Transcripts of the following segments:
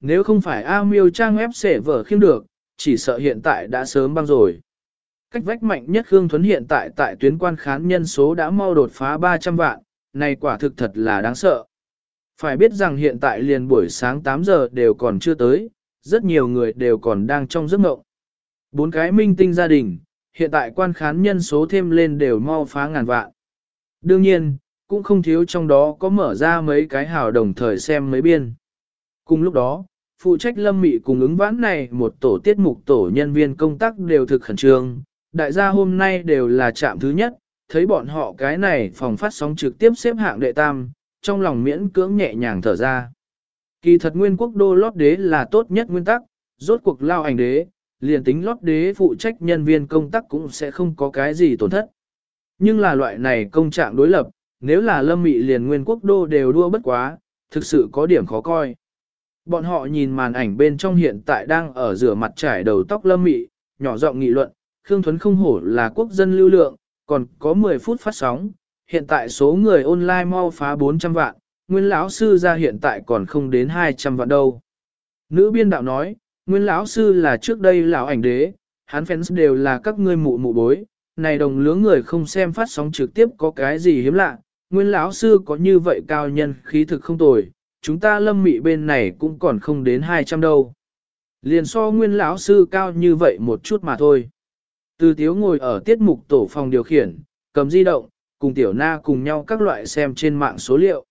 nếu không phải A miêu trang ép xể vở khiêm được, chỉ sợ hiện tại đã sớm băng rồi. Cách vách mạnh nhất Khương Thuấn hiện tại tại tuyến quan khán nhân số đã mau đột phá 300 vạn, này quả thực thật là đáng sợ. Phải biết rằng hiện tại liền buổi sáng 8 giờ đều còn chưa tới, rất nhiều người đều còn đang trong giấc mộng. Bốn cái minh tinh gia đình, hiện tại quan khán nhân số thêm lên đều mau phá ngàn vạn. Đương nhiên, cũng không thiếu trong đó có mở ra mấy cái hào đồng thời xem mấy biên. Cùng lúc đó, phụ trách lâm mị cùng ứng vãn này một tổ tiết mục tổ nhân viên công tác đều thực khẩn trương, đại gia hôm nay đều là trạm thứ nhất, thấy bọn họ cái này phòng phát sóng trực tiếp xếp hạng đệ tam, trong lòng miễn cưỡng nhẹ nhàng thở ra. Kỳ thật nguyên quốc đô lót đế là tốt nhất nguyên tắc, rốt cuộc lao ảnh đế, liền tính lót đế phụ trách nhân viên công tác cũng sẽ không có cái gì tổn thất. Nhưng là loại này công trạng đối lập, nếu là lâm mị liền nguyên quốc đô đều đua bất quá, thực sự có điểm khó coi. Bọn họ nhìn màn ảnh bên trong hiện tại đang ở rửa mặt trải đầu tóc lâm mị, nhỏ giọng nghị luận, Khương Thuấn không hổ là quốc dân lưu lượng, còn có 10 phút phát sóng, hiện tại số người online mau phá 400 vạn, nguyên lão sư ra hiện tại còn không đến 200 vạn đâu. Nữ biên đạo nói, nguyên lão sư là trước đây lão ảnh đế, hắn fans đều là các ngươi mụ mụ bối, này đồng lứa người không xem phát sóng trực tiếp có cái gì hiếm lạ, nguyên lão sư có như vậy cao nhân khí thực không tồi, chúng ta lâm mị bên này cũng còn không đến 200 đâu. Liền so nguyên lão sư cao như vậy một chút mà thôi. Từ tiếu ngồi ở tiết mục tổ phòng điều khiển, cầm di động, cùng tiểu na cùng nhau các loại xem trên mạng số liệu.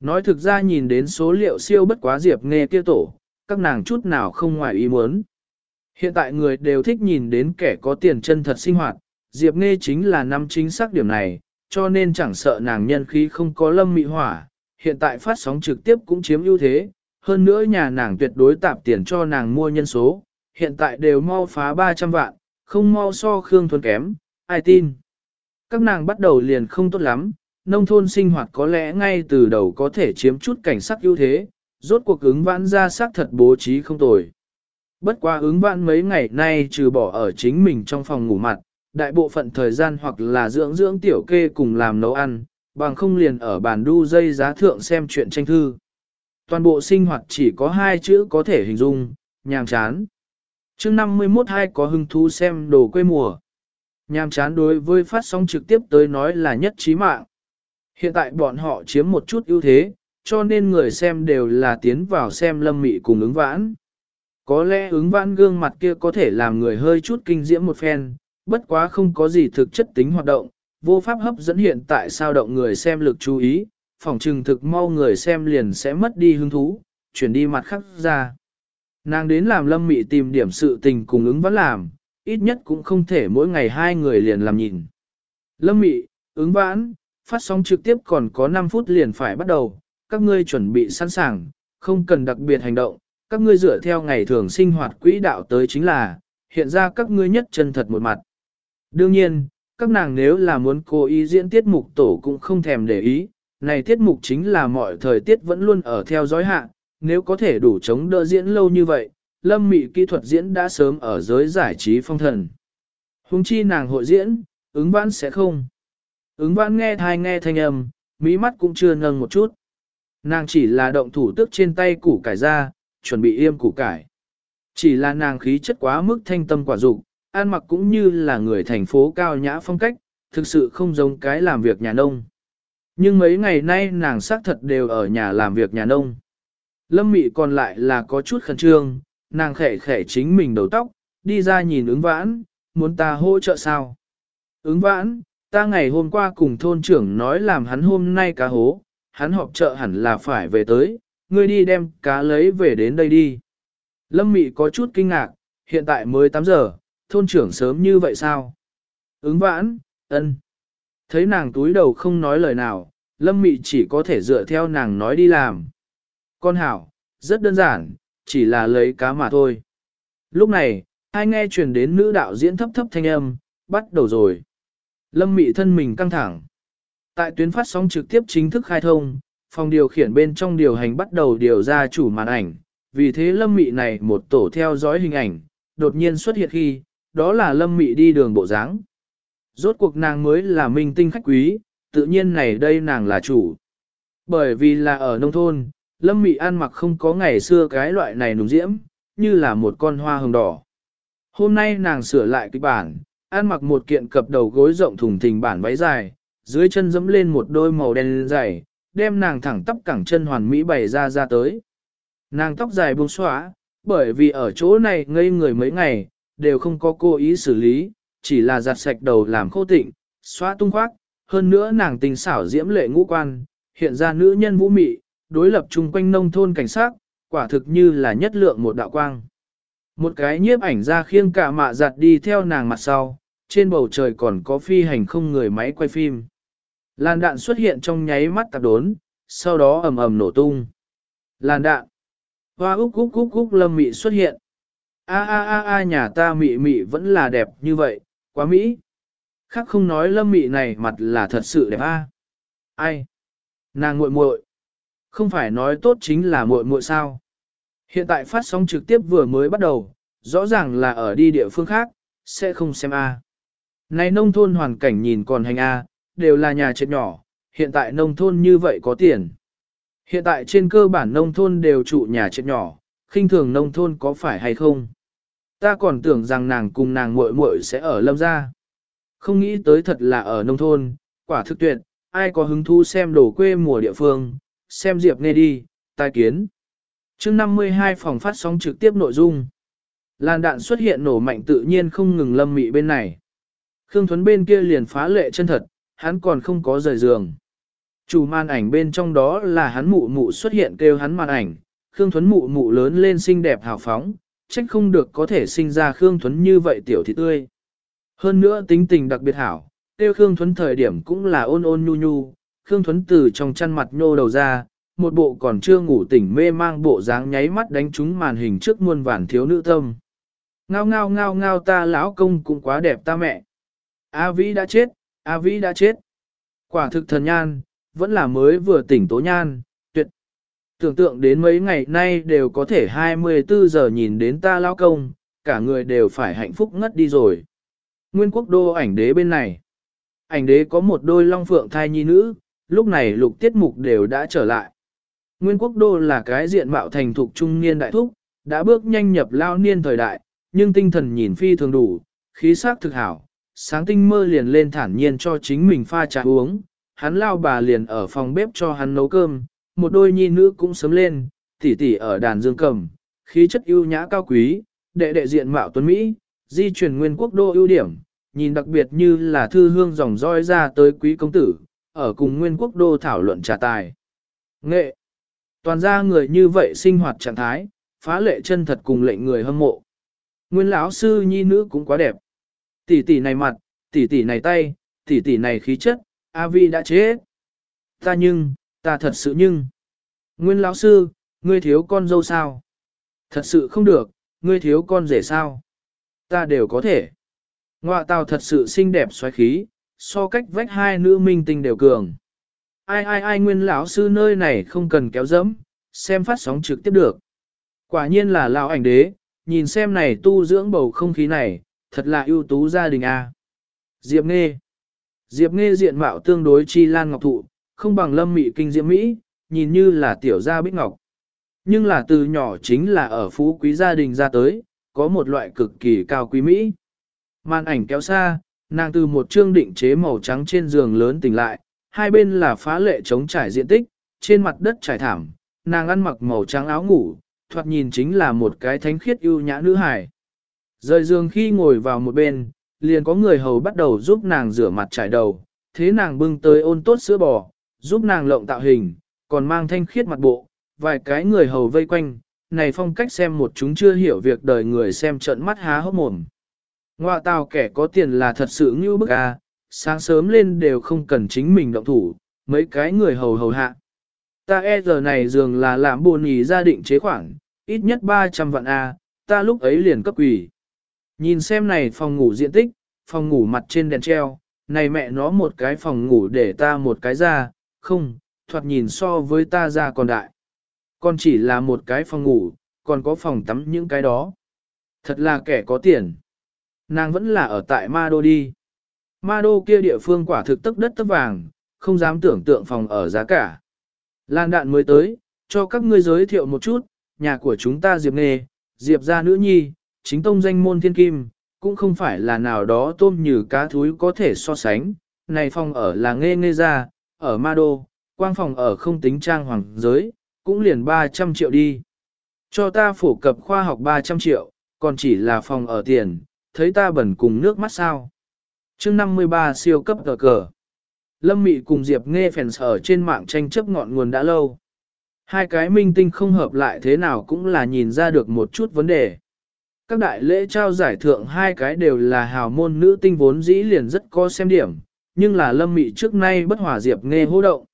Nói thực ra nhìn đến số liệu siêu bất quá diệp nghe kia tổ, các nàng chút nào không ngoài ý muốn. Hiện tại người đều thích nhìn đến kẻ có tiền chân thật sinh hoạt, diệp nghe chính là năm chính xác điểm này, cho nên chẳng sợ nàng nhân khí không có lâm mị hỏa, hiện tại phát sóng trực tiếp cũng chiếm ưu thế, hơn nữa nhà nàng tuyệt đối tạp tiền cho nàng mua nhân số, hiện tại đều mau phá 300 vạn, không mau so Khương Thuần kém, ai tin. Các nàng bắt đầu liền không tốt lắm, nông thôn sinh hoạt có lẽ ngay từ đầu có thể chiếm chút cảnh sắc ưu thế, rốt cuộc ứng vãn ra sắc thật bố trí không tồi. Bất quá ứng vãn mấy ngày nay trừ bỏ ở chính mình trong phòng ngủ mặt, đại bộ phận thời gian hoặc là dưỡng dưỡng tiểu kê cùng làm nấu ăn, bằng không liền ở bàn đu dây giá thượng xem chuyện tranh thư. Toàn bộ sinh hoạt chỉ có hai chữ có thể hình dung, nhàm chán. chương 51 hai có hứng thú xem đồ quê mùa. Nhàm chán đối với phát sóng trực tiếp tới nói là nhất trí mạng. Hiện tại bọn họ chiếm một chút ưu thế, cho nên người xem đều là tiến vào xem lâm mị cùng ứng vãn. Có lẽ ứng vãn gương mặt kia có thể làm người hơi chút kinh diễm một phen, bất quá không có gì thực chất tính hoạt động, vô pháp hấp dẫn hiện tại sao động người xem lực chú ý, phòng trừng thực mau người xem liền sẽ mất đi hứng thú, chuyển đi mặt khác ra. Nàng đến làm lâm mị tìm điểm sự tình cùng ứng vẫn làm, ít nhất cũng không thể mỗi ngày hai người liền làm nhìn. Lâm mị, ứng vãn, phát sóng trực tiếp còn có 5 phút liền phải bắt đầu, các ngươi chuẩn bị sẵn sàng, không cần đặc biệt hành động, các ngươi dựa theo ngày thường sinh hoạt quỹ đạo tới chính là, hiện ra các ngươi nhất chân thật một mặt. Đương nhiên, các nàng nếu là muốn cố ý diễn tiết mục tổ cũng không thèm để ý, này tiết mục chính là mọi thời tiết vẫn luôn ở theo dõi hạ, nếu có thể đủ chống đỡ diễn lâu như vậy, lâm mị kỹ thuật diễn đã sớm ở giới giải trí phong thần. Hùng chi nàng hội diễn, ứng vãn sẽ không. Ứng vãn nghe thai nghe thanh âm, mí mắt cũng chưa nâng một chút. Nàng chỉ là động thủ tức trên tay củ cải ra, chuẩn bị yêm củ cải. Chỉ là nàng khí chất quá mức thanh tâm quả dục ăn mặc cũng như là người thành phố cao nhã phong cách, thực sự không giống cái làm việc nhà nông. Nhưng mấy ngày nay nàng xác thật đều ở nhà làm việc nhà nông. Lâm mị còn lại là có chút khẩn trương, nàng khẽ khẽ chính mình đầu tóc, đi ra nhìn ứng vãn, muốn ta hỗ trợ sao? Ứng vãn, ta ngày hôm qua cùng thôn trưởng nói làm hắn hôm nay cá hố, hắn họp chợ hẳn là phải về tới, ngươi đi đem cá lấy về đến đây đi. Lâm mị có chút kinh ngạc, hiện tại mới 8 giờ, thôn trưởng sớm như vậy sao? Ứng vãn, ân. Thấy nàng túi đầu không nói lời nào, lâm mị chỉ có thể dựa theo nàng nói đi làm. Con hảo, rất đơn giản, chỉ là lấy cá mà thôi. Lúc này, hai nghe truyền đến nữ đạo diễn thấp thấp thanh âm, bắt đầu rồi. Lâm mị thân mình căng thẳng. Tại tuyến phát sóng trực tiếp chính thức khai thông, phòng điều khiển bên trong điều hành bắt đầu điều ra chủ màn ảnh. Vì thế lâm mị này một tổ theo dõi hình ảnh, đột nhiên xuất hiện khi, đó là lâm mị đi đường bộ dáng. Rốt cuộc nàng mới là minh tinh khách quý, tự nhiên này đây nàng là chủ. Bởi vì là ở nông thôn, lâm mị ăn mặc không có ngày xưa cái loại này nùng diễm, như là một con hoa hồng đỏ. Hôm nay nàng sửa lại kịch bản, ăn mặc một kiện cập đầu gối rộng thùng thình bản váy dài, dưới chân dẫm lên một đôi màu đen dày, đem nàng thẳng tắp cẳng chân hoàn mỹ bày ra ra tới. Nàng tóc dài buông xóa, bởi vì ở chỗ này ngây người mấy ngày, đều không có cố ý xử lý, chỉ là giặt sạch đầu làm khô tịnh, xóa tung khoác, hơn nữa nàng tình xảo diễm lệ ngũ quan, hiện ra nữ nhân vũ mị, đối lập chung quanh nông thôn cảnh sát, quả thực như là nhất lượng một đạo quang. Một cái nhiếp ảnh ra khiêng cả mạ giặt đi theo nàng mặt sau, trên bầu trời còn có phi hành không người máy quay phim. Làn đạn xuất hiện trong nháy mắt tạp đốn, sau đó ầm ầm nổ tung. Làn đạn. Hoa úc úc úc úc lâm mị xuất hiện. A a a a nhà ta mị mị vẫn là đẹp như vậy, quá mỹ. Khác không nói lâm mị này mặt là thật sự đẹp a. Ai? Nàng muội muội. Không phải nói tốt chính là muội muội sao? Hiện tại phát sóng trực tiếp vừa mới bắt đầu, rõ ràng là ở đi địa phương khác, sẽ không xem a. Này nông thôn hoàn cảnh nhìn còn hành a, đều là nhà trệt nhỏ, hiện tại nông thôn như vậy có tiền. Hiện tại trên cơ bản nông thôn đều trụ nhà trệt nhỏ, khinh thường nông thôn có phải hay không? Ta còn tưởng rằng nàng cùng nàng muội muội sẽ ở lâm gia. Không nghĩ tới thật là ở nông thôn, quả thực tuyệt, ai có hứng thú xem đồ quê mùa địa phương, xem Diệp nghe đi, tai kiến. chương 52 phòng phát sóng trực tiếp nội dung. Làn đạn xuất hiện nổ mạnh tự nhiên không ngừng lâm mị bên này. Khương Thuấn bên kia liền phá lệ chân thật, hắn còn không có rời giường. Chủ màn ảnh bên trong đó là hắn mụ mụ xuất hiện kêu hắn màn ảnh, Khương Thuấn mụ mụ lớn lên xinh đẹp hào phóng, trách không được có thể sinh ra Khương Thuấn như vậy tiểu thị tươi. Hơn nữa tính tình đặc biệt hảo, tiêu Khương Thuấn thời điểm cũng là ôn ôn nhu nhu, Khương Thuấn từ trong chăn mặt nhô đầu ra, một bộ còn chưa ngủ tỉnh mê mang bộ dáng nháy mắt đánh trúng màn hình trước muôn vàn thiếu nữ tâm. Ngao ngao ngao ngao ta lão công cũng quá đẹp ta mẹ. A Vĩ đã chết, A Vĩ đã chết. Quả thực thần nhan, vẫn là mới vừa tỉnh tố nhan. Tưởng tượng đến mấy ngày nay đều có thể 24 giờ nhìn đến ta lao công, cả người đều phải hạnh phúc ngất đi rồi. Nguyên quốc đô ảnh đế bên này. Ảnh đế có một đôi long phượng thai nhi nữ, lúc này lục tiết mục đều đã trở lại. Nguyên quốc đô là cái diện mạo thành thục trung niên đại thúc, đã bước nhanh nhập lao niên thời đại, nhưng tinh thần nhìn phi thường đủ, khí sắc thực hảo, sáng tinh mơ liền lên thản nhiên cho chính mình pha trà uống, hắn lao bà liền ở phòng bếp cho hắn nấu cơm, một đôi nhi nữ cũng sớm lên, tỉ tỉ ở đàn dương cầm, khí chất ưu nhã cao quý, đệ đệ diện mạo tuấn Mỹ, di chuyển nguyên quốc đô ưu điểm, nhìn đặc biệt như là thư hương dòng roi ra tới quý công tử, ở cùng nguyên quốc đô thảo luận trà tài. Nghệ, toàn ra người như vậy sinh hoạt trạng thái, phá lệ chân thật cùng lệnh người hâm mộ. Nguyên lão sư nhi nữ cũng quá đẹp. Tỷ tỷ này mặt, tỷ tỷ này tay, tỷ tỷ này khí chất, A Vi đã chết. Ta nhưng, ta thật sự nhưng. Nguyên lão sư, ngươi thiếu con dâu sao? Thật sự không được, ngươi thiếu con rể sao? Ta đều có thể. Ngoạ tàu thật sự xinh đẹp xoáy khí, so cách vách hai nữ minh tinh đều cường. Ai ai ai nguyên lão sư nơi này không cần kéo dẫm, xem phát sóng trực tiếp được. Quả nhiên là lão ảnh đế, nhìn xem này tu dưỡng bầu không khí này, thật là ưu tú gia đình a. Diệp Nghê Diệp Nghê diện mạo tương đối chi lan ngọc thụ, không bằng lâm mị kinh diễm Mỹ, nhìn như là tiểu gia bích ngọc. Nhưng là từ nhỏ chính là ở phú quý gia đình ra tới, có một loại cực kỳ cao quý Mỹ. Màn ảnh kéo xa, nàng từ một chương định chế màu trắng trên giường lớn tỉnh lại, hai bên là phá lệ chống trải diện tích, trên mặt đất trải thảm, nàng ăn mặc màu trắng áo ngủ, thoạt nhìn chính là một cái thánh khiết ưu nhã nữ hài. Rời giường khi ngồi vào một bên, liền có người hầu bắt đầu giúp nàng rửa mặt trải đầu, thế nàng bưng tới ôn tốt sữa bò, giúp nàng lộng tạo hình, còn mang thanh khiết mặt bộ, vài cái người hầu vây quanh, này phong cách xem một chúng chưa hiểu việc đời người xem trận mắt há hốc mồm. ngoại tào kẻ có tiền là thật sự như bức à, sáng sớm lên đều không cần chính mình động thủ, mấy cái người hầu hầu hạ. Ta e giờ này dường là làm buồn ý gia định chế khoản, ít nhất 300 vạn A, ta lúc ấy liền cấp quỷ. Nhìn xem này phòng ngủ diện tích, phòng ngủ mặt trên đèn treo, này mẹ nó một cái phòng ngủ để ta một cái ra, không, thoạt nhìn so với ta ra còn đại. Còn chỉ là một cái phòng ngủ, còn có phòng tắm những cái đó. Thật là kẻ có tiền. Nàng vẫn là ở tại Ma Đô đi. Ma Đô kia địa phương quả thực tức đất tức vàng, không dám tưởng tượng phòng ở giá cả. Lan đạn mới tới, cho các ngươi giới thiệu một chút, nhà của chúng ta Diệp Nghề, Diệp gia nữ nhi, chính tông danh môn thiên kim, cũng không phải là nào đó tôm như cá thúi có thể so sánh, này phòng ở là nghe nghe ra ở Ma Đô, quang phòng ở không tính trang hoàng giới, cũng liền 300 triệu đi. Cho ta phổ cập khoa học 300 triệu, còn chỉ là phòng ở tiền, thấy ta bẩn cùng nước mắt sao. chương 53 siêu cấp cờ cờ. Lâm Mị cùng Diệp Nghe phèn ở trên mạng tranh chấp ngọn nguồn đã lâu. Hai cái minh tinh không hợp lại thế nào cũng là nhìn ra được một chút vấn đề. Các đại lễ trao giải thượng hai cái đều là hào môn nữ tinh vốn dĩ liền rất có xem điểm, nhưng là Lâm Mị trước nay bất hòa Diệp Nghe hô động.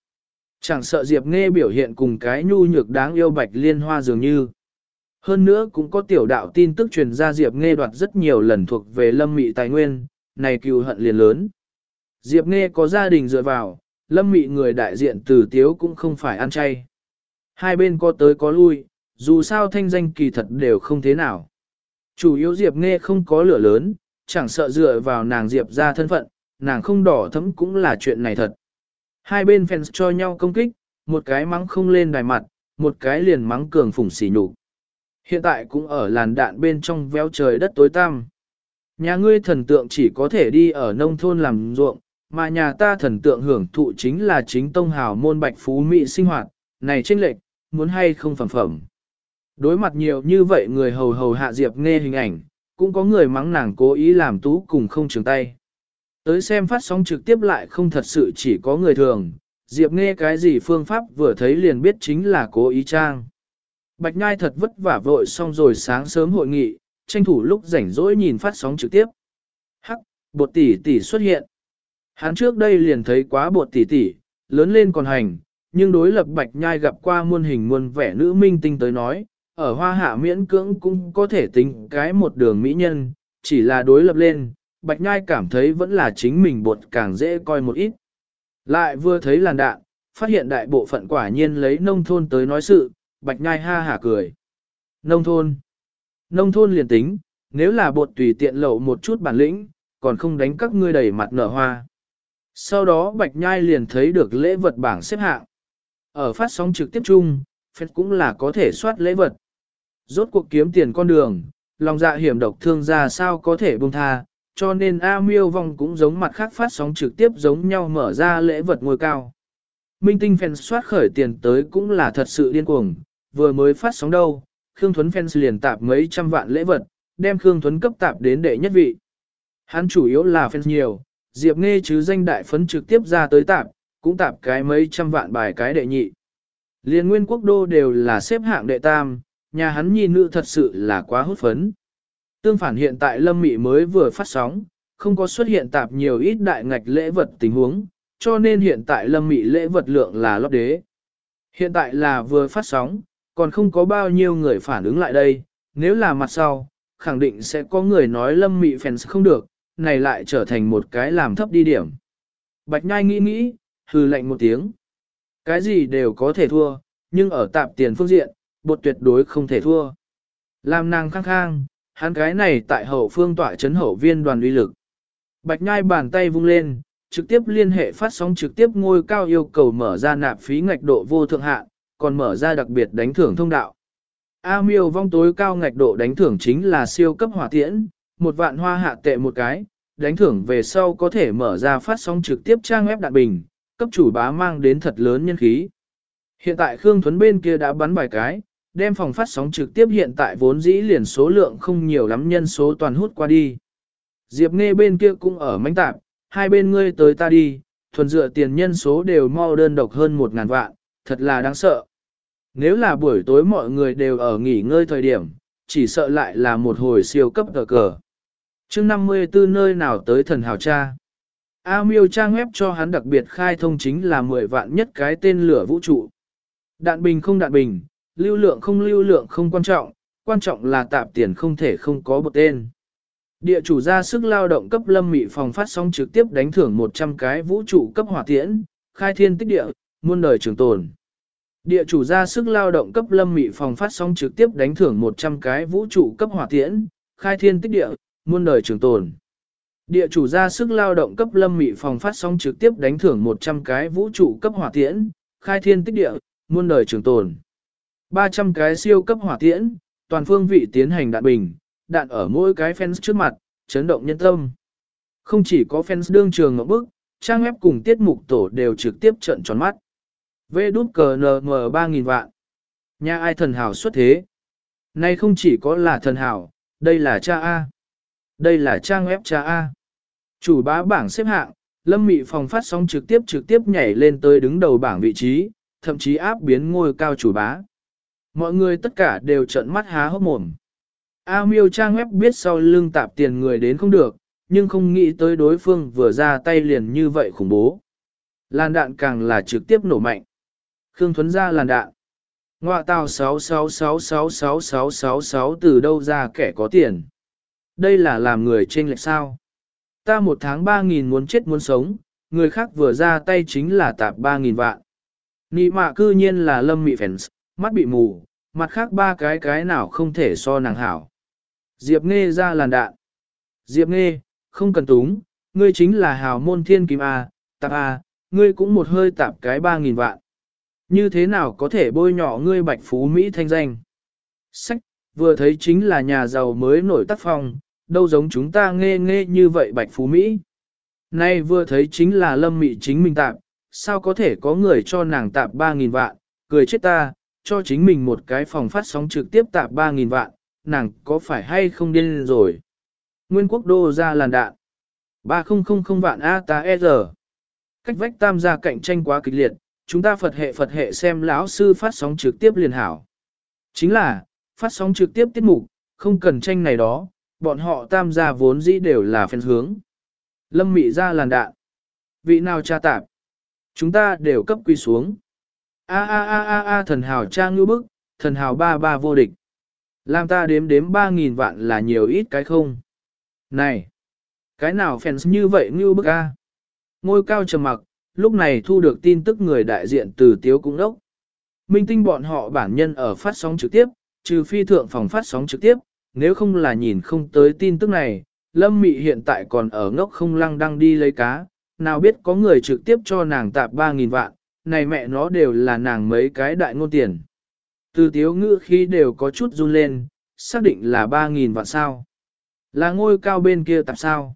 Chẳng sợ Diệp Nghe biểu hiện cùng cái nhu nhược đáng yêu bạch liên hoa dường như. Hơn nữa cũng có tiểu đạo tin tức truyền ra Diệp Nghe đoạt rất nhiều lần thuộc về Lâm Mị tài nguyên, này cừu hận liền lớn. Diệp Nghe có gia đình dựa vào, Lâm Mị người đại diện từ tiếu cũng không phải ăn chay. Hai bên có tới có lui, dù sao thanh danh kỳ thật đều không thế nào. Chủ yếu Diệp Nghe không có lửa lớn, chẳng sợ dựa vào nàng Diệp ra thân phận, nàng không đỏ thấm cũng là chuyện này thật. Hai bên fans cho nhau công kích, một cái mắng không lên đài mặt, một cái liền mắng cường phủng xỉ nhục. Hiện tại cũng ở làn đạn bên trong véo trời đất tối tăm. Nhà ngươi thần tượng chỉ có thể đi ở nông thôn làm ruộng, mà nhà ta thần tượng hưởng thụ chính là chính tông hào môn bạch phú mỹ sinh hoạt, này chênh lệch, muốn hay không phẩm phẩm. Đối mặt nhiều như vậy người hầu hầu hạ Diệp nghe hình ảnh, cũng có người mắng nàng cố ý làm tú cùng không trường tay. Tới xem phát sóng trực tiếp lại không thật sự chỉ có người thường, Diệp nghe cái gì phương pháp vừa thấy liền biết chính là cố ý trang. Bạch Nhai thật vất vả vội xong rồi sáng sớm hội nghị, tranh thủ lúc rảnh rỗi nhìn phát sóng trực tiếp. Hắc, bột tỷ tỷ xuất hiện. Hắn trước đây liền thấy quá bột tỷ tỷ, lớn lên còn hành, nhưng đối lập Bạch Nhai gặp qua muôn hình muôn vẻ nữ minh tinh tới nói, ở hoa hạ miễn cưỡng cũng có thể tính cái một đường mỹ nhân, chỉ là đối lập lên, Bạch Nhai cảm thấy vẫn là chính mình bột càng dễ coi một ít. Lại vừa thấy làn đạn, phát hiện đại bộ phận quả nhiên lấy nông thôn tới nói sự, Bạch Nhai ha hả cười. Nông thôn. Nông thôn liền tính, nếu là bột tùy tiện lậu một chút bản lĩnh, còn không đánh các ngươi đầy mặt nở hoa. Sau đó Bạch Nhai liền thấy được lễ vật bảng xếp hạng. Ở phát sóng trực tiếp chung, phép cũng là có thể soát lễ vật. Rốt cuộc kiếm tiền con đường, lòng dạ hiểm độc thương ra sao có thể buông tha, cho nên A Miêu Vong cũng giống mặt khác phát sóng trực tiếp giống nhau mở ra lễ vật ngôi cao. Minh tinh fans soát khởi tiền tới cũng là thật sự điên cuồng, vừa mới phát sóng đâu, Khương Thuấn fans liền tạp mấy trăm vạn lễ vật, đem Khương Thuấn cấp tạp đến đệ nhất vị. Hắn chủ yếu là fans nhiều, Diệp Nghe chứ danh đại phấn trực tiếp ra tới tạp, cũng tạp cái mấy trăm vạn bài cái đệ nhị. Liên nguyên quốc đô đều là xếp hạng đệ tam, nhà hắn nhi nữ thật sự là quá hút phấn. Tương phản hiện tại Lâm Mị mới vừa phát sóng, không có xuất hiện tạp nhiều ít đại ngạch lễ vật tình huống, cho nên hiện tại Lâm Mị lễ vật lượng là lót đế. Hiện tại là vừa phát sóng, còn không có bao nhiêu người phản ứng lại đây, nếu là mặt sau, khẳng định sẽ có người nói Lâm Mị fans không được, này lại trở thành một cái làm thấp đi điểm. Bạch Nhai nghĩ nghĩ, hư lệnh một tiếng. Cái gì đều có thể thua, nhưng ở tạp tiền phương diện, bột tuyệt đối không thể thua. Làm nàng khang khang, hắn cái này tại hậu phương tọa chấn hậu viên đoàn uy lực. Bạch Nhai bàn tay vung lên, trực tiếp liên hệ phát sóng trực tiếp ngôi cao yêu cầu mở ra nạp phí ngạch độ vô thượng hạn, còn mở ra đặc biệt đánh thưởng thông đạo. A miêu vong tối cao ngạch độ đánh thưởng chính là siêu cấp hỏa tiễn, một vạn hoa hạ tệ một cái, đánh thưởng về sau có thể mở ra phát sóng trực tiếp trang web đạn bình, cấp chủ bá mang đến thật lớn nhân khí. Hiện tại Khương Thuấn bên kia đã bắn bài cái, đem phòng phát sóng trực tiếp hiện tại vốn dĩ liền số lượng không nhiều lắm nhân số toàn hút qua đi. Diệp Nghe bên kia cũng ở mánh tạp, hai bên ngươi tới ta đi, thuần dựa tiền nhân số đều mau đơn độc hơn một ngàn vạn, thật là đáng sợ. Nếu là buổi tối mọi người đều ở nghỉ ngơi thời điểm, chỉ sợ lại là một hồi siêu cấp cờ cờ. Trước 54 nơi nào tới thần hào cha. A miêu trang web cho hắn đặc biệt khai thông chính là 10 vạn nhất cái tên lửa vũ trụ. Đạn bình không đạn bình, lưu lượng không lưu lượng không quan trọng, quan trọng là tạp tiền không thể không có một tên. Địa chủ ra sức lao động cấp lâm mị phòng phát sóng trực tiếp đánh thưởng 100 cái vũ trụ cấp hỏa tiễn, khai thiên tích địa, muôn đời trường tồn. Địa chủ ra sức lao động cấp lâm mị phòng phát sóng trực tiếp đánh thưởng 100 cái vũ trụ cấp hỏa tiễn, khai thiên tích địa, muôn đời trường tồn. Địa chủ ra sức lao động cấp lâm mị phòng phát sóng trực tiếp đánh thưởng 100 cái vũ trụ cấp hỏa tiễn, khai thiên tích địa, muôn đời trường tồn. 300 cái siêu cấp hỏa tiễn, toàn phương vị tiến hành đạn bình, đạn ở mỗi cái fans trước mặt, chấn động nhân tâm. Không chỉ có fans đương trường ngọc bức, trang web cùng tiết mục tổ đều trực tiếp trận tròn mắt. Vê đút cờ NM 3.000 vạn. Nhà ai thần hảo xuất thế? Nay không chỉ có là thần hảo, đây là cha A. Đây là trang web cha A. Chủ bá bảng xếp hạng, Lâm Mị phòng phát sóng trực tiếp trực tiếp nhảy lên tới đứng đầu bảng vị trí, thậm chí áp biến ngôi cao chủ bá. Mọi người tất cả đều trợn mắt há hốc mồm. A miêu trang web biết sau lưng tạp tiền người đến không được, nhưng không nghĩ tới đối phương vừa ra tay liền như vậy khủng bố. Làn đạn càng là trực tiếp nổ mạnh. Khương Thuấn ra làn đạn. Ngoạ tàu 666666666 từ đâu ra kẻ có tiền. Đây là làm người trên lệch sao. Ta một tháng 3.000 muốn chết muốn sống, người khác vừa ra tay chính là tạp 3.000 vạn. Nị mạ cư nhiên là lâm mị phèn, mắt bị mù, mặt khác ba cái cái nào không thể so nàng hảo. Diệp Nghe ra làn đạn. Diệp Nghe, không cần túng, ngươi chính là hào môn thiên kim A, tạp A, ngươi cũng một hơi tạp cái 3.000 vạn. Như thế nào có thể bôi nhỏ ngươi bạch phú Mỹ thanh danh? Sách, vừa thấy chính là nhà giàu mới nổi tác phong, đâu giống chúng ta nghe nghe như vậy bạch phú Mỹ. Nay vừa thấy chính là lâm mị chính mình tạp, sao có thể có người cho nàng tạp 3.000 vạn, cười chết ta, cho chính mình một cái phòng phát sóng trực tiếp tạp 3.000 vạn, nàng có phải hay không điên rồi. Nguyên quốc đô ra làn đạn. 3000 vạn A ta e. Cách vách tam gia cạnh tranh quá kịch liệt, chúng ta Phật hệ Phật hệ xem lão sư phát sóng trực tiếp liền hảo. Chính là, phát sóng trực tiếp tiết mục, không cần tranh này đó, bọn họ tam gia vốn dĩ đều là phen hướng. Lâm mị ra làn đạn. Vị nào cha tạp? Chúng ta đều cấp quy xuống. A a a a a thần hào cha ngưu bức, thần hào ba ba vô địch. Làm ta đếm đếm ba nghìn vạn là nhiều ít cái không? Này! Cái nào fans như vậy ngưu bức a? Ngôi cao trầm mặc, lúc này thu được tin tức người đại diện từ Tiếu Cung Đốc. Minh tinh bọn họ bản nhân ở phát sóng trực tiếp, trừ phi thượng phòng phát sóng trực tiếp, nếu không là nhìn không tới tin tức này, Lâm Mị hiện tại còn ở ngốc không lăng đang đi lấy cá, nào biết có người trực tiếp cho nàng tạp 3.000 vạn, này mẹ nó đều là nàng mấy cái đại ngôn tiền. Từ tiếu ngữ khi đều có chút run lên, xác định là 3.000 vạn sao. Là ngôi cao bên kia tạp sao?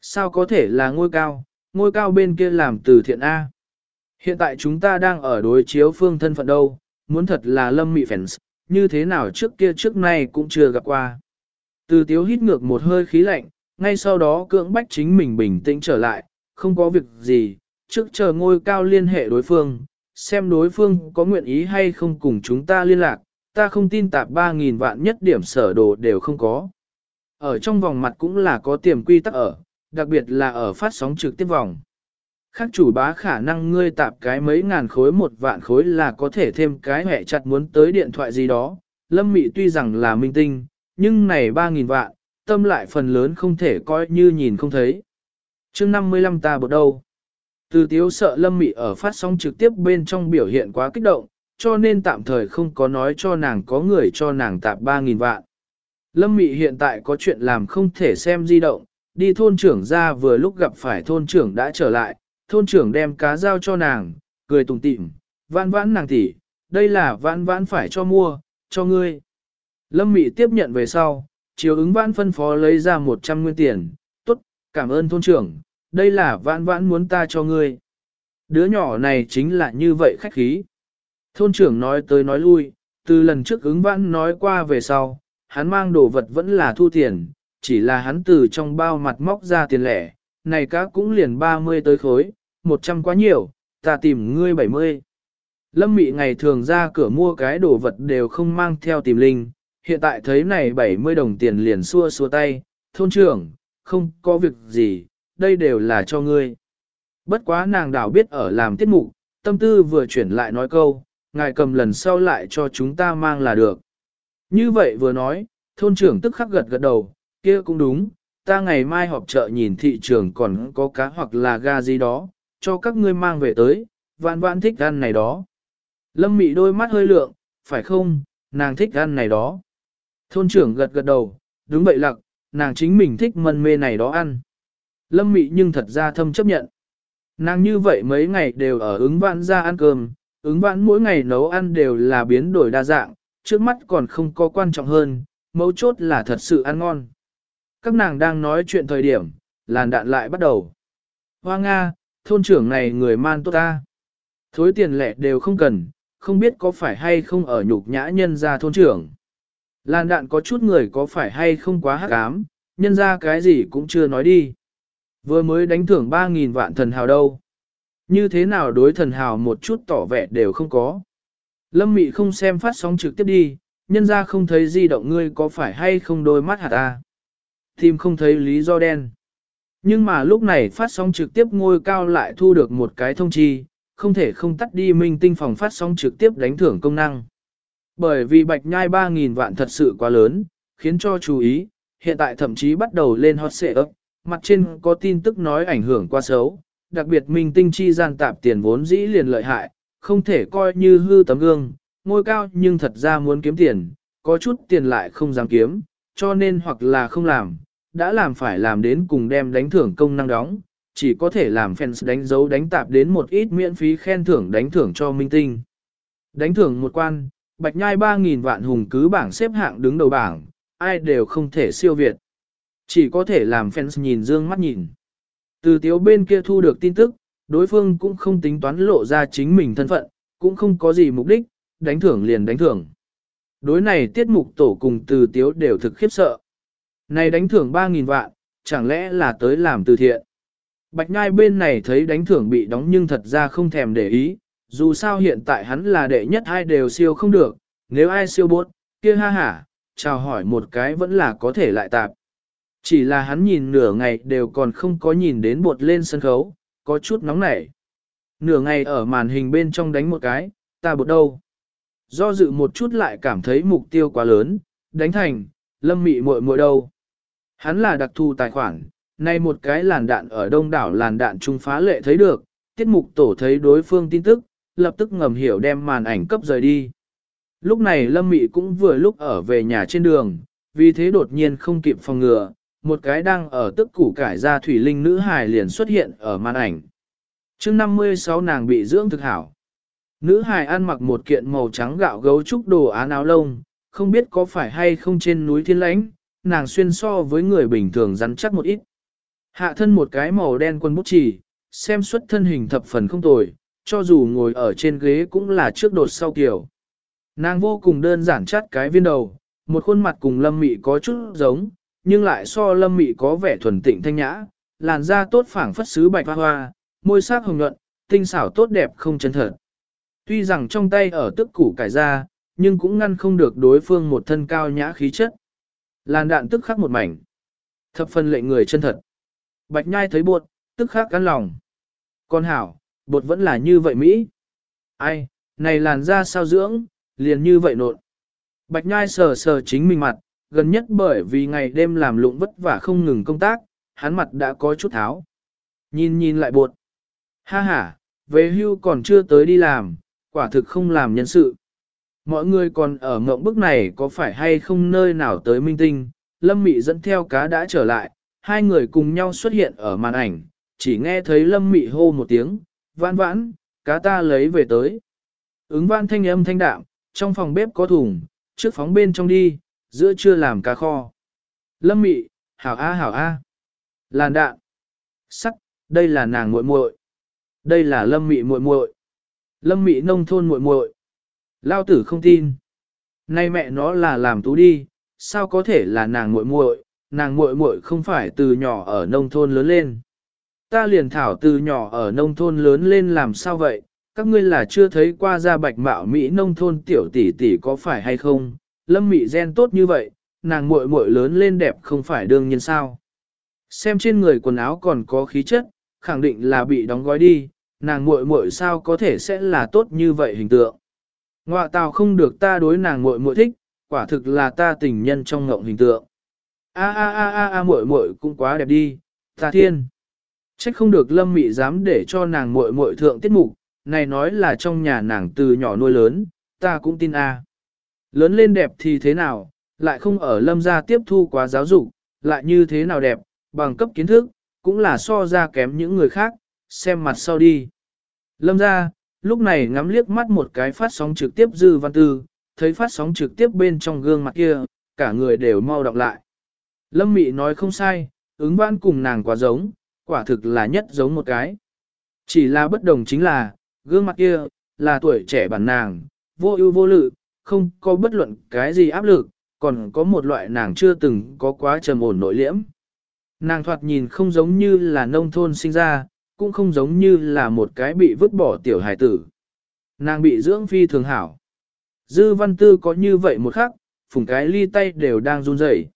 Sao có thể là ngôi cao, ngôi cao bên kia làm từ thiện A? Hiện tại chúng ta đang ở đối chiếu phương thân phận đâu, muốn thật là lâm mị fans, như thế nào trước kia trước nay cũng chưa gặp qua. Từ tiếu hít ngược một hơi khí lạnh, ngay sau đó cưỡng bách chính mình bình tĩnh trở lại, không có việc gì, trước chờ ngôi cao liên hệ đối phương, xem đối phương có nguyện ý hay không cùng chúng ta liên lạc, ta không tin tạp 3.000 vạn nhất điểm sở đồ đều không có. Ở trong vòng mặt cũng là có tiềm quy tắc ở, đặc biệt là ở phát sóng trực tiếp vòng. Khác chủ bá khả năng ngươi tạp cái mấy ngàn khối một vạn khối là có thể thêm cái hệ chặt muốn tới điện thoại gì đó. Lâm Mị tuy rằng là minh tinh, nhưng này 3.000 vạn, tâm lại phần lớn không thể coi như nhìn không thấy. chương 55 ta bột đâu? Từ tiếu sợ Lâm Mị ở phát sóng trực tiếp bên trong biểu hiện quá kích động, cho nên tạm thời không có nói cho nàng có người cho nàng tạp 3.000 vạn. Lâm Mị hiện tại có chuyện làm không thể xem di động, đi thôn trưởng ra vừa lúc gặp phải thôn trưởng đã trở lại, thôn trưởng đem cá giao cho nàng, cười tùng tịm, vãn vãn nàng tỷ, đây là vãn vãn phải cho mua, cho ngươi. Lâm Mị tiếp nhận về sau, chiều ứng vãn phân phó lấy ra 100 nguyên tiền, tốt, cảm ơn thôn trưởng, đây là vãn vãn muốn ta cho ngươi. Đứa nhỏ này chính là như vậy khách khí. Thôn trưởng nói tới nói lui, từ lần trước ứng vãn nói qua về sau, hắn mang đồ vật vẫn là thu tiền, chỉ là hắn từ trong bao mặt móc ra tiền lẻ, này cá cũng liền 30 tới khối, 100 quá nhiều, ta tìm ngươi 70. Lâm Mị ngày thường ra cửa mua cái đồ vật đều không mang theo tìm linh, hiện tại thấy này 70 đồng tiền liền xua xua tay, thôn trưởng, không có việc gì, đây đều là cho ngươi. Bất quá nàng đảo biết ở làm tiết mục, tâm tư vừa chuyển lại nói câu, ngài cầm lần sau lại cho chúng ta mang là được. Như vậy vừa nói, thôn trưởng tức khắc gật gật đầu, kia cũng đúng, ta ngày mai họp chợ nhìn thị trường còn có cá hoặc là ga gì đó, cho các ngươi mang về tới, vạn vạn thích ăn này đó. Lâm mị đôi mắt hơi lượng, phải không, nàng thích ăn này đó. Thôn trưởng gật gật đầu, đúng vậy lặc, nàng chính mình thích mân mê này đó ăn. Lâm mị nhưng thật ra thâm chấp nhận. Nàng như vậy mấy ngày đều ở ứng vãn ra ăn cơm, Ứng vãn mỗi ngày nấu ăn đều là biến đổi đa dạng, trước mắt còn không có quan trọng hơn, mấu chốt là thật sự ăn ngon. Các nàng đang nói chuyện thời điểm, làn đạn lại bắt đầu. Hoa Nga, thôn trưởng này người man tốt ta. Thối tiền lẻ đều không cần, không biết có phải hay không ở nhục nhã nhân ra thôn trưởng. Làn đạn có chút người có phải hay không quá hắc ám, nhân ra cái gì cũng chưa nói đi. Vừa mới đánh thưởng 3.000 vạn thần hào đâu. Như thế nào đối thần hào một chút tỏ vẻ đều không có. Lâm Mị không xem phát sóng trực tiếp đi, nhân ra không thấy di động ngươi có phải hay không đôi mắt hạt ta. Tìm không thấy lý do đen. Nhưng mà lúc này phát sóng trực tiếp ngôi cao lại thu được một cái thông chi, không thể không tắt đi minh tinh phòng phát sóng trực tiếp đánh thưởng công năng. Bởi vì bạch nhai 3.000 vạn thật sự quá lớn, khiến cho chú ý, hiện tại thậm chí bắt đầu lên hot xệ ấp, mặt trên có tin tức nói ảnh hưởng quá xấu, đặc biệt minh tinh chi gian tạp tiền vốn dĩ liền lợi hại, không thể coi như hư tấm gương, ngôi cao nhưng thật ra muốn kiếm tiền, có chút tiền lại không dám kiếm, cho nên hoặc là không làm, đã làm phải làm đến cùng đem đánh thưởng công năng đóng, chỉ có thể làm fans đánh dấu đánh tạp đến một ít miễn phí khen thưởng đánh thưởng cho minh tinh. Đánh thưởng một quan, bạch nhai 3.000 vạn hùng cứ bảng xếp hạng đứng đầu bảng, ai đều không thể siêu việt. Chỉ có thể làm fans nhìn dương mắt nhìn. Từ tiếu bên kia thu được tin tức, đối phương cũng không tính toán lộ ra chính mình thân phận, cũng không có gì mục đích, đánh thưởng liền đánh thưởng. Đối này tiết mục tổ cùng từ tiếu đều thực khiếp sợ. Này đánh thưởng 3.000 vạn, chẳng lẽ là tới làm từ thiện. Bạch Nhai bên này thấy đánh thưởng bị đóng nhưng thật ra không thèm để ý, dù sao hiện tại hắn là đệ nhất hai đều siêu không được, nếu ai siêu bốt, kia ha hả, chào hỏi một cái vẫn là có thể lại tạp. Chỉ là hắn nhìn nửa ngày đều còn không có nhìn đến bột lên sân khấu, có chút nóng nảy. Nửa ngày ở màn hình bên trong đánh một cái, ta bột đâu. Do dự một chút lại cảm thấy mục tiêu quá lớn, đánh thành, lâm mị muội muội đâu. Hắn là đặc thù tài khoản, nay một cái làn đạn ở đông đảo làn đạn trung phá lệ thấy được, tiết mục tổ thấy đối phương tin tức, lập tức ngầm hiểu đem màn ảnh cấp rời đi. Lúc này Lâm Mị cũng vừa lúc ở về nhà trên đường, vì thế đột nhiên không kịp phòng ngừa, một cái đang ở tức củ cải ra thủy linh nữ hài liền xuất hiện ở màn ảnh. Trước 56 nàng bị dưỡng thực hảo. Nữ hài ăn mặc một kiện màu trắng gạo gấu trúc đồ án áo lông, không biết có phải hay không trên núi thiên lãnh, nàng xuyên so với người bình thường rắn chắc một ít. Hạ thân một cái màu đen quân bút chỉ, xem xuất thân hình thập phần không tồi, cho dù ngồi ở trên ghế cũng là trước đột sau kiểu. Nàng vô cùng đơn giản chắt cái viên đầu, một khuôn mặt cùng lâm mị có chút giống, nhưng lại so lâm mị có vẻ thuần tịnh thanh nhã, làn da tốt phảng phất sứ bạch hoa hoa, môi sắc hồng nhuận, tinh xảo tốt đẹp không chân thật. Tuy rằng trong tay ở tức củ cải ra, nhưng cũng ngăn không được đối phương một thân cao nhã khí chất. Làn đạn tức khắc một mảnh. Thập phần lệ người chân thật. Bạch nhai thấy buột, tức khắc cắn lòng. Con hảo, bột vẫn là như vậy Mỹ. Ai, này làn da sao dưỡng, liền như vậy nộn. Bạch nhai sờ sờ chính mình mặt, gần nhất bởi vì ngày đêm làm lụng vất vả không ngừng công tác, hắn mặt đã có chút tháo. Nhìn nhìn lại buột. Ha ha, về hưu còn chưa tới đi làm, quả thực không làm nhân sự. Mọi người còn ở ngộng bức này có phải hay không nơi nào tới minh tinh, Lâm Mị dẫn theo cá đã trở lại, hai người cùng nhau xuất hiện ở màn ảnh, chỉ nghe thấy Lâm Mị hô một tiếng, vãn vãn, cá ta lấy về tới. Ứng vãn thanh âm thanh đạm, trong phòng bếp có thùng, trước phóng bên trong đi, giữa chưa làm cá kho. Lâm Mị, hảo a hảo a. Làn đạn. Sắc, đây là nàng muội muội. Đây là Lâm Mị muội muội. Lâm Mị nông thôn muội muội. Lao tử không tin. Nay mẹ nó là làm tú đi, sao có thể là nàng muội muội, nàng muội muội không phải từ nhỏ ở nông thôn lớn lên. Ta liền thảo từ nhỏ ở nông thôn lớn lên làm sao vậy, các ngươi là chưa thấy qua ra bạch mạo Mỹ nông thôn tiểu tỷ tỷ có phải hay không, lâm mị gen tốt như vậy, nàng muội muội lớn lên đẹp không phải đương nhiên sao. Xem trên người quần áo còn có khí chất, khẳng định là bị đóng gói đi, nàng muội muội sao có thể sẽ là tốt như vậy hình tượng. Ngoạ tào không được ta đối nàng muội muội thích, quả thực là ta tình nhân trong ngộng hình tượng. A a a a a muội muội cũng quá đẹp đi, ta thiên. Trách không được lâm mị dám để cho nàng muội muội thượng tiết mục, này nói là trong nhà nàng từ nhỏ nuôi lớn, ta cũng tin a. Lớn lên đẹp thì thế nào, lại không ở lâm gia tiếp thu quá giáo dục, lại như thế nào đẹp, bằng cấp kiến thức, cũng là so ra kém những người khác, xem mặt sau đi. Lâm gia, lúc này ngắm liếc mắt một cái phát sóng trực tiếp dư văn tư, thấy phát sóng trực tiếp bên trong gương mặt kia, cả người đều mau đọc lại. Lâm Mị nói không sai, ứng văn cùng nàng quá giống, quả thực là nhất giống một cái. Chỉ là bất đồng chính là, gương mặt kia, là tuổi trẻ bản nàng, vô ưu vô lự, không có bất luận cái gì áp lực, còn có một loại nàng chưa từng có quá trầm ổn nội liễm. Nàng thoạt nhìn không giống như là nông thôn sinh ra, cũng không giống như là một cái bị vứt bỏ tiểu hài tử. Nàng bị dưỡng phi thường hảo. Dư văn tư có như vậy một khắc, phùng cái ly tay đều đang run rẩy.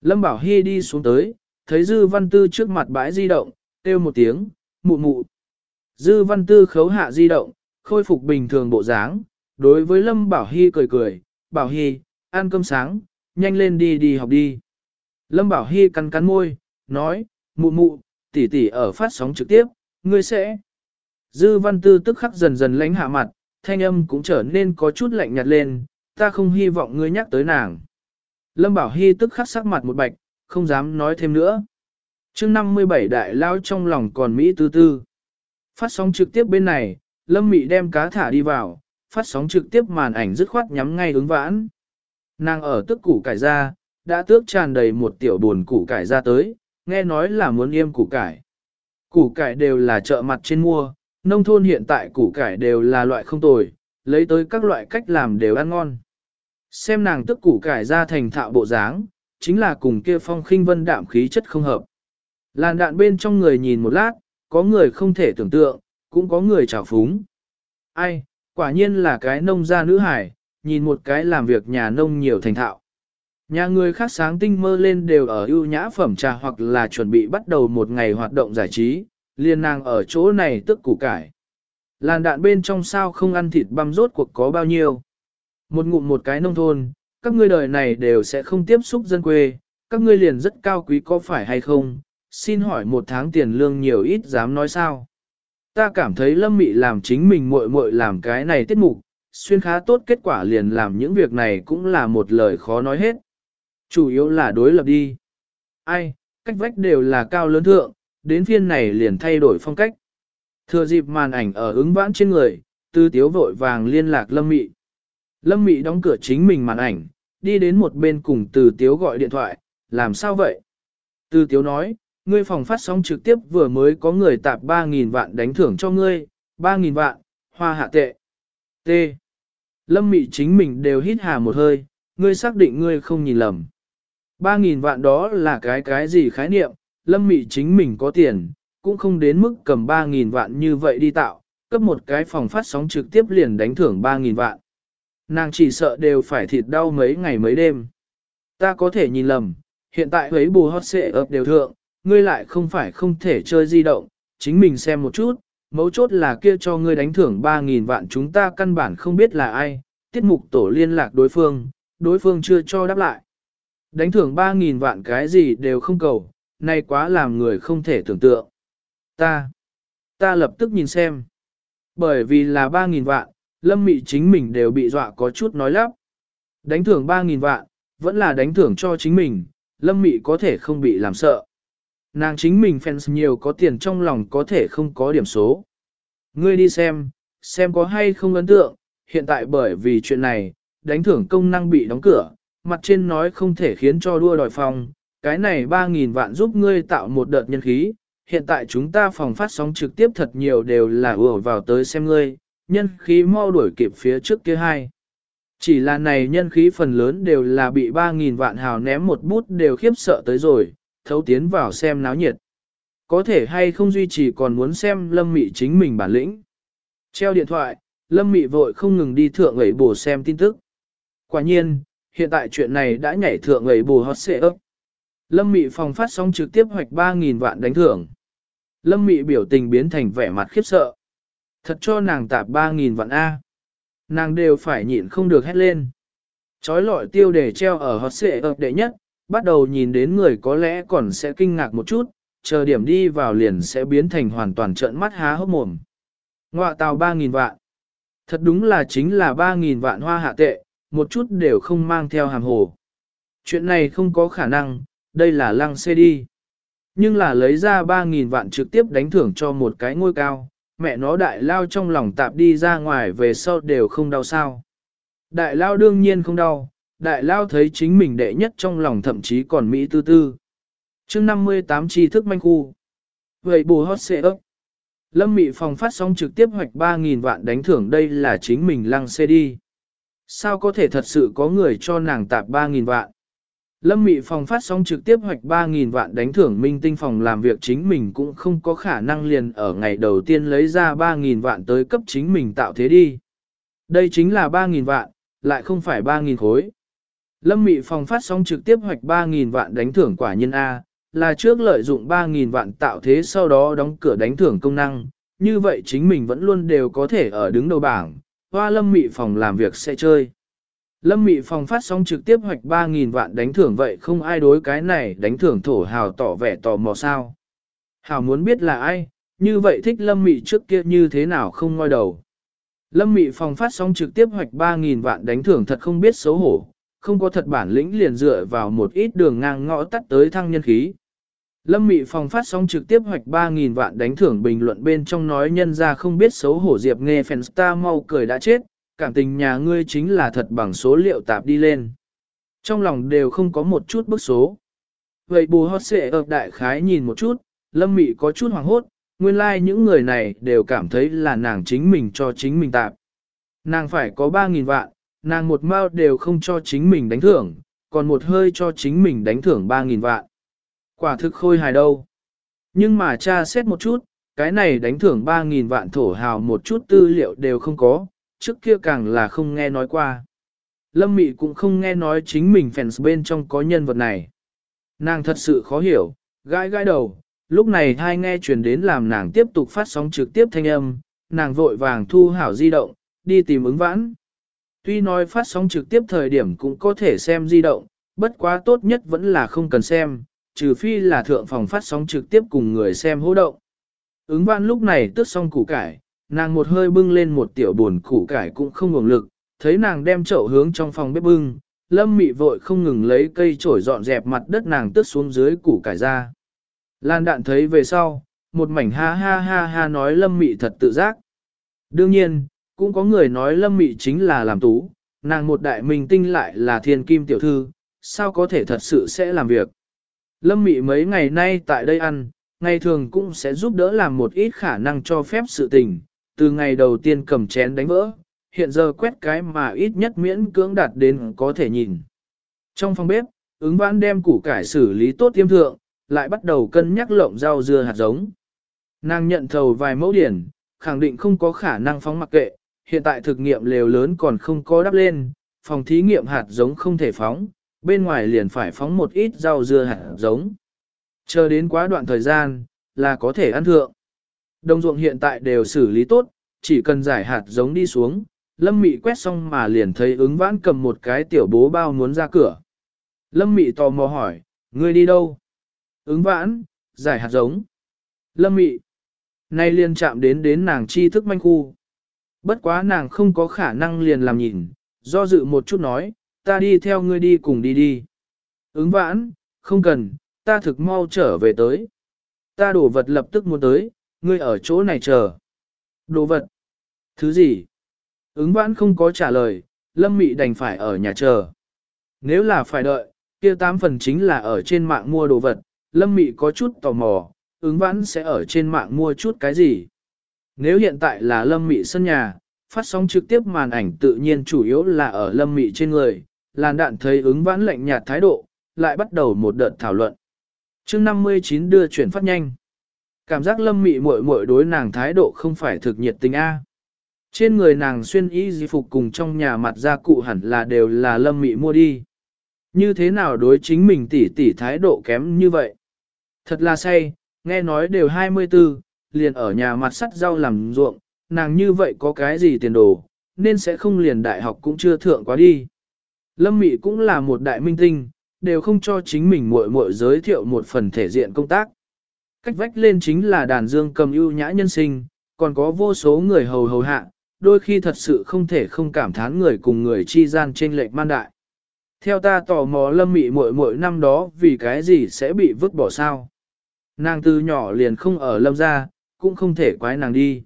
Lâm Bảo Hy đi xuống tới, thấy Dư văn tư trước mặt bãi di động, kêu một tiếng, mụ mụ. Dư văn tư khấu hạ di động, khôi phục bình thường bộ dáng, đối với Lâm Bảo Hy cười cười, Bảo Hy, ăn cơm sáng, nhanh lên đi đi học đi. Lâm Bảo Hy cắn cắn môi, nói, mụ mụ, tỷ tỷ ở phát sóng trực tiếp, ngươi sẽ. Dư văn tư tức khắc dần dần lánh hạ mặt, thanh âm cũng trở nên có chút lạnh nhạt lên, ta không hy vọng ngươi nhắc tới nàng. Lâm Bảo Hy tức khắc sắc mặt một bạch, không dám nói thêm nữa. chương 57 đại lao trong lòng còn Mỹ tư tư. Phát sóng trực tiếp bên này, Lâm Mị đem cá thả đi vào, phát sóng trực tiếp màn ảnh dứt khoát nhắm ngay ứng vãn. Nàng ở tức củ cải ra, đã tước tràn đầy một tiểu buồn củ cải ra tới, nghe nói là muốn yêm củ cải. Củ cải đều là chợ mặt trên mua, nông thôn hiện tại củ cải đều là loại không tồi, lấy tới các loại cách làm đều ăn ngon. Xem nàng tức củ cải ra thành thạo bộ dáng, chính là cùng kia phong khinh vân đạm khí chất không hợp. Làn đạn bên trong người nhìn một lát, có người không thể tưởng tượng, cũng có người trào phúng. Ai, quả nhiên là cái nông gia nữ hải, nhìn một cái làm việc nhà nông nhiều thành thạo. Nhà người khác sáng tinh mơ lên đều ở ưu nhã phẩm trà hoặc là chuẩn bị bắt đầu một ngày hoạt động giải trí, liên nàng ở chỗ này tức củ cải. Làn đạn bên trong sao không ăn thịt băm rốt cuộc có bao nhiêu. Một ngụm một cái nông thôn, các ngươi đời này đều sẽ không tiếp xúc dân quê, các ngươi liền rất cao quý có phải hay không, xin hỏi một tháng tiền lương nhiều ít dám nói sao. Ta cảm thấy lâm mị làm chính mình muội muội làm cái này tiết mục, xuyên khá tốt kết quả liền làm những việc này cũng là một lời khó nói hết. Chủ yếu là đối lập đi. Ai, cách vách đều là cao lớn thượng, đến phiên này liền thay đổi phong cách. Thừa dịp màn ảnh ở ứng vãn trên người, tư tiếu vội vàng liên lạc Lâm Mị. Lâm Mị đóng cửa chính mình màn ảnh, đi đến một bên cùng từ tiếu gọi điện thoại, làm sao vậy? Từ tiếu nói, ngươi phòng phát sóng trực tiếp vừa mới có người tạp 3.000 vạn đánh thưởng cho ngươi, 3.000 vạn, hoa hạ tệ. T. Lâm Mị chính mình đều hít hà một hơi, ngươi xác định ngươi không nhìn lầm. 3.000 vạn đó là cái cái gì khái niệm, lâm mị chính mình có tiền, cũng không đến mức cầm 3.000 vạn như vậy đi tạo, cấp một cái phòng phát sóng trực tiếp liền đánh thưởng 3.000 vạn. Nàng chỉ sợ đều phải thịt đau mấy ngày mấy đêm. Ta có thể nhìn lầm, hiện tại ấy bù hot xệ ập đều thượng, ngươi lại không phải không thể chơi di động, chính mình xem một chút, mấu chốt là kia cho ngươi đánh thưởng 3.000 vạn chúng ta căn bản không biết là ai, tiết mục tổ liên lạc đối phương, đối phương chưa cho đáp lại. Đánh thưởng 3.000 vạn cái gì đều không cầu, nay quá làm người không thể tưởng tượng. Ta, ta lập tức nhìn xem. Bởi vì là 3.000 vạn, lâm mị chính mình đều bị dọa có chút nói lắp. Đánh thưởng 3.000 vạn, vẫn là đánh thưởng cho chính mình, lâm mị có thể không bị làm sợ. Nàng chính mình fans nhiều có tiền trong lòng có thể không có điểm số. Ngươi đi xem, xem có hay không ấn tượng, hiện tại bởi vì chuyện này, đánh thưởng công năng bị đóng cửa, mặt trên nói không thể khiến cho đua đòi phòng, cái này 3.000 vạn giúp ngươi tạo một đợt nhân khí, hiện tại chúng ta phòng phát sóng trực tiếp thật nhiều đều là ùa vào tới xem ngươi, nhân khí mau đuổi kịp phía trước kia hai. Chỉ là này nhân khí phần lớn đều là bị 3.000 vạn hào ném một bút đều khiếp sợ tới rồi, thấu tiến vào xem náo nhiệt. Có thể hay không duy trì còn muốn xem Lâm Mị chính mình bản lĩnh. Treo điện thoại, Lâm Mị vội không ngừng đi thượng ấy bổ xem tin tức. Quả nhiên, hiện tại chuyện này đã nhảy thượng ấy bù hot xệ ấp. Lâm Mị phòng phát sóng trực tiếp hoạch 3.000 vạn đánh thưởng. Lâm Mị biểu tình biến thành vẻ mặt khiếp sợ. Thật cho nàng tạp 3.000 vạn A. Nàng đều phải nhịn không được hét lên. Chói lọi tiêu đề treo ở hot xệ ấp đệ nhất, bắt đầu nhìn đến người có lẽ còn sẽ kinh ngạc một chút, chờ điểm đi vào liền sẽ biến thành hoàn toàn trợn mắt há hốc mồm. Ngoạ tàu 3.000 vạn. Thật đúng là chính là 3.000 vạn hoa hạ tệ, một chút đều không mang theo hàm hồ. Chuyện này không có khả năng, đây là lăng xê đi. Nhưng là lấy ra 3.000 vạn trực tiếp đánh thưởng cho một cái ngôi cao, mẹ nó đại lao trong lòng tạp đi ra ngoài về sau đều không đau sao. Đại lao đương nhiên không đau, đại lao thấy chính mình đệ nhất trong lòng thậm chí còn Mỹ tư tư. chương 58 tri thức manh khu. Vậy bù hót xệ ấp. Lâm Mị phòng phát sóng trực tiếp hoạch 3.000 vạn đánh thưởng đây là chính mình lăng xe đi. Sao có thể thật sự có người cho nàng tạp 3.000 vạn? Lâm Mị phòng phát sóng trực tiếp hoạch 3.000 vạn đánh thưởng minh tinh phòng làm việc chính mình cũng không có khả năng liền ở ngày đầu tiên lấy ra 3.000 vạn tới cấp chính mình tạo thế đi. Đây chính là 3.000 vạn, lại không phải 3.000 khối. Lâm Mị phòng phát sóng trực tiếp hoạch 3.000 vạn đánh thưởng quả nhân A, là trước lợi dụng 3.000 vạn tạo thế sau đó đóng cửa đánh thưởng công năng, như vậy chính mình vẫn luôn đều có thể ở đứng đầu bảng, hoa lâm mị phòng làm việc sẽ chơi. Lâm mị phòng phát sóng trực tiếp hoạch 3.000 vạn đánh thưởng vậy không ai đối cái này đánh thưởng thổ hào tỏ vẻ tò mò sao. Hào muốn biết là ai, như vậy thích lâm mị trước kia như thế nào không ngoi đầu. Lâm mị phòng phát sóng trực tiếp hoạch 3.000 vạn đánh thưởng thật không biết xấu hổ, không có thật bản lĩnh liền dựa vào một ít đường ngang ngõ tắt tới thăng nhân khí. Lâm Mị phòng phát sóng trực tiếp hoạch 3.000 vạn đánh thưởng bình luận bên trong nói nhân ra không biết xấu hổ Diệp nghe Fanstar mau cười đã chết, cảm tình nhà ngươi chính là thật bằng số liệu tạp đi lên. Trong lòng đều không có một chút bức số. Vậy bù hót xệ ập đại khái nhìn một chút, Lâm Mị có chút hoàng hốt, nguyên lai like những người này đều cảm thấy là nàng chính mình cho chính mình tạp. Nàng phải có 3.000 vạn, nàng một mao đều không cho chính mình đánh thưởng, còn một hơi cho chính mình đánh thưởng 3.000 vạn. Quả thực khôi hài đâu. Nhưng mà cha xét một chút, cái này đánh thưởng 3.000 vạn thổ hào một chút tư liệu đều không có, trước kia càng là không nghe nói qua. Lâm Mị cũng không nghe nói chính mình fans bên trong có nhân vật này. Nàng thật sự khó hiểu, gãi gãi đầu, lúc này hai nghe truyền đến làm nàng tiếp tục phát sóng trực tiếp thanh âm, nàng vội vàng thu hảo di động, đi tìm ứng vãn. Tuy nói phát sóng trực tiếp thời điểm cũng có thể xem di động, bất quá tốt nhất vẫn là không cần xem, trừ phi là thượng phòng phát sóng trực tiếp cùng người xem hô động. Ứng văn lúc này tước xong củ cải, nàng một hơi bưng lên một tiểu buồn củ cải cũng không ngừng lực, thấy nàng đem chậu hướng trong phòng bếp bưng, lâm mị vội không ngừng lấy cây chổi dọn dẹp mặt đất nàng tước xuống dưới củ cải ra. Lan đạn thấy về sau, một mảnh ha ha ha ha nói lâm mị thật tự giác. Đương nhiên, cũng có người nói lâm mị chính là làm tú, nàng một đại minh tinh lại là thiên kim tiểu thư, sao có thể thật sự sẽ làm việc. Lâm Mị mấy ngày nay tại đây ăn, ngày thường cũng sẽ giúp đỡ làm một ít khả năng cho phép sự tình, từ ngày đầu tiên cầm chén đánh vỡ, hiện giờ quét cái mà ít nhất miễn cưỡng đạt đến có thể nhìn. Trong phòng bếp, ứng vãn đem củ cải xử lý tốt tiêm thượng, lại bắt đầu cân nhắc lộng rau dưa hạt giống. Nàng nhận thầu vài mẫu điển, khẳng định không có khả năng phóng mặc kệ, hiện tại thực nghiệm lều lớn còn không có đắp lên, phòng thí nghiệm hạt giống không thể phóng, bên ngoài liền phải phóng một ít rau dưa hạt giống. Chờ đến quá đoạn thời gian, là có thể ăn thượng. Đồng ruộng hiện tại đều xử lý tốt, chỉ cần giải hạt giống đi xuống, Lâm Mị quét xong mà liền thấy ứng vãn cầm một cái tiểu bố bao muốn ra cửa. Lâm Mị tò mò hỏi, ngươi đi đâu? Ứng vãn, giải hạt giống. Lâm Mị, nay liền chạm đến đến nàng tri thức manh khu. Bất quá nàng không có khả năng liền làm nhìn, do dự một chút nói, ta đi theo ngươi đi cùng đi đi. Ứng vãn, không cần, ta thực mau trở về tới. Ta đổ vật lập tức muốn tới, ngươi ở chỗ này chờ. Đồ vật? Thứ gì? Ứng vãn không có trả lời, lâm mị đành phải ở nhà chờ. Nếu là phải đợi, kia tám phần chính là ở trên mạng mua đồ vật, lâm mị có chút tò mò, ứng vãn sẽ ở trên mạng mua chút cái gì. Nếu hiện tại là lâm mị sân nhà, phát sóng trực tiếp màn ảnh tự nhiên chủ yếu là ở lâm mị trên người, làn đạn thấy ứng vãn lạnh nhạt thái độ, lại bắt đầu một đợt thảo luận. chương 59 đưa chuyển phát nhanh. Cảm giác lâm mị muội muội đối nàng thái độ không phải thực nhiệt tình A. Trên người nàng xuyên y di phục cùng trong nhà mặt gia cụ hẳn là đều là lâm mị mua đi. Như thế nào đối chính mình tỷ tỷ thái độ kém như vậy? Thật là say, nghe nói đều 24, liền ở nhà mặt sắt rau làm ruộng, nàng như vậy có cái gì tiền đồ, nên sẽ không liền đại học cũng chưa thượng quá đi. Lâm Mị cũng là một đại minh tinh, đều không cho chính mình muội muội giới thiệu một phần thể diện công tác. Cách vách lên chính là đàn dương cầm ưu nhã nhân sinh, còn có vô số người hầu hầu hạ, đôi khi thật sự không thể không cảm thán người cùng người chi gian trên lệch man đại. Theo ta tò mò lâm mị muội muội năm đó vì cái gì sẽ bị vứt bỏ sao. Nàng từ nhỏ liền không ở lâm gia, cũng không thể quái nàng đi.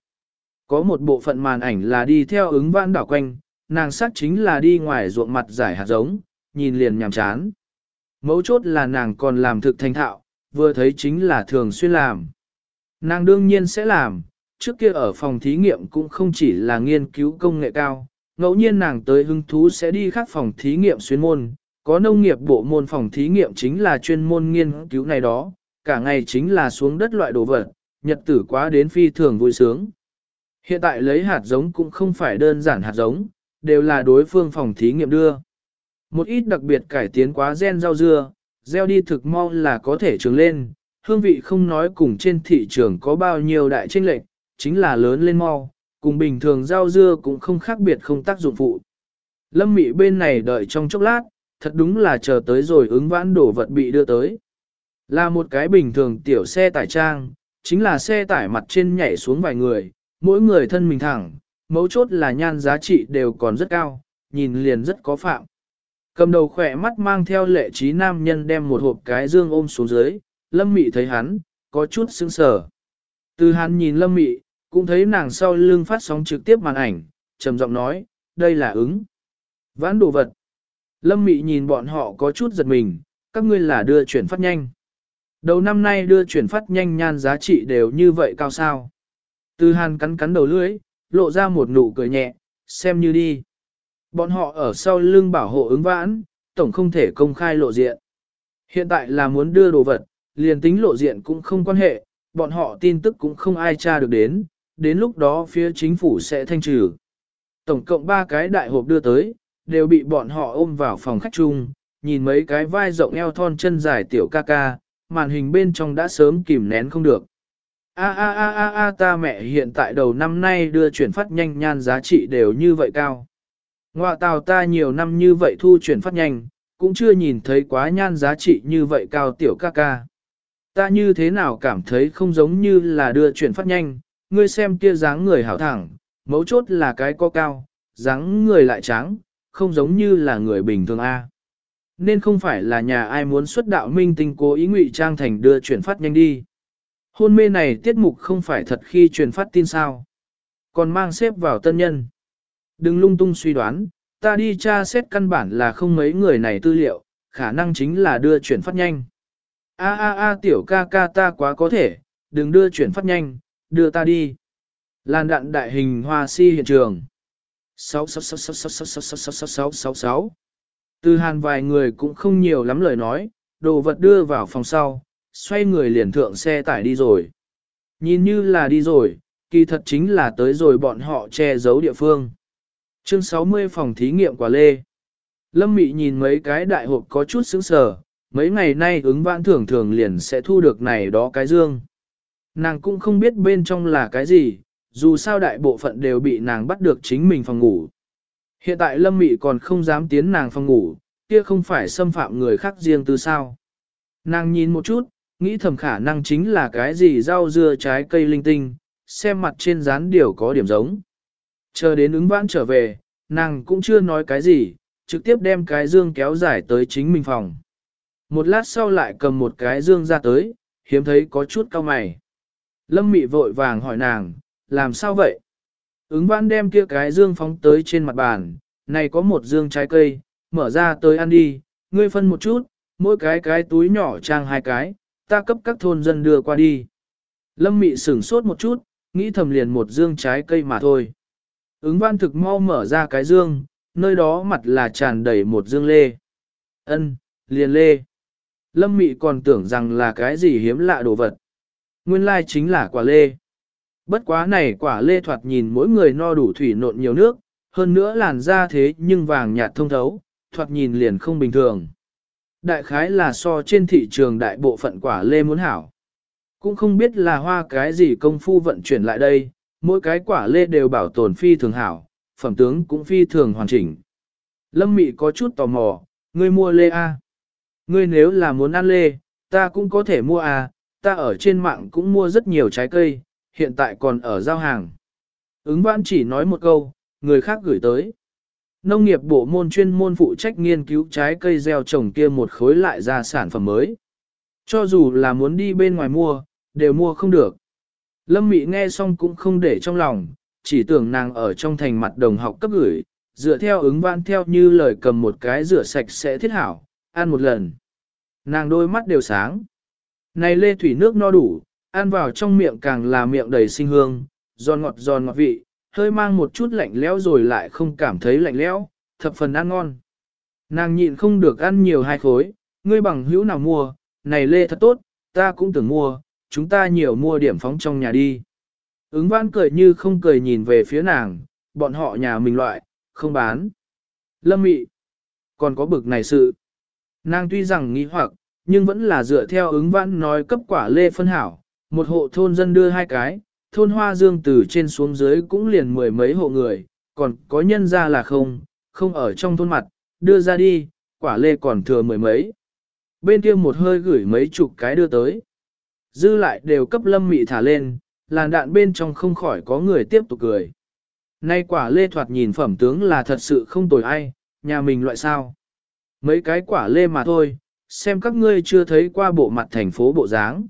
có một bộ phận màn ảnh là đi theo ứng vãn đảo quanh, nàng sắc chính là đi ngoài ruộng mặt giải hạt giống, nhìn liền nhàm chán. Mấu chốt là nàng còn làm thực thành thạo, vừa thấy chính là thường xuyên làm. Nàng đương nhiên sẽ làm, trước kia ở phòng thí nghiệm cũng không chỉ là nghiên cứu công nghệ cao, ngẫu nhiên nàng tới hứng thú sẽ đi khác phòng thí nghiệm xuyên môn, có nông nghiệp bộ môn phòng thí nghiệm chính là chuyên môn nghiên cứu này đó, cả ngày chính là xuống đất loại đồ vật, nhật tử quá đến phi thường vui sướng. Hiện tại lấy hạt giống cũng không phải đơn giản hạt giống, đều là đối phương phòng thí nghiệm đưa. Một ít đặc biệt cải tiến quá gen rau dưa, gieo đi thực mau là có thể trường lên, hương vị không nói cùng trên thị trường có bao nhiêu đại tranh lệch, chính là lớn lên mau, cùng bình thường rau dưa cũng không khác biệt không tác dụng phụ. Lâm mị bên này đợi trong chốc lát, thật đúng là chờ tới rồi ứng vãn đổ vật bị đưa tới. Là một cái bình thường tiểu xe tải trang, chính là xe tải mặt trên nhảy xuống vài người, mỗi người thân mình thẳng, mấu chốt là nhan giá trị đều còn rất cao, nhìn liền rất có phạm. Cầm đầu khỏe mắt mang theo lệ trí nam nhân đem một hộp cái dương ôm xuống dưới, lâm mị thấy hắn, có chút sững sờ. Từ hắn nhìn lâm mị, cũng thấy nàng sau lưng phát sóng trực tiếp màn ảnh, trầm giọng nói, đây là ứng. Vãn đồ vật. Lâm mị nhìn bọn họ có chút giật mình, các ngươi là đưa chuyển phát nhanh. Đầu năm nay đưa chuyển phát nhanh nhan giá trị đều như vậy cao sao. Từ hàn cắn cắn đầu lưỡi, lộ ra một nụ cười nhẹ, xem như đi. Bọn họ ở sau lưng bảo hộ ứng vãn, tổng không thể công khai lộ diện. Hiện tại là muốn đưa đồ vật, liền tính lộ diện cũng không quan hệ, bọn họ tin tức cũng không ai tra được đến, đến lúc đó phía chính phủ sẽ thanh trừ. Tổng cộng 3 cái đại hộp đưa tới, đều bị bọn họ ôm vào phòng khách chung, nhìn mấy cái vai rộng eo thon chân dài tiểu ca ca, màn hình bên trong đã sớm kìm nén không được. A a a a a ta mẹ hiện tại đầu năm nay đưa chuyển phát nhanh nhan giá trị đều như vậy cao. Ngoạ tào ta nhiều năm như vậy thu chuyển phát nhanh, cũng chưa nhìn thấy quá nhan giá trị như vậy cao tiểu ca ca. Ta như thế nào cảm thấy không giống như là đưa chuyển phát nhanh, ngươi xem kia dáng người hảo thẳng, mấu chốt là cái có cao, dáng người lại trắng, không giống như là người bình thường A. Nên không phải là nhà ai muốn xuất đạo minh tinh cố ý ngụy trang thành đưa chuyển phát nhanh đi. Hôn mê này tiết mục không phải thật khi truyền phát tin sao. Còn mang xếp vào tân nhân. Đừng lung tung suy đoán, ta đi tra xét căn bản là không mấy người này tư liệu, khả năng chính là đưa chuyển phát nhanh. A a a tiểu ca ca ta quá có thể, đừng đưa chuyển phát nhanh, đưa ta đi. Làn đạn đại hình hoa si hiện trường. 66666666666 từ hàn vài người cũng không nhiều lắm lời nói, đồ vật đưa vào phòng sau, xoay người liền thượng xe tải đi rồi. Nhìn như là đi rồi, kỳ thật chính là tới rồi bọn họ che giấu địa phương. Chương 60 phòng thí nghiệm quả lê. Lâm Mị nhìn mấy cái đại hộp có chút sững sờ, mấy ngày nay ứng vãn thường thường liền sẽ thu được này đó cái dương. Nàng cũng không biết bên trong là cái gì, dù sao đại bộ phận đều bị nàng bắt được chính mình phòng ngủ. Hiện tại Lâm Mị còn không dám tiến nàng phòng ngủ, kia không phải xâm phạm người khác riêng tư sao. Nàng nhìn một chút, nghĩ thầm khả năng chính là cái gì rau dưa trái cây linh tinh, xem mặt trên rán điều có điểm giống. Chờ đến ứng vãn trở về, nàng cũng chưa nói cái gì, trực tiếp đem cái dương kéo dài tới chính mình phòng. Một lát sau lại cầm một cái dương ra tới, hiếm thấy có chút cao mày. Lâm mị vội vàng hỏi nàng, làm sao vậy? Ứng vãn đem kia cái dương phóng tới trên mặt bàn, này có một dương trái cây, mở ra tới ăn đi, ngươi phân một chút, mỗi cái cái túi nhỏ trang hai cái, ta cấp các thôn dân đưa qua đi. Lâm mị sửng sốt một chút, nghĩ thầm liền một dương trái cây mà thôi. Ứng văn thực mau mở ra cái dương, nơi đó mặt là tràn đầy một dương lê. Ân, liền lê. Lâm mị còn tưởng rằng là cái gì hiếm lạ đồ vật. Nguyên lai chính là quả lê. Bất quá này quả lê thoạt nhìn mỗi người no đủ thủy nộn nhiều nước, hơn nữa làn da thế nhưng vàng nhạt thông thấu, thoạt nhìn liền không bình thường. Đại khái là so trên thị trường đại bộ phận quả lê muốn hảo. Cũng không biết là hoa cái gì công phu vận chuyển lại đây, mỗi cái quả lê đều bảo tồn phi thường hảo, phẩm tướng cũng phi thường hoàn chỉnh. Lâm Mị có chút tò mò, ngươi mua lê A. À? Ngươi nếu là muốn ăn lê, ta cũng có thể mua A, à, ta ở trên mạng cũng mua rất nhiều trái cây, hiện tại còn ở giao hàng. Ứng vãn chỉ nói một câu, người khác gửi tới. Nông nghiệp bộ môn chuyên môn phụ trách nghiên cứu trái cây gieo trồng kia một khối lại ra sản phẩm mới. Cho dù là muốn đi bên ngoài mua, đều mua không được. Lâm Mị nghe xong cũng không để trong lòng, chỉ tưởng nàng ở trong thành mặt đồng học cấp gửi, dựa theo ứng vãn theo như lời cầm một cái rửa sạch sẽ thiết hảo, ăn một lần. Nàng đôi mắt đều sáng. Này lê thủy nước no đủ, ăn vào trong miệng càng là miệng đầy sinh hương, giòn ngọt giòn ngọt vị, hơi mang một chút lạnh lẽo rồi lại không cảm thấy lạnh lẽo, thập phần ăn ngon. Nàng nhịn không được ăn nhiều hai khối, ngươi bằng hữu nào mua, này lê thật tốt, ta cũng tưởng mua, chúng ta nhiều mua điểm phóng trong nhà đi. Ứng văn cười như không cười nhìn về phía nàng, bọn họ nhà mình loại, không bán. Lâm mị, còn có bực này sự. Nàng tuy rằng nghĩ hoặc, nhưng vẫn là dựa theo ứng văn nói cấp quả lê phân hảo, một hộ thôn dân đưa hai cái, thôn hoa dương từ trên xuống dưới cũng liền mười mấy hộ người, còn có nhân ra là không, không ở trong thôn mặt, đưa ra đi, quả lê còn thừa mười mấy. Bên kia một hơi gửi mấy chục cái đưa tới. Dư lại đều cấp lâm mị thả lên, làn đạn bên trong không khỏi có người tiếp tục cười. Nay quả lê thoạt nhìn phẩm tướng là thật sự không tồi ai, nhà mình loại sao. Mấy cái quả lê mà thôi, xem các ngươi chưa thấy qua bộ mặt thành phố bộ dáng.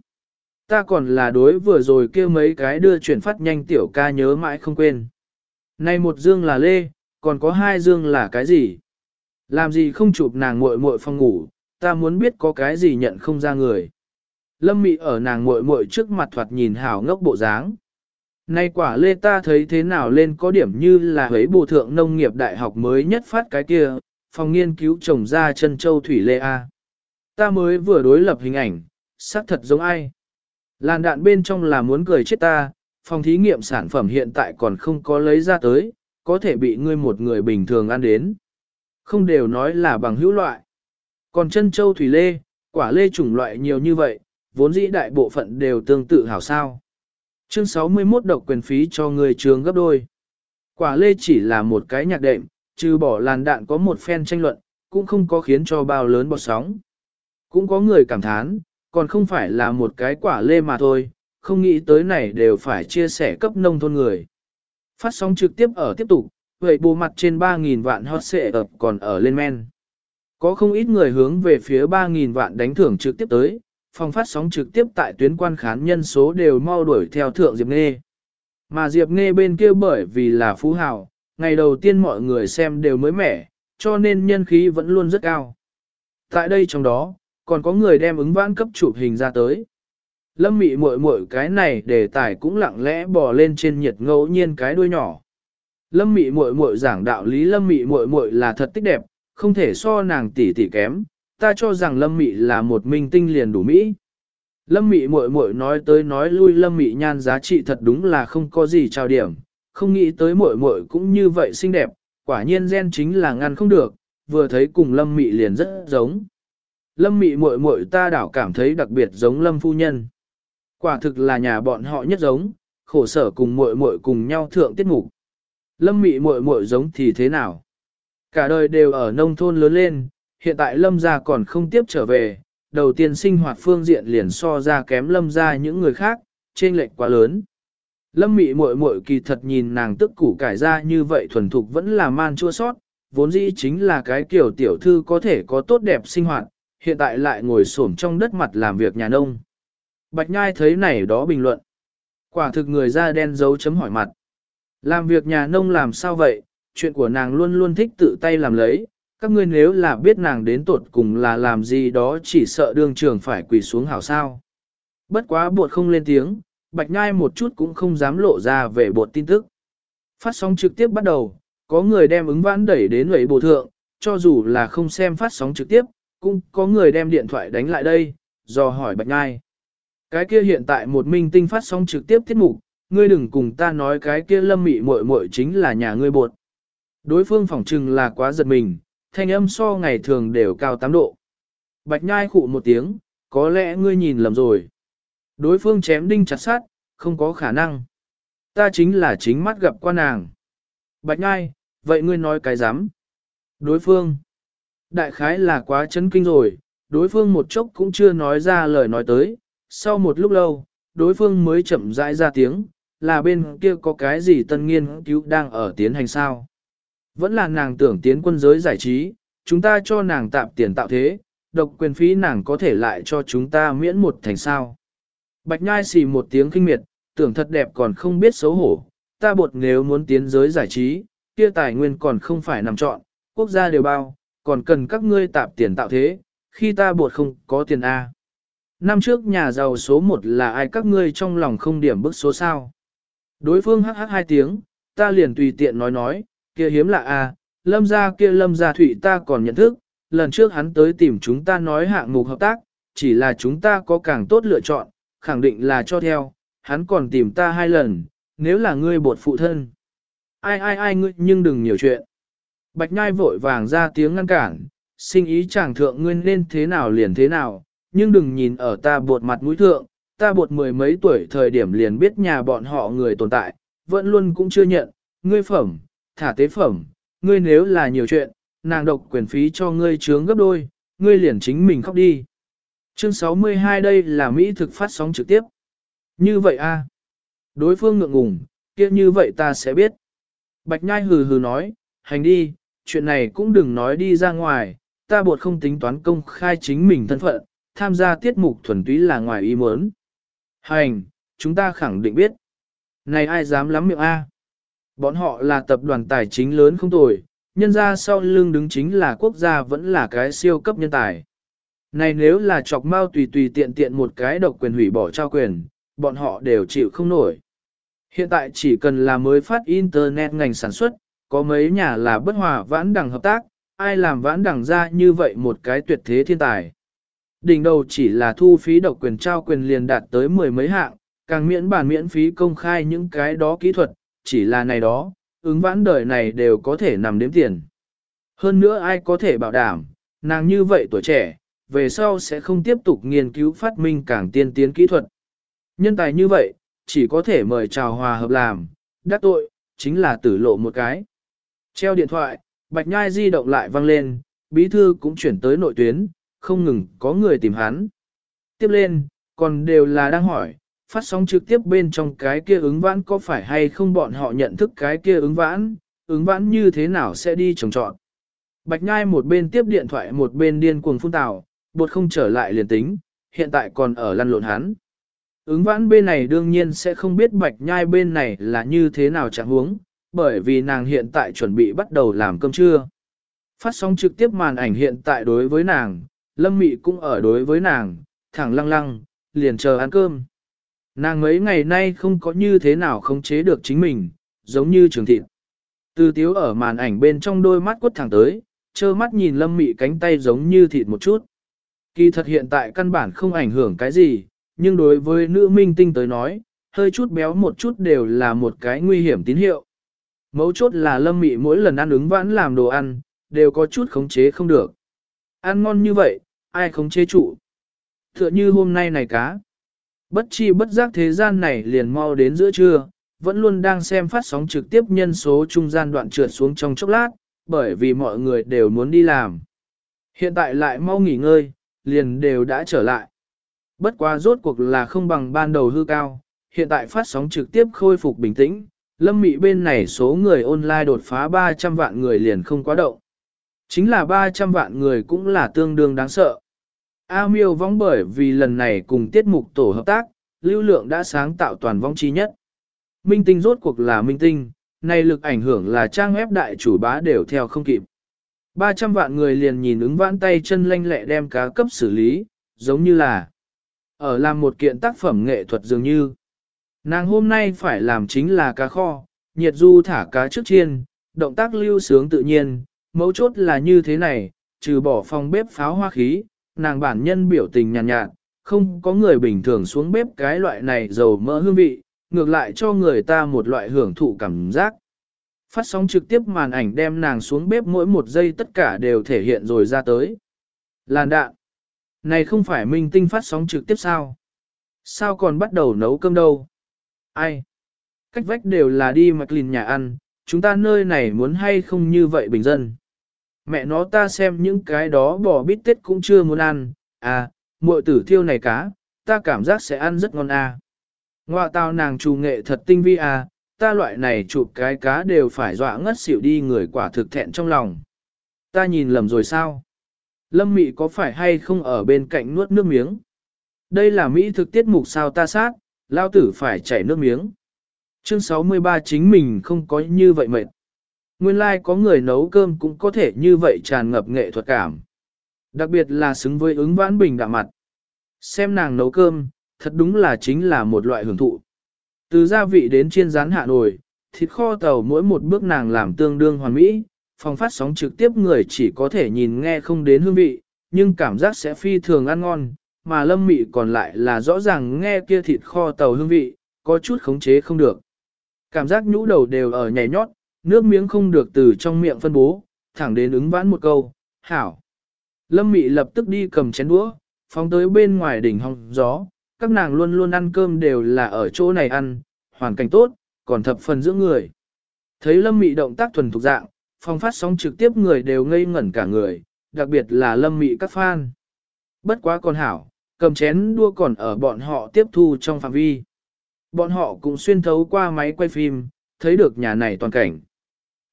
Ta còn là đối vừa rồi kia mấy cái đưa chuyển phát nhanh tiểu ca nhớ mãi không quên. Nay một dương là lê, còn có hai dương là cái gì? Làm gì không chụp nàng muội muội phòng ngủ, ta muốn biết có cái gì nhận không ra người. Lâm mị ở nàng muội muội trước mặt thoạt nhìn hảo ngốc bộ dáng. Nay quả lê ta thấy thế nào lên có điểm như là hấy bộ thượng nông nghiệp đại học mới nhất phát cái kia, phòng nghiên cứu trồng ra chân châu thủy lê A. Ta mới vừa đối lập hình ảnh, xác thật giống ai. Làn đạn bên trong là muốn cười chết ta, phòng thí nghiệm sản phẩm hiện tại còn không có lấy ra tới, có thể bị ngươi một người bình thường ăn đến. Không đều nói là bằng hữu loại. Còn chân châu thủy lê, quả lê chủng loại nhiều như vậy, vốn dĩ đại bộ phận đều tương tự hảo sao. Chương 61 độc quyền phí cho người trường gấp đôi. Quả lê chỉ là một cái nhạc đệm, trừ bỏ làn đạn có một phen tranh luận, cũng không có khiến cho bao lớn bọt sóng. Cũng có người cảm thán, còn không phải là một cái quả lê mà thôi, không nghĩ tới này đều phải chia sẻ cấp nông thôn người. Phát sóng trực tiếp ở tiếp tục, vậy bù mặt trên 3.000 vạn hot xệ ập còn ở lên men. Có không ít người hướng về phía 3.000 vạn đánh thưởng trực tiếp tới, phòng phát sóng trực tiếp tại tuyến quan khán nhân số đều mau đuổi theo thượng Diệp Nghê. Mà Diệp Nghê bên kia bởi vì là phú hào, ngày đầu tiên mọi người xem đều mới mẻ, cho nên nhân khí vẫn luôn rất cao. Tại đây trong đó, còn có người đem ứng vãn cấp chụp hình ra tới. Lâm mị muội muội cái này đề tài cũng lặng lẽ bò lên trên nhiệt ngẫu nhiên cái đuôi nhỏ. Lâm mị muội muội giảng đạo lý lâm mị muội muội là thật tích đẹp, không thể so nàng tỷ tỷ kém, ta cho rằng lâm mị là một minh tinh liền đủ mỹ. Lâm mị muội muội nói tới nói lui lâm mị nhan giá trị thật đúng là không có gì trao điểm, không nghĩ tới muội muội cũng như vậy xinh đẹp, quả nhiên gen chính là ngăn không được, vừa thấy cùng lâm mị liền rất giống. Lâm mị muội muội ta đảo cảm thấy đặc biệt giống lâm phu nhân. Quả thực là nhà bọn họ nhất giống, khổ sở cùng muội muội cùng nhau thượng tiết mục. Lâm mị muội muội giống thì thế nào? Cả đời đều ở nông thôn lớn lên, hiện tại lâm gia còn không tiếp trở về, đầu tiên sinh hoạt phương diện liền so ra kém lâm gia những người khác, trên lệch quá lớn. Lâm mị muội muội kỳ thật nhìn nàng tức củ cải ra như vậy thuần thục vẫn là man chua sót, vốn dĩ chính là cái kiểu tiểu thư có thể có tốt đẹp sinh hoạt, hiện tại lại ngồi xổm trong đất mặt làm việc nhà nông. Bạch Nhai thấy này đó bình luận. Quả thực người da đen dấu chấm hỏi mặt. Làm việc nhà nông làm sao vậy, chuyện của nàng luôn luôn thích tự tay làm lấy, các ngươi nếu là biết nàng đến tột cùng là làm gì đó chỉ sợ đương trường phải quỳ xuống hảo sao. Bất quá buộc không lên tiếng, Bạch Nhai một chút cũng không dám lộ ra về bột tin tức. Phát sóng trực tiếp bắt đầu, có người đem ứng vãn đẩy đến lưỡi bộ thượng, cho dù là không xem phát sóng trực tiếp, cũng có người đem điện thoại đánh lại đây, do hỏi Bạch Nhai. Cái kia hiện tại một minh tinh phát sóng trực tiếp tiết mục, ngươi đừng cùng ta nói cái kia lâm mị muội muội chính là nhà ngươi bột. Đối phương phỏng trừng là quá giật mình, thanh âm so ngày thường đều cao 8 độ. Bạch nhai khụ một tiếng, có lẽ ngươi nhìn lầm rồi. Đối phương chém đinh chặt sát, không có khả năng. Ta chính là chính mắt gặp qua nàng. Bạch nhai, vậy ngươi nói cái dám. Đối phương. Đại khái là quá chấn kinh rồi, đối phương một chốc cũng chưa nói ra lời nói tới. Sau một lúc lâu, đối phương mới chậm rãi ra tiếng, là bên kia có cái gì tân nghiên cứu đang ở tiến hành sao. Vẫn là nàng tưởng tiến quân giới giải trí, chúng ta cho nàng tạm tiền tạo thế, độc quyền phí nàng có thể lại cho chúng ta miễn một thành sao. Bạch Nhai xì một tiếng kinh miệt, tưởng thật đẹp còn không biết xấu hổ, ta bột nếu muốn tiến giới giải trí, kia tài nguyên còn không phải nằm chọn, quốc gia đều bao, còn cần các ngươi tạp tiền tạo thế, khi ta bột không có tiền A. Năm trước nhà giàu số 1 là ai các ngươi trong lòng không điểm bức số sao. Đối phương hắc hắc hai tiếng, ta liền tùy tiện nói nói, kia hiếm lạ A, lâm gia kia lâm gia thủy ta còn nhận thức, lần trước hắn tới tìm chúng ta nói hạng mục hợp tác, chỉ là chúng ta có càng tốt lựa chọn, khẳng định là cho theo, hắn còn tìm ta hai lần, nếu là ngươi bột phụ thân. Ai ai ai ngươi nhưng đừng nhiều chuyện. Bạch Nhai vội vàng ra tiếng ngăn cản, sinh ý chàng thượng ngươi nên thế nào liền thế nào, nhưng đừng nhìn ở ta bột mặt mũi thượng, ta bột mười mấy tuổi thời điểm liền biết nhà bọn họ người tồn tại, vẫn luôn cũng chưa nhận, ngươi phẩm, thả tế phẩm, ngươi nếu là nhiều chuyện, nàng độc quyền phí cho ngươi trướng gấp đôi, ngươi liền chính mình khóc đi. Chương 62 đây là Mỹ thực phát sóng trực tiếp. Như vậy a Đối phương ngượng ngùng, kia như vậy ta sẽ biết. Bạch Nhai hừ hừ nói, hành đi, chuyện này cũng đừng nói đi ra ngoài, ta buộc không tính toán công khai chính mình thân phận, tham gia tiết mục thuần túy là ngoài ý muốn. Hành, chúng ta khẳng định biết. Này ai dám lắm miệng A. Bọn họ là tập đoàn tài chính lớn không tồi, nhân ra sau lưng đứng chính là quốc gia vẫn là cái siêu cấp nhân tài. Này nếu là chọc mau tùy tùy tiện tiện một cái độc quyền hủy bỏ trao quyền, bọn họ đều chịu không nổi. Hiện tại chỉ cần là mới phát Internet ngành sản xuất, có mấy nhà là bất hòa vãn đẳng hợp tác, ai làm vãn đẳng ra như vậy một cái tuyệt thế thiên tài. Đỉnh đầu chỉ là thu phí độc quyền trao quyền liền đạt tới mười mấy hạng, càng miễn bản miễn phí công khai những cái đó kỹ thuật, chỉ là này đó, ứng vãn đời này đều có thể nằm đếm tiền. Hơn nữa ai có thể bảo đảm, nàng như vậy tuổi trẻ, về sau sẽ không tiếp tục nghiên cứu phát minh càng tiên tiến kỹ thuật. Nhân tài như vậy, chỉ có thể mời chào hòa hợp làm, đắc tội, chính là tử lộ một cái. Treo điện thoại, bạch nhai di động lại vang lên, bí thư cũng chuyển tới nội tuyến, không ngừng có người tìm hắn. Tiếp lên, còn đều là đang hỏi, phát sóng trực tiếp bên trong cái kia ứng vãn có phải hay không bọn họ nhận thức cái kia ứng vãn, ứng vãn như thế nào sẽ đi trồng trọn. Bạch nhai một bên tiếp điện thoại một bên điên cuồng phun tào, bột không trở lại liền tính, hiện tại còn ở lăn lộn hắn. Ứng vãn bên này đương nhiên sẽ không biết bạch nhai bên này là như thế nào chẳng huống, bởi vì nàng hiện tại chuẩn bị bắt đầu làm cơm trưa. Phát sóng trực tiếp màn ảnh hiện tại đối với nàng, lâm mị cũng ở đối với nàng, thẳng lăng lăng, liền chờ ăn cơm. Nàng mấy ngày nay không có như thế nào khống chế được chính mình, giống như trường thịt. Từ tiếu ở màn ảnh bên trong đôi mắt quất thẳng tới, trơ mắt nhìn lâm mị cánh tay giống như thịt một chút. Kỳ thật hiện tại căn bản không ảnh hưởng cái gì, nhưng đối với nữ minh tinh tới nói, hơi chút béo một chút đều là một cái nguy hiểm tín hiệu. Mấu chốt là lâm mị mỗi lần ăn ứng vãn làm đồ ăn, đều có chút khống chế không được. Ăn ngon như vậy, ai khống chế trụ. Tựa như hôm nay này cá. Bất chi bất giác thế gian này liền mau đến giữa trưa, vẫn luôn đang xem phát sóng trực tiếp nhân số trung gian đoạn trượt xuống trong chốc lát, bởi vì mọi người đều muốn đi làm. Hiện tại lại mau nghỉ ngơi, liền đều đã trở lại. Bất quá rốt cuộc là không bằng ban đầu hư cao, hiện tại phát sóng trực tiếp khôi phục bình tĩnh, lâm mị bên này số người online đột phá 300 vạn người liền không quá động. Chính là 300 vạn người cũng là tương đương đáng sợ. A miêu vong bởi vì lần này cùng tiết mục tổ hợp tác, lưu lượng đã sáng tạo toàn vong trí nhất. Minh tinh rốt cuộc là minh tinh, này lực ảnh hưởng là trang web đại chủ bá đều theo không kịp. 300 vạn người liền nhìn ứng vãn tay chân lanh lẹ đem cá cấp xử lý, giống như là ở làm một kiện tác phẩm nghệ thuật dường như. Nàng hôm nay phải làm chính là cá kho, nhiệt du thả cá trước chiên, động tác lưu sướng tự nhiên, mấu chốt là như thế này, trừ bỏ phòng bếp pháo hoa khí, nàng bản nhân biểu tình nhàn nhạt, nhạt, không có người bình thường xuống bếp cái loại này dầu mỡ hương vị, ngược lại cho người ta một loại hưởng thụ cảm giác. Phát sóng trực tiếp màn ảnh đem nàng xuống bếp mỗi một giây tất cả đều thể hiện rồi ra tới. Làn đạn. Này không phải minh tinh phát sóng trực tiếp sao? Sao còn bắt đầu nấu cơm đâu? Ai? Cách vách đều là đi mặc lìn nhà ăn, chúng ta nơi này muốn hay không như vậy bình dân. Mẹ nó ta xem những cái đó bò bít tết cũng chưa muốn ăn, à, muội tử thiêu này cá, ta cảm giác sẽ ăn rất ngon à. Ngoại tao nàng trù nghệ thật tinh vi à, ta loại này chụp cái cá đều phải dọa ngất xỉu đi người quả thực thẹn trong lòng. Ta nhìn lầm rồi sao? Lâm Mị có phải hay không ở bên cạnh nuốt nước miếng? Đây là Mỹ thực tiết mục sao ta sát, lao tử phải chảy nước miếng. Chương 63 chính mình không có như vậy mệt. Nguyên lai like có người nấu cơm cũng có thể như vậy tràn ngập nghệ thuật cảm. Đặc biệt là xứng với ứng vãn bình đạm mặt. Xem nàng nấu cơm, thật đúng là chính là một loại hưởng thụ. Từ gia vị đến chiên rán hạ nồi, thịt kho tàu mỗi một bước nàng làm tương đương hoàn mỹ, phòng phát sóng trực tiếp người chỉ có thể nhìn nghe không đến hương vị, nhưng cảm giác sẽ phi thường ăn ngon, mà lâm mị còn lại là rõ ràng nghe kia thịt kho tàu hương vị, có chút khống chế không được. Cảm giác nhũ đầu đều ở nhảy nhót, nước miếng không được từ trong miệng phân bố, thẳng đến ứng vãn một câu, hảo. Lâm mị lập tức đi cầm chén đũa, phóng tới bên ngoài đỉnh hong gió, các nàng luôn luôn ăn cơm đều là ở chỗ này ăn, hoàn cảnh tốt, còn thập phần giữa người. Thấy lâm mị động tác thuần thục dạng, phong phát sóng trực tiếp người đều ngây ngẩn cả người, đặc biệt là lâm mị các fan. Bất quá còn hảo, cầm chén đua còn ở bọn họ tiếp thu trong phạm vi. Bọn họ cũng xuyên thấu qua máy quay phim, thấy được nhà này toàn cảnh.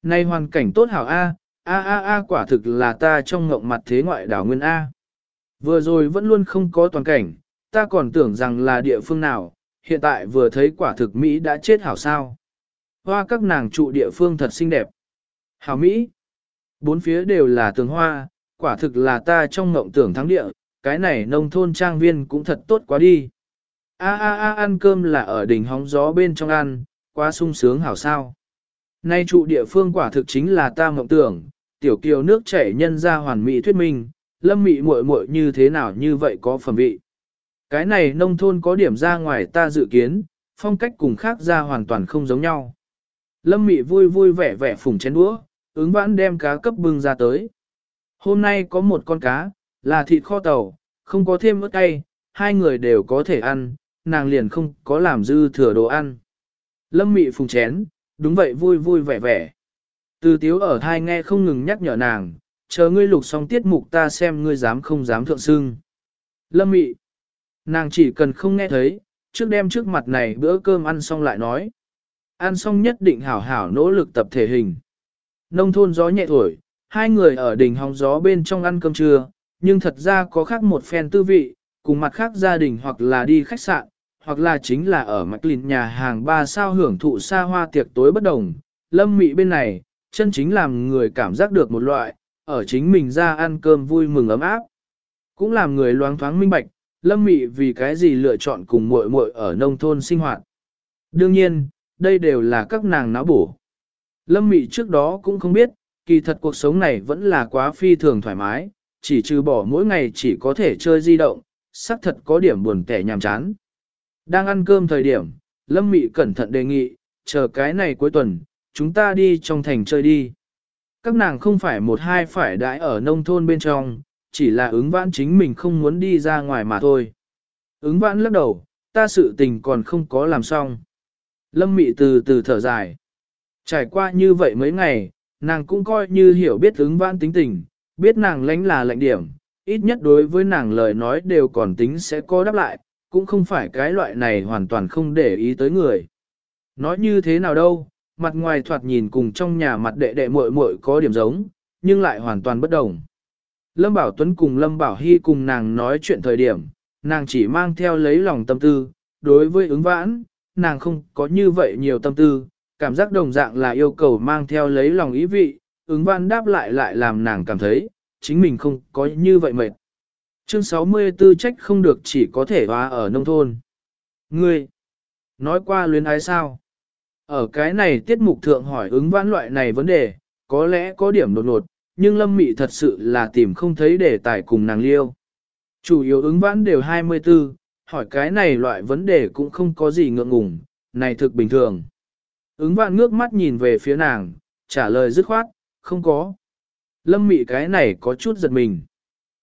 Này hoàn cảnh tốt hảo A, A A A quả thực là ta trong ngộng mặt thế ngoại đảo nguyên A. Vừa rồi vẫn luôn không có toàn cảnh, ta còn tưởng rằng là địa phương nào, hiện tại vừa thấy quả thực Mỹ đã chết hảo sao. Hoa các nàng trụ địa phương thật xinh đẹp. Hảo Mỹ. Bốn phía đều là tường hoa, quả thực là ta trong ngộng tưởng thắng địa, cái này nông thôn trang viên cũng thật tốt quá đi. A a a ăn cơm là ở đỉnh hóng gió bên trong ăn, quá sung sướng hảo sao. Nay trụ địa phương quả thực chính là ta mộng tưởng, tiểu kiều nước chảy nhân ra hoàn mỹ thuyết minh, lâm mị muội muội như thế nào như vậy có phẩm vị. Cái này nông thôn có điểm ra ngoài ta dự kiến, phong cách cùng khác ra hoàn toàn không giống nhau. Lâm mị vui vui vẻ vẻ phủng chén đũa, ứng vãn đem cá cấp bưng ra tới. Hôm nay có một con cá, là thịt kho tàu, không có thêm ớt cay, hai người đều có thể ăn, nàng liền không có làm dư thừa đồ ăn. Lâm mị phùng chén, đúng vậy vui vui vẻ vẻ. Từ tiếu ở thai nghe không ngừng nhắc nhở nàng, chờ ngươi lục xong tiết mục ta xem ngươi dám không dám thượng sưng. Lâm mị, nàng chỉ cần không nghe thấy, trước đem trước mặt này bữa cơm ăn xong lại nói. Ăn xong nhất định hảo hảo nỗ lực tập thể hình. Nông thôn gió nhẹ thổi, hai người ở đỉnh hóng gió bên trong ăn cơm trưa, nhưng thật ra có khác một phen tư vị, cùng mặt khác gia đình hoặc là đi khách sạn, hoặc là chính là ở mạch lìn nhà hàng ba sao hưởng thụ xa hoa tiệc tối bất đồng. Lâm mị bên này, chân chính làm người cảm giác được một loại, ở chính mình ra ăn cơm vui mừng ấm áp. Cũng làm người loáng thoáng minh bạch, lâm mị vì cái gì lựa chọn cùng muội muội ở nông thôn sinh hoạt. Đương nhiên, đây đều là các nàng não bổ. Lâm mị trước đó cũng không biết, kỳ thật cuộc sống này vẫn là quá phi thường thoải mái, chỉ trừ bỏ mỗi ngày chỉ có thể chơi di động, xác thật có điểm buồn tẻ nhàm chán. Đang ăn cơm thời điểm, Lâm Mị cẩn thận đề nghị, chờ cái này cuối tuần, chúng ta đi trong thành chơi đi. Các nàng không phải một hai phải đãi ở nông thôn bên trong, chỉ là ứng vãn chính mình không muốn đi ra ngoài mà thôi. Ứng vãn lắc đầu, ta sự tình còn không có làm xong. Lâm Mị từ từ thở dài. Trải qua như vậy mấy ngày, nàng cũng coi như hiểu biết ứng vãn tính tình, biết nàng lãnh là lạnh điểm, ít nhất đối với nàng lời nói đều còn tính sẽ có đáp lại, cũng không phải cái loại này hoàn toàn không để ý tới người. Nói như thế nào đâu, mặt ngoài thoạt nhìn cùng trong nhà mặt đệ đệ muội muội có điểm giống, nhưng lại hoàn toàn bất đồng. Lâm Bảo Tuấn cùng Lâm Bảo Hy cùng nàng nói chuyện thời điểm, nàng chỉ mang theo lấy lòng tâm tư, đối với ứng vãn, nàng không có như vậy nhiều tâm tư, cảm giác đồng dạng là yêu cầu mang theo lấy lòng ý vị, ứng văn đáp lại lại làm nàng cảm thấy, chính mình không có như vậy mệt. Chương 64 trách không được chỉ có thể hóa ở nông thôn. Ngươi, nói qua luyến ái sao? Ở cái này tiết mục thượng hỏi ứng vãn loại này vấn đề, có lẽ có điểm đột nột, nhưng lâm mị thật sự là tìm không thấy đề tài cùng nàng liêu. Chủ yếu ứng vãn đều 24, hỏi cái này loại vấn đề cũng không có gì ngượng ngùng, này thực bình thường. Ứng vãn ngước mắt nhìn về phía nàng, trả lời dứt khoát, không có. Lâm mị cái này có chút giật mình.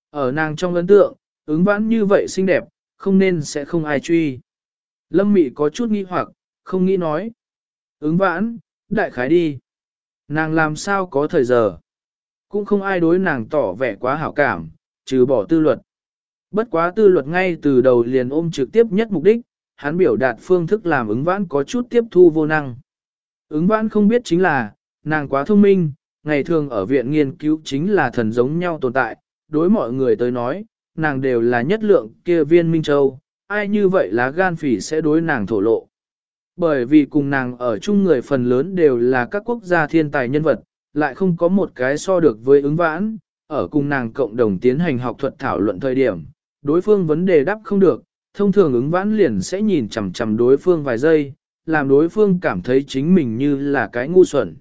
Ở nàng trong ấn tượng, ứng vãn như vậy xinh đẹp, không nên sẽ không ai truy. Lâm mị có chút nghi hoặc, không nghĩ nói. Ứng vãn, đại khái đi. Nàng làm sao có thời giờ. Cũng không ai đối nàng tỏ vẻ quá hảo cảm, trừ bỏ tư luật. Bất quá tư luật ngay từ đầu liền ôm trực tiếp nhất mục đích, hắn biểu đạt phương thức làm ứng vãn có chút tiếp thu vô năng. Ứng vãn không biết chính là, nàng quá thông minh, ngày thường ở viện nghiên cứu chính là thần giống nhau tồn tại, đối mọi người tới nói, nàng đều là nhất lượng kia viên Minh Châu, ai như vậy là gan phỉ sẽ đối nàng thổ lộ. Bởi vì cùng nàng ở chung người phần lớn đều là các quốc gia thiên tài nhân vật, lại không có một cái so được với ứng vãn, ở cùng nàng cộng đồng tiến hành học thuật thảo luận thời điểm, đối phương vấn đề đáp không được, thông thường ứng vãn liền sẽ nhìn chằm chằm đối phương vài giây, làm đối phương cảm thấy chính mình như là cái ngu xuẩn.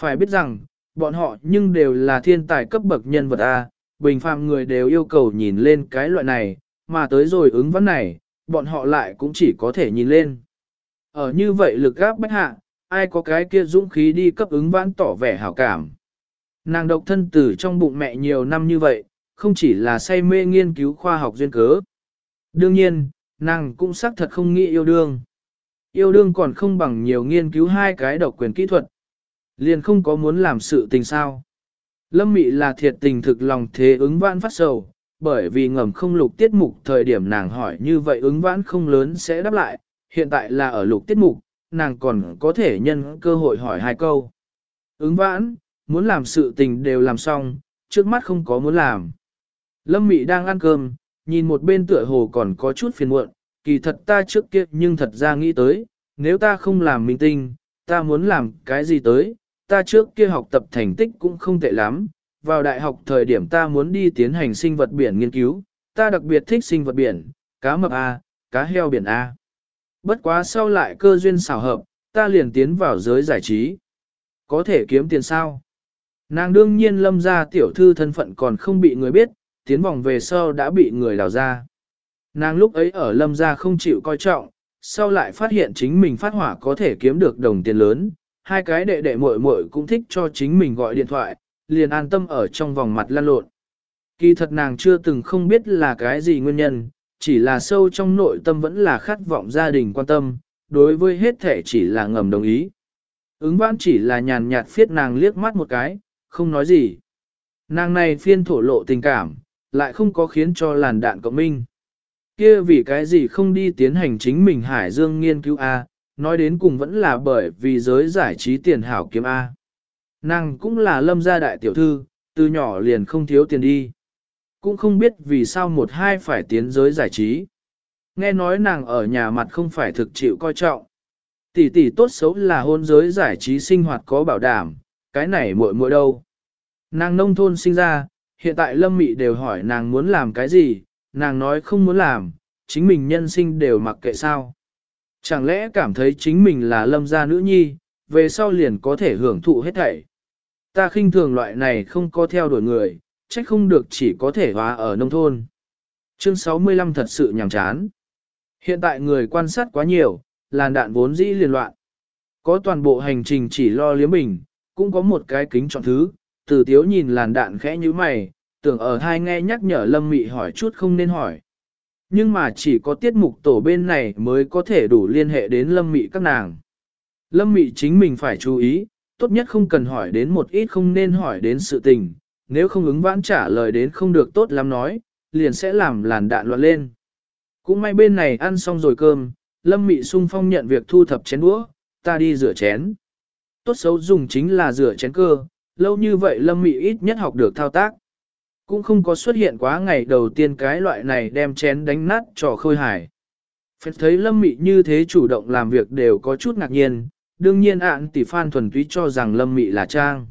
Phải biết rằng, bọn họ nhưng đều là thiên tài cấp bậc nhân vật A, bình phàm người đều yêu cầu nhìn lên cái loại này, mà tới rồi ứng vãn này, bọn họ lại cũng chỉ có thể nhìn lên. Ở như vậy lực gáp bách hạ, ai có cái kia dũng khí đi cấp ứng vãn tỏ vẻ hảo cảm. Nàng độc thân tử trong bụng mẹ nhiều năm như vậy, không chỉ là say mê nghiên cứu khoa học duyên cớ. Đương nhiên, nàng cũng xác thật không nghĩ yêu đương. Yêu đương còn không bằng nhiều nghiên cứu hai cái độc quyền kỹ thuật. Liền không có muốn làm sự tình sao. Lâm Mị là thiệt tình thực lòng thế ứng vãn phát sầu, bởi vì ngầm không lục tiết mục thời điểm nàng hỏi như vậy ứng vãn không lớn sẽ đáp lại, hiện tại là ở lục tiết mục, nàng còn có thể nhân cơ hội hỏi hai câu. Ứng vãn, muốn làm sự tình đều làm xong, trước mắt không có muốn làm. Lâm Mị đang ăn cơm, nhìn một bên tựa hồ còn có chút phiền muộn, kỳ thật ta trước kia nhưng thật ra nghĩ tới, nếu ta không làm minh tinh, ta muốn làm cái gì tới, ta trước kia học tập thành tích cũng không tệ lắm, vào đại học thời điểm ta muốn đi tiến hành sinh vật biển nghiên cứu, ta đặc biệt thích sinh vật biển, cá mập A, cá heo biển A. Bất quá sau lại cơ duyên xảo hợp, ta liền tiến vào giới giải trí. Có thể kiếm tiền sao? Nàng đương nhiên lâm ra tiểu thư thân phận còn không bị người biết, tiến vòng về sau đã bị người đào ra. Nàng lúc ấy ở lâm ra không chịu coi trọng, sau lại phát hiện chính mình phát hỏa có thể kiếm được đồng tiền lớn, hai cái đệ đệ muội muội cũng thích cho chính mình gọi điện thoại, liền an tâm ở trong vòng mặt lăn lộn. Kỳ thật nàng chưa từng không biết là cái gì nguyên nhân, chỉ là sâu trong nội tâm vẫn là khát vọng gia đình quan tâm, đối với hết thể chỉ là ngầm đồng ý. Ứng vãn chỉ là nhàn nhạt phiết nàng liếc mắt một cái, không nói gì. Nàng này phiên thổ lộ tình cảm, lại không có khiến cho làn đạn cộng minh. Kia vì cái gì không đi tiến hành chính mình Hải Dương nghiên cứu A, nói đến cùng vẫn là bởi vì giới giải trí tiền hảo kiếm A. Nàng cũng là lâm gia đại tiểu thư, từ nhỏ liền không thiếu tiền đi. Cũng không biết vì sao một hai phải tiến giới giải trí. Nghe nói nàng ở nhà mặt không phải thực chịu coi trọng. Tỷ tỷ tốt xấu là hôn giới giải trí sinh hoạt có bảo đảm, cái này muội muội đâu. Nàng nông thôn sinh ra, hiện tại lâm mị đều hỏi nàng muốn làm cái gì, nàng nói không muốn làm, chính mình nhân sinh đều mặc kệ sao. Chẳng lẽ cảm thấy chính mình là lâm gia nữ nhi, về sau liền có thể hưởng thụ hết thảy. Ta khinh thường loại này không có theo đuổi người, trách không được chỉ có thể hóa ở nông thôn. Chương 65 thật sự nhàm chán. Hiện tại người quan sát quá nhiều, làn đạn vốn dĩ liền loạn. Có toàn bộ hành trình chỉ lo liếm mình cũng có một cái kính chọn thứ, từ tiếu nhìn làn đạn khẽ như mày, tưởng ở hai nghe nhắc nhở lâm mị hỏi chút không nên hỏi. Nhưng mà chỉ có tiết mục tổ bên này mới có thể đủ liên hệ đến lâm mị các nàng. Lâm mị chính mình phải chú ý, tốt nhất không cần hỏi đến một ít không nên hỏi đến sự tình, nếu không ứng vãn trả lời đến không được tốt lắm nói, liền sẽ làm làn đạn loạn lên. Cũng may bên này ăn xong rồi cơm, Lâm Mị sung phong nhận việc thu thập chén đũa, ta đi rửa chén. Tốt xấu dùng chính là rửa chén cơ, lâu như vậy Lâm Mị ít nhất học được thao tác. Cũng không có xuất hiện quá ngày đầu tiên cái loại này đem chén đánh nát trò khôi hài. Phép thấy Lâm Mị như thế chủ động làm việc đều có chút ngạc nhiên, đương nhiên ạn tỷ phan thuần túy cho rằng Lâm Mị là trang.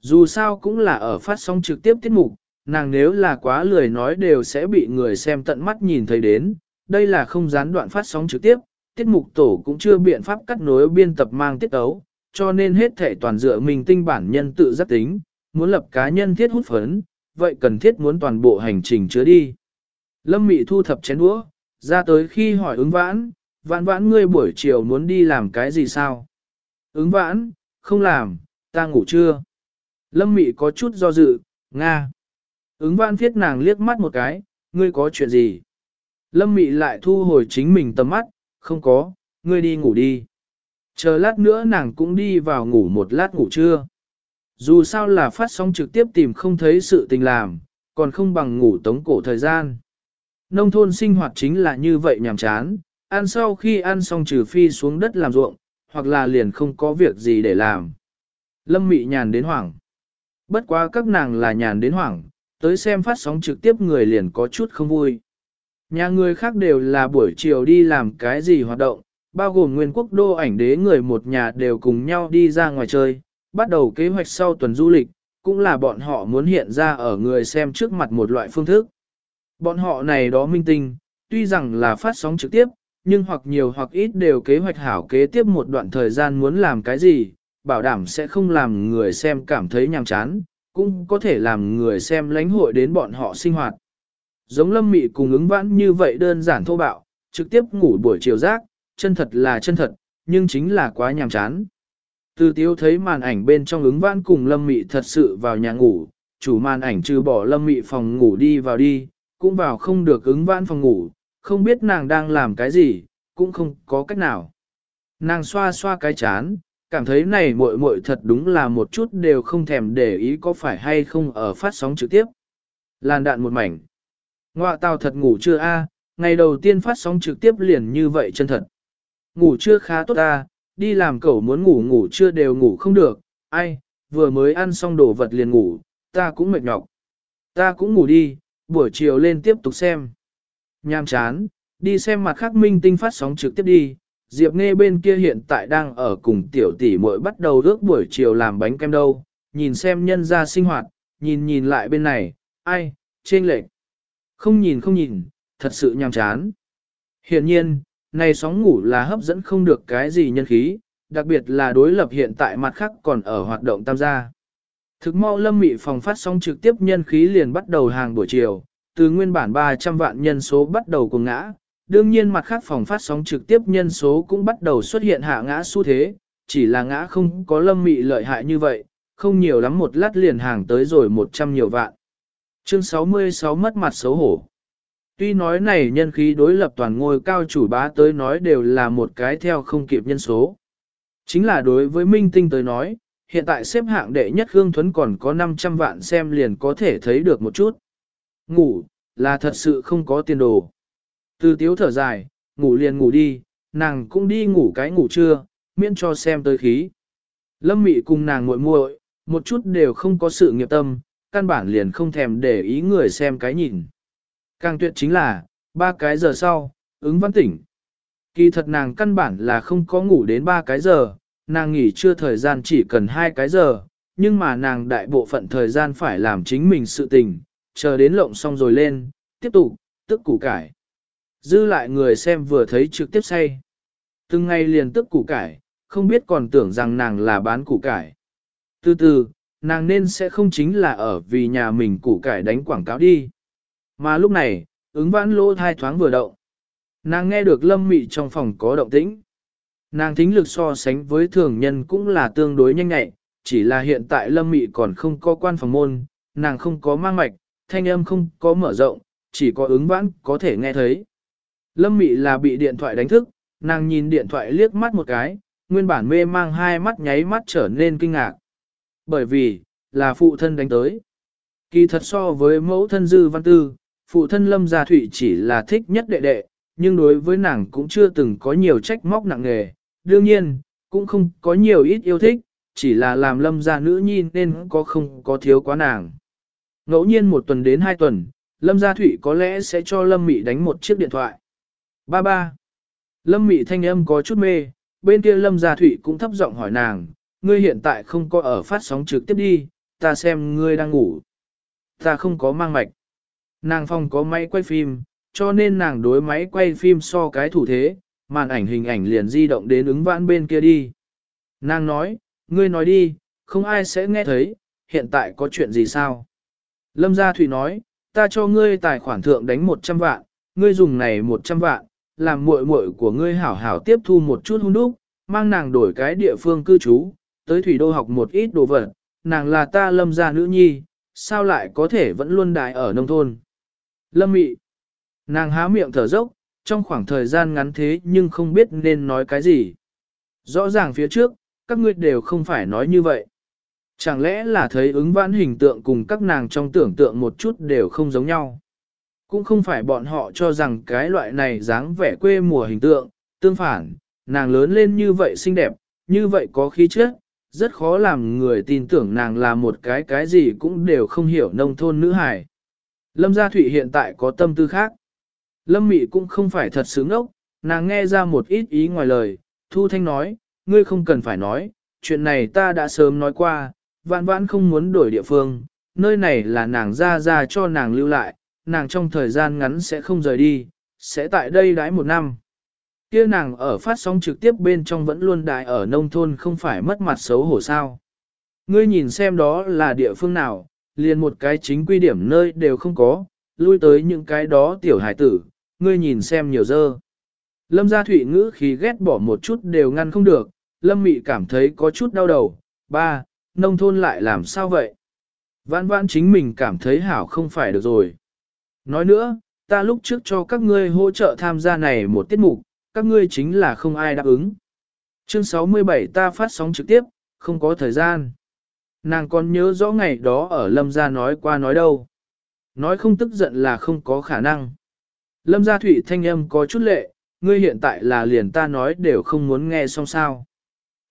Dù sao cũng là ở phát sóng trực tiếp tiết mục, nàng nếu là quá lười nói đều sẽ bị người xem tận mắt nhìn thấy đến, đây là không gián đoạn phát sóng trực tiếp, tiết mục tổ cũng chưa biện pháp cắt nối biên tập mang tiết ấu, cho nên hết thể toàn dựa mình tinh bản nhân tự giác tính, muốn lập cá nhân thiết hút phấn, vậy cần thiết muốn toàn bộ hành trình chứa đi. Lâm Mị thu thập chén đũa, ra tới khi hỏi ứng vãn, vãn vãn ngươi buổi chiều muốn đi làm cái gì sao? Ứng vãn, không làm, ta ngủ chưa? Lâm Mị có chút do dự, Nga. Ứng vãn viết nàng liếc mắt một cái, ngươi có chuyện gì? Lâm Mị lại thu hồi chính mình tầm mắt, không có, ngươi đi ngủ đi. Chờ lát nữa nàng cũng đi vào ngủ một lát ngủ trưa. Dù sao là phát sóng trực tiếp tìm không thấy sự tình làm, còn không bằng ngủ tống cổ thời gian. Nông thôn sinh hoạt chính là như vậy nhàm chán, ăn sau khi ăn xong trừ phi xuống đất làm ruộng, hoặc là liền không có việc gì để làm. Lâm mị nhàn đến hoảng. Bất quá các nàng là nhàn đến hoảng, tới xem phát sóng trực tiếp người liền có chút không vui. Nhà người khác đều là buổi chiều đi làm cái gì hoạt động, bao gồm nguyên quốc đô ảnh đế người một nhà đều cùng nhau đi ra ngoài chơi, bắt đầu kế hoạch sau tuần du lịch, cũng là bọn họ muốn hiện ra ở người xem trước mặt một loại phương thức. Bọn họ này đó minh tinh, tuy rằng là phát sóng trực tiếp, nhưng hoặc nhiều hoặc ít đều kế hoạch hảo kế tiếp một đoạn thời gian muốn làm cái gì, bảo đảm sẽ không làm người xem cảm thấy nhàm chán, cũng có thể làm người xem lãnh hội đến bọn họ sinh hoạt. Giống lâm mị cùng ứng vãn như vậy đơn giản thô bạo, trực tiếp ngủ buổi chiều rác, chân thật là chân thật, nhưng chính là quá nhàm chán. Từ tiếu thấy màn ảnh bên trong ứng vãn cùng lâm mị thật sự vào nhà ngủ, chủ màn ảnh trừ bỏ lâm mị phòng ngủ đi vào đi, cũng vào không được ứng vãn phòng ngủ, không biết nàng đang làm cái gì, cũng không có cách nào. Nàng xoa xoa cái chán, cảm thấy này muội muội thật đúng là một chút đều không thèm để ý có phải hay không ở phát sóng trực tiếp. Làn đạn một mảnh. Ngoạ tàu thật ngủ chưa a? ngày đầu tiên phát sóng trực tiếp liền như vậy chân thật. Ngủ chưa khá tốt a, đi làm cậu muốn ngủ ngủ chưa đều ngủ không được, ai, vừa mới ăn xong đồ vật liền ngủ, ta cũng mệt nhọc. Ta cũng ngủ đi, buổi chiều lên tiếp tục xem. Nhàm chán, đi xem mặt khác minh tinh phát sóng trực tiếp đi, Diệp Nghe bên kia hiện tại đang ở cùng tiểu tỷ muội bắt đầu rước buổi chiều làm bánh kem đâu, nhìn xem nhân ra sinh hoạt, nhìn nhìn lại bên này, ai, trên lệch. Không nhìn không nhìn, thật sự nhàm chán. Hiện nhiên, này sóng ngủ là hấp dẫn không được cái gì nhân khí, đặc biệt là đối lập hiện tại mặt khác còn ở hoạt động tam gia. Thực mau lâm mị phòng phát sóng trực tiếp nhân khí liền bắt đầu hàng buổi chiều, từ nguyên bản 300 vạn nhân số bắt đầu cùng ngã, đương nhiên mặt khác phòng phát sóng trực tiếp nhân số cũng bắt đầu xuất hiện hạ ngã xu thế, chỉ là ngã không có lâm mị lợi hại như vậy, không nhiều lắm một lát liền hàng tới rồi 100 nhiều vạn. Chương 66 mất mặt xấu hổ. Tuy nói này nhân khí đối lập toàn ngôi cao chủ bá tới nói đều là một cái theo không kịp nhân số. Chính là đối với Minh Tinh tới nói, hiện tại xếp hạng đệ nhất Hương Thuấn còn có 500 vạn xem liền có thể thấy được một chút. Ngủ, là thật sự không có tiền đồ. Từ tiếu thở dài, ngủ liền ngủ đi, nàng cũng đi ngủ cái ngủ trưa, miễn cho xem tới khí. Lâm mị cùng nàng muội muội, một chút đều không có sự nghiệp tâm, căn bản liền không thèm để ý người xem cái nhìn. Càng tuyệt chính là, ba cái giờ sau, ứng văn tỉnh. Kỳ thật nàng căn bản là không có ngủ đến ba cái giờ, nàng nghỉ chưa thời gian chỉ cần hai cái giờ, nhưng mà nàng đại bộ phận thời gian phải làm chính mình sự tình, chờ đến lộng xong rồi lên, tiếp tục, tức củ cải. Dư lại người xem vừa thấy trực tiếp say. Từng ngày liền tức củ cải, không biết còn tưởng rằng nàng là bán củ cải. Từ từ, nàng nên sẽ không chính là ở vì nhà mình củ cải đánh quảng cáo đi. Mà lúc này, ứng vãn lỗ thai thoáng vừa động. Nàng nghe được lâm mị trong phòng có động tĩnh. Nàng thính lực so sánh với thường nhân cũng là tương đối nhanh nhạy, chỉ là hiện tại lâm mị còn không có quan phòng môn, nàng không có mang mạch, thanh âm không có mở rộng, chỉ có ứng vãn có thể nghe thấy. Lâm mị là bị điện thoại đánh thức, nàng nhìn điện thoại liếc mắt một cái, nguyên bản mê mang hai mắt nháy mắt trở nên kinh ngạc. Bởi vì, là phụ thân đánh tới. Kỳ thật so với mẫu thân dư văn tư, phụ thân lâm gia thủy chỉ là thích nhất đệ đệ, nhưng đối với nàng cũng chưa từng có nhiều trách móc nặng nề. Đương nhiên, cũng không có nhiều ít yêu thích, chỉ là làm lâm gia nữ nhi nên có không có thiếu quá nàng. Ngẫu nhiên một tuần đến hai tuần, lâm gia thủy có lẽ sẽ cho lâm mị đánh một chiếc điện thoại. Ba ba. Lâm mị thanh âm có chút mê, bên kia lâm gia thủy cũng thấp giọng hỏi nàng, ngươi hiện tại không có ở phát sóng trực tiếp đi, ta xem ngươi đang ngủ. Ta không có mang mạch. Nàng phòng có máy quay phim, cho nên nàng đối máy quay phim so cái thủ thế, màn ảnh hình ảnh liền di động đến ứng vãn bên kia đi. Nàng nói, ngươi nói đi, không ai sẽ nghe thấy, hiện tại có chuyện gì sao? Lâm Gia Thủy nói, ta cho ngươi tài khoản thượng đánh 100 vạn, ngươi dùng này 100 vạn, làm muội muội của ngươi hảo hảo tiếp thu một chút hung đúc, mang nàng đổi cái địa phương cư trú, tới thủy đô học một ít đồ vật, nàng là ta lâm gia nữ nhi, sao lại có thể vẫn luôn đại ở nông thôn. Lâm mị, nàng há miệng thở dốc, trong khoảng thời gian ngắn thế nhưng không biết nên nói cái gì. Rõ ràng phía trước, các ngươi đều không phải nói như vậy. Chẳng lẽ là thấy ứng vãn hình tượng cùng các nàng trong tưởng tượng một chút đều không giống nhau. Cũng không phải bọn họ cho rằng cái loại này dáng vẻ quê mùa hình tượng, tương phản, nàng lớn lên như vậy xinh đẹp, như vậy có khí chất, rất khó làm người tin tưởng nàng là một cái cái gì cũng đều không hiểu nông thôn nữ hài. Lâm Gia Thụy hiện tại có tâm tư khác. Lâm Mị cũng không phải thật sướng ốc, nàng nghe ra một ít ý ngoài lời, Thu Thanh nói, ngươi không cần phải nói, chuyện này ta đã sớm nói qua, vạn vãn không muốn đổi địa phương, nơi này là nàng ra ra cho nàng lưu lại, nàng trong thời gian ngắn sẽ không rời đi, sẽ tại đây đãi một năm. Kia nàng ở phát sóng trực tiếp bên trong vẫn luôn đại ở nông thôn không phải mất mặt xấu hổ sao. Ngươi nhìn xem đó là địa phương nào, liền một cái chính quy điểm nơi đều không có, lui tới những cái đó tiểu hải tử, ngươi nhìn xem nhiều dơ. Lâm gia thủy ngữ khí ghét bỏ một chút đều ngăn không được, Lâm mị cảm thấy có chút đau đầu, ba, nông thôn lại làm sao vậy? Vãn vãn chính mình cảm thấy hảo không phải được rồi. Nói nữa, ta lúc trước cho các ngươi hỗ trợ tham gia này một tiết mục, các ngươi chính là không ai đáp ứng. Chương 67 ta phát sóng trực tiếp, không có thời gian. Nàng còn nhớ rõ ngày đó ở Lâm gia nói qua nói đâu. Nói không tức giận là không có khả năng. Lâm gia Thụy thanh âm có chút lệ, ngươi hiện tại là liền ta nói đều không muốn nghe xong sao.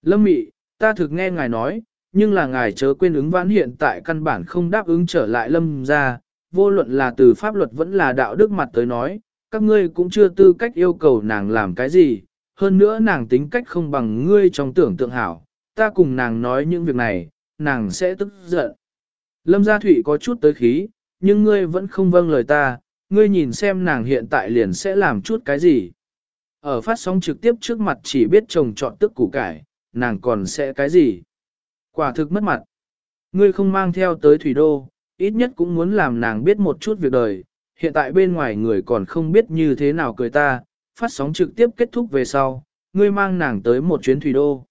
Lâm mị, ta thực nghe ngài nói, nhưng là ngài chớ quên ứng vãn hiện tại căn bản không đáp ứng trở lại lâm gia, vô luận là từ pháp luật vẫn là đạo đức mặt tới nói, các ngươi cũng chưa tư cách yêu cầu nàng làm cái gì, hơn nữa nàng tính cách không bằng ngươi trong tưởng tượng hảo, ta cùng nàng nói những việc này, nàng sẽ tức giận. Lâm Gia Thụy có chút tới khí, nhưng ngươi vẫn không vâng lời ta, ngươi nhìn xem nàng hiện tại liền sẽ làm chút cái gì. Ở phát sóng trực tiếp trước mặt chỉ biết trồng trọt tức củ cải, nàng còn sẽ cái gì. Quả thực mất mặt. Ngươi không mang theo tới thủy đô, ít nhất cũng muốn làm nàng biết một chút việc đời. Hiện tại bên ngoài người còn không biết như thế nào cười ta, phát sóng trực tiếp kết thúc về sau, ngươi mang nàng tới một chuyến thủy đô.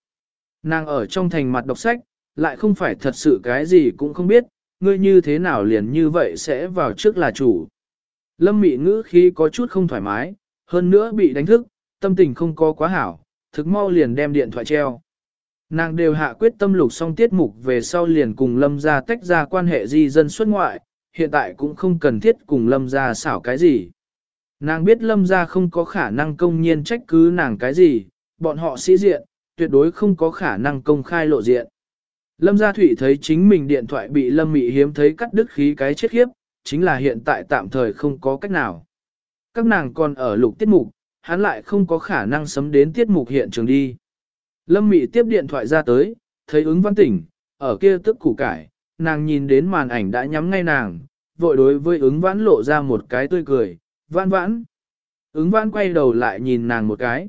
Nàng ở trong thành mặt đọc sách, lại không phải thật sự cái gì cũng không biết, ngươi như thế nào liền như vậy sẽ vào trước là chủ. Lâm mị ngữ khi có chút không thoải mái, hơn nữa bị đánh thức, tâm tình không có quá hảo, thực mau liền đem điện thoại treo. Nàng đều hạ quyết tâm lục xong tiết mục về sau liền cùng lâm ra tách ra quan hệ di dân xuất ngoại, hiện tại cũng không cần thiết cùng lâm ra xảo cái gì. Nàng biết lâm ra không có khả năng công nhiên trách cứ nàng cái gì, bọn họ sĩ diện, tuyệt đối không có khả năng công khai lộ diện. Lâm Gia Thụy thấy chính mình điện thoại bị Lâm Mị hiếm thấy cắt đứt khí cái chết khiếp, chính là hiện tại tạm thời không có cách nào. Các nàng còn ở lục tiết mục, hắn lại không có khả năng sấm đến tiết mục hiện trường đi. Lâm Mị tiếp điện thoại ra tới, thấy ứng văn tỉnh, ở kia tức củ cải, nàng nhìn đến màn ảnh đã nhắm ngay nàng, vội đối với ứng vãn lộ ra một cái tươi cười, vãn vãn. Ứng vãn quay đầu lại nhìn nàng một cái.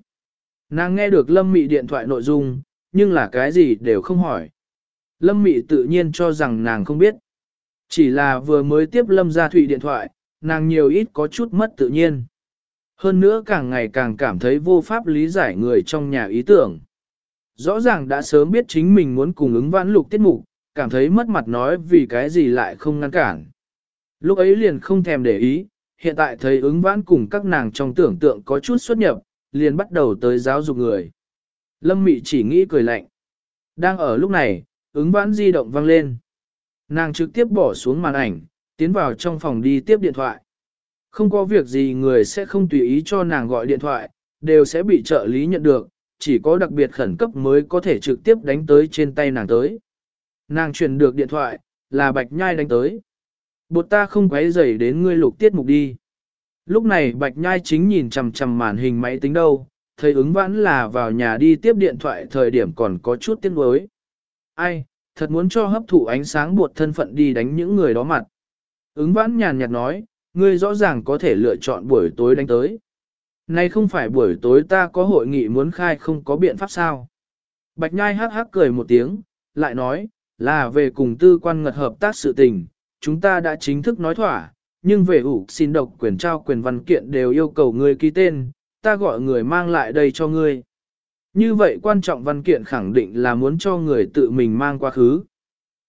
Nàng nghe được Lâm Mị điện thoại nội dung, nhưng là cái gì đều không hỏi. Lâm Mị tự nhiên cho rằng nàng không biết. Chỉ là vừa mới tiếp Lâm Gia Thụy điện thoại, nàng nhiều ít có chút mất tự nhiên. Hơn nữa càng ngày càng cảm thấy vô pháp lý giải người trong nhà ý tưởng. Rõ ràng đã sớm biết chính mình muốn cùng ứng vãn lục tiết mục, cảm thấy mất mặt nói vì cái gì lại không ngăn cản. Lúc ấy liền không thèm để ý, hiện tại thấy ứng vãn cùng các nàng trong tưởng tượng có chút xuất nhập, liền bắt đầu tới giáo dục người. Lâm Mị chỉ nghĩ cười lạnh. Đang ở lúc này, ứng vãn di động vang lên. Nàng trực tiếp bỏ xuống màn ảnh, tiến vào trong phòng đi tiếp điện thoại. Không có việc gì người sẽ không tùy ý cho nàng gọi điện thoại, đều sẽ bị trợ lý nhận được, chỉ có đặc biệt khẩn cấp mới có thể trực tiếp đánh tới trên tay nàng tới. Nàng truyền được điện thoại, là Bạch Nhai đánh tới. Bột ta không quấy rầy đến ngươi lục tiết mục đi. Lúc này Bạch Nhai chính nhìn chằm chằm màn hình máy tính đâu, thấy ứng vãn là vào nhà đi tiếp điện thoại thời điểm còn có chút tiếc nuối. Ai, thật muốn cho hấp thụ ánh sáng buộc thân phận đi đánh những người đó mặt. Ứng vãn nhàn nhạt nói, ngươi rõ ràng có thể lựa chọn buổi tối đánh tới. Nay không phải buổi tối ta có hội nghị muốn khai không có biện pháp sao. Bạch Nhai hắc hắc cười một tiếng, lại nói, là về cùng tư quan ngật hợp tác sự tình, chúng ta đã chính thức nói thỏa, nhưng về ủ xin độc quyền trao quyền văn kiện đều yêu cầu ngươi ký tên, ta gọi người mang lại đây cho ngươi. Như vậy quan trọng văn kiện khẳng định là muốn cho người tự mình mang qua khứ.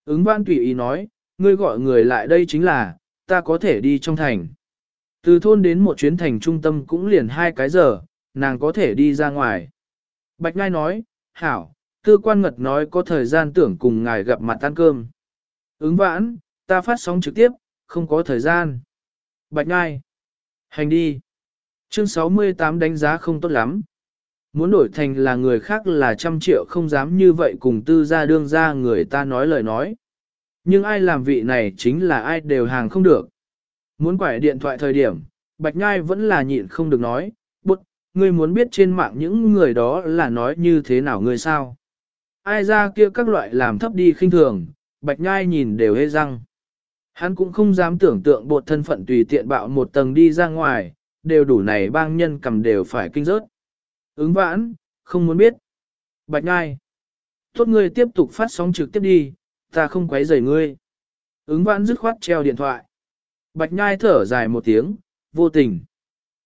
Ứng văn tùy ý nói, ngươi gọi người lại đây chính là, ta có thể đi trong thành. Từ thôn đến một chuyến thành trung tâm cũng liền hai cái giờ, nàng có thể đi ra ngoài. Bạch Ngai nói, hảo, tư quan ngật nói có thời gian tưởng cùng ngài gặp mặt ăn cơm. Ứng vãn, ta phát sóng trực tiếp, không có thời gian. Bạch Ngai, hành đi. Chương 68 đánh giá không tốt lắm. Muốn đổi thành là người khác là trăm triệu không dám như vậy cùng tư gia đương ra người ta nói lời nói. Nhưng ai làm vị này chính là ai đều hàng không được. Muốn quải điện thoại thời điểm, Bạch Nhai vẫn là nhịn không được nói, bụt, ngươi muốn biết trên mạng những người đó là nói như thế nào ngươi sao? Ai ra kia các loại làm thấp đi khinh thường, bạch nhai nhìn đều hê răng. Hắn cũng không dám tưởng tượng bột thân phận tùy tiện bạo một tầng đi ra ngoài, đều đủ này bang nhân cầm đều phải kinh rớt. Ứng vãn, không muốn biết. Bạch nhai. Tốt ngươi tiếp tục phát sóng trực tiếp đi, ta không quấy rầy ngươi. Ứng vãn dứt khoát treo điện thoại. Bạch nhai thở dài một tiếng, vô tình.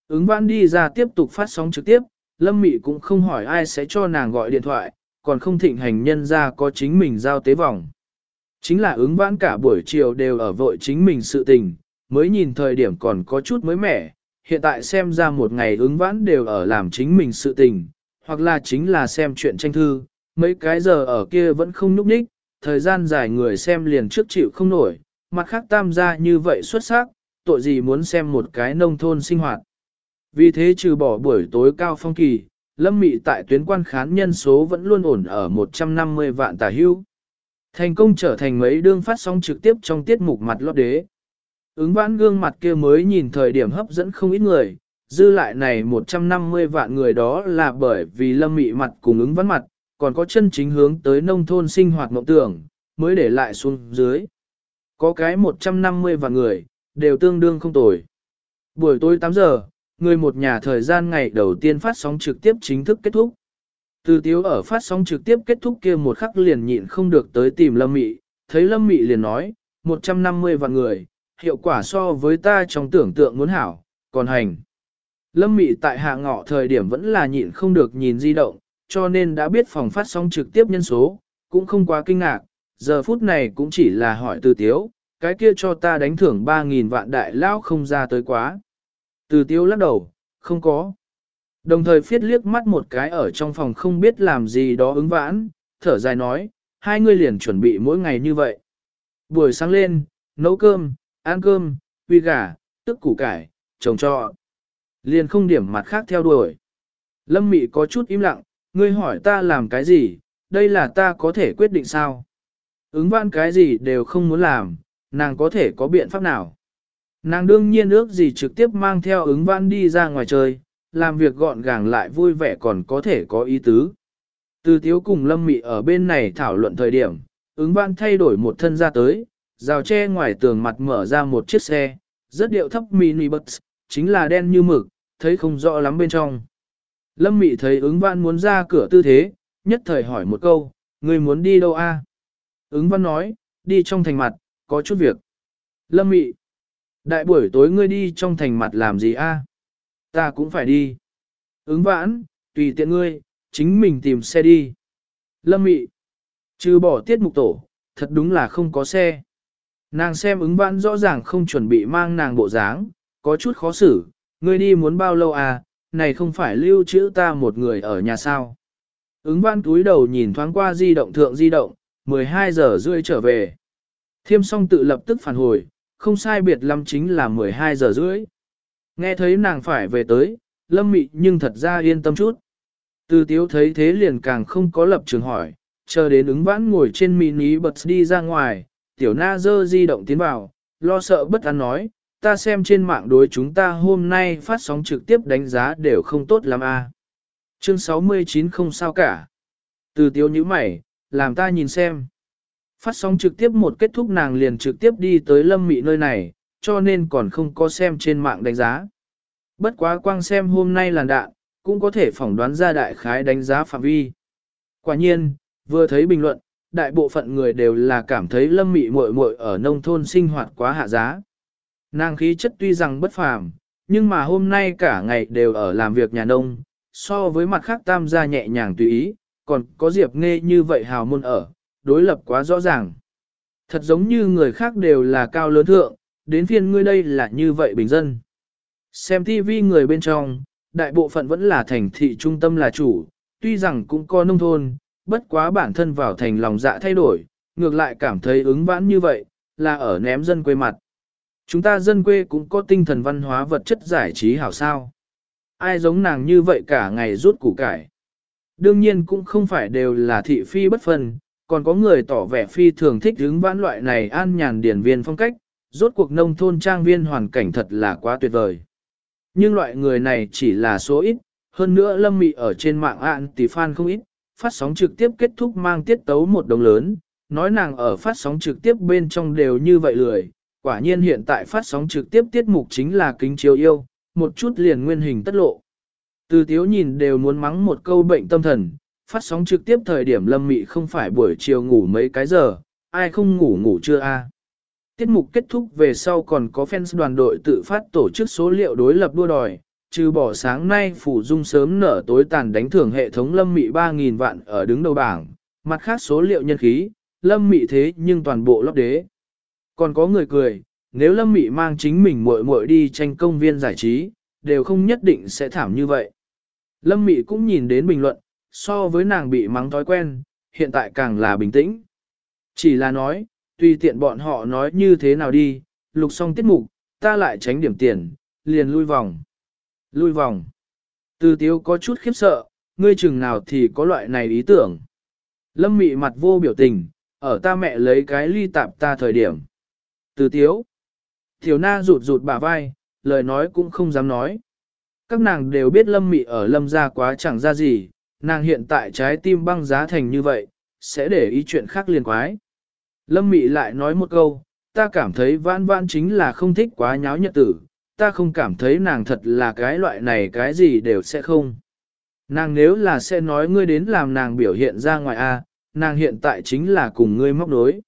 Ứng vãn đi ra tiếp tục phát sóng trực tiếp, Lâm Mị cũng không hỏi ai sẽ cho nàng gọi điện thoại, còn không thịnh hành nhân ra có chính mình giao tế vòng. Chính là ứng vãn cả buổi chiều đều ở vội chính mình sự tình, mới nhìn thời điểm còn có chút mới mẻ, hiện tại xem ra một ngày ứng vãn đều ở làm chính mình sự tình, hoặc là chính là xem chuyện tranh thư, mấy cái giờ ở kia vẫn không núp ních, thời gian dài người xem liền trước chịu không nổi, mặt khác tam gia như vậy xuất sắc, tội gì muốn xem một cái nông thôn sinh hoạt. Vì thế trừ bỏ buổi tối cao phong kỳ, lâm mị tại tuyến quan khán nhân số vẫn luôn ổn ở 150 vạn tà hưu. Thành công trở thành mấy đương phát sóng trực tiếp trong tiết mục mặt lót đế. Ứng vãn gương mặt kia mới nhìn thời điểm hấp dẫn không ít người, dư lại này 150 vạn người đó là bởi vì lâm mị mặt cùng ứng vãn mặt, còn có chân chính hướng tới nông thôn sinh hoạt mộng tưởng, mới để lại xuống dưới. Có cái 150 vạn người, đều tương đương không tồi. Buổi tối 8 giờ, người một nhà thời gian ngày đầu tiên phát sóng trực tiếp chính thức kết thúc. Từ tiếu ở phát sóng trực tiếp kết thúc kia một khắc liền nhịn không được tới tìm Lâm Mị, thấy Lâm Mị liền nói, 150 vạn người, hiệu quả so với ta trong tưởng tượng muốn hảo, còn hành. Lâm Mị tại hạ ngọ thời điểm vẫn là nhịn không được nhìn di động, cho nên đã biết phòng phát sóng trực tiếp nhân số, cũng không quá kinh ngạc, giờ phút này cũng chỉ là hỏi từ tiếu, cái kia cho ta đánh thưởng 3.000 vạn đại lao không ra tới quá. Từ tiếu lắc đầu, không có. Đồng thời phiết liếc mắt một cái ở trong phòng không biết làm gì đó ứng vãn, thở dài nói, hai người liền chuẩn bị mỗi ngày như vậy. Buổi sáng lên, nấu cơm, ăn cơm, uy gà, tức củ cải, trồng trọ. Liền không điểm mặt khác theo đuổi. Lâm Mị có chút im lặng, ngươi hỏi ta làm cái gì, đây là ta có thể quyết định sao? Ứng vãn cái gì đều không muốn làm, nàng có thể có biện pháp nào? Nàng đương nhiên ước gì trực tiếp mang theo ứng vãn đi ra ngoài chơi, làm việc gọn gàng lại vui vẻ còn có thể có ý tứ. Từ thiếu cùng lâm mị ở bên này thảo luận thời điểm, ứng vãn thay đổi một thân ra tới, rào tre ngoài tường mặt mở ra một chiếc xe, rất điệu thấp mini bus, chính là đen như mực, thấy không rõ lắm bên trong. Lâm mị thấy ứng vãn muốn ra cửa tư thế, nhất thời hỏi một câu, người muốn đi đâu a? Ứng văn nói, đi trong thành mặt, có chút việc. Lâm mị, đại buổi tối ngươi đi trong thành mặt làm gì a? Ta cũng phải đi. Ứng vãn, tùy tiện ngươi, chính mình tìm xe đi. Lâm mị, trừ bỏ tiết mục tổ, thật đúng là không có xe. Nàng xem ứng vãn rõ ràng không chuẩn bị mang nàng bộ dáng, có chút khó xử, ngươi đi muốn bao lâu à, này không phải lưu trữ ta một người ở nhà sao. Ứng vãn túi đầu nhìn thoáng qua di động thượng di động, 12 giờ rưỡi trở về. Thiêm song tự lập tức phản hồi, không sai biệt lắm chính là 12 giờ rưỡi. Nghe thấy nàng phải về tới, lâm mị nhưng thật ra yên tâm chút. Từ tiếu thấy thế liền càng không có lập trường hỏi, chờ đến ứng vãn ngồi trên mini bật đi ra ngoài, tiểu na dơ di động tiến vào, lo sợ bất an nói, ta xem trên mạng đối chúng ta hôm nay phát sóng trực tiếp đánh giá đều không tốt lắm a. À. Chương 69 không sao cả. Từ tiếu như mày, làm ta nhìn xem. Phát sóng trực tiếp một kết thúc nàng liền trực tiếp đi tới lâm mị nơi này, cho nên còn không có xem trên mạng đánh giá. Bất quá quang xem hôm nay làn đạn, cũng có thể phỏng đoán ra đại khái đánh giá phạm vi. Quả nhiên, vừa thấy bình luận, đại bộ phận người đều là cảm thấy lâm mị muội muội ở nông thôn sinh hoạt quá hạ giá. Nàng khí chất tuy rằng bất phàm, nhưng mà hôm nay cả ngày đều ở làm việc nhà nông, so với mặt khác tam gia nhẹ nhàng tùy ý, còn có Diệp Nghe như vậy hào môn ở, đối lập quá rõ ràng. Thật giống như người khác đều là cao lớn thượng, đến phiên ngươi đây là như vậy bình dân. Xem TV người bên trong, đại bộ phận vẫn là thành thị trung tâm là chủ, tuy rằng cũng có nông thôn, bất quá bản thân vào thành lòng dạ thay đổi, ngược lại cảm thấy ứng vãn như vậy, là ở ném dân quê mặt. Chúng ta dân quê cũng có tinh thần văn hóa vật chất giải trí hảo sao. Ai giống nàng như vậy cả ngày rút củ cải. Đương nhiên cũng không phải đều là thị phi bất phân, còn có người tỏ vẻ phi thường thích hứng vãn loại này an nhàn điển viên phong cách, rốt cuộc nông thôn trang viên hoàn cảnh thật là quá tuyệt vời. Nhưng loại người này chỉ là số ít, Hơn nữa Lâm Mị ở trên mạng ạn tỷ fan không ít, phát sóng trực tiếp kết thúc mang tiết tấu một đồng lớn, nói nàng ở phát sóng trực tiếp bên trong đều như vậy lười. Quả nhiên hiện tại phát sóng trực tiếp tiết mục chính là kính chiếu yêu, một chút liền nguyên hình tất lộ. Từ tiếu nhìn đều muốn mắng một câu bệnh tâm thần, phát sóng trực tiếp thời điểm lâm mị không phải buổi chiều ngủ mấy cái giờ, ai không ngủ ngủ chưa a Tiết mục kết thúc về sau còn có fans đoàn đội tự phát tổ chức số liệu đối lập đua đòi, trừ bỏ sáng nay phủ dung sớm nở tối tàn đánh thưởng hệ thống lâm mị 3.000 vạn ở đứng đầu bảng, mặt khác số liệu nhân khí, lâm mị thế nhưng toàn bộ lót đế. Còn có người cười, nếu lâm mị mang chính mình muội muội đi tranh công viên giải trí, đều không nhất định sẽ thảm như vậy. Lâm mị cũng nhìn đến bình luận, so với nàng bị mắng thói quen, hiện tại càng là bình tĩnh. Chỉ là nói, tùy tiện bọn họ nói như thế nào đi, lục xong tiết mục, ta lại tránh điểm tiền, liền lui vòng. Lui vòng. Từ tiếu có chút khiếp sợ, ngươi chừng nào thì có loại này ý tưởng. Lâm mị mặt vô biểu tình, ở ta mẹ lấy cái ly tạp ta thời điểm. Từ tiếu. Tiểu na rụt rụt bả vai, lời nói cũng không dám nói. Các nàng đều biết lâm mị ở lâm gia quá chẳng ra gì, nàng hiện tại trái tim băng giá thành như vậy, sẽ để ý chuyện khác liền quái. Lâm mị lại nói một câu, ta cảm thấy vãn vãn chính là không thích quá nháo nhật tử, ta không cảm thấy nàng thật là cái loại này cái gì đều sẽ không. Nàng nếu là sẽ nói ngươi đến làm nàng biểu hiện ra ngoài a, nàng hiện tại chính là cùng ngươi móc đối.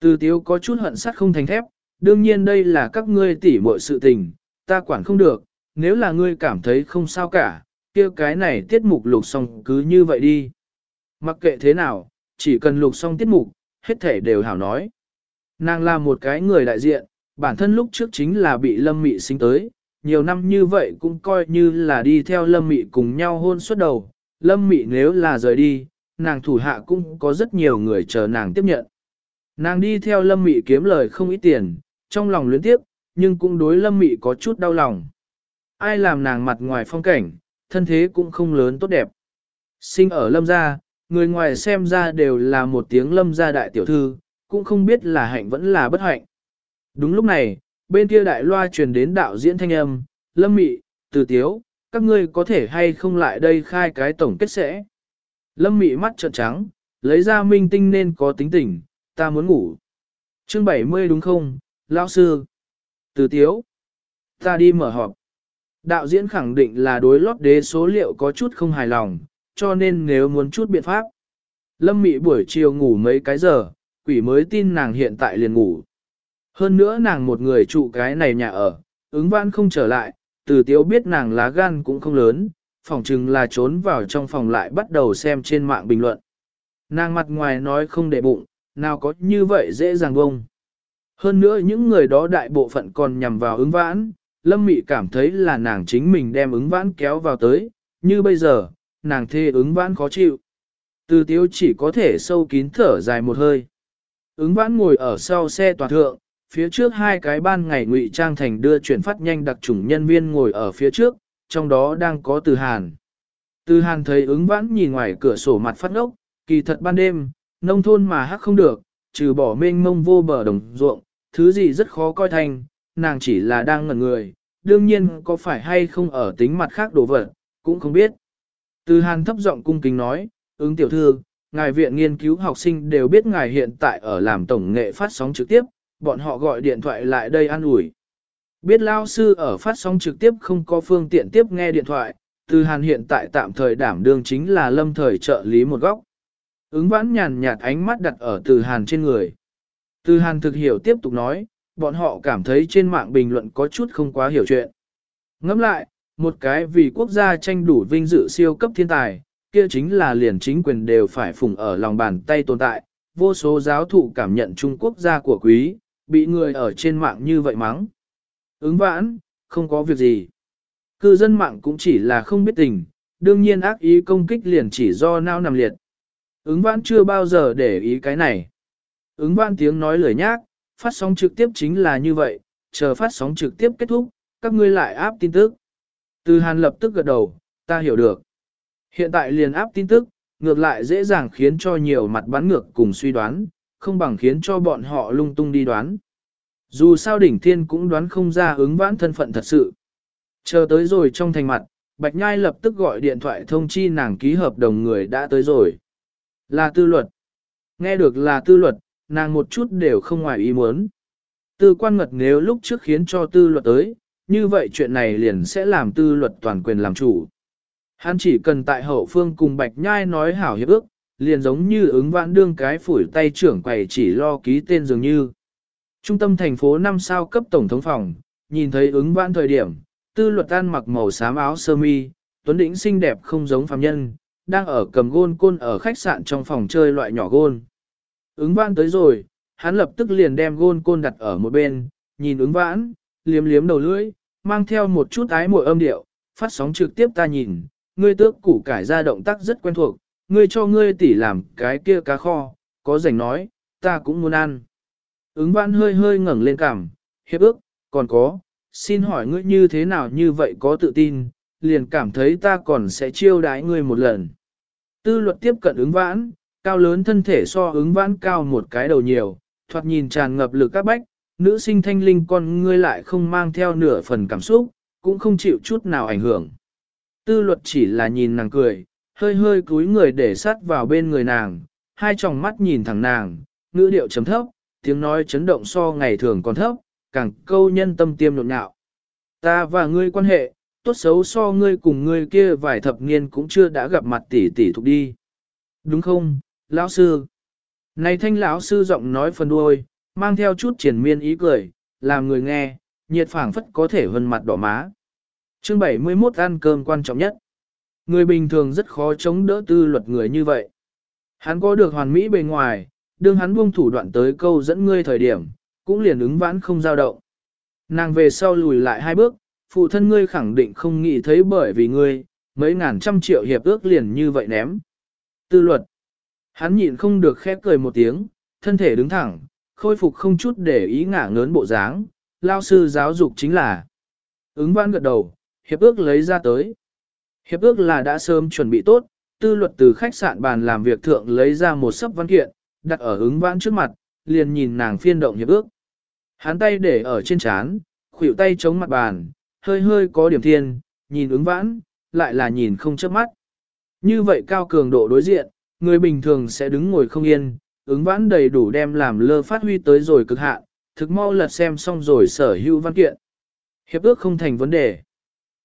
Từ tiếu có chút hận sắt không thành thép, đương nhiên đây là các ngươi tỉ muội sự tình, ta quản không được, nếu là ngươi cảm thấy không sao cả, kia cái này tiết mục lục xong cứ như vậy đi. Mặc kệ thế nào, chỉ cần lục xong tiết mục, hết thể đều hảo nói. Nàng là một cái người đại diện, bản thân lúc trước chính là bị lâm mị sinh tới, nhiều năm như vậy cũng coi như là đi theo lâm mị cùng nhau hôn suốt đầu. Lâm mị nếu là rời đi, nàng thủ hạ cũng có rất nhiều người chờ nàng tiếp nhận. Nàng đi theo lâm mị kiếm lời không ít tiền, trong lòng luyến tiếp, nhưng cũng đối lâm mị có chút đau lòng. Ai làm nàng mặt ngoài phong cảnh, thân thế cũng không lớn tốt đẹp. Sinh ở lâm gia, người ngoài xem ra đều là một tiếng lâm gia đại tiểu thư, cũng không biết là hạnh vẫn là bất hạnh. Đúng lúc này, bên kia đại loa truyền đến đạo diễn thanh âm, lâm mị, từ tiếu, các ngươi có thể hay không lại đây khai cái tổng kết sẽ. Lâm mị mắt trợn trắng, lấy ra minh tinh nên có tính tình, ta muốn ngủ. Chương 70 đúng không, lão sư? Từ tiếu. Ta đi mở họp. Đạo diễn khẳng định là đối lót đế số liệu có chút không hài lòng, cho nên nếu muốn chút biện pháp. Lâm Mị buổi chiều ngủ mấy cái giờ, quỷ mới tin nàng hiện tại liền ngủ. Hơn nữa nàng một người trụ cái này nhà ở, ứng văn không trở lại, từ tiếu biết nàng lá gan cũng không lớn, phỏng chừng là trốn vào trong phòng lại bắt đầu xem trên mạng bình luận. Nàng mặt ngoài nói không để bụng, nào có như vậy dễ dàng bông. Hơn nữa những người đó đại bộ phận còn nhằm vào ứng vãn, Lâm Mị cảm thấy là nàng chính mình đem ứng vãn kéo vào tới, như bây giờ, nàng thê ứng vãn khó chịu. Từ tiếu chỉ có thể sâu kín thở dài một hơi. Ứng vãn ngồi ở sau xe tòa thượng, phía trước hai cái ban ngày ngụy trang thành đưa chuyển phát nhanh đặc chủng nhân viên ngồi ở phía trước, trong đó đang có từ hàn. Từ hàn thấy ứng vãn nhìn ngoài cửa sổ mặt phát ngốc, kỳ thật ban đêm, nông thôn mà hắc không được, trừ bỏ mênh mông vô bờ đồng ruộng, thứ gì rất khó coi thành, nàng chỉ là đang ngẩn người, đương nhiên có phải hay không ở tính mặt khác đồ vật, cũng không biết. Từ hàn thấp giọng cung kính nói, ứng tiểu thư, ngài viện nghiên cứu học sinh đều biết ngài hiện tại ở làm tổng nghệ phát sóng trực tiếp, bọn họ gọi điện thoại lại đây an ủi. Biết lao sư ở phát sóng trực tiếp không có phương tiện tiếp nghe điện thoại, từ hàn hiện tại tạm thời đảm đương chính là lâm thời trợ lý một góc. Ứng vãn nhàn nhạt ánh mắt đặt ở từ hàn trên người. Từ hàn thực hiểu tiếp tục nói, bọn họ cảm thấy trên mạng bình luận có chút không quá hiểu chuyện. Ngẫm lại, một cái vì quốc gia tranh đủ vinh dự siêu cấp thiên tài, kia chính là liền chính quyền đều phải phụng ở lòng bàn tay tồn tại, vô số giáo thụ cảm nhận Trung Quốc gia của quý, bị người ở trên mạng như vậy mắng. Ứng vãn, không có việc gì. Cư dân mạng cũng chỉ là không biết tình, đương nhiên ác ý công kích liền chỉ do nao nằm liệt. Ứng vãn chưa bao giờ để ý cái này. Ứng vãn tiếng nói lời nhác, phát sóng trực tiếp chính là như vậy, chờ phát sóng trực tiếp kết thúc, các ngươi lại áp tin tức. Từ hàn lập tức gật đầu, ta hiểu được. Hiện tại liền áp tin tức, ngược lại dễ dàng khiến cho nhiều mặt bắn ngược cùng suy đoán, không bằng khiến cho bọn họ lung tung đi đoán. Dù sao đỉnh thiên cũng đoán không ra ứng vãn thân phận thật sự. Chờ tới rồi trong thành mặt, Bạch Nhai lập tức gọi điện thoại thông chi nàng ký hợp đồng người đã tới rồi. Là tư luật. Nghe được là tư luật, nàng một chút đều không ngoài ý muốn. Tư quan ngật nếu lúc trước khiến cho tư luật tới, như vậy chuyện này liền sẽ làm tư luật toàn quyền làm chủ. Hắn chỉ cần tại hậu phương cùng Bạch Nhai nói hảo hiệp ước, liền giống như ứng vãn đương cái phủi tay trưởng quầy chỉ lo ký tên dường như. Trung tâm thành phố năm sao cấp tổng thống phòng, nhìn thấy ứng vãn thời điểm, tư luật an mặc màu xám áo sơ mi, tuấn đỉnh xinh đẹp không giống phàm nhân, đang ở cầm gôn côn ở khách sạn trong phòng chơi loại nhỏ gôn. Ứng vãn tới rồi, hắn lập tức liền đem gôn côn đặt ở một bên, nhìn ứng vãn, liếm liếm đầu lưỡi, mang theo một chút ái mùi âm điệu, phát sóng trực tiếp ta nhìn, ngươi tước củ cải ra động tác rất quen thuộc, ngươi cho ngươi tỉ làm cái kia cá kho, có rảnh nói, ta cũng muốn ăn. Ứng vãn hơi hơi ngẩng lên cằm, hiệp ước, còn có, xin hỏi ngươi như thế nào như vậy có tự tin, liền cảm thấy ta còn sẽ chiêu đái ngươi một lần. Tư luật tiếp cận ứng vãn, cao lớn thân thể so ứng vãn cao một cái đầu nhiều, thoạt nhìn tràn ngập lực các bách, nữ sinh thanh linh con ngươi lại không mang theo nửa phần cảm xúc, cũng không chịu chút nào ảnh hưởng. Tư luật chỉ là nhìn nàng cười, hơi hơi cúi người để sát vào bên người nàng, hai tròng mắt nhìn thẳng nàng, ngữ điệu chấm thấp, tiếng nói chấn động so ngày thường còn thấp, càng câu nhân tâm tiêm nhộn nhạo. Ta và ngươi quan hệ, tốt xấu so ngươi cùng ngươi kia vài thập niên cũng chưa đã gặp mặt tỷ tỷ thục đi. Đúng không, lão sư? Này thanh lão sư giọng nói phần đuôi, mang theo chút triển miên ý cười, làm người nghe, nhiệt phảng phất có thể vân mặt đỏ má. Chương 71 ăn cơm quan trọng nhất. Người bình thường rất khó chống đỡ tư luật người như vậy. Hắn có được hoàn mỹ bề ngoài, đương hắn buông thủ đoạn tới câu dẫn ngươi thời điểm, cũng liền ứng vãn không dao động. Nàng về sau lùi lại hai bước, phụ thân ngươi khẳng định không nghĩ thấy bởi vì ngươi, mấy ngàn trăm triệu hiệp ước liền như vậy ném. Tư luật. Hắn nhịn không được khép cười một tiếng, thân thể đứng thẳng, khôi phục không chút để ý ngả ngớn bộ dáng, lao sư giáo dục chính là. Ứng vãn gật đầu, hiệp ước lấy ra tới. Hiệp ước là đã sớm chuẩn bị tốt, tư luật từ khách sạn bàn làm việc thượng lấy ra một sấp văn kiện, đặt ở ứng vãn trước mặt, liền nhìn nàng phiên động hiệp ước. Hắn tay để ở trên chán, khuỷu tay chống mặt bàn, hơi hơi có điểm thiên, nhìn ứng vãn, lại là nhìn không chớp mắt. Như vậy cao cường độ đối diện, người bình thường sẽ đứng ngồi không yên, ứng vãn đầy đủ đem làm lơ phát huy tới rồi cực hạn, thực mau lật xem xong rồi sở hữu văn kiện. Hiệp ước không thành vấn đề.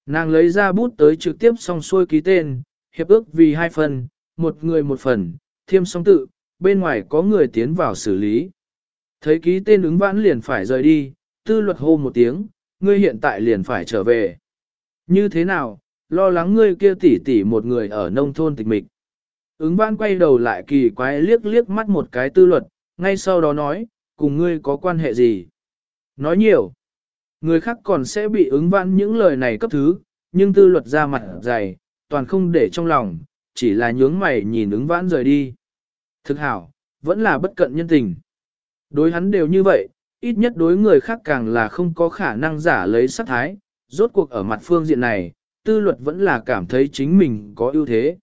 Nàng lấy ra bút tới trực tiếp xong xuôi ký tên, hiệp ước vì hai phần, một người một phần, thiêm song tự, bên ngoài có người tiến vào xử lý. Thấy ký tên ứng vãn liền phải rời đi, tư luật hô một tiếng, ngươi hiện tại liền phải trở về. Như thế nào, lo lắng ngươi kia tỉ tỉ một người ở nông thôn tịch mịch. Ứng vãn quay đầu lại kỳ quái liếc liếc mắt một cái tư luật, ngay sau đó nói, cùng ngươi có quan hệ gì? Nói nhiều. Người khác còn sẽ bị ứng vãn những lời này cấp thứ, nhưng tư luật ra mặt dày, toàn không để trong lòng, chỉ là nhướng mày nhìn ứng vãn rời đi. Thực hảo, vẫn là bất cận nhân tình. Đối hắn đều như vậy, ít nhất đối người khác càng là không có khả năng giả lấy sắc thái, rốt cuộc ở mặt phương diện này, tư luật vẫn là cảm thấy chính mình có ưu thế.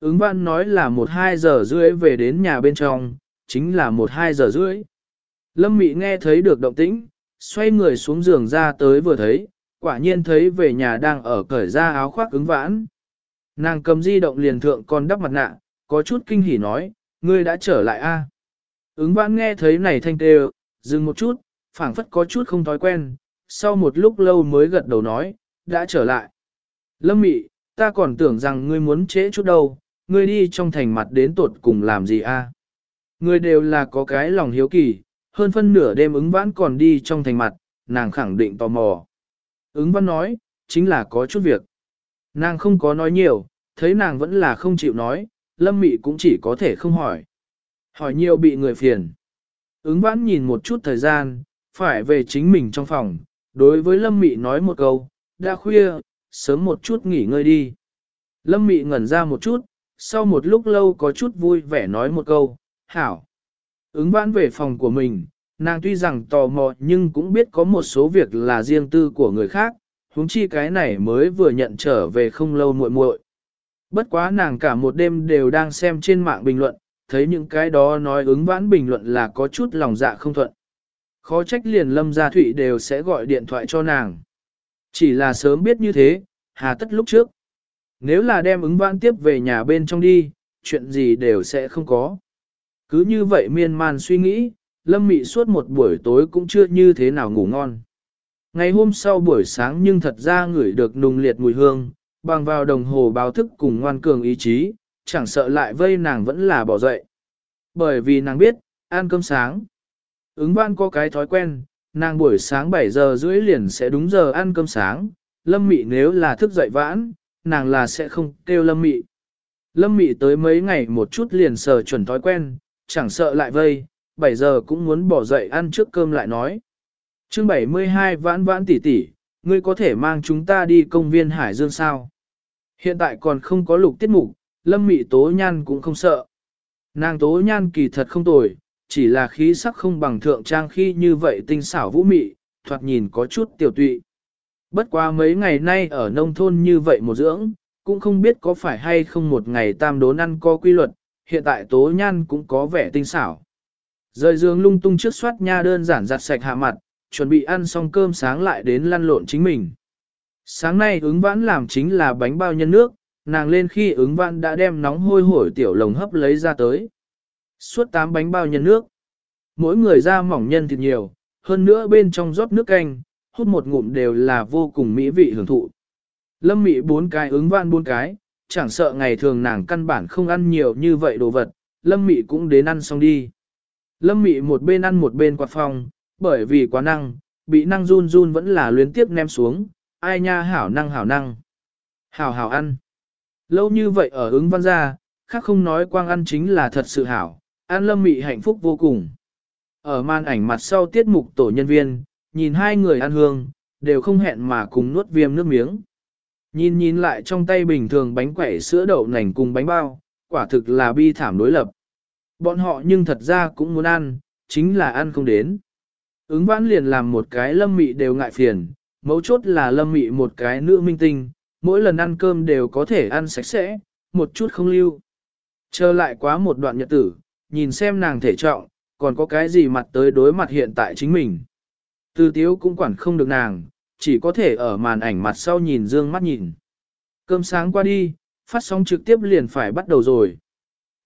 Ứng văn nói là một hai giờ rưỡi về đến nhà bên trong, chính là một hai giờ rưỡi. Lâm Mị nghe thấy được động tĩnh, xoay người xuống giường ra tới vừa thấy, quả nhiên thấy về nhà đang ở cởi ra áo khoác ứng vãn. Nàng cầm di động liền thượng còn đắp mặt nạ, có chút kinh hỉ nói, ngươi đã trở lại a. Ứng vãn nghe thấy này thanh tê dừng một chút, phảng phất có chút không thói quen, sau một lúc lâu mới gật đầu nói, đã trở lại. Lâm mị, ta còn tưởng rằng ngươi muốn trễ chút đâu, ngươi đi trong thành mặt đến tột cùng làm gì a? Ngươi đều là có cái lòng hiếu kỳ, hơn phân nửa đêm ứng vãn còn đi trong thành mặt, nàng khẳng định tò mò. Ứng vãn nói, chính là có chút việc. Nàng không có nói nhiều, thấy nàng vẫn là không chịu nói, lâm mị cũng chỉ có thể không hỏi. Hỏi nhiều bị người phiền. Ứng vãn nhìn một chút thời gian, phải về chính mình trong phòng, đối với lâm mị nói một câu, đã khuya, sớm một chút nghỉ ngơi đi. Lâm mị ngẩn ra một chút, sau một lúc lâu có chút vui vẻ nói một câu, hảo. Ứng vãn về phòng của mình, nàng tuy rằng tò mò nhưng cũng biết có một số việc là riêng tư của người khác, huống chi cái này mới vừa nhận trở về không lâu muội muội. Bất quá nàng cả một đêm đều đang xem trên mạng bình luận, thấy những cái đó nói ứng vãn bình luận là có chút lòng dạ không thuận. Khó trách liền lâm gia thụy đều sẽ gọi điện thoại cho nàng. Chỉ là sớm biết như thế, hà tất lúc trước. Nếu là đem ứng vãn tiếp về nhà bên trong đi, chuyện gì đều sẽ không có. Cứ như vậy miên man suy nghĩ, Lâm Mị suốt một buổi tối cũng chưa như thế nào ngủ ngon. Ngày hôm sau buổi sáng nhưng thật ra ngửi được nùng liệt mùi hương, bằng vào đồng hồ báo thức cùng ngoan cường ý chí, chẳng sợ lại vây nàng vẫn là bỏ dậy. Bởi vì nàng biết, ăn cơm sáng. Ứng văn có cái thói quen, nàng buổi sáng 7 giờ rưỡi liền sẽ đúng giờ ăn cơm sáng, lâm mị nếu là thức dậy vãn, nàng là sẽ không kêu lâm mị. Lâm mị tới mấy ngày một chút liền sờ chuẩn thói quen, chẳng sợ lại vây, 7 giờ cũng muốn bỏ dậy ăn trước cơm lại nói. chương 72 vãn vãn tỷ tỷ, ngươi có thể mang chúng ta đi công viên Hải Dương sao? Hiện tại còn không có lục tiết mục, lâm mị tố nhan cũng không sợ. Nàng tố nhan kỳ thật không tồi, chỉ là khí sắc không bằng thượng trang khi như vậy tinh xảo vũ mị, thoạt nhìn có chút tiểu tụy. Bất quá mấy ngày nay ở nông thôn như vậy một dưỡng, cũng không biết có phải hay không một ngày tam đốn ăn có quy luật, hiện tại tố nhan cũng có vẻ tinh xảo. Rời giường lung tung trước soát nha đơn giản giặt sạch hạ mặt, chuẩn bị ăn xong cơm sáng lại đến lăn lộn chính mình. Sáng nay ứng vãn làm chính là bánh bao nhân nước, nàng lên khi ứng vãn đã đem nóng hôi hổi tiểu lồng hấp lấy ra tới. Suốt 8 bánh bao nhân nước. Mỗi người ra mỏng nhân thịt nhiều, hơn nữa bên trong rót nước canh, hút một ngụm đều là vô cùng mỹ vị hưởng thụ. Lâm mị bốn cái ứng vãn bốn cái, chẳng sợ ngày thường nàng căn bản không ăn nhiều như vậy đồ vật, lâm mị cũng đến ăn xong đi. Lâm mị một bên ăn một bên quạt phòng, bởi vì quá năng, bị năng run run vẫn là luyến tiếp ném xuống, ai nha hảo năng hảo năng. Hảo hảo ăn. Lâu như vậy ở ứng văn gia, khác không nói quang ăn chính là thật sự hảo, ăn lâm mị hạnh phúc vô cùng. Ở màn ảnh mặt sau tiết mục tổ nhân viên, nhìn hai người ăn hương, đều không hẹn mà cùng nuốt viêm nước miếng. Nhìn nhìn lại trong tay bình thường bánh quẩy sữa đậu nành cùng bánh bao, quả thực là bi thảm đối lập. Bọn họ nhưng thật ra cũng muốn ăn, chính là ăn không đến. Ứng vãn liền làm một cái lâm mị đều ngại phiền, mấu chốt là lâm mị một cái nữ minh tinh, mỗi lần ăn cơm đều có thể ăn sạch sẽ, một chút không lưu. Chờ lại quá một đoạn nhật tử, nhìn xem nàng thể trọng, còn có cái gì mặt tới đối mặt hiện tại chính mình. Từ tiếu cũng quản không được nàng, chỉ có thể ở màn ảnh mặt sau nhìn dương mắt nhìn. Cơm sáng qua đi, phát sóng trực tiếp liền phải bắt đầu rồi.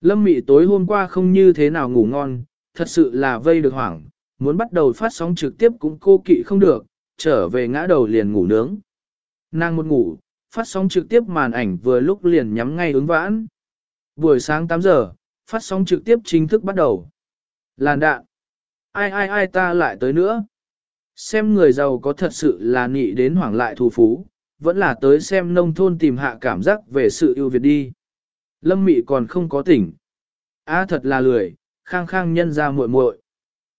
Lâm Mị tối hôm qua không như thế nào ngủ ngon, thật sự là vây được hoảng, muốn bắt đầu phát sóng trực tiếp cũng cô kỵ không được, trở về ngã đầu liền ngủ nướng. Nàng một ngủ, phát sóng trực tiếp màn ảnh vừa lúc liền nhắm ngay ứng vãn. Buổi sáng 8 giờ, phát sóng trực tiếp chính thức bắt đầu. Làn đạn. Ai ai ai ta lại tới nữa. Xem người giàu có thật sự là nị đến hoảng lại thù phú, vẫn là tới xem nông thôn tìm hạ cảm giác về sự ưu việt đi. Lâm mị còn không có tỉnh. A à, thật là lười, khang khang nhân ra muội muội.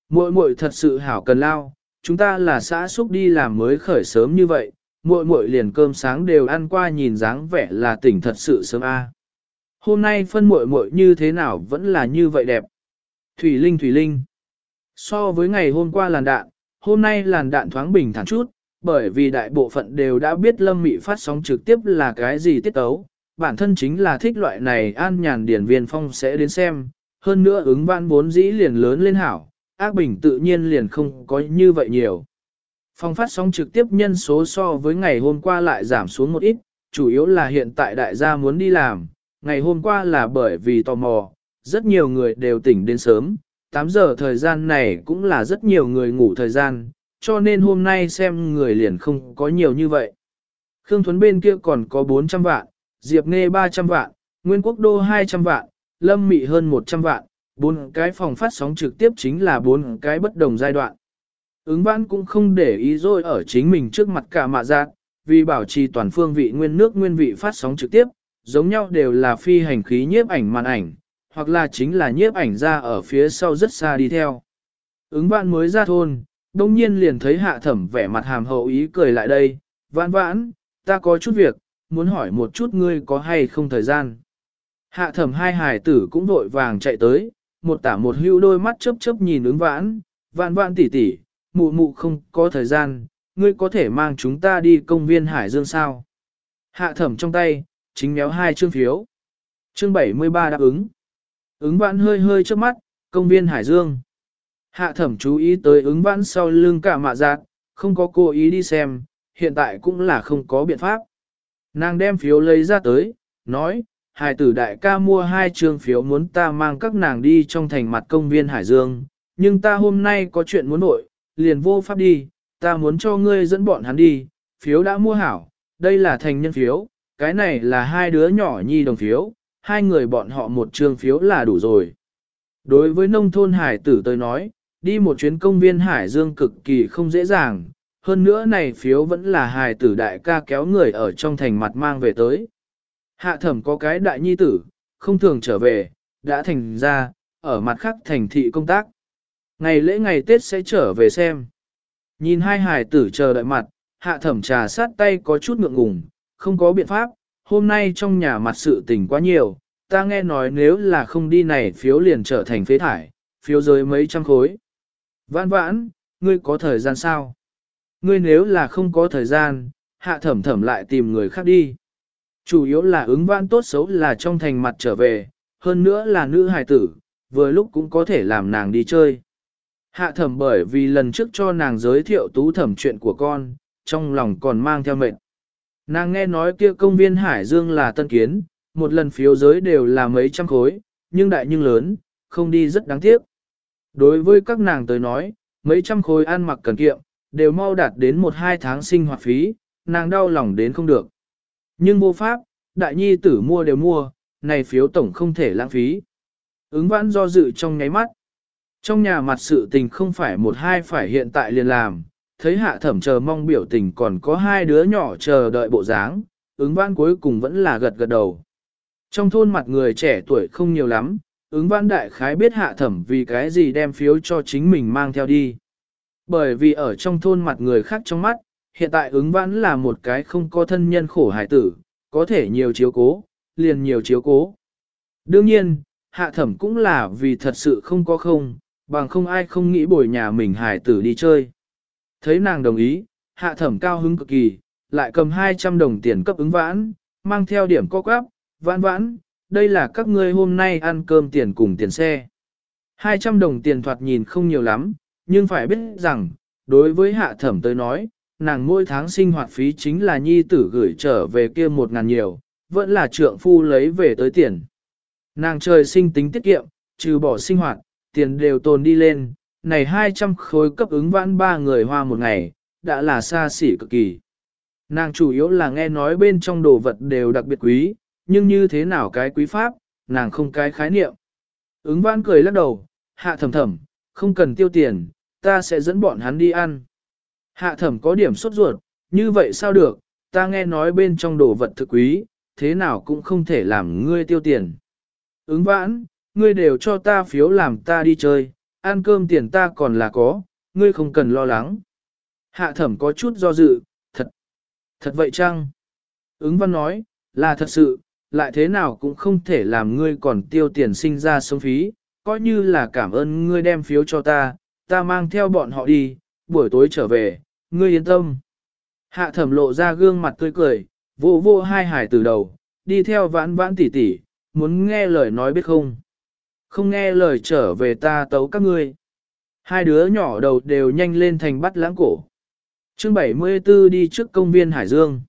Muội muội thật sự hảo cần lao, chúng ta là xã xúc đi làm mới khởi sớm như vậy, muội muội liền cơm sáng đều ăn qua nhìn dáng vẻ là tỉnh thật sự sớm a. Hôm nay phân muội muội như thế nào vẫn là như vậy đẹp. Thủy Linh Thủy Linh. So với ngày hôm qua làn đạn, hôm nay làn đạn thoáng bình thản chút, bởi vì đại bộ phận đều đã biết Lâm Mị phát sóng trực tiếp là cái gì tiết tấu, bản thân chính là thích loại này an nhàn điển viên phong sẽ đến xem, hơn nữa ứng văn vốn dĩ liền lớn lên hảo, ác bình tự nhiên liền không có như vậy nhiều. Phong phát sóng trực tiếp nhân số so với ngày hôm qua lại giảm xuống một ít, chủ yếu là hiện tại đại gia muốn đi làm, ngày hôm qua là bởi vì tò mò, rất nhiều người đều tỉnh đến sớm, 8 giờ thời gian này cũng là rất nhiều người ngủ thời gian, cho nên hôm nay xem người liền không có nhiều như vậy. Khương Thuấn bên kia còn có 400 vạn, Diệp Nghe 300 vạn, Nguyên Quốc Đô 200 vạn, Lâm Mị hơn 100 vạn, bốn cái phòng phát sóng trực tiếp chính là bốn cái bất đồng giai đoạn. Ứng Vãn cũng không để ý rồi ở chính mình trước mặt cả mạ giác, vì bảo trì toàn phương vị nguyên nước nguyên vị phát sóng trực tiếp, giống nhau đều là phi hành khí nhiếp ảnh màn ảnh, hoặc là chính là nhiếp ảnh ra ở phía sau rất xa đi theo. Ứng vãn mới ra thôn, đông nhiên liền thấy hạ thẩm vẻ mặt hàm hậu ý cười lại đây, vãn vãn, ta có chút việc, muốn hỏi một chút ngươi có hay không thời gian. Hạ thẩm hai hải tử cũng vội vàng chạy tới, một tả một hưu đôi mắt chớp chớp nhìn ứng vãn, vãn vãn tỉ tỉ, mụ mụ không có thời gian, ngươi có thể mang chúng ta đi công viên Hải Dương sao. Hạ thẩm trong tay, chính méo hai chương phiếu. Chương 73 đáp ứng. Ứng vãn hơi hơi trước mắt, công viên Hải Dương. Hạ thẩm chú ý tới ứng vãn sau lưng cả mạ giác, không có cố ý đi xem, hiện tại cũng là không có biện pháp. Nàng đem phiếu lấy ra tới, nói, hải tử đại ca mua hai trường phiếu muốn ta mang các nàng đi trong thành mặt công viên Hải Dương, nhưng ta hôm nay có chuyện muốn nội, liền vô pháp đi, ta muốn cho ngươi dẫn bọn hắn đi, phiếu đã mua hảo, đây là thành nhân phiếu, cái này là hai đứa nhỏ nhi đồng phiếu, hai người bọn họ một trường phiếu là đủ rồi. Đối với nông thôn hải tử tôi nói, đi một chuyến công viên Hải Dương cực kỳ không dễ dàng, hơn nữa này phiếu vẫn là hải tử đại ca kéo người ở trong thành mặt mang về tới. Hạ thẩm có cái đại nhi tử, không thường trở về, đã thành ra, ở mặt khác thành thị công tác. Ngày lễ ngày Tết sẽ trở về xem. Nhìn hai hải tử chờ đợi mặt, hạ thẩm trà sát tay có chút ngượng ngùng, không có biện pháp, hôm nay trong nhà mặt sự tình quá nhiều, ta nghe nói nếu là không đi này phiếu liền trở thành phế thải, phiếu rơi mấy trăm khối. Vãn vãn, ngươi có thời gian sao? Ngươi nếu là không có thời gian, hạ thẩm thẩm lại tìm người khác đi. Chủ yếu là ứng vãn tốt xấu là trong thành mặt trở về, hơn nữa là nữ hài tử, vừa lúc cũng có thể làm nàng đi chơi. Hạ thẩm bởi vì lần trước cho nàng giới thiệu tú thẩm chuyện của con, trong lòng còn mang theo mệnh. Nàng nghe nói kia công viên Hải Dương là tân kiến, một lần phiếu giới đều là mấy trăm khối, nhưng đại nhưng lớn, không đi rất đáng tiếc. Đối với các nàng tới nói, mấy trăm khối ăn mặc cần kiệm, đều mau đạt đến một hai tháng sinh hoạt phí, nàng đau lòng đến không được. Nhưng vô pháp, đại nhi tử mua đều mua, này phiếu tổng không thể lãng phí. Ứng vãn do dự trong nháy mắt. Trong nhà mặt sự tình không phải một hai phải hiện tại liền làm, thấy hạ thẩm chờ mong biểu tình còn có hai đứa nhỏ chờ đợi bộ dáng, ứng văn cuối cùng vẫn là gật gật đầu. Trong thôn mặt người trẻ tuổi không nhiều lắm, ứng văn đại khái biết hạ thẩm vì cái gì đem phiếu cho chính mình mang theo đi. Bởi vì ở trong thôn mặt người khác trong mắt, hiện tại ứng văn là một cái không có thân nhân khổ hải tử, có thể nhiều chiếu cố, liền nhiều chiếu cố. Đương nhiên, hạ thẩm cũng là vì thật sự không có không, bằng không ai không nghĩ bồi nhà mình hải tử đi chơi. Thấy nàng đồng ý, hạ thẩm cao hứng cực kỳ, lại cầm 200 đồng tiền cấp ứng vãn, mang theo điểm co quắp, vãn vãn, đây là các ngươi hôm nay ăn cơm tiền cùng tiền xe. 200 đồng tiền thoạt nhìn không nhiều lắm, nhưng phải biết rằng, đối với hạ thẩm tới nói, nàng mỗi tháng sinh hoạt phí chính là nhi tử gửi trở về kia một ngàn nhiều, vẫn là trượng phu lấy về tới tiền. Nàng trời sinh tính tiết kiệm, trừ bỏ sinh hoạt, tiền đều tồn đi lên, này 200 khối cấp ứng vãn ba người hoa một ngày, đã là xa xỉ cực kỳ. Nàng chủ yếu là nghe nói bên trong đồ vật đều đặc biệt quý, nhưng như thế nào cái quý pháp, nàng không cái khái niệm. Ứng vãn cười lắc đầu, hạ thầm thầm, không cần tiêu tiền, ta sẽ dẫn bọn hắn đi ăn. Hạ thẩm có điểm sốt ruột, như vậy sao được, ta nghe nói bên trong đồ vật thực quý, thế nào cũng không thể làm ngươi tiêu tiền. Ứng vãn, ngươi đều cho ta phiếu làm ta đi chơi, ăn cơm tiền ta còn là có, ngươi không cần lo lắng. Hạ thẩm có chút do dự, thật, thật vậy chăng? Ứng văn nói, là thật sự, lại thế nào cũng không thể làm ngươi còn tiêu tiền sinh ra sống phí, coi như là cảm ơn ngươi đem phiếu cho ta, ta mang theo bọn họ đi, buổi tối trở về, ngươi yên tâm. Hạ thẩm lộ ra gương mặt tươi cười, vô vô hai hải từ đầu, đi theo vãn vãn tỉ tỉ, muốn nghe lời nói biết không? Không nghe lời trở về ta tấu các ngươi. Hai đứa nhỏ đầu đều nhanh lên thành bắt lãng cổ. chương 74 đi trước công viên Hải Dương.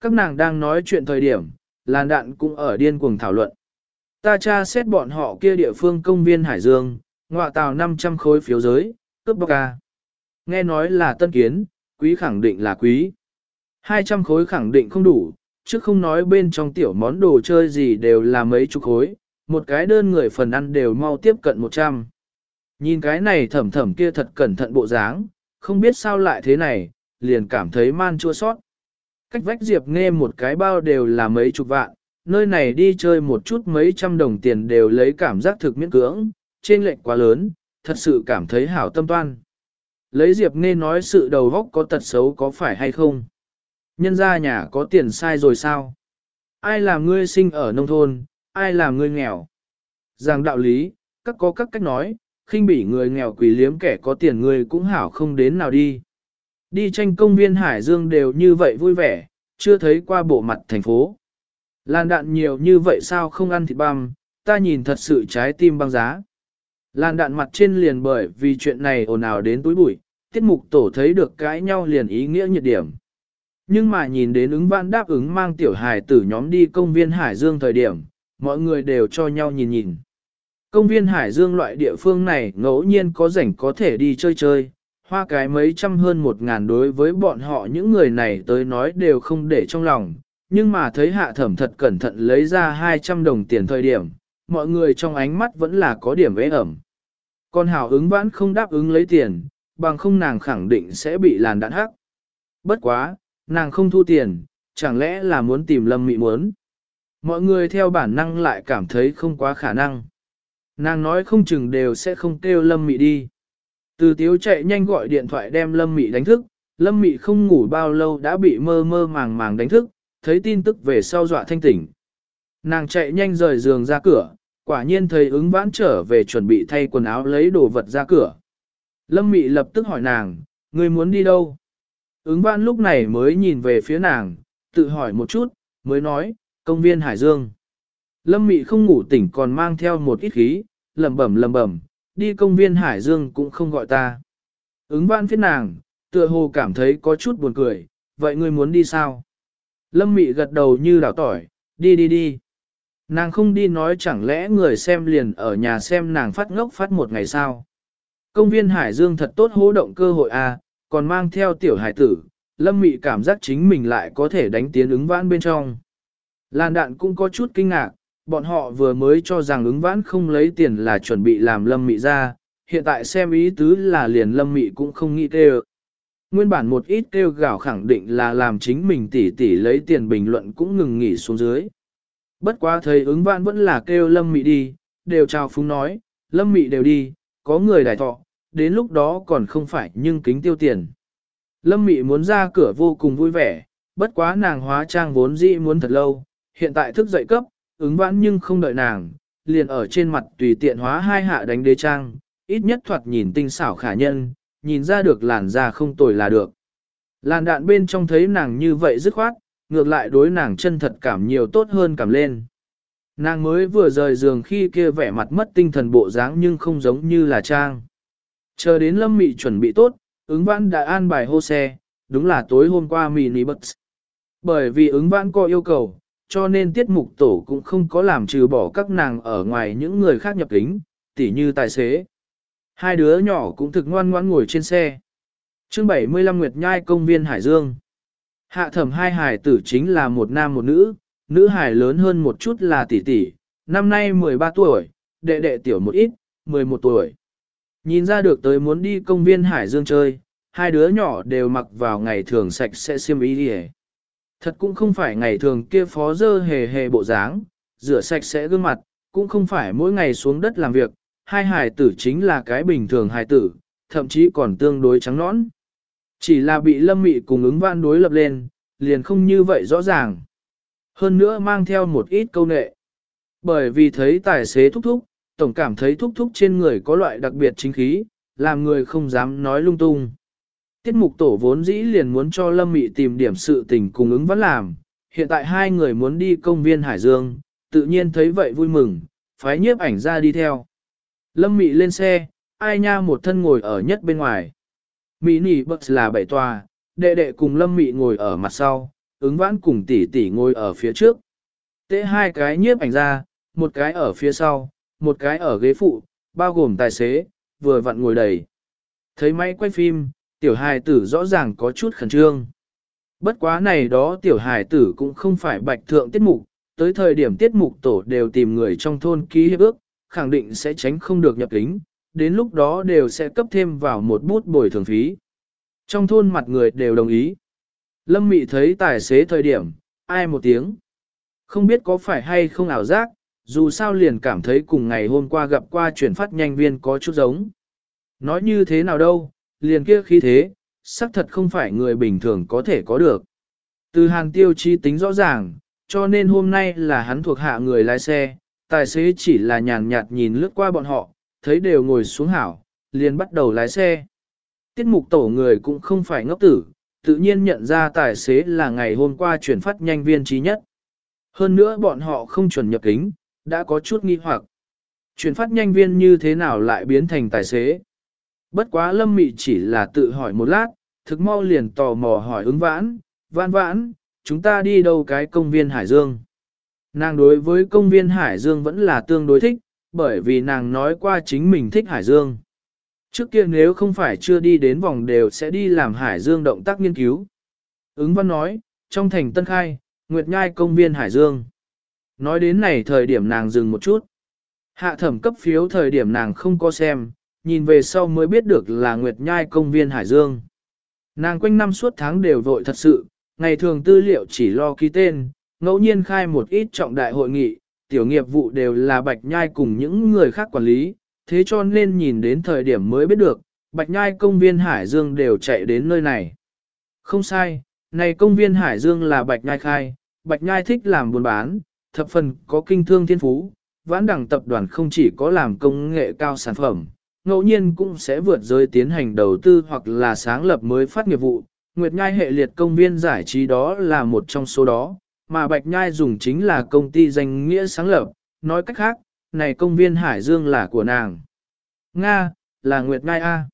Các nàng đang nói chuyện thời điểm, làn đạn cũng ở điên cuồng thảo luận. Ta tra xét bọn họ kia địa phương công viên Hải Dương, ngọa tàu 500 khối phiếu giới, cướp bọc ca. Nghe nói là tân kiến, quý khẳng định là quý. 200 khối khẳng định không đủ, chứ không nói bên trong tiểu món đồ chơi gì đều là mấy chục khối, một cái đơn người phần ăn đều mau tiếp cận 100. Nhìn cái này thẩm thẩm kia thật cẩn thận bộ dáng, không biết sao lại thế này, liền cảm thấy man chua sót. Cách vách Diệp nghe một cái bao đều là mấy chục vạn, nơi này đi chơi một chút mấy trăm đồng tiền đều lấy cảm giác thực miễn cưỡng, trên lệnh quá lớn, thật sự cảm thấy hảo tâm toan. Lấy Diệp nghe nói sự đầu góc có tật xấu có phải hay không? Nhân ra nhà có tiền sai rồi sao? Ai làm ngươi sinh ở nông thôn, ai làm người nghèo? Rằng đạo lý, các có các cách nói, khinh bỉ người nghèo quỷ liếm kẻ có tiền người cũng hảo không đến nào đi. Đi tranh công viên Hải Dương đều như vậy vui vẻ, chưa thấy qua bộ mặt thành phố. Lan đạn nhiều như vậy sao không ăn thịt băm, ta nhìn thật sự trái tim băng giá. Lan đạn mặt trên liền bởi vì chuyện này ồn ào đến túi bụi, tiết mục tổ thấy được cãi nhau liền ý nghĩa nhiệt điểm. Nhưng mà nhìn đến ứng vãn đáp ứng mang tiểu hài tử nhóm đi công viên Hải Dương thời điểm, mọi người đều cho nhau nhìn nhìn. Công viên Hải Dương loại địa phương này ngẫu nhiên có rảnh có thể đi chơi chơi, hoa cái mấy trăm hơn một ngàn đối với bọn họ những người này tới nói đều không để trong lòng, nhưng mà thấy hạ thẩm thật cẩn thận lấy ra 200 đồng tiền thời điểm, mọi người trong ánh mắt vẫn là có điểm ế ẩm. Còn hảo ứng vãn không đáp ứng lấy tiền, bằng không nàng khẳng định sẽ bị làn đạn hắc. Bất quá, nàng không thu tiền, chẳng lẽ là muốn tìm lâm mị muốn. Mọi người theo bản năng lại cảm thấy không quá khả năng. Nàng nói không chừng đều sẽ không kêu lâm mị đi. Từ tiếu chạy nhanh gọi điện thoại đem lâm mị đánh thức, lâm mị không ngủ bao lâu đã bị mơ mơ màng màng đánh thức, thấy tin tức về sau dọa thanh tỉnh. Nàng chạy nhanh rời giường ra cửa, quả nhiên thấy ứng vãn trở về chuẩn bị thay quần áo lấy đồ vật ra cửa. Lâm Mị lập tức hỏi nàng, người muốn đi đâu? Ứng vãn lúc này mới nhìn về phía nàng, tự hỏi một chút, mới nói, công viên Hải Dương. Lâm Mị không ngủ tỉnh còn mang theo một ít khí, lầm bẩm lầm bẩm, đi công viên Hải Dương cũng không gọi ta. Ứng văn phiết nàng, tựa hồ cảm thấy có chút buồn cười, vậy ngươi muốn đi sao? Lâm Mị gật đầu như đảo tỏi, đi đi đi. Nàng không đi nói chẳng lẽ người xem liền ở nhà xem nàng phát ngốc phát một ngày sao. Công viên Hải Dương thật tốt hố động cơ hội a, à, còn mang theo tiểu hải tử, Lâm Mị cảm giác chính mình lại có thể đánh tiến ứng vãn bên trong. Lan đạn cũng có chút kinh ngạc, bọn họ vừa mới cho rằng ứng vãn không lấy tiền là chuẩn bị làm Lâm Mị ra, hiện tại xem ý tứ là liền Lâm Mị cũng không nghĩ kêu. Nguyên bản một ít kêu gạo khẳng định là làm chính mình tỉ tỉ lấy tiền bình luận cũng ngừng nghỉ xuống dưới. Bất quá thầy ứng vãn vẫn là kêu Lâm Mị đi, đều chào phúng nói, Lâm Mị đều đi, có người đại thọ, đến lúc đó còn không phải nhưng kính tiêu tiền. Lâm Mị muốn ra cửa vô cùng vui vẻ, bất quá nàng hóa trang vốn dĩ muốn thật lâu, hiện tại thức dậy cấp, ứng vãn nhưng không đợi nàng, liền ở trên mặt tùy tiện hóa hai hạ đánh đế trang, ít nhất thoạt nhìn tinh xảo khả nhân, nhìn ra được làn da không tồi là được. Làn đạn bên trong thấy nàng như vậy dứt khoát, ngược lại đối nàng chân thật cảm nhiều tốt hơn cảm lên. Nàng mới vừa rời giường khi kia vẻ mặt mất tinh thần bộ dáng nhưng không giống như là trang. Chờ đến lâm mị chuẩn bị tốt, ứng vãn đã an bài hô xe, đúng là tối hôm qua mì ní bật. Bởi vì ứng vãn có yêu cầu, cho nên tiết mục tổ cũng không có làm trừ bỏ các nàng ở ngoài những người khác nhập kính, tỉ như tài xế. Hai đứa nhỏ cũng thực ngoan ngoãn ngồi trên xe. chương 75 Nguyệt Nhai công viên Hải Dương. Hạ thẩm hai hải tử chính là một nam một nữ, nữ hải lớn hơn một chút là tỷ tỷ, năm nay 13 tuổi, đệ đệ tiểu một ít, 11 tuổi. Nhìn ra được tới muốn đi công viên Hải Dương chơi, hai đứa nhỏ đều mặc vào ngày thường sạch sẽ xiêm y đi Thật cũng không phải ngày thường kia phó dơ hề hề bộ dáng, rửa sạch sẽ gương mặt, cũng không phải mỗi ngày xuống đất làm việc, hai hải tử chính là cái bình thường hải tử, thậm chí còn tương đối trắng nõn. Chỉ là bị lâm mị cùng ứng vãn đối lập lên, liền không như vậy rõ ràng. Hơn nữa mang theo một ít câu nệ. Bởi vì thấy tài xế thúc thúc, tổng cảm thấy thúc thúc trên người có loại đặc biệt chính khí, làm người không dám nói lung tung. Tiết mục tổ vốn dĩ liền muốn cho Lâm Mị tìm điểm sự tình cùng ứng vẫn làm, hiện tại hai người muốn đi công viên Hải Dương, tự nhiên thấy vậy vui mừng, phái nhiếp ảnh ra đi theo. Lâm Mị lên xe, ai nha một thân ngồi ở nhất bên ngoài. Mỹ nỉ bật là bảy tòa, đệ đệ cùng Lâm Mị ngồi ở mặt sau, ứng vãn cùng tỷ tỷ ngồi ở phía trước. Tế hai cái nhiếp ảnh ra, một cái ở phía sau, một cái ở ghế phụ, bao gồm tài xế, vừa vặn ngồi đầy. Thấy máy quay phim, tiểu hài tử rõ ràng có chút khẩn trương. Bất quá này đó tiểu hài tử cũng không phải bạch thượng tiết mục, tới thời điểm tiết mục tổ đều tìm người trong thôn ký hiệp ước, khẳng định sẽ tránh không được nhập kính, đến lúc đó đều sẽ cấp thêm vào một bút bồi thường phí. Trong thôn mặt người đều đồng ý. Lâm Mị thấy tài xế thời điểm, ai một tiếng. Không biết có phải hay không ảo giác, dù sao liền cảm thấy cùng ngày hôm qua gặp qua chuyển phát nhanh viên có chút giống. Nói như thế nào đâu, liền kia khí thế, xác thật không phải người bình thường có thể có được. Từ hàng tiêu chi tính rõ ràng, cho nên hôm nay là hắn thuộc hạ người lái xe, tài xế chỉ là nhàn nhạt nhìn lướt qua bọn họ, thấy đều ngồi xuống hảo, liền bắt đầu lái xe. Tiết mục tổ người cũng không phải ngốc tử, tự nhiên nhận ra tài xế là ngày hôm qua chuyển phát nhanh viên trí nhất. Hơn nữa bọn họ không chuẩn nhập kính, đã có chút nghi hoặc. Chuyển phát nhanh viên như thế nào lại biến thành tài xế? Bất quá lâm mị chỉ là tự hỏi một lát, thực mau liền tò mò hỏi ứng vãn, vãn vãn, chúng ta đi đâu cái công viên Hải Dương. Nàng đối với công viên Hải Dương vẫn là tương đối thích, bởi vì nàng nói qua chính mình thích Hải Dương. Trước kia nếu không phải chưa đi đến vòng đều sẽ đi làm Hải Dương động tác nghiên cứu. Ứng văn nói, trong thành Tân Khai, Nguyệt Nhai công viên Hải Dương. Nói đến này thời điểm nàng dừng một chút. Hạ thẩm cấp phiếu thời điểm nàng không có xem, nhìn về sau mới biết được là Nguyệt Nhai công viên Hải Dương. Nàng quanh năm suốt tháng đều vội thật sự, ngày thường tư liệu chỉ lo ký tên, ngẫu nhiên khai một ít trọng đại hội nghị, tiểu nghiệp vụ đều là Bạch Nhai cùng những người khác quản lý, thế cho nên nhìn đến thời điểm mới biết được, Bạch Nhai công viên Hải Dương đều chạy đến nơi này. Không sai, này công viên Hải Dương là Bạch Nhai khai, Bạch Nhai thích làm buôn bán, thập phần có kinh thương thiên phú, vãn đẳng tập đoàn không chỉ có làm công nghệ cao sản phẩm, ngẫu nhiên cũng sẽ vượt giới tiến hành đầu tư hoặc là sáng lập mới phát nghiệp vụ. Nguyệt Nhai hệ liệt công viên giải trí đó là một trong số đó, mà Bạch Nhai dùng chính là công ty danh nghĩa sáng lập, nói cách khác, này công viên Hải Dương là của nàng. Nga, là Nguyệt Nhai A.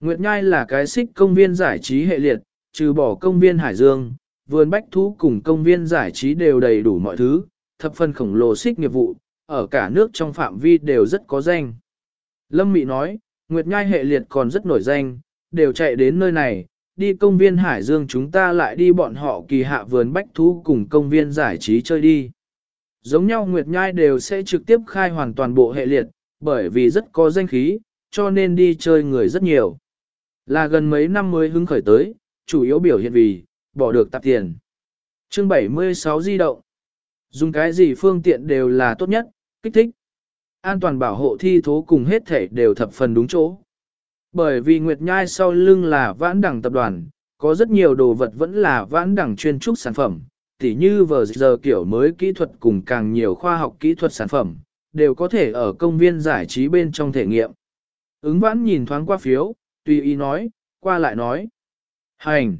Nguyệt Nhai là cái xích công viên giải trí hệ liệt, trừ bỏ công viên Hải Dương, vườn bách thú cùng công viên giải trí đều đầy đủ mọi thứ, thập phần khổng lồ xích nghiệp vụ, ở cả nước trong phạm vi đều rất có danh. Lâm Mị nói, Nguyệt Nhai hệ liệt còn rất nổi danh, đều chạy đến nơi này, đi công viên Hải Dương chúng ta lại đi bọn họ kỳ hạ vườn bách thú cùng công viên giải trí chơi đi. Giống nhau Nguyệt Nhai đều sẽ trực tiếp khai hoàn toàn bộ hệ liệt, bởi vì rất có danh khí, cho nên đi chơi người rất nhiều. Là gần mấy năm mới hứng khởi tới, chủ yếu biểu hiện vì, bỏ được tạp tiền. Chương 76 di động. Dùng cái gì phương tiện đều là tốt nhất, kích thích. An toàn bảo hộ thi thố cùng hết thể đều thập phần đúng chỗ. Bởi vì Nguyệt Nhai sau lưng là vãn đẳng tập đoàn, có rất nhiều đồ vật vẫn là vãn đẳng chuyên trúc sản phẩm, tỉ như vờ giờ kiểu mới kỹ thuật cùng càng nhiều khoa học kỹ thuật sản phẩm, đều có thể ở công viên giải trí bên trong thể nghiệm. Ứng vãn nhìn thoáng qua phiếu, tùy ý nói, qua lại nói. Hành!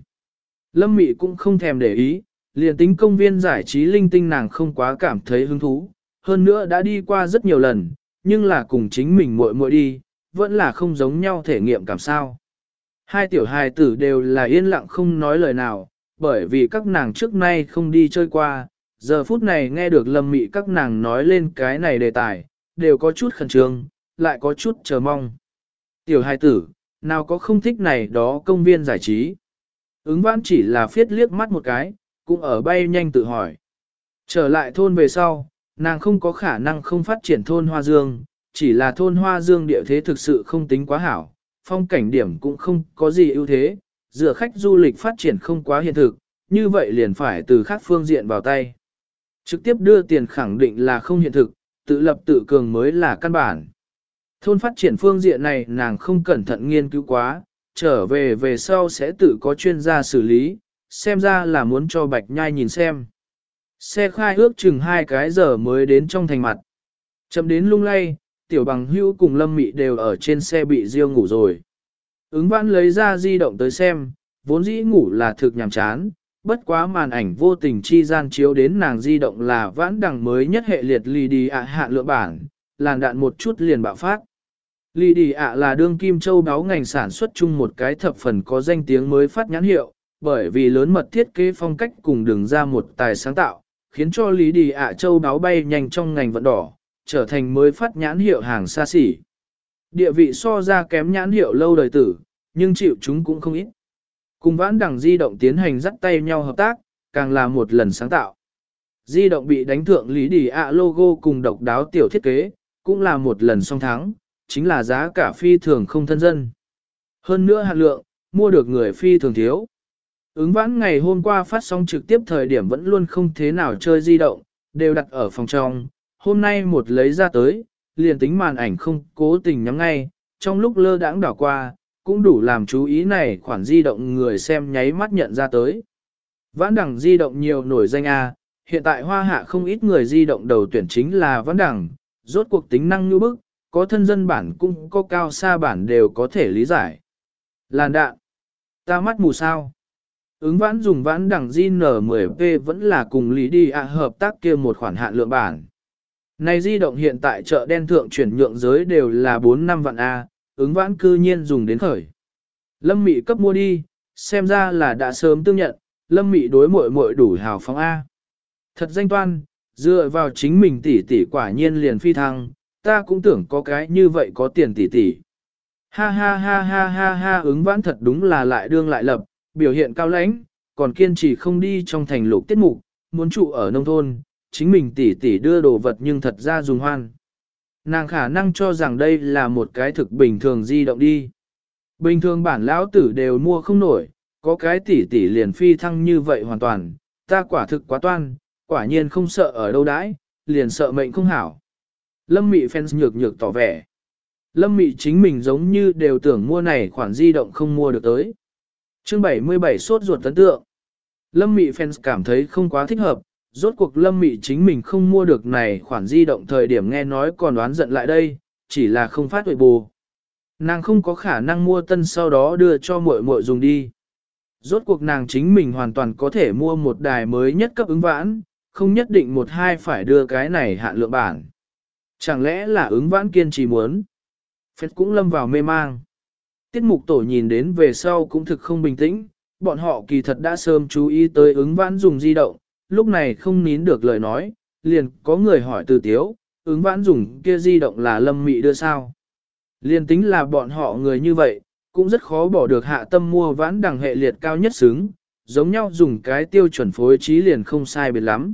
Lâm Mị cũng không thèm để ý, liền tính công viên giải trí linh tinh nàng không quá cảm thấy hứng thú, hơn nữa đã đi qua rất nhiều lần, nhưng là cùng chính mình muội muội đi, vẫn là không giống nhau thể nghiệm cảm sao. Hai tiểu hài tử đều là yên lặng không nói lời nào, bởi vì các nàng trước nay không đi chơi qua, giờ phút này nghe được lâm mị các nàng nói lên cái này đề tài, đều có chút khẩn trương, lại có chút chờ mong. Tiểu hài tử, nào có không thích này đó công viên giải trí. Ứng vãn chỉ là phiết liếc mắt một cái, cũng ở bay nhanh tự hỏi. Trở lại thôn về sau, nàng không có khả năng không phát triển thôn Hoa Dương, chỉ là thôn Hoa Dương địa thế thực sự không tính quá hảo, phong cảnh điểm cũng không có gì ưu thế, dựa khách du lịch phát triển không quá hiện thực, như vậy liền phải từ khác phương diện vào tay. Trực tiếp đưa tiền khẳng định là không hiện thực, tự lập tự cường mới là căn bản. Thôn phát triển phương diện này nàng không cẩn thận nghiên cứu quá, trở về về sau sẽ tự có chuyên gia xử lý, xem ra là muốn cho Bạch Nhai nhìn xem. Xe khai ước chừng hai cái giờ mới đến trong thành mặt. Chậm đến lung lay, tiểu bằng hưu cùng lâm mị đều ở trên xe bị riêu ngủ rồi. Ứng vãn lấy ra di động tới xem, vốn dĩ ngủ là thực nhàm chán, bất quá màn ảnh vô tình chi gian chiếu đến nàng di động là vãn đằng mới nhất hệ liệt lì đi ạ hạ lựa bản, làn đạn một chút liền bạo phát. Lì đi ạ là đương kim châu báo ngành sản xuất chung một cái thập phần có danh tiếng mới phát nhãn hiệu, bởi vì lớn mật thiết kế phong cách cùng đường ra một tài sáng tạo, khiến cho Lý Đi ạ châu đáo bay nhanh trong ngành vận đỏ, trở thành mới phát nhãn hiệu hàng xa xỉ. Địa vị so ra kém nhãn hiệu lâu đời tử, nhưng chịu chúng cũng không ít. Cùng vãn đẳng di động tiến hành dắt tay nhau hợp tác, càng là một lần sáng tạo. Di động bị đánh thượng Lý Đi ạ logo cùng độc đáo tiểu thiết kế, cũng là một lần song thắng, chính là giá cả phi thường không thân dân. Hơn nữa hạt lượng, mua được người phi thường thiếu. Ứng vãn ngày hôm qua phát sóng trực tiếp thời điểm vẫn luôn không thế nào chơi di động, đều đặt ở phòng trong. Hôm nay một lấy ra tới, liền tính màn ảnh không cố tình nhắm ngay, trong lúc lơ đãng đảo qua, cũng đủ làm chú ý này khoản di động người xem nháy mắt nhận ra tới. Vãn đẳng di động nhiều nổi danh A, hiện tại hoa hạ không ít người di động đầu tuyển chính là vãn đẳng, rốt cuộc tính năng như bức, có thân dân bản cũng có cao xa bản đều có thể lý giải. Làn đạn, ta mắt mù sao. Ứng vãn dùng vãn đẳng GN10P vẫn là cùng lý đi ạ hợp tác kia một khoản hạn lượng bản. Này di động hiện tại chợ đen thượng chuyển nhượng giới đều là 4 năm vạn A, ứng vãn cư nhiên dùng đến khởi. Lâm Mị cấp mua đi, xem ra là đã sớm tương nhận, lâm mị đối muội muội đủ hào phóng A. Thật danh toan, dựa vào chính mình tỷ tỷ quả nhiên liền phi thăng, ta cũng tưởng có cái như vậy có tiền tỷ tỷ. Ha ha ha ha ha ha ứng vãn thật đúng là lại đương lại lập, biểu hiện cao lãnh, còn kiên trì không đi trong thành lục tiết mục, muốn trụ ở nông thôn, chính mình tỷ tỷ đưa đồ vật nhưng thật ra dùng hoan. Nàng khả năng cho rằng đây là một cái thực bình thường di động đi. Bình thường bản lão tử đều mua không nổi, có cái tỷ tỷ liền phi thăng như vậy hoàn toàn, ta quả thực quá toan, quả nhiên không sợ ở đâu đãi, liền sợ mệnh không hảo. Lâm Mị fans nhược nhược tỏ vẻ. Lâm Mị chính mình giống như đều tưởng mua này khoản di động không mua được tới. Chương 77 sốt ruột tấn tượng. Lâm Mị fans cảm thấy không quá thích hợp, rốt cuộc Lâm Mị chính mình không mua được này khoản di động thời điểm nghe nói còn đoán giận lại đây, chỉ là không phát huệ bù. Nàng không có khả năng mua tân sau đó đưa cho muội muội dùng đi. Rốt cuộc nàng chính mình hoàn toàn có thể mua một đài mới nhất cấp ứng vãn, không nhất định một hai phải đưa cái này hạn lượng bản. Chẳng lẽ là ứng vãn kiên trì muốn? Phết cũng lâm vào mê mang. Tiết mục tổ nhìn đến về sau cũng thực không bình tĩnh, bọn họ kỳ thật đã sớm chú ý tới ứng vãn dùng di động, lúc này không nín được lời nói, liền có người hỏi từ tiếu, ứng vãn dùng kia di động là lâm mị đưa sao. Liền tính là bọn họ người như vậy, cũng rất khó bỏ được hạ tâm mua vãn đẳng hệ liệt cao nhất xứng, giống nhau dùng cái tiêu chuẩn phối trí liền không sai biệt lắm.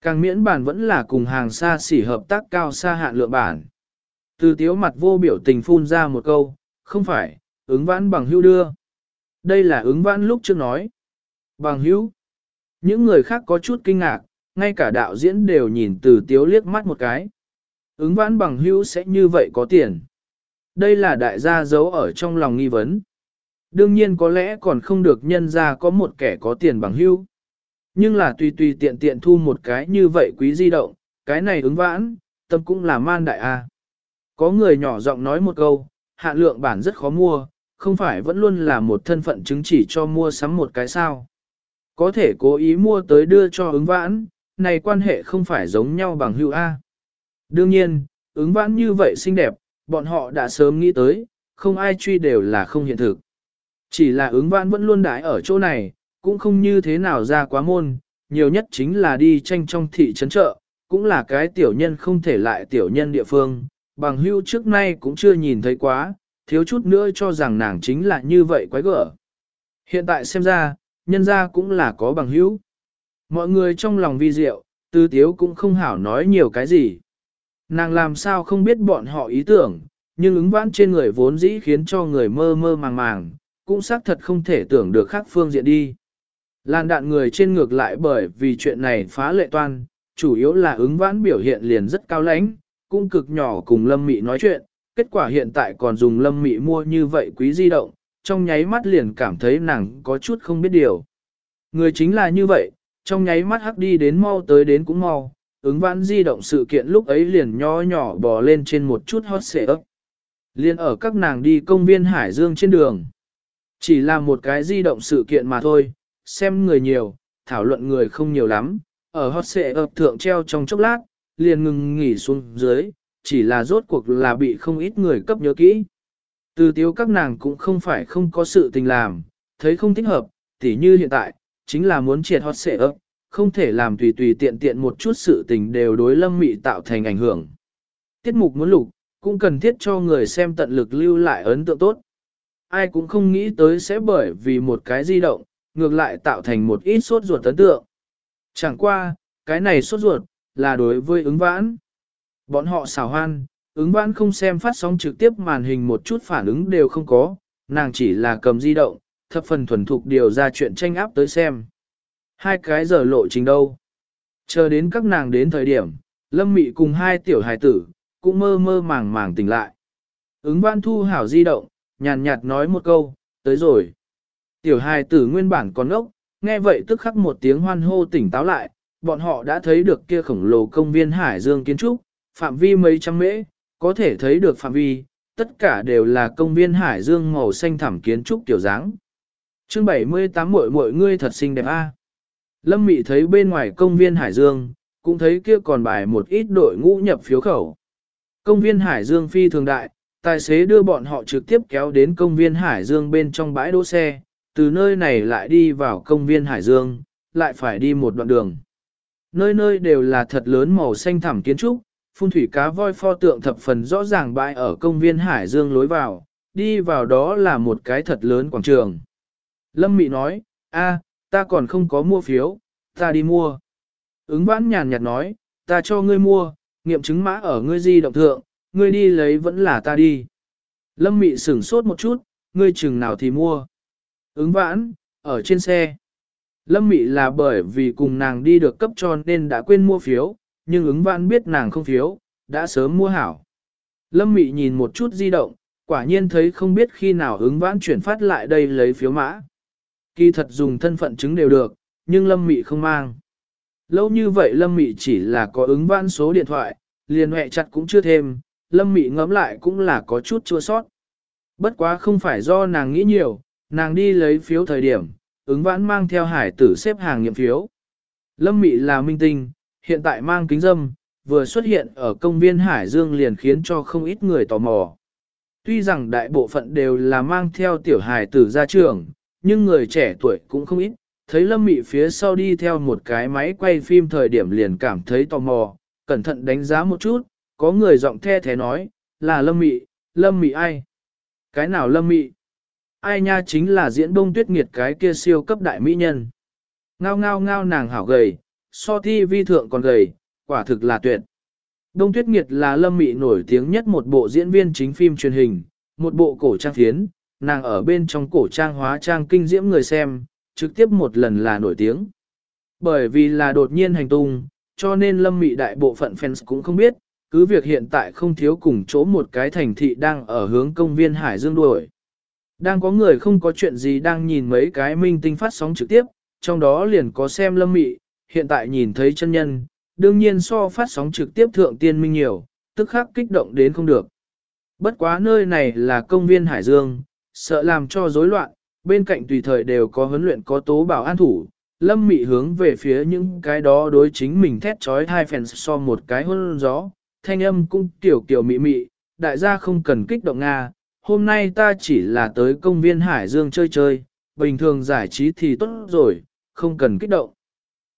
Càng miễn bản vẫn là cùng hàng xa xỉ hợp tác cao xa hạn lượng bản. Từ tiếu mặt vô biểu tình phun ra một câu, không phải, ứng vãn bằng hữu đưa. Đây là ứng vãn lúc trước nói. Bằng hữu. Những người khác có chút kinh ngạc, ngay cả đạo diễn đều nhìn từ tiếu liếc mắt một cái. Ứng vãn bằng hữu sẽ như vậy có tiền. Đây là đại gia giấu ở trong lòng nghi vấn. Đương nhiên có lẽ còn không được nhân ra có một kẻ có tiền bằng hữu. Nhưng là tùy tùy tiện tiện thu một cái như vậy quý di động, cái này ứng vãn, tâm cũng là man đại a. Có người nhỏ giọng nói một câu, hạ lượng bản rất khó mua, không phải vẫn luôn là một thân phận chứng chỉ cho mua sắm một cái sao. Có thể cố ý mua tới đưa cho ứng vãn, này quan hệ không phải giống nhau bằng hữu A. Đương nhiên, ứng vãn như vậy xinh đẹp, bọn họ đã sớm nghĩ tới, không ai truy đều là không hiện thực. Chỉ là ứng vãn vẫn luôn đãi ở chỗ này, cũng không như thế nào ra quá môn, nhiều nhất chính là đi tranh trong thị trấn chợ, cũng là cái tiểu nhân không thể lại tiểu nhân địa phương, bằng hưu trước nay cũng chưa nhìn thấy quá, thiếu chút nữa cho rằng nàng chính là như vậy quái gở. Hiện tại xem ra, nhân ra cũng là có bằng hữu. Mọi người trong lòng vi diệu, tư tiếu cũng không hảo nói nhiều cái gì. Nàng làm sao không biết bọn họ ý tưởng, nhưng ứng vãn trên người vốn dĩ khiến cho người mơ mơ màng màng, cũng xác thật không thể tưởng được khác phương diện đi. Làn đạn người trên ngược lại bởi vì chuyện này phá lệ toan, chủ yếu là ứng vãn biểu hiện liền rất cao lãnh, cũng cực nhỏ cùng Lâm Mị nói chuyện, kết quả hiện tại còn dùng Lâm Mị mua như vậy quý di động, trong nháy mắt liền cảm thấy nàng có chút không biết điều. Người chính là như vậy, trong nháy mắt hắc đi đến mau tới đến cũng mau, ứng vãn di động sự kiện lúc ấy liền nho nhỏ bò lên trên một chút hot xệ ấp. Liên ở các nàng đi công viên Hải Dương trên đường. Chỉ là một cái di động sự kiện mà thôi, xem người nhiều, thảo luận người không nhiều lắm, ở hot xệ ấp thượng treo trong chốc lát, liền ngừng nghỉ xuống dưới, chỉ là rốt cuộc là bị không ít người cấp nhớ kỹ. Từ tiếu các nàng cũng không phải không có sự tình làm, thấy không thích hợp, tỉ như hiện tại, chính là muốn triệt hot xệ ấp, không thể làm tùy tùy tiện tiện một chút sự tình đều đối lâm mị tạo thành ảnh hưởng. Tiết mục muốn lục, cũng cần thiết cho người xem tận lực lưu lại ấn tượng tốt. Ai cũng không nghĩ tới sẽ bởi vì một cái di động, ngược lại tạo thành một ít sốt ruột ấn tượng. Chẳng qua, cái này sốt ruột, là đối với ứng vãn. Bọn họ xảo hoan, ứng vãn không xem phát sóng trực tiếp màn hình một chút phản ứng đều không có, nàng chỉ là cầm di động, thập phần thuần thục điều ra chuyện tranh áp tới xem. Hai cái giờ lộ trình đâu. Chờ đến các nàng đến thời điểm, Lâm Mị cùng hai tiểu hài tử, cũng mơ mơ màng màng tỉnh lại. Ứng văn thu hảo di động, nhàn nhạt nói một câu, tới rồi. Tiểu hài tử nguyên bản còn ốc, nghe vậy tức khắc một tiếng hoan hô tỉnh táo lại, bọn họ đã thấy được kia khổng lồ công viên Hải Dương kiến trúc, phạm vi mấy trăm mễ, có thể thấy được phạm vi, tất cả đều là công viên Hải Dương màu xanh thẳm kiến trúc tiểu dáng. Chương 78 muội muội ngươi thật xinh đẹp a. Lâm Mị thấy bên ngoài công viên Hải Dương, cũng thấy kia còn bài một ít đội ngũ nhập phiếu khẩu. Công viên Hải Dương phi thường đại, tài xế đưa bọn họ trực tiếp kéo đến công viên Hải Dương bên trong bãi đỗ xe, từ nơi này lại đi vào công viên Hải Dương, lại phải đi một đoạn đường. Nơi nơi đều là thật lớn màu xanh thẳm kiến trúc, phun thủy cá voi pho tượng thập phần rõ ràng bãi ở công viên Hải Dương lối vào, đi vào đó là một cái thật lớn quảng trường. Lâm Mị nói, a, ta còn không có mua phiếu, ta đi mua. Ứng vãn nhàn nhạt nói, ta cho ngươi mua, nghiệm chứng mã ở ngươi di động thượng, ngươi đi lấy vẫn là ta đi. Lâm Mị sửng sốt một chút, ngươi chừng nào thì mua. Ứng vãn, ở trên xe. Lâm Mị là bởi vì cùng nàng đi được cấp cho nên đã quên mua phiếu, nhưng ứng vãn biết nàng không phiếu, đã sớm mua hảo. Lâm Mị nhìn một chút di động, quả nhiên thấy không biết khi nào ứng vãn chuyển phát lại đây lấy phiếu mã. Kỳ thật dùng thân phận chứng đều được, nhưng Lâm Mị không mang. Lâu như vậy Lâm Mị chỉ là có ứng vãn số điện thoại, liền hệ chặt cũng chưa thêm, Lâm Mị ngẫm lại cũng là có chút chua sót. Bất quá không phải do nàng nghĩ nhiều, nàng đi lấy phiếu thời điểm, ứng vãn mang theo hải tử xếp hàng nghiệm phiếu. Lâm Mị là minh tinh, hiện tại mang kính dâm, vừa xuất hiện ở công viên Hải Dương liền khiến cho không ít người tò mò. Tuy rằng đại bộ phận đều là mang theo tiểu hài tử ra trường, nhưng người trẻ tuổi cũng không ít, thấy Lâm Mị phía sau đi theo một cái máy quay phim thời điểm liền cảm thấy tò mò, cẩn thận đánh giá một chút, có người giọng the thế nói, là Lâm Mị, Lâm Mị ai? Cái nào Lâm Mị? Ai nha chính là diễn bông tuyết nghiệt cái kia siêu cấp đại mỹ nhân. Ngao ngao ngao nàng hảo gầy, so thi vi thượng còn gầy, quả thực là tuyệt. Đông Tuyết Nghiệt là Lâm Mị nổi tiếng nhất một bộ diễn viên chính phim truyền hình, một bộ cổ trang phiến, nàng ở bên trong cổ trang hóa trang kinh diễm người xem, trực tiếp một lần là nổi tiếng. Bởi vì là đột nhiên hành tung, cho nên Lâm Mị đại bộ phận fans cũng không biết, cứ việc hiện tại không thiếu cùng chỗ một cái thành thị đang ở hướng công viên Hải Dương đuổi. Đang có người không có chuyện gì đang nhìn mấy cái minh tinh phát sóng trực tiếp, trong đó liền có xem Lâm Mị, hiện tại nhìn thấy chân nhân, đương nhiên so phát sóng trực tiếp thượng tiên minh nhiều, tức khắc kích động đến không được. Bất quá nơi này là công viên Hải Dương, sợ làm cho rối loạn, bên cạnh tùy thời đều có huấn luyện có tố bảo an thủ. Lâm mị hướng về phía những cái đó đối chính mình thét trói hai phèn so một cái hôn gió, thanh âm cũng tiểu kiểu mị mị, đại gia không cần kích động Nga, hôm nay ta chỉ là tới công viên Hải Dương chơi chơi, bình thường giải trí thì tốt rồi, không cần kích động.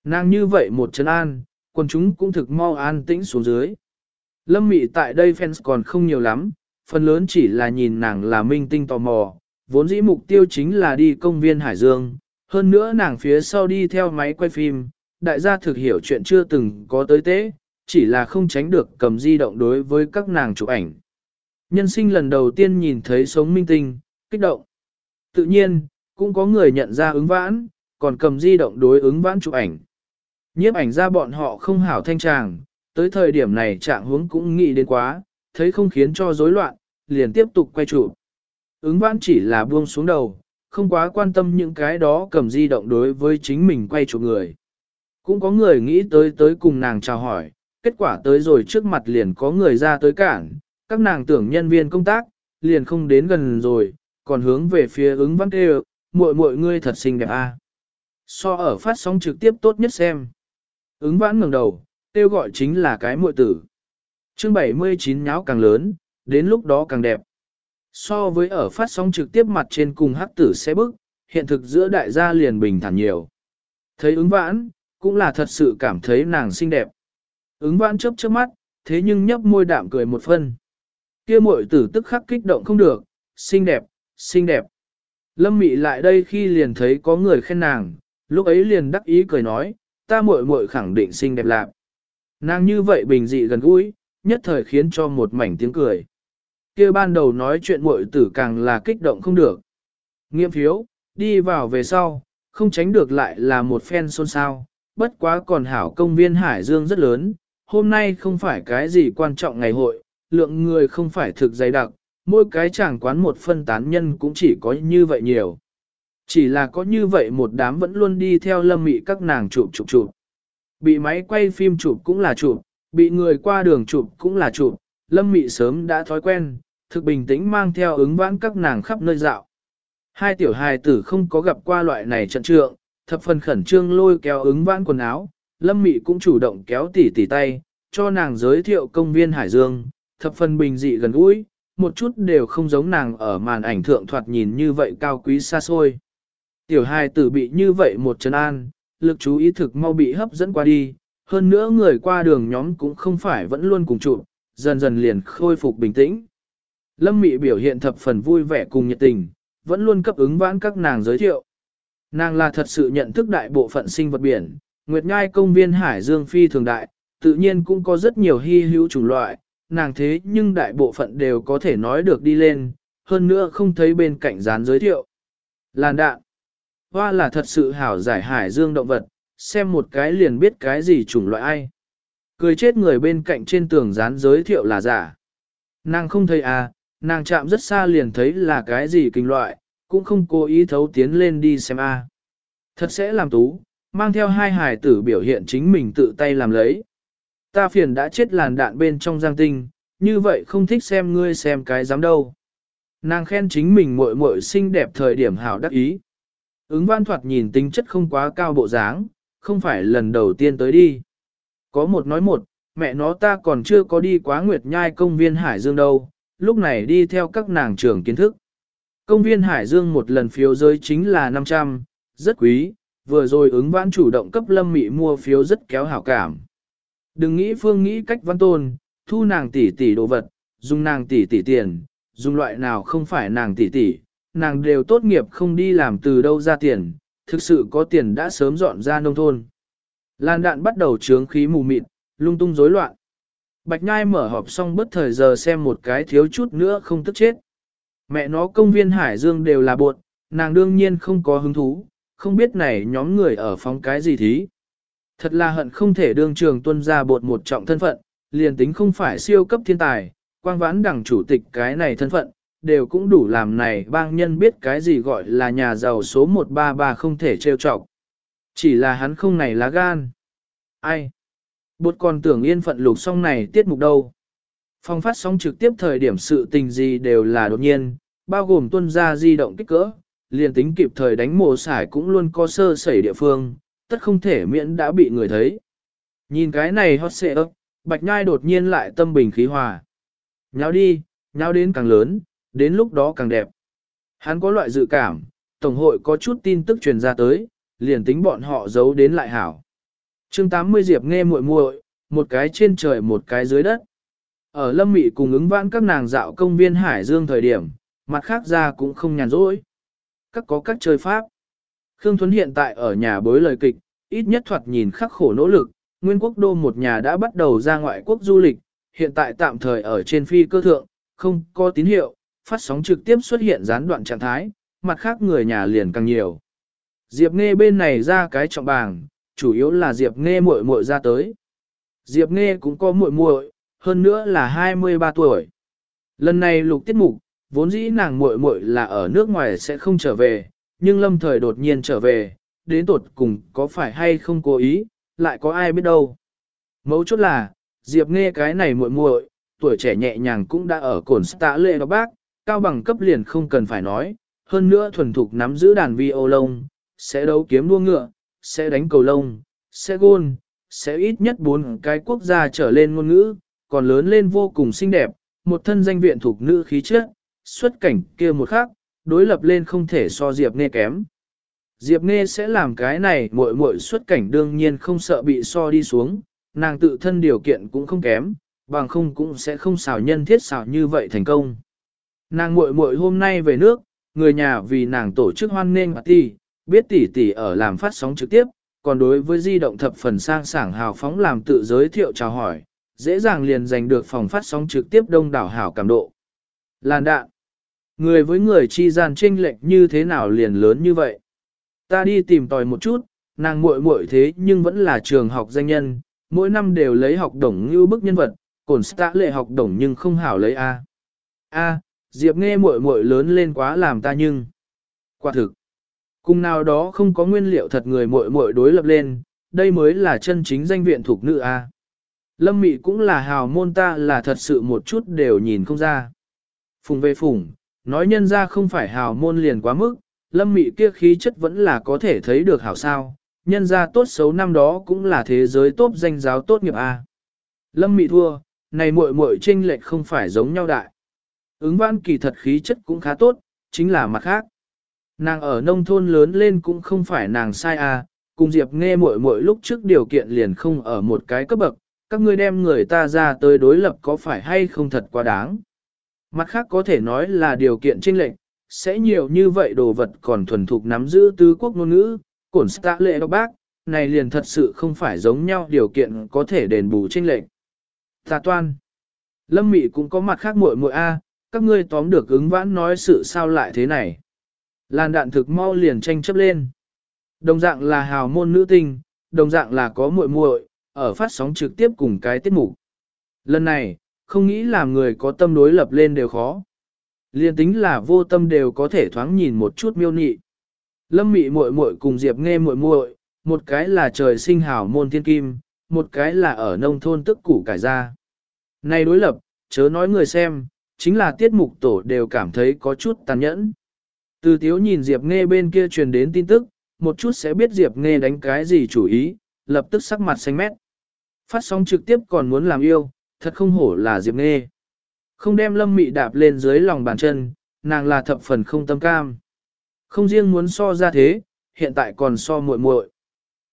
Nàng như vậy một chân an, quần chúng cũng thực mau an tĩnh xuống dưới. Lâm mị tại đây fans còn không nhiều lắm, phần lớn chỉ là nhìn nàng là minh tinh tò mò, vốn dĩ mục tiêu chính là đi công viên Hải Dương, hơn nữa nàng phía sau đi theo máy quay phim, đại gia thực hiểu chuyện chưa từng có tới tế, chỉ là không tránh được cầm di động đối với các nàng chụp ảnh. Nhân sinh lần đầu tiên nhìn thấy sống minh tinh, kích động. Tự nhiên, cũng có người nhận ra ứng vãn, còn cầm di động đối ứng vãn chụp ảnh. Nhiếp ảnh ra bọn họ không hảo thanh tràng, tới thời điểm này trạng hướng cũng nghĩ đến quá, thấy không khiến cho rối loạn, liền tiếp tục quay chụp. Ứng vãn chỉ là buông xuống đầu, không quá quan tâm những cái đó cầm di động đối với chính mình quay chụp người. Cũng có người nghĩ tới tới cùng nàng chào hỏi, kết quả tới rồi trước mặt liền có người ra tới cản, các nàng tưởng nhân viên công tác, liền không đến gần rồi, còn hướng về phía ứng văn kêu, muội muội ngươi thật xinh đẹp a. So ở phát sóng trực tiếp tốt nhất xem. Ứng vãn ngẩng đầu, tiêu gọi chính là cái muội tử. Chương 79 nháo càng lớn, đến lúc đó càng đẹp. So với ở phát sóng trực tiếp mặt trên cùng hắc tử xe bức, hiện thực giữa đại gia liền bình thản nhiều. Thấy ứng vãn, cũng là thật sự cảm thấy nàng xinh đẹp. Ứng vãn chớp chớp mắt, thế nhưng nhấp môi đạm cười một phân. Kia muội tử tức khắc kích động không được, xinh đẹp, xinh đẹp. Lâm mị lại đây khi liền thấy có người khen nàng, lúc ấy liền đắc ý cười nói, ta muội muội khẳng định xinh đẹp lạc. Nàng như vậy bình dị gần gũi, nhất thời khiến cho một mảnh tiếng cười. kia ban đầu nói chuyện muội tử càng là kích động không được. Nghiệm phiếu, đi vào về sau, không tránh được lại là một phen xôn xao, bất quá còn hảo công viên Hải Dương rất lớn, hôm nay không phải cái gì quan trọng ngày hội, lượng người không phải thực dày đặc, mỗi cái chẳng quán một phân tán nhân cũng chỉ có như vậy nhiều. Chỉ là có như vậy một đám vẫn luôn đi theo lâm mị các nàng chụp chụp chụp. Bị máy quay phim chụp cũng là chụp, bị người qua đường chụp cũng là chụp, lâm mị sớm đã thói quen, thực bình tĩnh mang theo ứng vãn các nàng khắp nơi dạo. Hai tiểu hài tử không có gặp qua loại này trận trượng, thập phần khẩn trương lôi kéo ứng vãn quần áo, lâm mị cũng chủ động kéo tỉ tỉ tay, cho nàng giới thiệu công viên Hải Dương, thập phần bình dị gần gũi, một chút đều không giống nàng ở màn ảnh thượng thoạt nhìn như vậy cao quý xa xôi. Tiểu hài tử bị như vậy một chân an, lực chú ý thực mau bị hấp dẫn qua đi, hơn nữa người qua đường nhóm cũng không phải vẫn luôn cùng trụ, dần dần liền khôi phục bình tĩnh. Lâm Mị biểu hiện thập phần vui vẻ cùng nhiệt tình, vẫn luôn cấp ứng vãn các nàng giới thiệu. Nàng là thật sự nhận thức đại bộ phận sinh vật biển, Nguyệt Nhai công viên Hải Dương Phi thường đại, tự nhiên cũng có rất nhiều hy hữu chủng loại, nàng thế nhưng đại bộ phận đều có thể nói được đi lên, hơn nữa không thấy bên cạnh dán giới thiệu. Làn đạn, hoa là thật sự hảo giải Hải Dương động vật, xem một cái liền biết cái gì chủng loại ai. Cười chết người bên cạnh trên tường dán giới thiệu là giả. Nàng không thấy à, nàng chạm rất xa liền thấy là cái gì kinh loại, cũng không cố ý thấu tiến lên đi xem a. À. Thật sẽ làm tú, mang theo hai hài tử biểu hiện chính mình tự tay làm lấy. Ta phiền đã chết làn đạn bên trong giang tinh, như vậy không thích xem ngươi xem cái dám đâu. Nàng khen chính mình muội muội xinh đẹp thời điểm hảo đắc ý. Ứng văn thoạt nhìn tính chất không quá cao bộ dáng, không phải lần đầu tiên tới đi. Có một nói một, mẹ nó ta còn chưa có đi quá Nguyệt Nhai công viên Hải Dương đâu, lúc này đi theo các nàng trưởng kiến thức. Công viên Hải Dương một lần phiếu giới chính là 500, rất quý, vừa rồi ứng vãn chủ động cấp lâm mị mua phiếu rất kéo hảo cảm. Đừng nghĩ phương nghĩ cách văn tôn, thu nàng tỷ tỷ đồ vật, dùng nàng tỷ tỷ tiền, dùng loại nào không phải nàng tỷ tỷ, nàng đều tốt nghiệp không đi làm từ đâu ra tiền, thực sự có tiền đã sớm dọn ra nông thôn. Lan đạn bắt đầu trướng khí mù mịt, lung tung rối loạn. Bạch Nhai mở họp xong bất thời giờ xem một cái thiếu chút nữa không tức chết. Mẹ nó công viên Hải Dương đều là buồn nàng đương nhiên không có hứng thú, không biết này nhóm người ở phóng cái gì thí. Thật là hận không thể đương trường tuân ra bột một trọng thân phận, liền tính không phải siêu cấp thiên tài, quang vãn đẳng chủ tịch cái này thân phận, đều cũng đủ làm này bang nhân biết cái gì gọi là nhà giàu số 133 không thể trêu chọc. Chỉ là hắn không này lá gan. Ai? Bột còn tưởng yên phận lục xong này tiết mục đâu. Phong phát sóng trực tiếp thời điểm sự tình gì đều là đột nhiên, bao gồm tuân ra di động kích cỡ, liền tính kịp thời đánh mồ sải cũng luôn có sơ sẩy địa phương, tất không thể miễn đã bị người thấy. Nhìn cái này hot xệ ấp, bạch nhai đột nhiên lại tâm bình khí hòa. Nháo đi, nháo đến càng lớn, đến lúc đó càng đẹp. Hắn có loại dự cảm, Tổng hội có chút tin tức truyền ra tới, liền tính bọn họ giấu đến lại hảo. chương 80 Diệp nghe muội muội một cái trên trời một cái dưới đất. Ở Lâm Mị cùng ứng vãn các nàng dạo công viên Hải Dương thời điểm, mặt khác ra cũng không nhàn rỗi. Các có các chơi pháp. Khương Thuấn hiện tại ở nhà bối lời kịch, ít nhất thoạt nhìn khắc khổ nỗ lực, Nguyên Quốc Đô một nhà đã bắt đầu ra ngoại quốc du lịch, hiện tại tạm thời ở trên phi cơ thượng, không có tín hiệu, phát sóng trực tiếp xuất hiện gián đoạn trạng thái, mặt khác người nhà liền càng nhiều. Diệp Nghe bên này ra cái trọng bàng, chủ yếu là Diệp Nghe muội muội ra tới. Diệp Nghe cũng có muội muội, hơn nữa là 23 tuổi. Lần này lục tiết mục, vốn dĩ nàng muội muội là ở nước ngoài sẽ không trở về, nhưng lâm thời đột nhiên trở về, đến tột cùng có phải hay không cố ý, lại có ai biết đâu. Mấu chốt là, Diệp nghe cái này muội muội, tuổi trẻ nhẹ nhàng cũng đã ở cổn tạ lệ đó bác, cao bằng cấp liền không cần phải nói, hơn nữa thuần thục nắm giữ đàn vi ô lông, sẽ đấu kiếm đua ngựa, sẽ đánh cầu lông, sẽ gôn, sẽ ít nhất bốn cái quốc gia trở lên ngôn ngữ, còn lớn lên vô cùng xinh đẹp, một thân danh viện thuộc nữ khí chất, xuất cảnh kia một khác, đối lập lên không thể so Diệp Nghe kém. Diệp Nghe sẽ làm cái này muội muội xuất cảnh đương nhiên không sợ bị so đi xuống, nàng tự thân điều kiện cũng không kém, bằng không cũng sẽ không xảo nhân thiết xảo như vậy thành công. Nàng muội muội hôm nay về nước, người nhà vì nàng tổ chức hoan nghênh party, biết tỷ tỷ ở làm phát sóng trực tiếp, còn đối với di động thập phần sang sảng hào phóng làm tự giới thiệu chào hỏi, dễ dàng liền giành được phòng phát sóng trực tiếp đông đảo hảo cảm độ. Làn đạn. Người với người chi gian tranh lệch như thế nào liền lớn như vậy? Ta đi tìm tòi một chút, nàng muội muội thế nhưng vẫn là trường học danh nhân, mỗi năm đều lấy học đồng như bức nhân vật, còn xã lệ học đồng nhưng không hảo lấy A. A, Diệp nghe muội muội lớn lên quá làm ta nhưng. Quả thực. Cùng nào đó không có nguyên liệu thật người muội muội đối lập lên, đây mới là chân chính danh viện thuộc nữ A. Lâm Mị cũng là hào môn ta là thật sự một chút đều nhìn không ra. Phùng về phùng, nói nhân ra không phải hào môn liền quá mức, lâm mị kia khí chất vẫn là có thể thấy được hảo sao, nhân ra tốt xấu năm đó cũng là thế giới tốt danh giáo tốt nghiệp A. Lâm mị thua, này muội muội tranh lệch không phải giống nhau đại. Ứng văn kỳ thật khí chất cũng khá tốt, chính là mặt khác. Nàng ở nông thôn lớn lên cũng không phải nàng sai à, cùng Diệp nghe mỗi mỗi lúc trước điều kiện liền không ở một cái cấp bậc, các ngươi đem người ta ra tới đối lập có phải hay không thật quá đáng. Mặt khác có thể nói là điều kiện chênh lệch, sẽ nhiều như vậy đồ vật còn thuần thục nắm giữ tứ quốc ngôn ngữ, cổn tạ lệ đọc bác, này liền thật sự không phải giống nhau điều kiện có thể đền bù chênh lệch. Tà toan. Lâm Mị cũng có mặt khác muội muội a, các ngươi tóm được ứng vãn nói sự sao lại thế này. Làn đạn thực mau liền tranh chấp lên. Đồng dạng là hào môn nữ tinh, đồng dạng là có muội muội, ở phát sóng trực tiếp cùng cái tiết mục. Lần này, không nghĩ làm người có tâm đối lập lên đều khó. Liên tính là vô tâm đều có thể thoáng nhìn một chút miêu nị. Lâm mị muội muội cùng Diệp nghe muội muội, một cái là trời sinh hào môn thiên kim, một cái là ở nông thôn tức củ cải ra. Này đối lập, chớ nói người xem, chính là tiết mục tổ đều cảm thấy có chút tàn nhẫn. Từ tiếu nhìn Diệp nghe bên kia truyền đến tin tức, một chút sẽ biết Diệp nghe đánh cái gì chủ ý, lập tức sắc mặt xanh mét. Phát sóng trực tiếp còn muốn làm yêu, thật không hổ là Diệp nghe. Không đem lâm mị đạp lên dưới lòng bàn chân, nàng là thập phần không tâm cam. Không riêng muốn so ra thế, hiện tại còn so muội muội.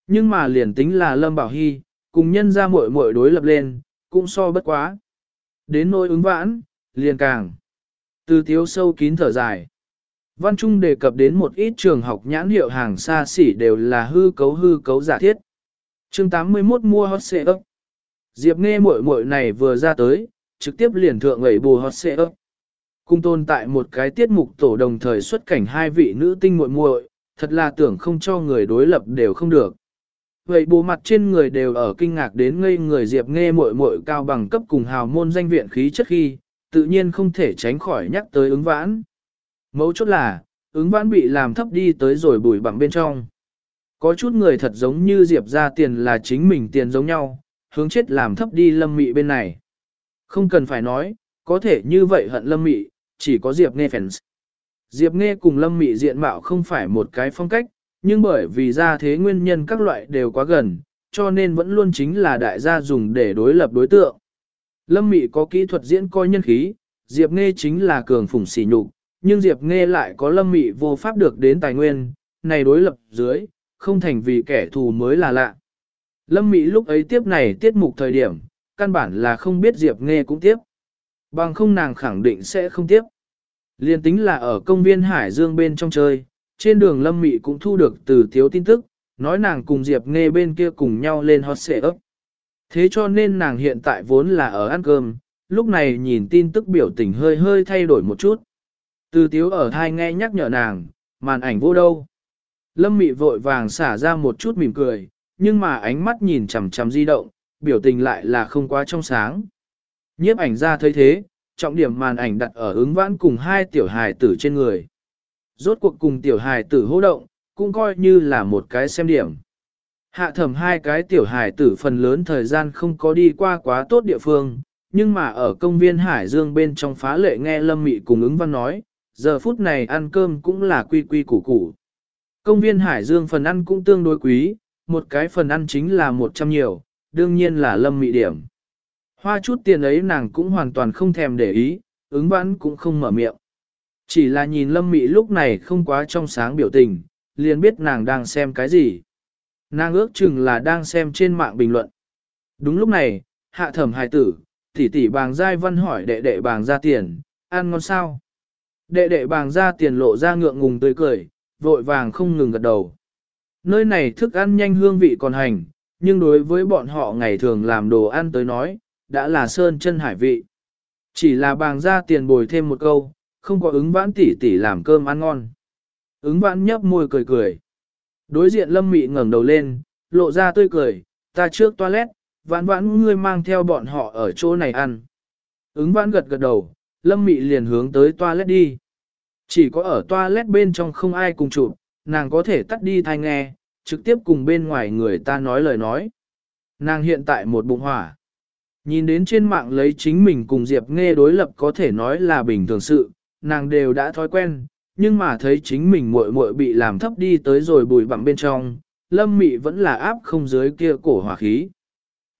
Nhưng mà liền tính là lâm bảo hy, cùng nhân ra muội muội đối lập lên, cũng so bất quá. Đến nỗi ứng vãn, liền càng. Từ thiếu sâu kín thở dài. Văn Trung đề cập đến một ít trường học nhãn hiệu hàng xa xỉ đều là hư cấu hư cấu giả thiết. chương 81 mua hot xe ấp. Diệp nghe muội muội này vừa ra tới, trực tiếp liền thượng ngẩy bù hot xe ấp. Cung tồn tại một cái tiết mục tổ đồng thời xuất cảnh hai vị nữ tinh muội muội, thật là tưởng không cho người đối lập đều không được. Vậy bù mặt trên người đều ở kinh ngạc đến ngây người Diệp nghe muội muội cao bằng cấp cùng hào môn danh viện khí chất khi, tự nhiên không thể tránh khỏi nhắc tới ứng vãn. Mấu chốt là, ứng vãn bị làm thấp đi tới rồi bùi bằng bên trong. Có chút người thật giống như Diệp ra tiền là chính mình tiền giống nhau, hướng chết làm thấp đi lâm mị bên này. Không cần phải nói, có thể như vậy hận lâm mị, chỉ có Diệp nghe fans. Diệp nghe cùng lâm mị diện mạo không phải một cái phong cách, nhưng bởi vì ra thế nguyên nhân các loại đều quá gần, cho nên vẫn luôn chính là đại gia dùng để đối lập đối tượng. Lâm mị có kỹ thuật diễn coi nhân khí, Diệp nghe chính là cường phủng xỉ nhục, nhưng Diệp nghe lại có lâm mị vô pháp được đến tài nguyên, này đối lập dưới, không thành vì kẻ thù mới là lạ. Lâm mị lúc ấy tiếp này tiết mục thời điểm, căn bản là không biết Diệp nghe cũng tiếp. Bằng không nàng khẳng định sẽ không tiếp. Liên tính là ở công viên Hải Dương bên trong chơi, trên đường Lâm Mị cũng thu được từ thiếu tin tức, nói nàng cùng Diệp nghe bên kia cùng nhau lên hot xệ ấp. Thế cho nên nàng hiện tại vốn là ở ăn cơm, lúc này nhìn tin tức biểu tình hơi hơi thay đổi một chút. Từ tiếu ở thai nghe nhắc nhở nàng, màn ảnh vô đâu. Lâm mị vội vàng xả ra một chút mỉm cười, nhưng mà ánh mắt nhìn chằm chằm di động, biểu tình lại là không quá trong sáng. Nhiếp ảnh ra thấy thế, trọng điểm màn ảnh đặt ở ứng vãn cùng hai tiểu hài tử trên người. Rốt cuộc cùng tiểu hài tử hô động, cũng coi như là một cái xem điểm. Hạ thẩm hai cái tiểu hải tử phần lớn thời gian không có đi qua quá tốt địa phương, nhưng mà ở công viên Hải Dương bên trong phá lệ nghe Lâm Mị cùng ứng văn nói, giờ phút này ăn cơm cũng là quy quy củ củ. Công viên Hải Dương phần ăn cũng tương đối quý, một cái phần ăn chính là 100 nhiều, đương nhiên là Lâm Mị điểm. Hoa chút tiền ấy nàng cũng hoàn toàn không thèm để ý, ứng văn cũng không mở miệng. Chỉ là nhìn Lâm Mị lúc này không quá trong sáng biểu tình, liền biết nàng đang xem cái gì. Nàng ước chừng là đang xem trên mạng bình luận. Đúng lúc này, hạ thẩm hài tử, tỷ tỷ bàng giai văn hỏi đệ đệ bàng ra tiền, ăn ngon sao? Đệ đệ bàng ra tiền lộ ra ngượng ngùng tươi cười, vội vàng không ngừng gật đầu. Nơi này thức ăn nhanh hương vị còn hành, nhưng đối với bọn họ ngày thường làm đồ ăn tới nói, đã là sơn chân hải vị. Chỉ là bàng ra tiền bồi thêm một câu, không có ứng vãn tỷ tỷ làm cơm ăn ngon. Ứng vãn nhấp môi cười cười. Đối diện lâm mị ngẩng đầu lên, lộ ra tươi cười, ta trước toilet, vãn vãn ngươi mang theo bọn họ ở chỗ này ăn. Ứng vãn gật gật đầu, lâm mị liền hướng tới toilet đi. Chỉ có ở toilet bên trong không ai cùng chụp, nàng có thể tắt đi thai nghe, trực tiếp cùng bên ngoài người ta nói lời nói. Nàng hiện tại một bụng hỏa. Nhìn đến trên mạng lấy chính mình cùng Diệp nghe đối lập có thể nói là bình thường sự, nàng đều đã thói quen, nhưng mà thấy chính mình muội muội bị làm thấp đi tới rồi bùi bặm bên trong, lâm mị vẫn là áp không dưới kia cổ hỏa khí.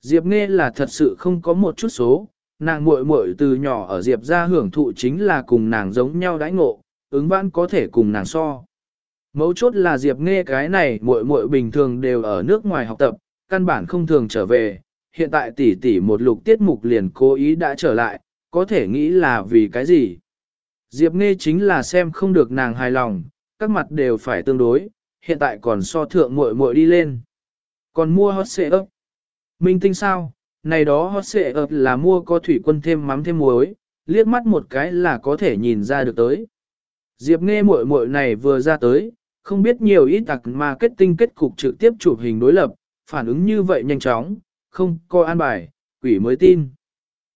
Diệp nghe là thật sự không có một chút số, nàng muội muội từ nhỏ ở Diệp ra hưởng thụ chính là cùng nàng giống nhau đãi ngộ, ứng vãn có thể cùng nàng so. Mấu chốt là Diệp nghe cái này muội muội bình thường đều ở nước ngoài học tập, căn bản không thường trở về, hiện tại tỷ tỷ một lục tiết mục liền cố ý đã trở lại, có thể nghĩ là vì cái gì. Diệp nghe chính là xem không được nàng hài lòng, các mặt đều phải tương đối, hiện tại còn so thượng muội muội đi lên. Còn mua hot xệ ấp. Minh tinh sao, này đó hot xệ ấp là mua có thủy quân thêm mắm thêm muối, liếc mắt một cái là có thể nhìn ra được tới. Diệp nghe muội muội này vừa ra tới, không biết nhiều ít tặc marketing kết cục trực tiếp chụp hình đối lập, phản ứng như vậy nhanh chóng, không coi an bài, quỷ mới tin.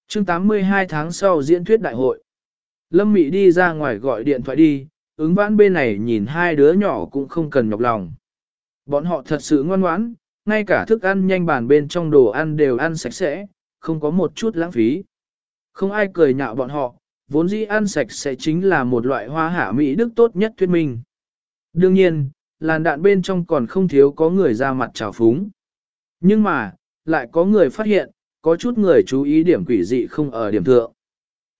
chương 82 tháng sau diễn thuyết đại hội. Lâm Mị đi ra ngoài gọi điện thoại đi, ứng vãn bên này nhìn hai đứa nhỏ cũng không cần nhọc lòng. Bọn họ thật sự ngoan ngoãn, ngay cả thức ăn nhanh bàn bên trong đồ ăn đều ăn sạch sẽ, không có một chút lãng phí. Không ai cười nhạo bọn họ, vốn dĩ ăn sạch sẽ chính là một loại hoa hạ Mỹ đức tốt nhất thuyết minh. Đương nhiên, làn đạn bên trong còn không thiếu có người ra mặt trào phúng. Nhưng mà, lại có người phát hiện, có chút người chú ý điểm quỷ dị không ở điểm thượng.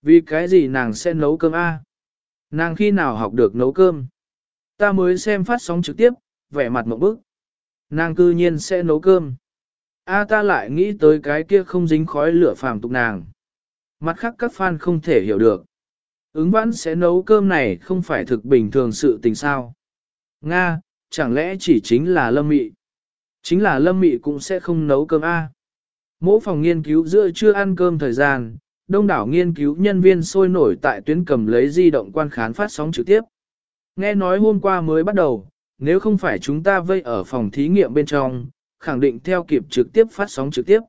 Vì cái gì nàng sẽ nấu cơm A? Nàng khi nào học được nấu cơm? Ta mới xem phát sóng trực tiếp, vẻ mặt một bức. Nàng cư nhiên sẽ nấu cơm. A ta lại nghĩ tới cái kia không dính khói lửa phàm tục nàng. Mặt khác các fan không thể hiểu được. Ứng vãn sẽ nấu cơm này không phải thực bình thường sự tình sao. Nga, chẳng lẽ chỉ chính là lâm mị. Chính là lâm mị cũng sẽ không nấu cơm A. Mỗi phòng nghiên cứu giữa chưa ăn cơm thời gian, đông đảo nghiên cứu nhân viên sôi nổi tại tuyến cầm lấy di động quan khán phát sóng trực tiếp. Nghe nói hôm qua mới bắt đầu, nếu không phải chúng ta vây ở phòng thí nghiệm bên trong, khẳng định theo kịp trực tiếp phát sóng trực tiếp.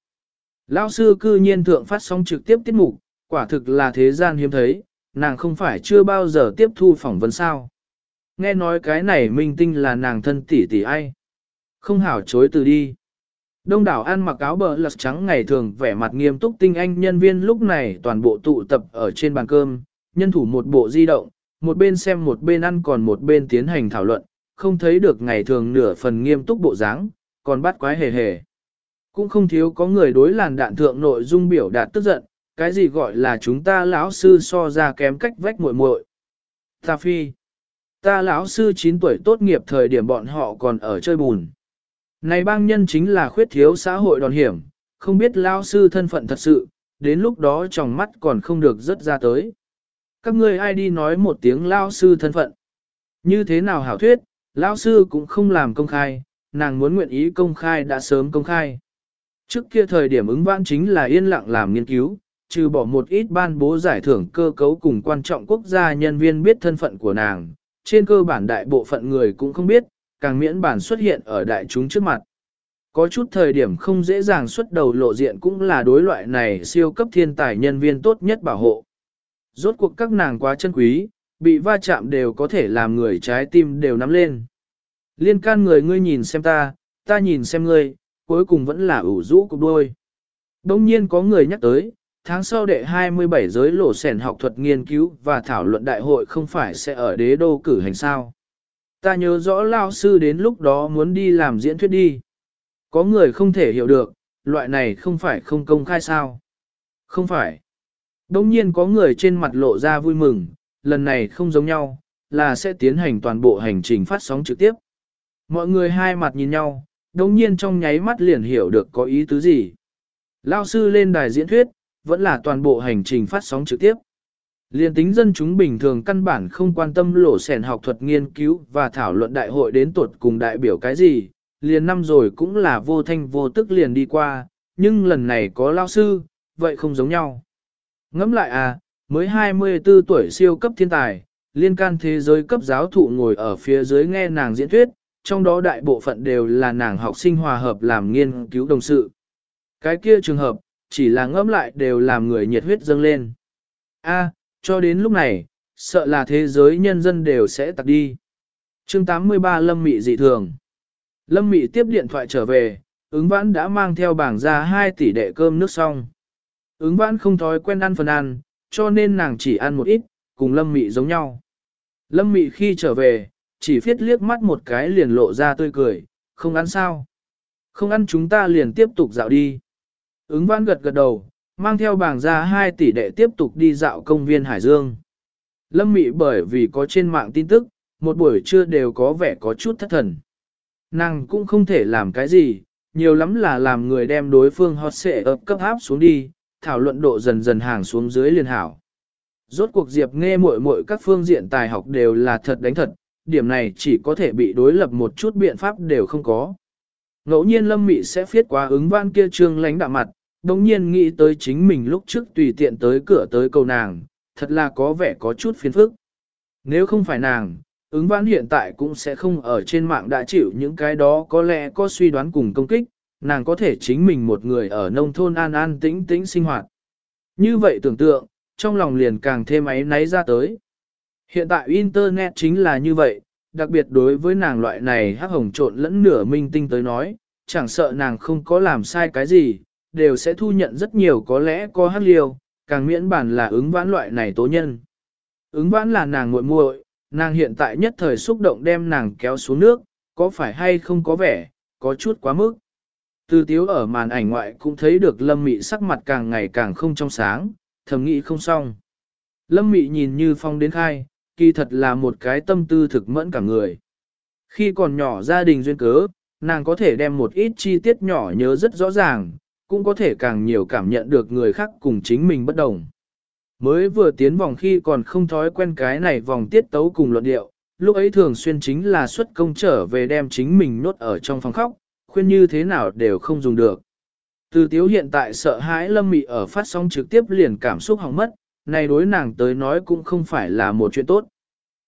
Lão sư cư nhiên thượng phát sóng trực tiếp tiết mục, quả thực là thế gian hiếm thấy, nàng không phải chưa bao giờ tiếp thu phỏng vấn sao. Nghe nói cái này minh tinh là nàng thân tỷ tỷ ai. Không hảo chối từ đi. Đông đảo ăn mặc áo bờ lật trắng ngày thường vẻ mặt nghiêm túc tinh anh nhân viên lúc này toàn bộ tụ tập ở trên bàn cơm, nhân thủ một bộ di động, một bên xem một bên ăn còn một bên tiến hành thảo luận, không thấy được ngày thường nửa phần nghiêm túc bộ dáng, còn bắt quái hề hề. Cũng không thiếu có người đối làn đạn thượng nội dung biểu đạt tức giận, cái gì gọi là chúng ta lão sư so ra kém cách vách muội muội. Ta phi, ta lão sư 9 tuổi tốt nghiệp thời điểm bọn họ còn ở chơi bùn. Này bang nhân chính là khuyết thiếu xã hội đòn hiểm, không biết lão sư thân phận thật sự, đến lúc đó trong mắt còn không được rất ra tới. Các ngươi ai đi nói một tiếng lão sư thân phận. Như thế nào hảo thuyết, lão sư cũng không làm công khai, nàng muốn nguyện ý công khai đã sớm công khai. Trước kia thời điểm ứng vãn chính là yên lặng làm nghiên cứu, trừ bỏ một ít ban bố giải thưởng cơ cấu cùng quan trọng quốc gia nhân viên biết thân phận của nàng, trên cơ bản đại bộ phận người cũng không biết, càng miễn bản xuất hiện ở đại chúng trước mặt. Có chút thời điểm không dễ dàng xuất đầu lộ diện cũng là đối loại này siêu cấp thiên tài nhân viên tốt nhất bảo hộ. Rốt cuộc các nàng quá chân quý, bị va chạm đều có thể làm người trái tim đều nắm lên. Liên can người ngươi nhìn xem ta, ta nhìn xem ngươi, cuối cùng vẫn là ủ rũ cục đôi. Đông nhiên có người nhắc tới, tháng sau đệ 27 giới lộ sẻn học thuật nghiên cứu và thảo luận đại hội không phải sẽ ở đế đô cử hành sao. Ta nhớ rõ lao sư đến lúc đó muốn đi làm diễn thuyết đi. Có người không thể hiểu được, loại này không phải không công khai sao. Không phải. Đông nhiên có người trên mặt lộ ra vui mừng, lần này không giống nhau, là sẽ tiến hành toàn bộ hành trình phát sóng trực tiếp. Mọi người hai mặt nhìn nhau, đông nhiên trong nháy mắt liền hiểu được có ý tứ gì. Lao sư lên đài diễn thuyết, vẫn là toàn bộ hành trình phát sóng trực tiếp. Liên tính dân chúng bình thường căn bản không quan tâm lộ sẻn học thuật nghiên cứu và thảo luận đại hội đến tuột cùng đại biểu cái gì, liền năm rồi cũng là vô thanh vô tức liền đi qua, nhưng lần này có lao sư, vậy không giống nhau. Ngẫm lại à, mới 24 tuổi siêu cấp thiên tài, liên can thế giới cấp giáo thụ ngồi ở phía dưới nghe nàng diễn thuyết, trong đó đại bộ phận đều là nàng học sinh hòa hợp làm nghiên cứu đồng sự. Cái kia trường hợp, chỉ là ngẫm lại đều làm người nhiệt huyết dâng lên. A, cho đến lúc này, sợ là thế giới nhân dân đều sẽ tặc đi. chương 83 Lâm Mị dị thường. Lâm Mị tiếp điện thoại trở về, ứng vãn đã mang theo bảng ra 2 tỷ đệ cơm nước xong. Ứng vãn không thói quen ăn phần ăn, cho nên nàng chỉ ăn một ít, cùng Lâm Mị giống nhau. Lâm Mị khi trở về, chỉ phiết liếc mắt một cái liền lộ ra tươi cười, không ăn sao. Không ăn chúng ta liền tiếp tục dạo đi. Ứng vãn gật gật đầu, mang theo bảng ra 2 tỷ đệ tiếp tục đi dạo công viên Hải Dương. Lâm Mị bởi vì có trên mạng tin tức, một buổi trưa đều có vẻ có chút thất thần. Nàng cũng không thể làm cái gì, nhiều lắm là làm người đem đối phương hot xệ ập cấp áp xuống đi, thảo luận độ dần dần hàng xuống dưới liền hảo. Rốt cuộc Diệp nghe muội muội các phương diện tài học đều là thật đánh thật, điểm này chỉ có thể bị đối lập một chút biện pháp đều không có. Ngẫu nhiên Lâm Mị sẽ phiết quá ứng văn kia trương lánh đạm mặt, đồng nhiên nghĩ tới chính mình lúc trước tùy tiện tới cửa tới cầu nàng, thật là có vẻ có chút phiền phức. Nếu không phải nàng, ứng vãn hiện tại cũng sẽ không ở trên mạng đã chịu những cái đó có lẽ có suy đoán cùng công kích, nàng có thể chính mình một người ở nông thôn an an tĩnh tĩnh sinh hoạt. Như vậy tưởng tượng, trong lòng liền càng thêm ấy náy ra tới. Hiện tại Internet chính là như vậy, đặc biệt đối với nàng loại này hắc hồng trộn lẫn nửa minh tinh tới nói, chẳng sợ nàng không có làm sai cái gì, đều sẽ thu nhận rất nhiều có lẽ có hát liêu, càng miễn bản là ứng vãn loại này tố nhân. Ứng vãn là nàng muội muội, nàng hiện tại nhất thời xúc động đem nàng kéo xuống nước, có phải hay không có vẻ, có chút quá mức. Từ tiếu ở màn ảnh ngoại cũng thấy được lâm mị sắc mặt càng ngày càng không trong sáng, thầm nghĩ không xong. Lâm mị nhìn như phong đến khai, kỳ thật là một cái tâm tư thực mẫn cả người. Khi còn nhỏ gia đình duyên cớ, nàng có thể đem một ít chi tiết nhỏ nhớ rất rõ ràng, cũng có thể càng nhiều cảm nhận được người khác cùng chính mình bất đồng. Mới vừa tiến vòng khi còn không thói quen cái này vòng tiết tấu cùng luận điệu, lúc ấy thường xuyên chính là xuất công trở về đem chính mình nốt ở trong phòng khóc, khuyên như thế nào đều không dùng được. Từ tiếu hiện tại sợ hãi lâm mị ở phát sóng trực tiếp liền cảm xúc hỏng mất, này đối nàng tới nói cũng không phải là một chuyện tốt.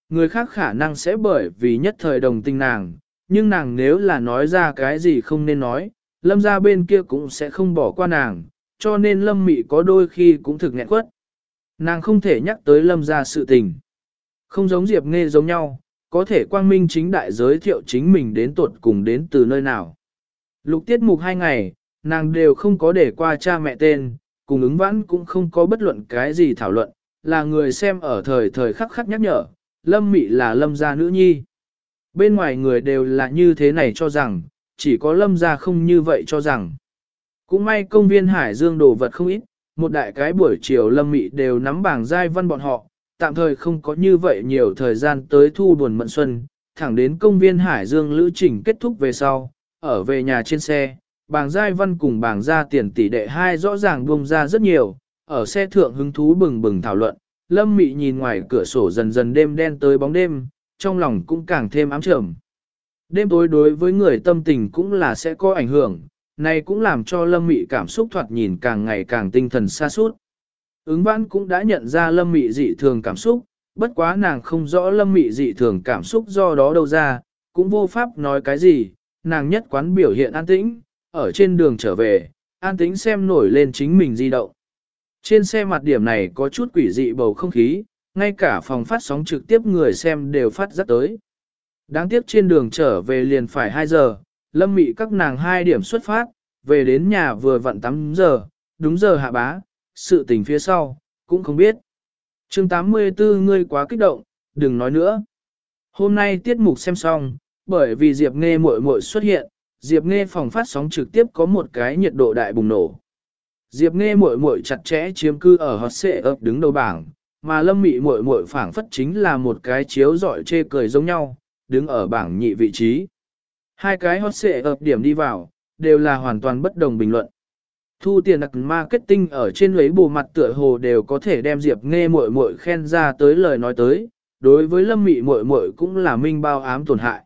Người khác khả năng sẽ bởi vì nhất thời đồng tình nàng, nhưng nàng nếu là nói ra cái gì không nên nói, lâm ra bên kia cũng sẽ không bỏ qua nàng, cho nên lâm mị có đôi khi cũng thực nghẹn quất. Nàng không thể nhắc tới lâm ra sự tình. Không giống Diệp Nghe giống nhau, có thể quang minh chính đại giới thiệu chính mình đến tuột cùng đến từ nơi nào. Lục tiết mục hai ngày, nàng đều không có để qua cha mẹ tên, cùng ứng vãn cũng không có bất luận cái gì thảo luận, là người xem ở thời thời khắc khắc nhắc nhở, lâm mị là lâm gia nữ nhi. Bên ngoài người đều là như thế này cho rằng, chỉ có lâm gia không như vậy cho rằng. Cũng may công viên Hải Dương đồ vật không ít, một đại cái buổi chiều lâm mị đều nắm bảng giai văn bọn họ, tạm thời không có như vậy nhiều thời gian tới thu buồn mận xuân, thẳng đến công viên Hải Dương lữ trình kết thúc về sau, ở về nhà trên xe, bàng giai văn cùng bàng gia tiền tỷ đệ hai rõ ràng buông ra rất nhiều, ở xe thượng hứng thú bừng bừng thảo luận, lâm mị nhìn ngoài cửa sổ dần dần đêm đen tới bóng đêm, trong lòng cũng càng thêm ám trầm. Đêm tối đối với người tâm tình cũng là sẽ có ảnh hưởng, này cũng làm cho lâm mị cảm xúc thoạt nhìn càng ngày càng tinh thần xa suốt. Ứng văn cũng đã nhận ra lâm mị dị thường cảm xúc, bất quá nàng không rõ lâm mị dị thường cảm xúc do đó đâu ra, cũng vô pháp nói cái gì, nàng nhất quán biểu hiện an tĩnh, ở trên đường trở về, an tĩnh xem nổi lên chính mình di động. Trên xe mặt điểm này có chút quỷ dị bầu không khí, ngay cả phòng phát sóng trực tiếp người xem đều phát rất tới. Đáng tiếc trên đường trở về liền phải 2 giờ, lâm mị các nàng 2 điểm xuất phát, về đến nhà vừa vặn 8 giờ, đúng giờ hạ bá, sự tình phía sau, cũng không biết. chương 84 ngươi quá kích động, đừng nói nữa. Hôm nay tiết mục xem xong, bởi vì Diệp Nghe muội muội xuất hiện, Diệp Nghe phòng phát sóng trực tiếp có một cái nhiệt độ đại bùng nổ. Diệp Nghe muội muội chặt chẽ chiếm cư ở hot xệ ấp đứng đầu bảng, mà Lâm Mị muội muội phảng phất chính là một cái chiếu giỏi chê cười giống nhau, đứng ở bảng nhị vị trí. Hai cái hot xệ ập điểm đi vào, đều là hoàn toàn bất đồng bình luận. Thu tiền đặc marketing ở trên lấy bù mặt tựa hồ đều có thể đem Diệp Nghe muội muội khen ra tới lời nói tới, đối với Lâm Mị muội muội cũng là minh bao ám tổn hại.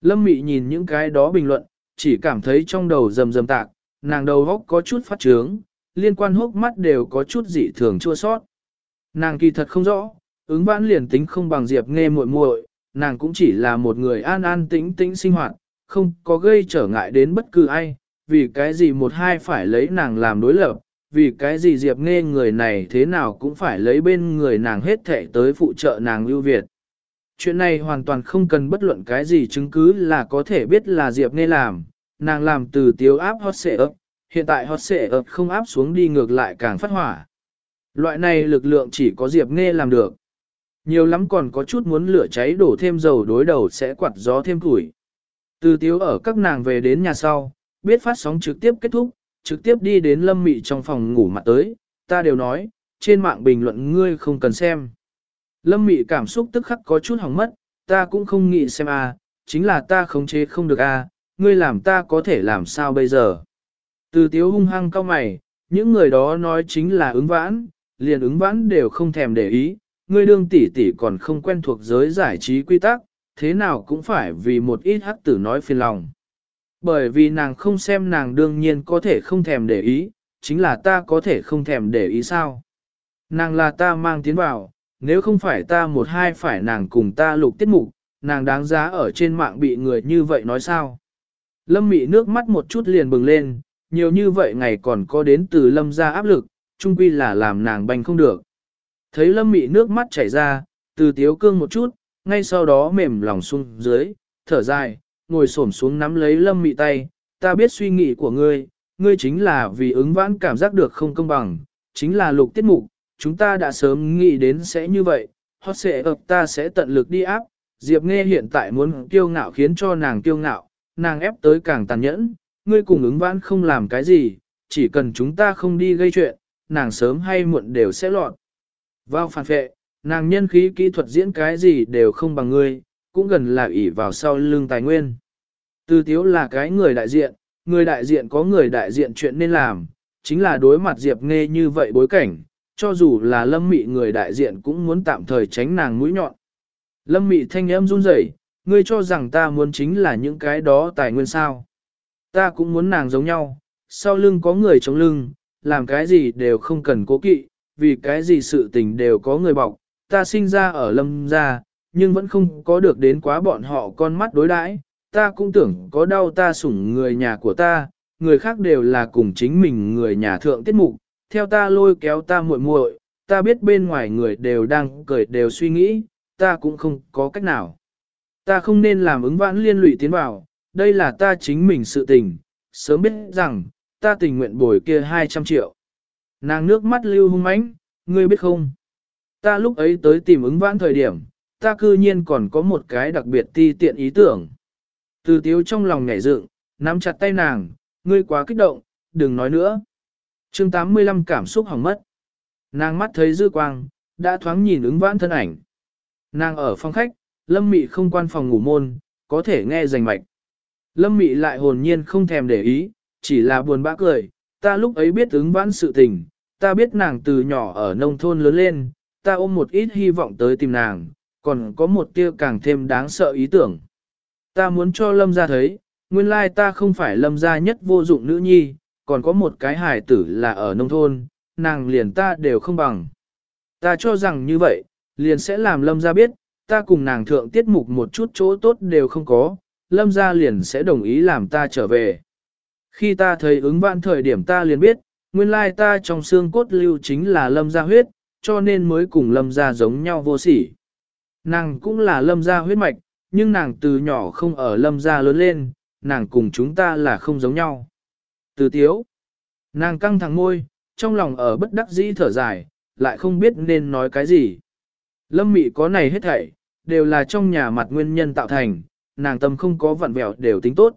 Lâm Mị nhìn những cái đó bình luận, chỉ cảm thấy trong đầu rầm rầm tạc, nàng đầu góc có chút phát trướng, liên quan hốc mắt đều có chút dị thường chua sót. Nàng kỳ thật không rõ, ứng vãn liền tính không bằng Diệp nghe muội muội, nàng cũng chỉ là một người an an tĩnh tĩnh sinh hoạt, không có gây trở ngại đến bất cứ ai, vì cái gì một hai phải lấy nàng làm đối lập, vì cái gì Diệp nghe người này thế nào cũng phải lấy bên người nàng hết thể tới phụ trợ nàng lưu việt. Chuyện này hoàn toàn không cần bất luận cái gì chứng cứ là có thể biết là Diệp nghe làm, nàng làm từ tiếu áp hot xệ ấp, hiện tại hot xệ ấp không áp xuống đi ngược lại càng phát hỏa. Loại này lực lượng chỉ có Diệp nghe làm được. Nhiều lắm còn có chút muốn lửa cháy đổ thêm dầu đối đầu sẽ quạt gió thêm củi. Từ tiếu ở các nàng về đến nhà sau, biết phát sóng trực tiếp kết thúc, trực tiếp đi đến lâm mị trong phòng ngủ mặt tới, ta đều nói, trên mạng bình luận ngươi không cần xem. Lâm mị cảm xúc tức khắc có chút hỏng mất, ta cũng không nghĩ xem a, chính là ta khống chế không được a, ngươi làm ta có thể làm sao bây giờ. Từ tiếu hung hăng cao mày, những người đó nói chính là ứng vãn, liền ứng vãn đều không thèm để ý, ngươi đương tỷ tỷ còn không quen thuộc giới giải trí quy tắc, thế nào cũng phải vì một ít hắc tử nói phiền lòng. Bởi vì nàng không xem nàng đương nhiên có thể không thèm để ý, chính là ta có thể không thèm để ý sao. Nàng là ta mang tiến vào, nếu không phải ta một hai phải nàng cùng ta lục tiết mục, nàng đáng giá ở trên mạng bị người như vậy nói sao. Lâm mị nước mắt một chút liền bừng lên, nhiều như vậy ngày còn có đến từ lâm ra áp lực, chung quy là làm nàng banh không được. Thấy lâm mị nước mắt chảy ra, từ tiếu cương một chút, ngay sau đó mềm lòng xuống dưới, thở dài, ngồi xổm xuống nắm lấy lâm mị tay, ta biết suy nghĩ của ngươi, ngươi chính là vì ứng vãn cảm giác được không công bằng, chính là lục tiết mục, chúng ta đã sớm nghĩ đến sẽ như vậy, hot sẽ ập ta sẽ tận lực đi áp, Diệp Nghe hiện tại muốn kiêu ngạo khiến cho nàng kiêu ngạo, nàng ép tới càng tàn nhẫn, ngươi cùng ứng vãn không làm cái gì, chỉ cần chúng ta không đi gây chuyện, nàng sớm hay muộn đều sẽ lọt. Vào phản phệ, nàng nhân khí kỹ thuật diễn cái gì đều không bằng ngươi, cũng gần là ỷ vào sau lưng tài nguyên. Từ tiếu là cái người đại diện, người đại diện có người đại diện chuyện nên làm, chính là đối mặt Diệp Nghe như vậy bối cảnh, cho dù là lâm mị người đại diện cũng muốn tạm thời tránh nàng mũi nhọn. Lâm mị thanh âm run rẩy, ngươi cho rằng ta muốn chính là những cái đó tài nguyên sao. Ta cũng muốn nàng giống nhau, sau lưng có người chống lưng, làm cái gì đều không cần cố kỵ, vì cái gì sự tình đều có người bọc, ta sinh ra ở lâm gia, nhưng vẫn không có được đến quá bọn họ con mắt đối đãi. ta cũng tưởng có đau ta sủng người nhà của ta, người khác đều là cùng chính mình người nhà thượng tiết mục, theo ta lôi kéo ta muội muội, ta biết bên ngoài người đều đang cười đều suy nghĩ, ta cũng không có cách nào. Ta không nên làm ứng vãn liên lụy tiến vào, đây là ta chính mình sự tình, sớm biết rằng, ta tình nguyện bồi kia 200 triệu. Nàng nước mắt lưu hung mãnh, ngươi biết không? Ta lúc ấy tới tìm ứng vãn thời điểm, ta cư nhiên còn có một cái đặc biệt ti tiện ý tưởng. Từ tiếu trong lòng nhảy dựng, nắm chặt tay nàng, ngươi quá kích động, đừng nói nữa. chương 85 cảm xúc hỏng mất. Nàng mắt thấy dư quang, đã thoáng nhìn ứng vãn thân ảnh. Nàng ở phòng khách, lâm mị không quan phòng ngủ môn, có thể nghe rành mạch. Lâm mị lại hồn nhiên không thèm để ý, chỉ là buồn bã cười, ta lúc ấy biết ứng vãn sự tình, ta biết nàng từ nhỏ ở nông thôn lớn lên, ta ôm một ít hy vọng tới tìm nàng, còn có một tia càng thêm đáng sợ ý tưởng. Ta muốn cho lâm ra thấy, nguyên lai ta không phải lâm gia nhất vô dụng nữ nhi, còn có một cái hài tử là ở nông thôn, nàng liền ta đều không bằng. Ta cho rằng như vậy, liền sẽ làm lâm gia biết, ta cùng nàng thượng tiết mục một chút chỗ tốt đều không có, lâm gia liền sẽ đồng ý làm ta trở về. Khi ta thấy ứng vạn thời điểm ta liền biết, nguyên lai ta trong xương cốt lưu chính là lâm gia huyết, cho nên mới cùng lâm gia giống nhau vô sỉ. Nàng cũng là lâm gia huyết mạch, nhưng nàng từ nhỏ không ở lâm gia lớn lên, nàng cùng chúng ta là không giống nhau. Từ tiếu, nàng căng thẳng môi, trong lòng ở bất đắc dĩ thở dài, lại không biết nên nói cái gì. Lâm mị có này hết thảy, đều là trong nhà mặt nguyên nhân tạo thành, nàng tâm không có vặn vẹo đều tính tốt.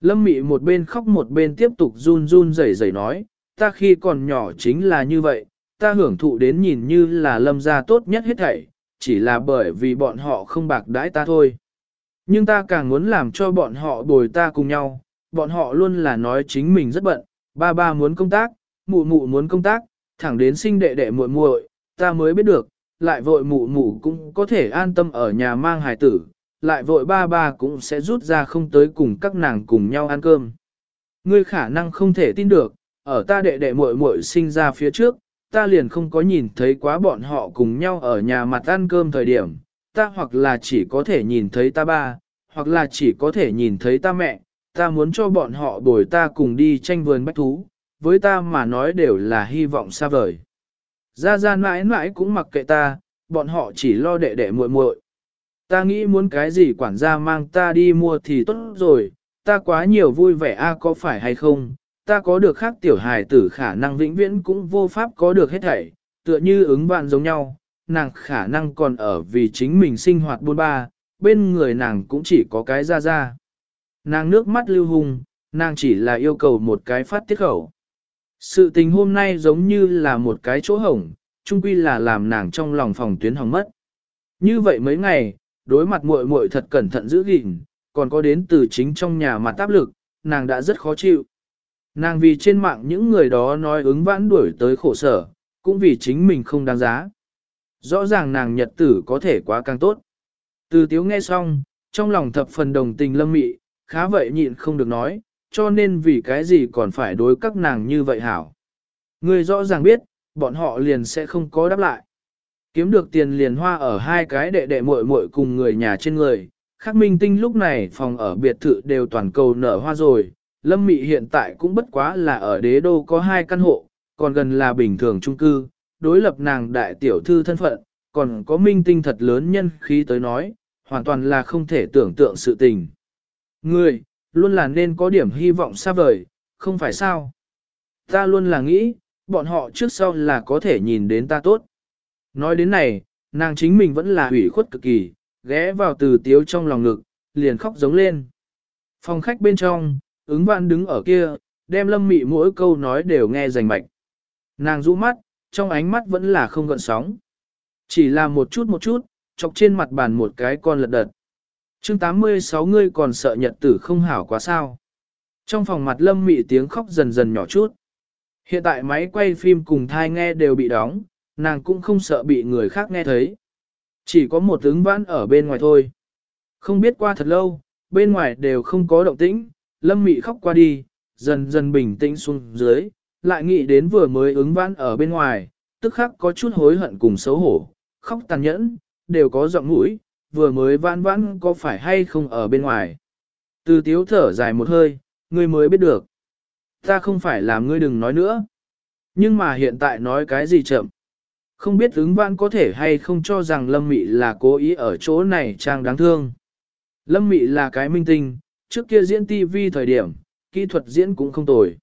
Lâm mị một bên khóc một bên tiếp tục run run rẩy rẩy nói, ta khi còn nhỏ chính là như vậy, ta hưởng thụ đến nhìn như là lâm gia tốt nhất hết thảy, chỉ là bởi vì bọn họ không bạc đãi ta thôi. Nhưng ta càng muốn làm cho bọn họ bồi ta cùng nhau, bọn họ luôn là nói chính mình rất bận, ba ba muốn công tác, mụ mụ muốn công tác, thẳng đến sinh đệ đệ muội muội, ta mới biết được, lại vội mụ mụ cũng có thể an tâm ở nhà mang hài tử, lại vội ba ba cũng sẽ rút ra không tới cùng các nàng cùng nhau ăn cơm. Ngươi khả năng không thể tin được, ở ta đệ đệ muội muội sinh ra phía trước, ta liền không có nhìn thấy quá bọn họ cùng nhau ở nhà mặt ăn cơm thời điểm, ta hoặc là chỉ có thể nhìn thấy ta ba, hoặc là chỉ có thể nhìn thấy ta mẹ, ta muốn cho bọn họ bồi ta cùng đi tranh vườn bách thú, với ta mà nói đều là hy vọng xa vời. Gia Gia mãi mãi cũng mặc kệ ta, bọn họ chỉ lo đệ đệ muội muội. Ta nghĩ muốn cái gì quản gia mang ta đi mua thì tốt rồi, ta quá nhiều vui vẻ a có phải hay không, ta có được khác tiểu hài tử khả năng vĩnh viễn cũng vô pháp có được hết thảy, tựa như ứng bạn giống nhau, nàng khả năng còn ở vì chính mình sinh hoạt buôn ba, bên người nàng cũng chỉ có cái ra ra. Nàng nước mắt lưu hùng, nàng chỉ là yêu cầu một cái phát tiết khẩu. Sự tình hôm nay giống như là một cái chỗ hổng, chung quy là làm nàng trong lòng phòng tuyến hỏng mất. Như vậy mấy ngày, đối mặt muội muội thật cẩn thận giữ gìn, còn có đến từ chính trong nhà mặt áp lực, nàng đã rất khó chịu. Nàng vì trên mạng những người đó nói ứng vãn đuổi tới khổ sở, cũng vì chính mình không đáng giá. Rõ ràng nàng nhật tử có thể quá càng tốt. Từ tiếu nghe xong, trong lòng thập phần đồng tình lâm mị, khá vậy nhịn không được nói, cho nên vì cái gì còn phải đối các nàng như vậy hảo. Người rõ ràng biết, bọn họ liền sẽ không có đáp lại. Kiếm được tiền liền hoa ở hai cái đệ đệ muội muội cùng người nhà trên người. Khắc minh tinh lúc này phòng ở biệt thự đều toàn cầu nở hoa rồi. Lâm Mị hiện tại cũng bất quá là ở đế đô có hai căn hộ, còn gần là bình thường trung cư. Đối lập nàng đại tiểu thư thân phận, còn có minh tinh thật lớn nhân khí tới nói, hoàn toàn là không thể tưởng tượng sự tình. Người, luôn là nên có điểm hy vọng xa vời, không phải sao? Ta luôn là nghĩ, bọn họ trước sau là có thể nhìn đến ta tốt. Nói đến này, nàng chính mình vẫn là ủy khuất cực kỳ, ghé vào từ tiếu trong lòng ngực, liền khóc giống lên. Phòng khách bên trong, ứng vạn đứng ở kia, đem lâm mị mỗi câu nói đều nghe rành mạch. Nàng rũ mắt, trong ánh mắt vẫn là không gợn sóng. Chỉ là một chút một chút, chọc trên mặt bàn một cái con lật đật. chương 86 ngươi còn sợ nhật tử không hảo quá sao. Trong phòng mặt lâm mị tiếng khóc dần dần nhỏ chút. Hiện tại máy quay phim cùng thai nghe đều bị đóng, nàng cũng không sợ bị người khác nghe thấy. Chỉ có một ứng vãn ở bên ngoài thôi. Không biết qua thật lâu, bên ngoài đều không có động tĩnh, lâm mị khóc qua đi, dần dần bình tĩnh xuống dưới, lại nghĩ đến vừa mới ứng vãn ở bên ngoài, tức khắc có chút hối hận cùng xấu hổ, khóc tàn nhẫn, đều có giọng mũi, vừa mới vãn vãn có phải hay không ở bên ngoài. Từ tiếu thở dài một hơi, ngươi mới biết được. Ta không phải làm ngươi đừng nói nữa. Nhưng mà hiện tại nói cái gì chậm. Không biết ứng vãn có thể hay không cho rằng Lâm Mị là cố ý ở chỗ này trang đáng thương. Lâm Mị là cái minh tinh, trước kia diễn TV thời điểm, kỹ thuật diễn cũng không tồi.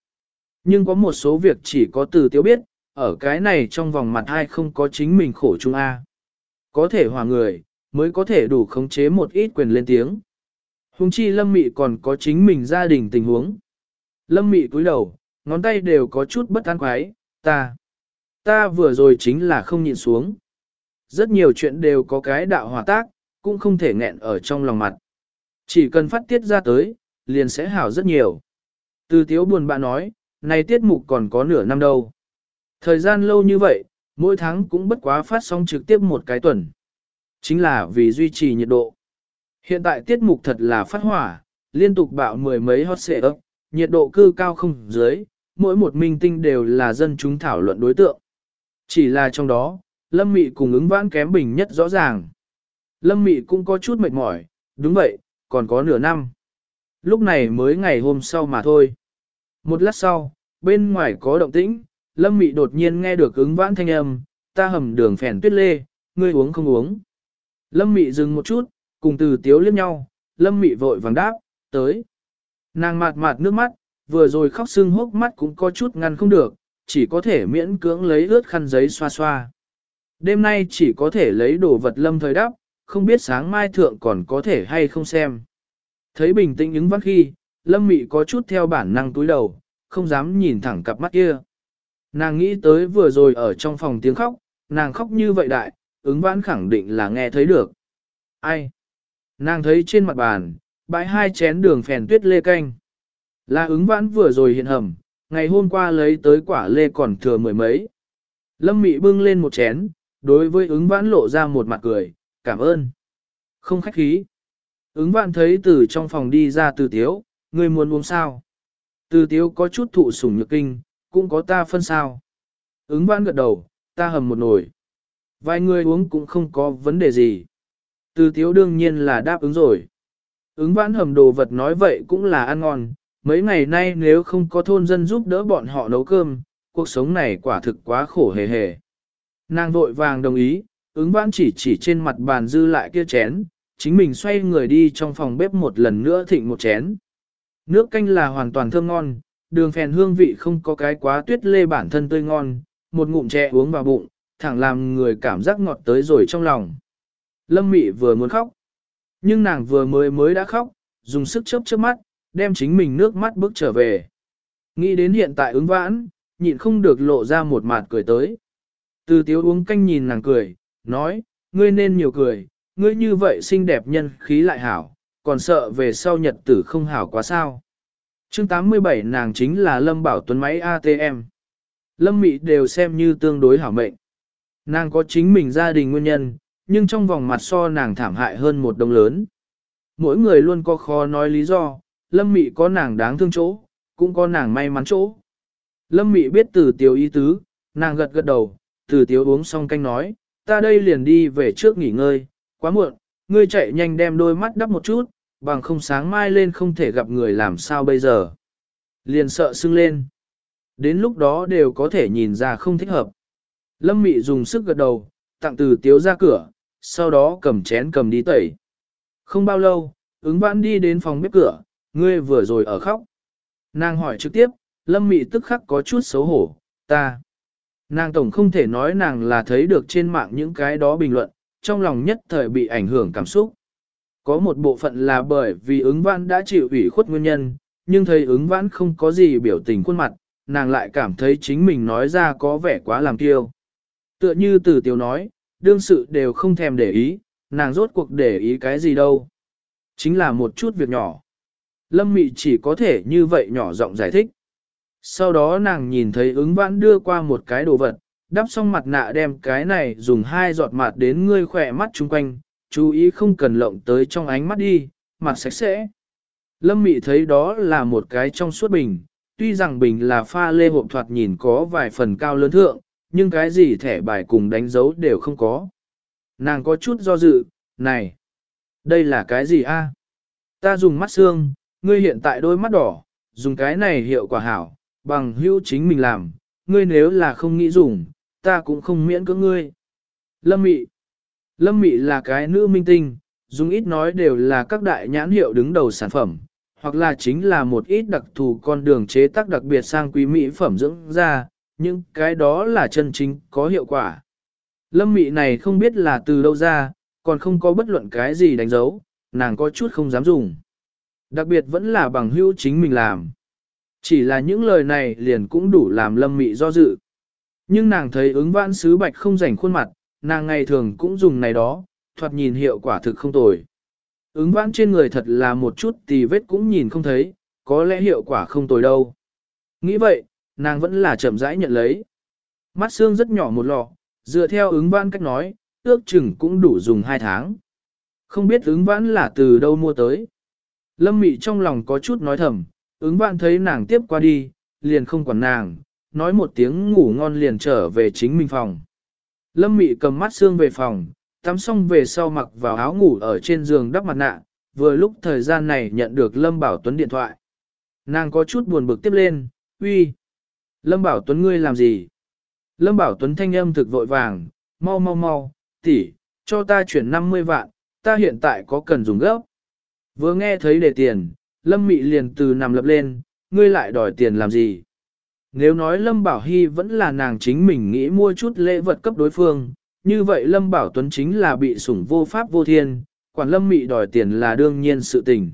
Nhưng có một số việc chỉ có từ tiếu biết, ở cái này trong vòng mặt ai không có chính mình khổ chung A. Có thể hòa người, mới có thể đủ khống chế một ít quyền lên tiếng. Hùng chi Lâm Mị còn có chính mình gia đình tình huống. Lâm Mị cúi đầu, ngón tay đều có chút bất an quái, ta. Ta vừa rồi chính là không nhịn xuống. Rất nhiều chuyện đều có cái đạo hòa tác, cũng không thể nghẹn ở trong lòng mặt. Chỉ cần phát tiết ra tới, liền sẽ hảo rất nhiều. Từ tiếu buồn bã nói, này tiết mục còn có nửa năm đâu. Thời gian lâu như vậy, mỗi tháng cũng bất quá phát sóng trực tiếp một cái tuần. Chính là vì duy trì nhiệt độ. Hiện tại tiết mục thật là phát hỏa, liên tục bạo mười mấy hot xệ ấp, nhiệt độ cư cao không dưới, mỗi một minh tinh đều là dân chúng thảo luận đối tượng. Chỉ là trong đó, Lâm Mị cùng ứng vãn kém bình nhất rõ ràng. Lâm Mị cũng có chút mệt mỏi, đúng vậy, còn có nửa năm. Lúc này mới ngày hôm sau mà thôi. Một lát sau, bên ngoài có động tĩnh, Lâm Mị đột nhiên nghe được ứng vãn thanh âm, ta hầm đường phèn tuyết lê, ngươi uống không uống. Lâm Mị dừng một chút, cùng từ tiếu liếc nhau, Lâm Mị vội vàng đáp, tới. Nàng mạt mạt nước mắt, vừa rồi khóc sưng hốc mắt cũng có chút ngăn không được, chỉ có thể miễn cưỡng lấy ướt khăn giấy xoa xoa. Đêm nay chỉ có thể lấy đồ vật lâm thời đắp, không biết sáng mai thượng còn có thể hay không xem. Thấy bình tĩnh ứng vắt khi, lâm mị có chút theo bản năng túi đầu, không dám nhìn thẳng cặp mắt kia. Nàng nghĩ tới vừa rồi ở trong phòng tiếng khóc, nàng khóc như vậy đại, ứng vãn khẳng định là nghe thấy được. Ai? Nàng thấy trên mặt bàn, bãi hai chén đường phèn tuyết lê canh. Là ứng vãn vừa rồi hiện hầm, ngày hôm qua lấy tới quả lê còn thừa mười mấy. Lâm Mị bưng lên một chén, đối với ứng vãn lộ ra một mặt cười, cảm ơn. Không khách khí. Ứng vãn thấy từ trong phòng đi ra từ tiếu, người muốn uống sao? Từ tiếu có chút thụ sủng nhược kinh, cũng có ta phân sao. Ứng vãn gật đầu, ta hầm một nồi. Vài người uống cũng không có vấn đề gì. Từ tiếu đương nhiên là đáp ứng rồi. Ứng vãn hầm đồ vật nói vậy cũng là ăn ngon, mấy ngày nay nếu không có thôn dân giúp đỡ bọn họ nấu cơm, cuộc sống này quả thực quá khổ hề hề. Nàng vội vàng đồng ý, ứng vãn chỉ chỉ trên mặt bàn dư lại kia chén, chính mình xoay người đi trong phòng bếp một lần nữa thịnh một chén. Nước canh là hoàn toàn thơm ngon, đường phèn hương vị không có cái quá tuyết lê bản thân tươi ngon, một ngụm chè uống vào bụng, thẳng làm người cảm giác ngọt tới rồi trong lòng. Lâm Mị vừa muốn khóc, nhưng nàng vừa mới mới đã khóc, dùng sức chớp chớp mắt, đem chính mình nước mắt bước trở về. Nghĩ đến hiện tại ứng vãn, nhịn không được lộ ra một mặt cười tới. Từ tiếu uống canh nhìn nàng cười, nói, ngươi nên nhiều cười, ngươi như vậy xinh đẹp nhân khí lại hảo, còn sợ về sau nhật tử không hảo quá sao. chương 87 nàng chính là Lâm Bảo Tuấn máy ATM. Lâm Mị đều xem như tương đối hảo mệnh. Nàng có chính mình gia đình nguyên nhân, nhưng trong vòng mặt so nàng thảm hại hơn một đồng lớn. Mỗi người luôn có khó nói lý do, Lâm Mị có nàng đáng thương chỗ, cũng có nàng may mắn chỗ. Lâm Mị biết từ tiểu ý tứ, nàng gật gật đầu, từ tiểu uống xong canh nói, ta đây liền đi về trước nghỉ ngơi, quá muộn, ngươi chạy nhanh đem đôi mắt đắp một chút, bằng không sáng mai lên không thể gặp người làm sao bây giờ. Liền sợ sưng lên. Đến lúc đó đều có thể nhìn ra không thích hợp. Lâm Mị dùng sức gật đầu, tặng từ tiếu ra cửa, sau đó cầm chén cầm đi tẩy. Không bao lâu, ứng vãn đi đến phòng bếp cửa, ngươi vừa rồi ở khóc. Nàng hỏi trực tiếp, Lâm Mị tức khắc có chút xấu hổ, ta. Nàng tổng không thể nói nàng là thấy được trên mạng những cái đó bình luận, trong lòng nhất thời bị ảnh hưởng cảm xúc. Có một bộ phận là bởi vì ứng vãn đã chịu ủy khuất nguyên nhân, nhưng thấy ứng vãn không có gì biểu tình khuôn mặt, nàng lại cảm thấy chính mình nói ra có vẻ quá làm kiêu. Tựa như từ tiểu nói, đương sự đều không thèm để ý, nàng rốt cuộc để ý cái gì đâu. Chính là một chút việc nhỏ. Lâm Mị chỉ có thể như vậy nhỏ giọng giải thích. Sau đó nàng nhìn thấy ứng vãn đưa qua một cái đồ vật, đắp xong mặt nạ đem cái này dùng hai giọt mặt đến ngươi khỏe mắt chung quanh, chú ý không cần lộng tới trong ánh mắt đi, mặt sạch sẽ. Lâm Mị thấy đó là một cái trong suốt bình, tuy rằng bình là pha lê hộp thoạt nhìn có vài phần cao lớn thượng, nhưng cái gì thẻ bài cùng đánh dấu đều không có. Nàng có chút do dự, này, đây là cái gì a? Ta dùng mắt xương, ngươi hiện tại đôi mắt đỏ, dùng cái này hiệu quả hảo, bằng hữu chính mình làm, ngươi nếu là không nghĩ dùng, ta cũng không miễn cưỡng ngươi. Lâm Mị Lâm Mị là cái nữ minh tinh, dùng ít nói đều là các đại nhãn hiệu đứng đầu sản phẩm, hoặc là chính là một ít đặc thù con đường chế tác đặc biệt sang quý mỹ phẩm dưỡng da, nhưng cái đó là chân chính có hiệu quả. Lâm Mị này không biết là từ đâu ra, còn không có bất luận cái gì đánh dấu, nàng có chút không dám dùng. Đặc biệt vẫn là bằng hữu chính mình làm. Chỉ là những lời này liền cũng đủ làm lâm mị do dự. Nhưng nàng thấy ứng vãn sứ bạch không rảnh khuôn mặt, nàng ngày thường cũng dùng này đó, thoạt nhìn hiệu quả thực không tồi. Ứng vãn trên người thật là một chút tì vết cũng nhìn không thấy, có lẽ hiệu quả không tồi đâu. Nghĩ vậy, nàng vẫn là chậm rãi nhận lấy. Mắt xương rất nhỏ một lọ, dựa theo ứng vãn cách nói, ước chừng cũng đủ dùng hai tháng. Không biết ứng vãn là từ đâu mua tới. Lâm mị trong lòng có chút nói thầm, ứng vạn thấy nàng tiếp qua đi, liền không quản nàng, nói một tiếng ngủ ngon liền trở về chính mình phòng. Lâm mị cầm mắt xương về phòng, tắm xong về sau mặc vào áo ngủ ở trên giường đắp mặt nạ, vừa lúc thời gian này nhận được Lâm Bảo Tuấn điện thoại. Nàng có chút buồn bực tiếp lên, uy, Lâm Bảo Tuấn ngươi làm gì? Lâm Bảo Tuấn thanh âm thực vội vàng, mau mau mau, tỷ, cho ta chuyển 50 vạn, ta hiện tại có cần dùng gấp. Vừa nghe thấy đề tiền, Lâm Mị liền từ nằm lập lên, ngươi lại đòi tiền làm gì? Nếu nói Lâm Bảo Hy vẫn là nàng chính mình nghĩ mua chút lễ vật cấp đối phương, như vậy Lâm Bảo Tuấn chính là bị sủng vô pháp vô thiên, quản Lâm Mị đòi tiền là đương nhiên sự tình.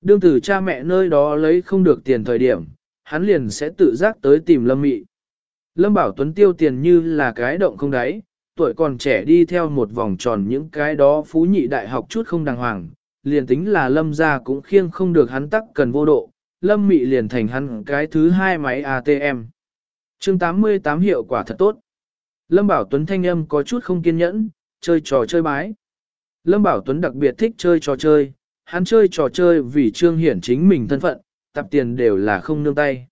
Đương từ cha mẹ nơi đó lấy không được tiền thời điểm, hắn liền sẽ tự giác tới tìm Lâm Mị. Lâm Bảo Tuấn tiêu tiền như là cái động không đáy, tuổi còn trẻ đi theo một vòng tròn những cái đó phú nhị đại học chút không đàng hoàng, liền tính là lâm gia cũng khiêng không được hắn tắc cần vô độ, lâm mị liền thành hắn cái thứ hai máy ATM. chương 88 hiệu quả thật tốt. Lâm Bảo Tuấn thanh âm có chút không kiên nhẫn, chơi trò chơi bái. Lâm Bảo Tuấn đặc biệt thích chơi trò chơi, hắn chơi trò chơi vì trương hiển chính mình thân phận, tập tiền đều là không nương tay.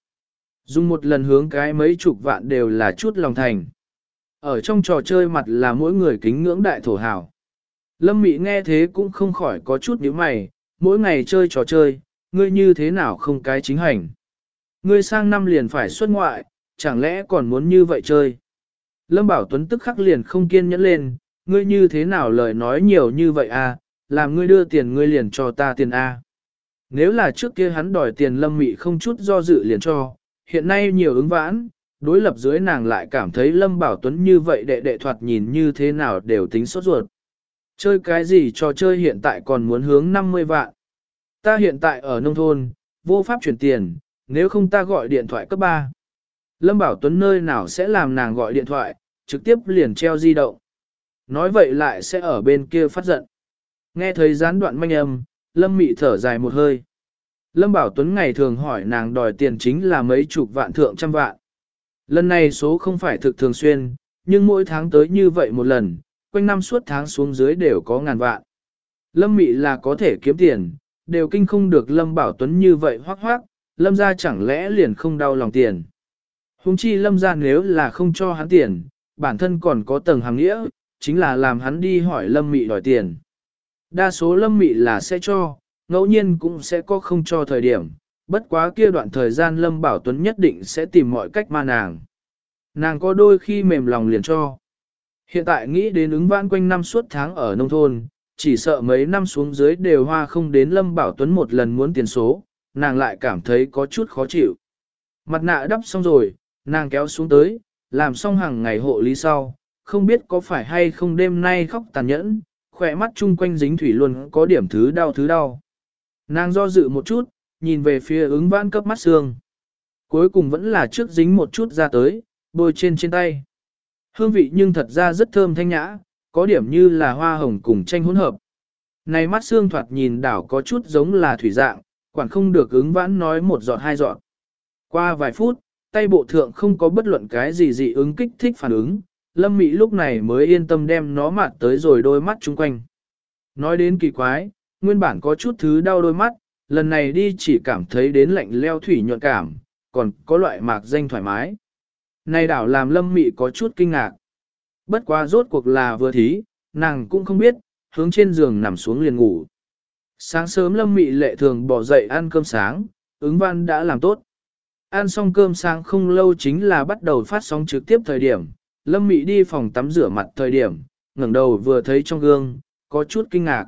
Dùng một lần hướng cái mấy chục vạn đều là chút lòng thành. Ở trong trò chơi mặt là mỗi người kính ngưỡng đại thổ hào. Lâm Mị nghe thế cũng không khỏi có chút nhíu mày, mỗi ngày chơi trò chơi, ngươi như thế nào không cái chính hành. Ngươi sang năm liền phải xuất ngoại, chẳng lẽ còn muốn như vậy chơi. Lâm Bảo Tuấn tức khắc liền không kiên nhẫn lên, ngươi như thế nào lời nói nhiều như vậy à, làm ngươi đưa tiền ngươi liền cho ta tiền a. À. Nếu là trước kia hắn đòi tiền Lâm Mị không chút do dự liền cho, hiện nay nhiều ứng vãn, đối lập dưới nàng lại cảm thấy Lâm Bảo Tuấn như vậy đệ đệ thoạt nhìn như thế nào đều tính sốt ruột. Chơi cái gì trò chơi hiện tại còn muốn hướng 50 vạn. Ta hiện tại ở nông thôn, vô pháp chuyển tiền, nếu không ta gọi điện thoại cấp 3. Lâm Bảo Tuấn nơi nào sẽ làm nàng gọi điện thoại, trực tiếp liền treo di động. Nói vậy lại sẽ ở bên kia phát giận. Nghe thấy gián đoạn manh âm, Lâm Mị thở dài một hơi. Lâm Bảo Tuấn ngày thường hỏi nàng đòi tiền chính là mấy chục vạn thượng trăm vạn. Lần này số không phải thực thường xuyên, nhưng mỗi tháng tới như vậy một lần, quanh năm suốt tháng xuống dưới đều có ngàn vạn. Lâm Mị là có thể kiếm tiền, đều kinh không được Lâm Bảo Tuấn như vậy hoác hoác, Lâm ra chẳng lẽ liền không đau lòng tiền. Hùng chi Lâm ra nếu là không cho hắn tiền, bản thân còn có tầng hàng nghĩa, chính là làm hắn đi hỏi Lâm Mị đòi tiền. Đa số Lâm Mị là sẽ cho, ngẫu nhiên cũng sẽ có không cho thời điểm, bất quá kia đoạn thời gian Lâm Bảo Tuấn nhất định sẽ tìm mọi cách mà nàng. Nàng có đôi khi mềm lòng liền cho. Hiện tại nghĩ đến ứng vãn quanh năm suốt tháng ở nông thôn, chỉ sợ mấy năm xuống dưới đều hoa không đến Lâm Bảo Tuấn một lần muốn tiền số, nàng lại cảm thấy có chút khó chịu. Mặt nạ đắp xong rồi, nàng kéo xuống tới, làm xong hàng ngày hộ lý sau, không biết có phải hay không đêm nay khóc tàn nhẫn, khỏe mắt chung quanh dính thủy luôn có điểm thứ đau thứ đau. Nàng do dự một chút, nhìn về phía ứng vãn cấp mắt xương. Cuối cùng vẫn là trước dính một chút ra tới, bôi trên trên tay. Hương vị nhưng thật ra rất thơm thanh nhã, có điểm như là hoa hồng cùng chanh hỗn hợp. Này mắt xương thoạt nhìn đảo có chút giống là thủy dạng, quản không được ứng vãn nói một giọt hai giọt. Qua vài phút, tay bộ thượng không có bất luận cái gì dị ứng kích thích phản ứng, Lâm mỹ lúc này mới yên tâm đem nó mặt tới rồi đôi mắt chung quanh. Nói đến kỳ quái, nguyên bản có chút thứ đau đôi mắt, lần này đi chỉ cảm thấy đến lạnh leo thủy nhuận cảm, còn có loại mạc danh thoải mái. Này đảo làm Lâm Mị có chút kinh ngạc. Bất quá rốt cuộc là vừa thí, nàng cũng không biết, hướng trên giường nằm xuống liền ngủ. Sáng sớm Lâm Mị lệ thường bỏ dậy ăn cơm sáng, ứng văn đã làm tốt. Ăn xong cơm sáng không lâu chính là bắt đầu phát sóng trực tiếp thời điểm, Lâm Mị đi phòng tắm rửa mặt thời điểm, ngẩng đầu vừa thấy trong gương, có chút kinh ngạc.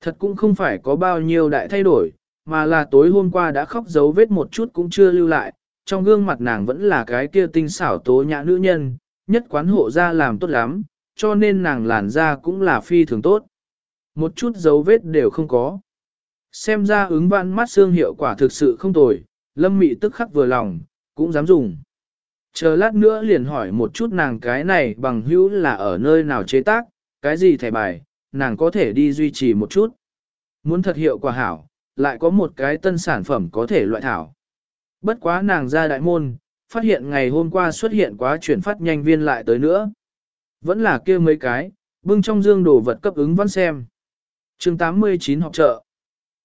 Thật cũng không phải có bao nhiêu đại thay đổi, mà là tối hôm qua đã khóc dấu vết một chút cũng chưa lưu lại, trong gương mặt nàng vẫn là cái kia tinh xảo tố nhã nữ nhân, nhất quán hộ ra làm tốt lắm, cho nên nàng làn da cũng là phi thường tốt. Một chút dấu vết đều không có. Xem ra ứng văn mắt xương hiệu quả thực sự không tồi, lâm mị tức khắc vừa lòng, cũng dám dùng. Chờ lát nữa liền hỏi một chút nàng cái này bằng hữu là ở nơi nào chế tác, cái gì thẻ bài, nàng có thể đi duy trì một chút. Muốn thật hiệu quả hảo, lại có một cái tân sản phẩm có thể loại thảo. Bất quá nàng ra đại môn, phát hiện ngày hôm qua xuất hiện quá chuyển phát nhanh viên lại tới nữa. Vẫn là kia mấy cái, bưng trong dương đồ vật cấp ứng văn xem. chương 89 học trợ.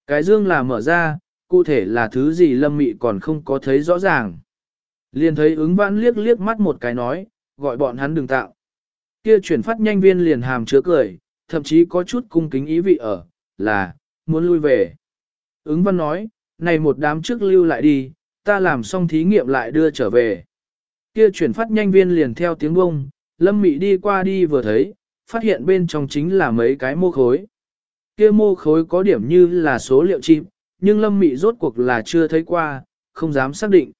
Cái dương là mở ra, cụ thể là thứ gì lâm mị còn không có thấy rõ ràng. Liền thấy ứng vãn liếc liếc mắt một cái nói, gọi bọn hắn đừng tạo. Kia chuyển phát nhanh viên liền hàm chứa cười, thậm chí có chút cung kính ý vị ở, là, muốn lui về. Ứng văn nói, này một đám trước lưu lại đi, ta làm xong thí nghiệm lại đưa trở về. Kia chuyển phát nhanh viên liền theo tiếng bông, lâm mị đi qua đi vừa thấy, phát hiện bên trong chính là mấy cái mô khối. Kia mô khối có điểm như là số liệu chim, nhưng lâm mị rốt cuộc là chưa thấy qua, không dám xác định.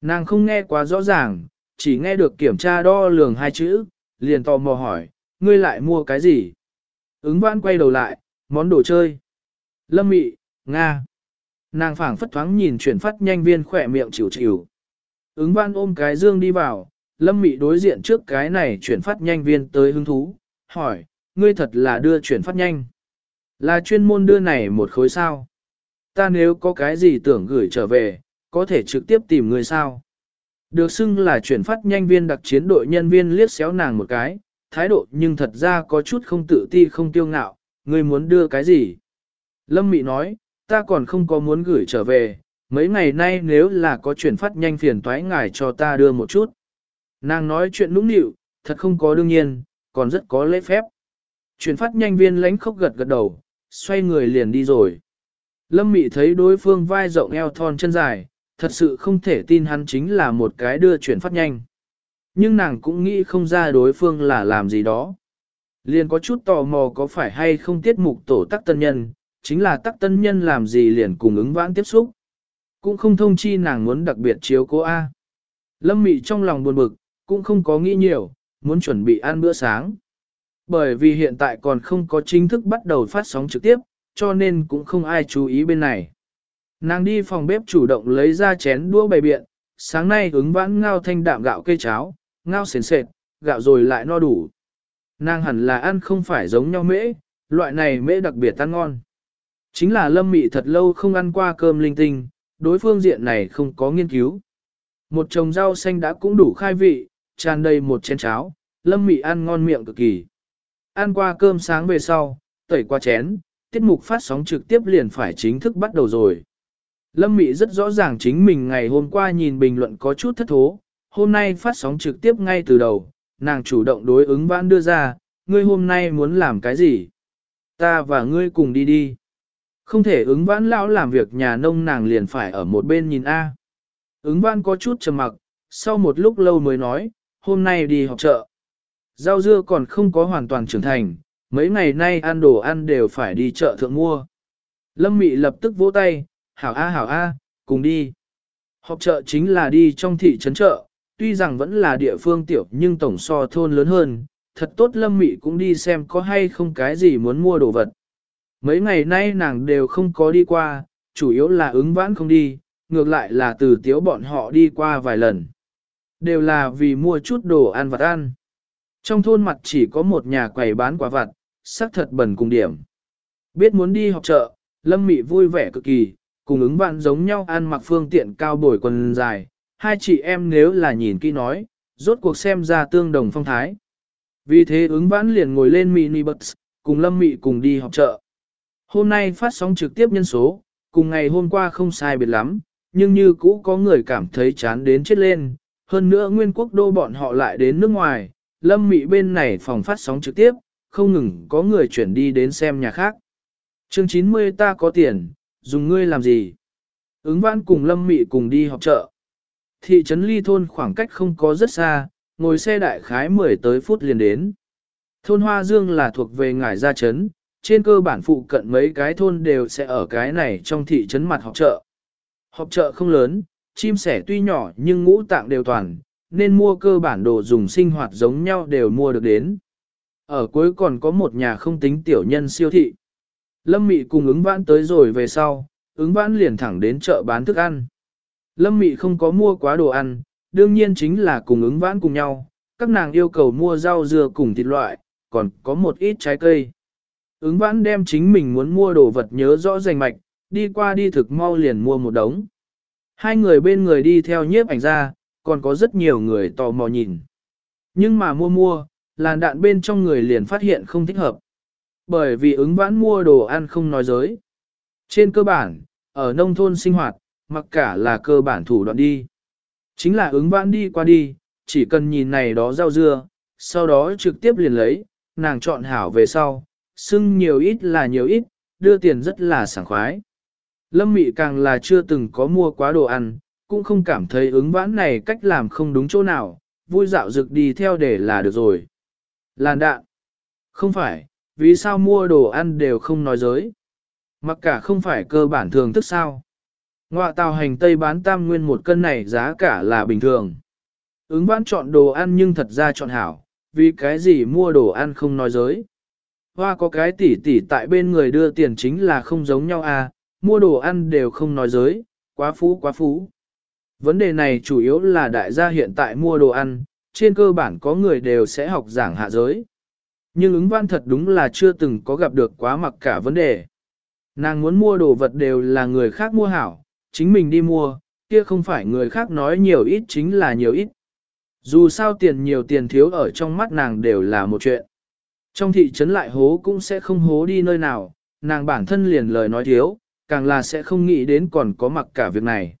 Nàng không nghe quá rõ ràng, chỉ nghe được kiểm tra đo lường hai chữ, liền tò mò hỏi, ngươi lại mua cái gì? Ứng văn quay đầu lại, món đồ chơi. Lâm mị, Nga. Nàng phảng phất thoáng nhìn chuyển phát nhanh viên khỏe miệng chịu chịu. Ứng văn ôm cái dương đi vào, lâm mị đối diện trước cái này chuyển phát nhanh viên tới hứng thú, hỏi, ngươi thật là đưa chuyển phát nhanh. Là chuyên môn đưa này một khối sao. Ta nếu có cái gì tưởng gửi trở về, có thể trực tiếp tìm người sao. Được xưng là chuyển phát nhanh viên đặc chiến đội nhân viên liếc xéo nàng một cái, thái độ nhưng thật ra có chút không tự ti không tiêu ngạo, ngươi muốn đưa cái gì? Lâm Mị nói, ta còn không có muốn gửi trở về, mấy ngày nay nếu là có chuyển phát nhanh phiền toái ngài cho ta đưa một chút. Nàng nói chuyện nũng nịu, thật không có đương nhiên, còn rất có lễ phép. Chuyển phát nhanh viên lánh khóc gật gật đầu, xoay người liền đi rồi. Lâm Mị thấy đối phương vai rộng eo thon chân dài, thật sự không thể tin hắn chính là một cái đưa chuyển phát nhanh. Nhưng nàng cũng nghĩ không ra đối phương là làm gì đó. Liền có chút tò mò có phải hay không tiết mục tổ tắc tân nhân, chính là tắc tân nhân làm gì liền cùng ứng vãn tiếp xúc. Cũng không thông chi nàng muốn đặc biệt chiếu cố A. Lâm mị trong lòng buồn bực, cũng không có nghĩ nhiều, muốn chuẩn bị ăn bữa sáng. Bởi vì hiện tại còn không có chính thức bắt đầu phát sóng trực tiếp, cho nên cũng không ai chú ý bên này. Nàng đi phòng bếp chủ động lấy ra chén đũa bày biện, sáng nay ứng vãn ngao thanh đạm gạo cây cháo, ngao sền sệt, gạo rồi lại no đủ. Nàng hẳn là ăn không phải giống nhau mễ, loại này mễ đặc biệt ăn ngon. Chính là lâm mị thật lâu không ăn qua cơm linh tinh, đối phương diện này không có nghiên cứu. Một chồng rau xanh đã cũng đủ khai vị, tràn đầy một chén cháo, lâm mị ăn ngon miệng cực kỳ. Ăn qua cơm sáng về sau, tẩy qua chén, tiết mục phát sóng trực tiếp liền phải chính thức bắt đầu rồi. Lâm Mị rất rõ ràng chính mình ngày hôm qua nhìn bình luận có chút thất thố, hôm nay phát sóng trực tiếp ngay từ đầu, nàng chủ động đối ứng vãn đưa ra, ngươi hôm nay muốn làm cái gì? Ta và ngươi cùng đi đi. Không thể ứng vãn lão làm việc nhà nông nàng liền phải ở một bên nhìn A. Ứng vãn có chút trầm mặc, sau một lúc lâu mới nói, hôm nay đi học chợ. Rau dưa còn không có hoàn toàn trưởng thành, mấy ngày nay ăn đồ ăn đều phải đi chợ thượng mua. Lâm Mị lập tức vỗ tay, hảo A hảo A, cùng đi. Họp chợ chính là đi trong thị trấn chợ, tuy rằng vẫn là địa phương tiểu nhưng tổng so thôn lớn hơn, thật tốt Lâm Mị cũng đi xem có hay không cái gì muốn mua đồ vật. Mấy ngày nay nàng đều không có đi qua, chủ yếu là ứng vãn không đi, ngược lại là từ tiếu bọn họ đi qua vài lần. Đều là vì mua chút đồ ăn vặt ăn. Trong thôn mặt chỉ có một nhà quầy bán quả vặt, sắc thật bẩn cùng điểm. Biết muốn đi học chợ, Lâm Mị vui vẻ cực kỳ, cùng ứng vạn giống nhau ăn mặc phương tiện cao bồi quần dài. Hai chị em nếu là nhìn kỹ nói, rốt cuộc xem ra tương đồng phong thái. Vì thế ứng vãn liền ngồi lên mini bus, cùng Lâm Mị cùng đi học chợ. Hôm nay phát sóng trực tiếp nhân số, cùng ngày hôm qua không sai biệt lắm, nhưng như cũ có người cảm thấy chán đến chết lên. Hơn nữa nguyên quốc đô bọn họ lại đến nước ngoài, Lâm Mị bên này phòng phát sóng trực tiếp, không ngừng có người chuyển đi đến xem nhà khác. Chương 90 ta có tiền, dùng ngươi làm gì? Ứng văn cùng Lâm Mị cùng đi học chợ. Thị trấn ly thôn khoảng cách không có rất xa, ngồi xe đại khái 10 tới phút liền đến. Thôn Hoa Dương là thuộc về ngải gia trấn, trên cơ bản phụ cận mấy cái thôn đều sẽ ở cái này trong thị trấn mặt họp chợ. họp chợ không lớn, chim sẻ tuy nhỏ nhưng ngũ tạng đều toàn, nên mua cơ bản đồ dùng sinh hoạt giống nhau đều mua được đến. Ở cuối còn có một nhà không tính tiểu nhân siêu thị. Lâm Mị cùng ứng vãn tới rồi về sau, ứng vãn liền thẳng đến chợ bán thức ăn. Lâm Mị không có mua quá đồ ăn, đương nhiên chính là cùng ứng vãn cùng nhau, các nàng yêu cầu mua rau dưa cùng thịt loại, còn có một ít trái cây. Ứng vãn đem chính mình muốn mua đồ vật nhớ rõ rành mạch, đi qua đi thực mau liền mua một đống. Hai người bên người đi theo nhiếp ảnh ra, còn có rất nhiều người tò mò nhìn. Nhưng mà mua mua, làn đạn bên trong người liền phát hiện không thích hợp. Bởi vì ứng vãn mua đồ ăn không nói giới. Trên cơ bản, ở nông thôn sinh hoạt, mặc cả là cơ bản thủ đoạn đi. Chính là ứng vãn đi qua đi, chỉ cần nhìn này đó rau dưa, sau đó trực tiếp liền lấy, nàng chọn hảo về sau, xưng nhiều ít là nhiều ít, đưa tiền rất là sảng khoái. Lâm Mị càng là chưa từng có mua quá đồ ăn, cũng không cảm thấy ứng vãn này cách làm không đúng chỗ nào, vui dạo dực đi theo để là được rồi. Làn đạn. Không phải, vì sao mua đồ ăn đều không nói giới. Mặc cả không phải cơ bản thường thức sao. Ngoại tàu hành tây bán tam nguyên một cân này giá cả là bình thường. Ứng vãn chọn đồ ăn nhưng thật ra chọn hảo, vì cái gì mua đồ ăn không nói giới. Hoa có cái tỷ tỷ tại bên người đưa tiền chính là không giống nhau à, mua đồ ăn đều không nói giới, quá phú quá phú. Vấn đề này chủ yếu là đại gia hiện tại mua đồ ăn, trên cơ bản có người đều sẽ học giảng hạ giới. Nhưng ứng văn thật đúng là chưa từng có gặp được quá mặc cả vấn đề. Nàng muốn mua đồ vật đều là người khác mua hảo, chính mình đi mua, kia không phải người khác nói nhiều ít chính là nhiều ít. Dù sao tiền nhiều tiền thiếu ở trong mắt nàng đều là một chuyện. Trong thị trấn lại hố cũng sẽ không hố đi nơi nào, nàng bản thân liền lời nói thiếu, càng là sẽ không nghĩ đến còn có mặc cả việc này.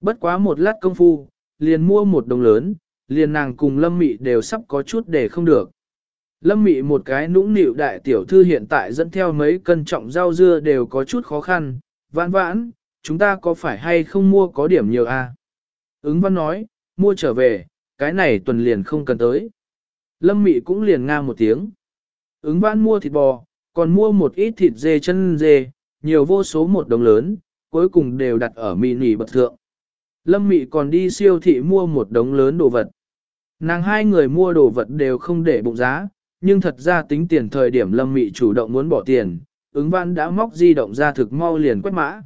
Bất quá một lát công phu, liền mua một đồng lớn, liền nàng cùng Lâm Mị đều sắp có chút để không được. Lâm Mị một cái nũng nịu đại tiểu thư hiện tại dẫn theo mấy cân trọng rau dưa đều có chút khó khăn, vãn vãn, chúng ta có phải hay không mua có điểm nhiều a? À? Ứng văn nói, mua trở về, cái này tuần liền không cần tới. Lâm Mị cũng liền nga một tiếng. Ứng vãn mua thịt bò, còn mua một ít thịt dê chân dê, nhiều vô số một đồng lớn, cuối cùng đều đặt ở mini nỉ bật thượng. Lâm Mị còn đi siêu thị mua một đống lớn đồ vật. Nàng hai người mua đồ vật đều không để bụng giá, nhưng thật ra tính tiền thời điểm Lâm Mị chủ động muốn bỏ tiền, ứng văn đã móc di động ra thực mau liền quét mã.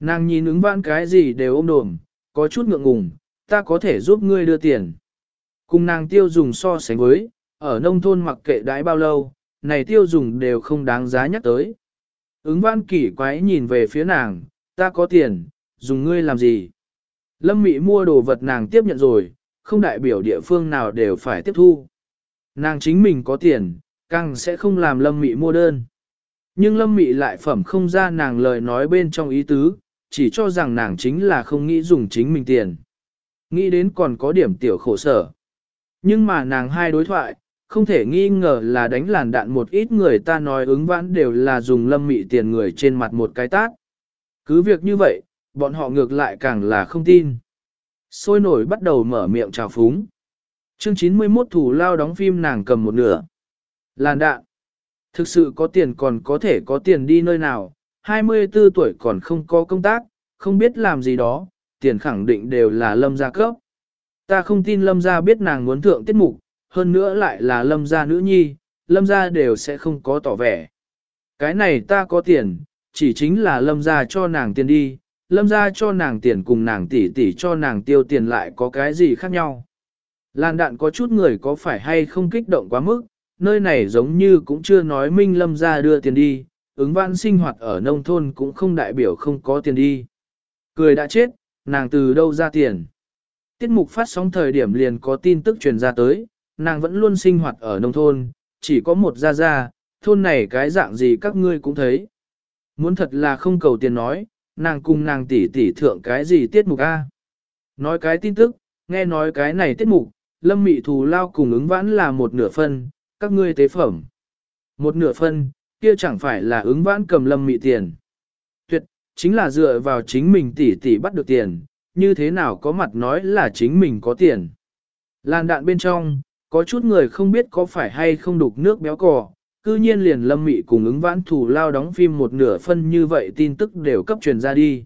Nàng nhìn ứng văn cái gì đều ôm đồm, có chút ngượng ngùng, ta có thể giúp ngươi đưa tiền. Cùng nàng tiêu dùng so sánh với, ở nông thôn mặc kệ đãi bao lâu, này tiêu dùng đều không đáng giá nhắc tới. Ứng văn kỳ quái nhìn về phía nàng, ta có tiền, dùng ngươi làm gì? Lâm Mị mua đồ vật nàng tiếp nhận rồi, không đại biểu địa phương nào đều phải tiếp thu. Nàng chính mình có tiền, càng sẽ không làm Lâm Mị mua đơn. Nhưng Lâm Mị lại phẩm không ra nàng lời nói bên trong ý tứ, chỉ cho rằng nàng chính là không nghĩ dùng chính mình tiền. Nghĩ đến còn có điểm tiểu khổ sở. Nhưng mà nàng hai đối thoại, không thể nghi ngờ là đánh làn đạn một ít người ta nói ứng vãn đều là dùng lâm mị tiền người trên mặt một cái tát. Cứ việc như vậy, bọn họ ngược lại càng là không tin. Sôi nổi bắt đầu mở miệng trào phúng. Chương 91 thủ lao đóng phim nàng cầm một nửa. Làn đạn. Thực sự có tiền còn có thể có tiền đi nơi nào, 24 tuổi còn không có công tác, không biết làm gì đó, tiền khẳng định đều là lâm gia cấp. Ta không tin lâm gia biết nàng muốn thượng tiết mục, hơn nữa lại là lâm gia nữ nhi, lâm gia đều sẽ không có tỏ vẻ. Cái này ta có tiền, chỉ chính là lâm gia cho nàng tiền đi, lâm gia cho nàng tiền cùng nàng tỷ tỷ cho nàng tiêu tiền lại có cái gì khác nhau. Lan đạn có chút người có phải hay không kích động quá mức, nơi này giống như cũng chưa nói minh lâm gia đưa tiền đi, ứng văn sinh hoạt ở nông thôn cũng không đại biểu không có tiền đi. Cười đã chết, nàng từ đâu ra tiền. Tiết mục phát sóng thời điểm liền có tin tức truyền ra tới, nàng vẫn luôn sinh hoạt ở nông thôn, chỉ có một gia gia, thôn này cái dạng gì các ngươi cũng thấy. Muốn thật là không cầu tiền nói, nàng cùng nàng tỷ tỷ thượng cái gì tiết mục A. Nói cái tin tức, nghe nói cái này tiết mục, lâm mị thù lao cùng ứng vãn là một nửa phân, các ngươi tế phẩm. Một nửa phân, kia chẳng phải là ứng vãn cầm lâm mị tiền. Tuyệt, chính là dựa vào chính mình tỷ tỷ bắt được tiền, như thế nào có mặt nói là chính mình có tiền. Làn đạn bên trong, có chút người không biết có phải hay không đục nước béo cò, cư nhiên liền lâm mị cùng ứng vãn thủ lao đóng phim một nửa phân như vậy tin tức đều cấp truyền ra đi.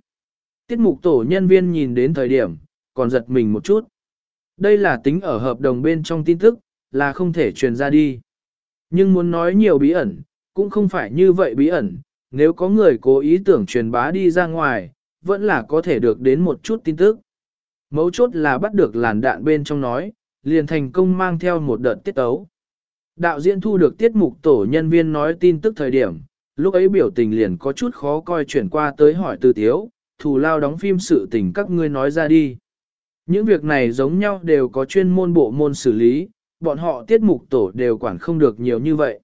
Tiết mục tổ nhân viên nhìn đến thời điểm, còn giật mình một chút. Đây là tính ở hợp đồng bên trong tin tức, là không thể truyền ra đi. Nhưng muốn nói nhiều bí ẩn, cũng không phải như vậy bí ẩn, nếu có người cố ý tưởng truyền bá đi ra ngoài, vẫn là có thể được đến một chút tin tức. Mấu chốt là bắt được làn đạn bên trong nói, liền thành công mang theo một đợt tiết tấu. Đạo diễn thu được tiết mục tổ nhân viên nói tin tức thời điểm, lúc ấy biểu tình liền có chút khó coi chuyển qua tới hỏi từ tiếu, thù lao đóng phim sự tình các ngươi nói ra đi. Những việc này giống nhau đều có chuyên môn bộ môn xử lý, bọn họ tiết mục tổ đều quản không được nhiều như vậy.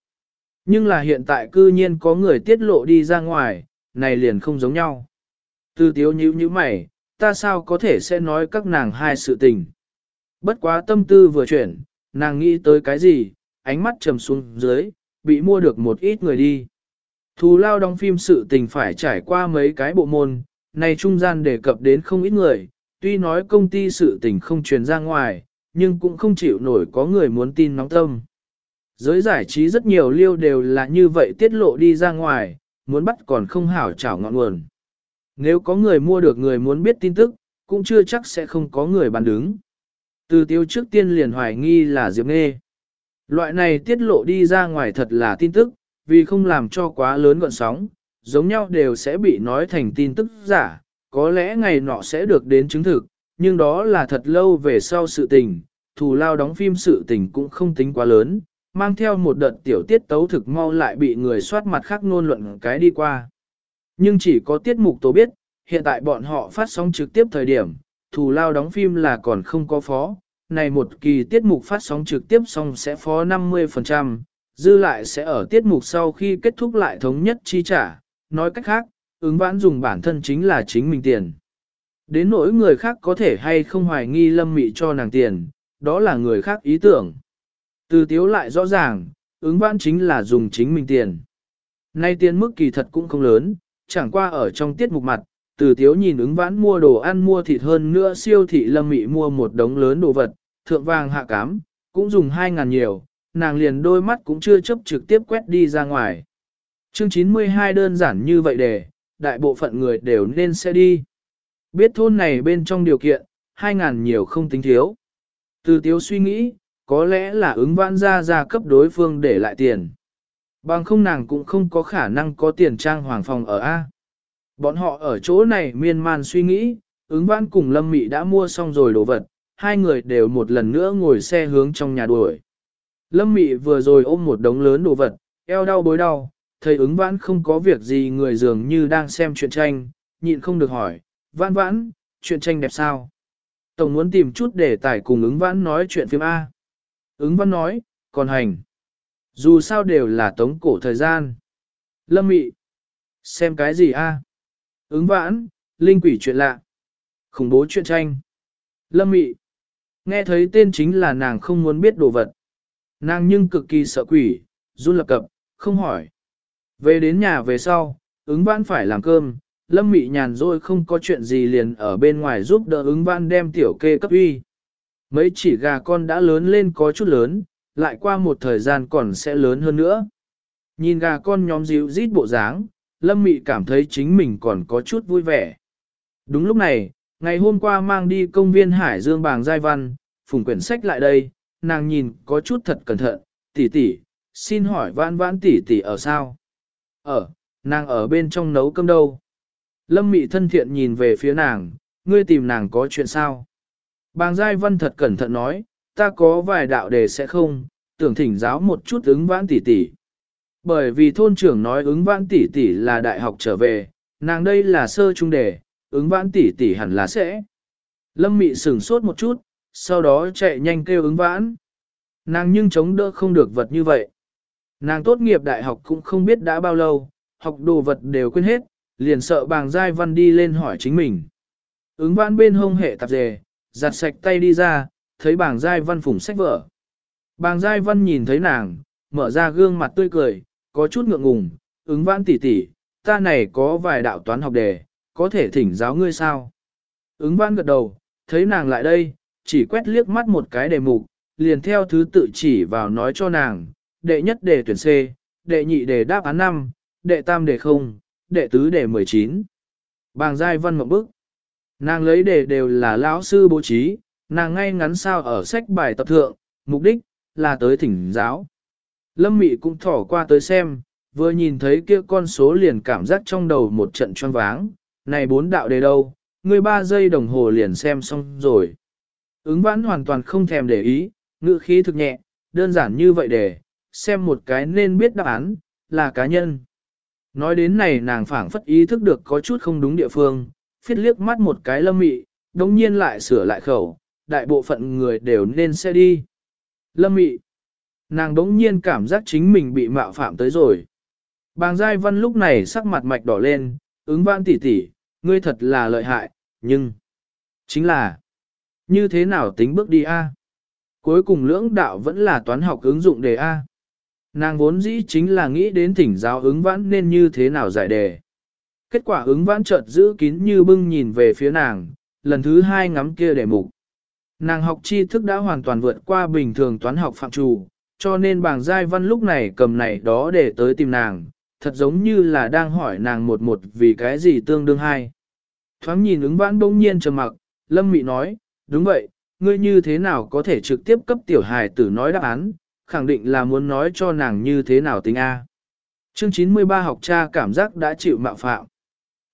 Nhưng là hiện tại cư nhiên có người tiết lộ đi ra ngoài, này liền không giống nhau. Từ tiếu nhíu như mày, ta sao có thể sẽ nói các nàng hai sự tình. Bất quá tâm tư vừa chuyển, nàng nghĩ tới cái gì, ánh mắt trầm xuống dưới, bị mua được một ít người đi. Thù lao đóng phim sự tình phải trải qua mấy cái bộ môn, này trung gian đề cập đến không ít người, tuy nói công ty sự tình không truyền ra ngoài, nhưng cũng không chịu nổi có người muốn tin nóng tâm. Giới giải trí rất nhiều liêu đều là như vậy tiết lộ đi ra ngoài, muốn bắt còn không hảo chảo ngọn nguồn. Nếu có người mua được người muốn biết tin tức, cũng chưa chắc sẽ không có người bán đứng. Từ tiêu trước tiên liền hoài nghi là Diệp Nghê. Loại này tiết lộ đi ra ngoài thật là tin tức, vì không làm cho quá lớn gọn sóng, giống nhau đều sẽ bị nói thành tin tức giả, có lẽ ngày nọ sẽ được đến chứng thực, nhưng đó là thật lâu về sau sự tình, thù lao đóng phim sự tình cũng không tính quá lớn, mang theo một đợt tiểu tiết tấu thực mau lại bị người soát mặt khác ngôn luận cái đi qua. Nhưng chỉ có tiết mục tố biết, hiện tại bọn họ phát sóng trực tiếp thời điểm, thù lao đóng phim là còn không có phó, này một kỳ tiết mục phát sóng trực tiếp xong sẽ phó 50%, dư lại sẽ ở tiết mục sau khi kết thúc lại thống nhất chi trả, nói cách khác, ứng vãn dùng bản thân chính là chính mình tiền. Đến nỗi người khác có thể hay không hoài nghi lâm mị cho nàng tiền, đó là người khác ý tưởng. Từ tiếu lại rõ ràng, ứng vãn chính là dùng chính mình tiền. Nay tiền mức kỳ thật cũng không lớn, chẳng qua ở trong tiết mục mặt, từ tiếu nhìn ứng vãn mua đồ ăn mua thịt hơn nữa siêu thị lâm mị mua một đống lớn đồ vật, thượng vàng hạ cám, cũng dùng 2.000 nhiều, nàng liền đôi mắt cũng chưa chấp trực tiếp quét đi ra ngoài. Chương 92 đơn giản như vậy để, đại bộ phận người đều nên sẽ đi. Biết thôn này bên trong điều kiện, 2.000 nhiều không tính thiếu. Từ tiếu suy nghĩ, có lẽ là ứng vãn ra ra cấp đối phương để lại tiền. Bằng không nàng cũng không có khả năng có tiền trang hoàng phòng ở A. Bọn họ ở chỗ này miên man suy nghĩ, ứng vãn cùng Lâm Mị đã mua xong rồi đồ vật, hai người đều một lần nữa ngồi xe hướng trong nhà đuổi. Lâm Mị vừa rồi ôm một đống lớn đồ vật, eo đau bối đau, thấy ứng vãn không có việc gì người dường như đang xem chuyện tranh, nhịn không được hỏi, vãn vãn, chuyện tranh đẹp sao? Tổng muốn tìm chút để tải cùng ứng vãn nói chuyện phim A. Ứng vãn nói, còn hành. Dù sao đều là tống cổ thời gian. Lâm Mị, xem cái gì A? Ứng vãn, linh quỷ chuyện lạ. Khủng bố chuyện tranh. Lâm Mị, nghe thấy tên chính là nàng không muốn biết đồ vật. Nàng nhưng cực kỳ sợ quỷ, run lập cập, không hỏi. Về đến nhà về sau, ứng vãn phải làm cơm, lâm mị nhàn rồi không có chuyện gì liền ở bên ngoài giúp đỡ ứng vãn đem tiểu kê cấp uy. Mấy chỉ gà con đã lớn lên có chút lớn, lại qua một thời gian còn sẽ lớn hơn nữa. Nhìn gà con nhóm dịu rít bộ dáng, lâm mị cảm thấy chính mình còn có chút vui vẻ. Đúng lúc này, ngày hôm qua mang đi công viên Hải Dương Bàng Giai Văn, phùng quyển sách lại đây, nàng nhìn có chút thật cẩn thận, tỷ tỷ, xin hỏi vãn vãn tỷ tỷ ở sao? Ở, nàng ở bên trong nấu cơm đâu? Lâm mị thân thiện nhìn về phía nàng, ngươi tìm nàng có chuyện sao? Bàng Giai Văn thật cẩn thận nói, ta có vài đạo đề sẽ không, tưởng thỉnh giáo một chút ứng vãn tỷ tỷ. Bởi vì thôn trưởng nói ứng vãn tỷ tỷ là đại học trở về, nàng đây là sơ trung đề, ứng vãn tỷ tỷ hẳn là sẽ. Lâm mị sửng sốt một chút, sau đó chạy nhanh kêu ứng vãn. Nàng nhưng chống đỡ không được vật như vậy. Nàng tốt nghiệp đại học cũng không biết đã bao lâu, học đồ vật đều quên hết, liền sợ bàng giai văn đi lên hỏi chính mình. Ứng vãn bên hông hệ tạp dề, giặt sạch tay đi ra, thấy bàng giai văn phủng sách vở. Bàng giai văn nhìn thấy nàng, mở ra gương mặt tươi cười, có chút ngượng ngùng, ứng vãn tỉ tỉ, ta này có vài đạo toán học đề, có thể thỉnh giáo ngươi sao? Ứng vãn gật đầu, thấy nàng lại đây, chỉ quét liếc mắt một cái đề mục, liền theo thứ tự chỉ vào nói cho nàng, đệ nhất đề tuyển C, đệ nhị đề đáp án 5, đệ tam đề 0, đệ tứ đề 19. Bàng giai văn một bức. Nàng lấy đề đều là lão sư bố trí, nàng ngay ngắn sao ở sách bài tập thượng, mục đích là tới thỉnh giáo. Lâm Mị cũng thỏ qua tới xem, vừa nhìn thấy kia con số liền cảm giác trong đầu một trận choáng váng, này bốn đạo đề đâu, người ba giây đồng hồ liền xem xong rồi. Ứng vãn hoàn toàn không thèm để ý, ngữ khí thực nhẹ, đơn giản như vậy để, xem một cái nên biết đáp án, là cá nhân. Nói đến này nàng phảng phất ý thức được có chút không đúng địa phương, phiết liếc mắt một cái lâm mị, đồng nhiên lại sửa lại khẩu, đại bộ phận người đều nên sẽ đi. Lâm mị, nàng đống nhiên cảm giác chính mình bị mạo phạm tới rồi. Bàng Giai Văn lúc này sắc mặt mạch đỏ lên, ứng vãn tỉ tỉ, ngươi thật là lợi hại, nhưng... Chính là... Như thế nào tính bước đi A? Cuối cùng lưỡng đạo vẫn là toán học ứng dụng đề A. Nàng vốn dĩ chính là nghĩ đến thỉnh giáo ứng vãn nên như thế nào giải đề. Kết quả ứng vãn chợt giữ kín như bưng nhìn về phía nàng, lần thứ hai ngắm kia đề mục. Nàng học tri thức đã hoàn toàn vượt qua bình thường toán học phạm trù, cho nên bảng giai văn lúc này cầm này đó để tới tìm nàng, thật giống như là đang hỏi nàng một một vì cái gì tương đương hai. Thoáng nhìn ứng vãn bỗng nhiên trầm mặc, lâm mị nói, đúng vậy, ngươi như thế nào có thể trực tiếp cấp tiểu hài tử nói đáp án, khẳng định là muốn nói cho nàng như thế nào tính A. Chương 93 học cha cảm giác đã chịu mạo phạm.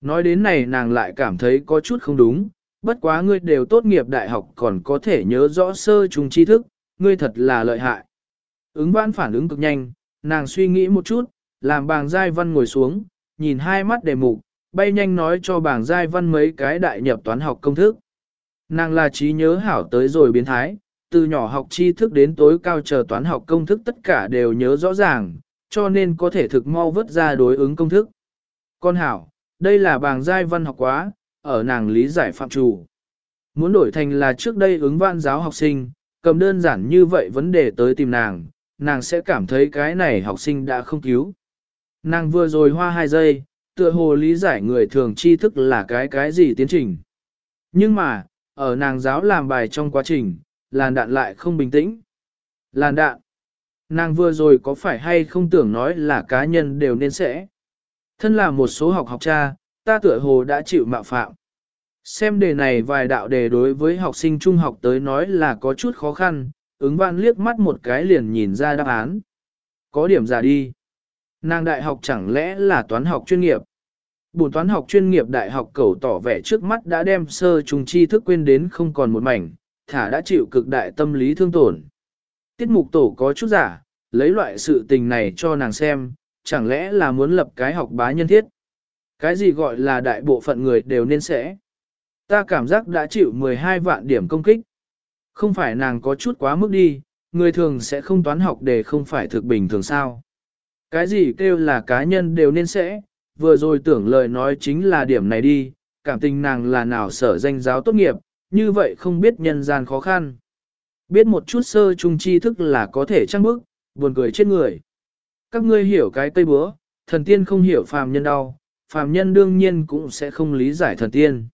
Nói đến này nàng lại cảm thấy có chút không đúng, bất quá ngươi đều tốt nghiệp đại học còn có thể nhớ rõ sơ trùng tri thức, ngươi thật là lợi hại. Ứng vãn phản ứng cực nhanh, nàng suy nghĩ một chút, làm bàng giai văn ngồi xuống, nhìn hai mắt đề mục, bay nhanh nói cho bàng giai văn mấy cái đại nhập toán học công thức. Nàng là trí nhớ hảo tới rồi biến thái, từ nhỏ học tri thức đến tối cao chờ toán học công thức tất cả đều nhớ rõ ràng, cho nên có thể thực mau vứt ra đối ứng công thức. Con hảo, đây là bàng giai văn học quá, ở nàng lý giải phạm chủ. Muốn đổi thành là trước đây ứng văn giáo học sinh, cầm đơn giản như vậy vấn đề tới tìm nàng, nàng sẽ cảm thấy cái này học sinh đã không cứu. Nàng vừa rồi hoa hai giây, tựa hồ lý giải người thường tri thức là cái cái gì tiến trình. Nhưng mà, ở nàng giáo làm bài trong quá trình, làn đạn lại không bình tĩnh. Làn đạn. Nàng vừa rồi có phải hay không tưởng nói là cá nhân đều nên sẽ. Thân là một số học học cha, ta tựa hồ đã chịu mạo phạm. Xem đề này vài đạo đề đối với học sinh trung học tới nói là có chút khó khăn, ứng văn liếc mắt một cái liền nhìn ra đáp án. Có điểm giả đi. Nàng đại học chẳng lẽ là toán học chuyên nghiệp. Bùn toán học chuyên nghiệp đại học cầu tỏ vẻ trước mắt đã đem sơ trùng tri thức quên đến không còn một mảnh, thả đã chịu cực đại tâm lý thương tổn. Tiết mục tổ có chút giả, lấy loại sự tình này cho nàng xem, chẳng lẽ là muốn lập cái học bá nhân thiết. Cái gì gọi là đại bộ phận người đều nên sẽ. Ta cảm giác đã chịu 12 vạn điểm công kích. Không phải nàng có chút quá mức đi, người thường sẽ không toán học để không phải thực bình thường sao. Cái gì kêu là cá nhân đều nên sẽ, vừa rồi tưởng lời nói chính là điểm này đi, cảm tình nàng là nào sở danh giáo tốt nghiệp, như vậy không biết nhân gian khó khăn. Biết một chút sơ trung tri thức là có thể trăng bức, buồn cười chết người. Các ngươi hiểu cái cây búa, thần tiên không hiểu phàm nhân đau, phàm nhân đương nhiên cũng sẽ không lý giải thần tiên.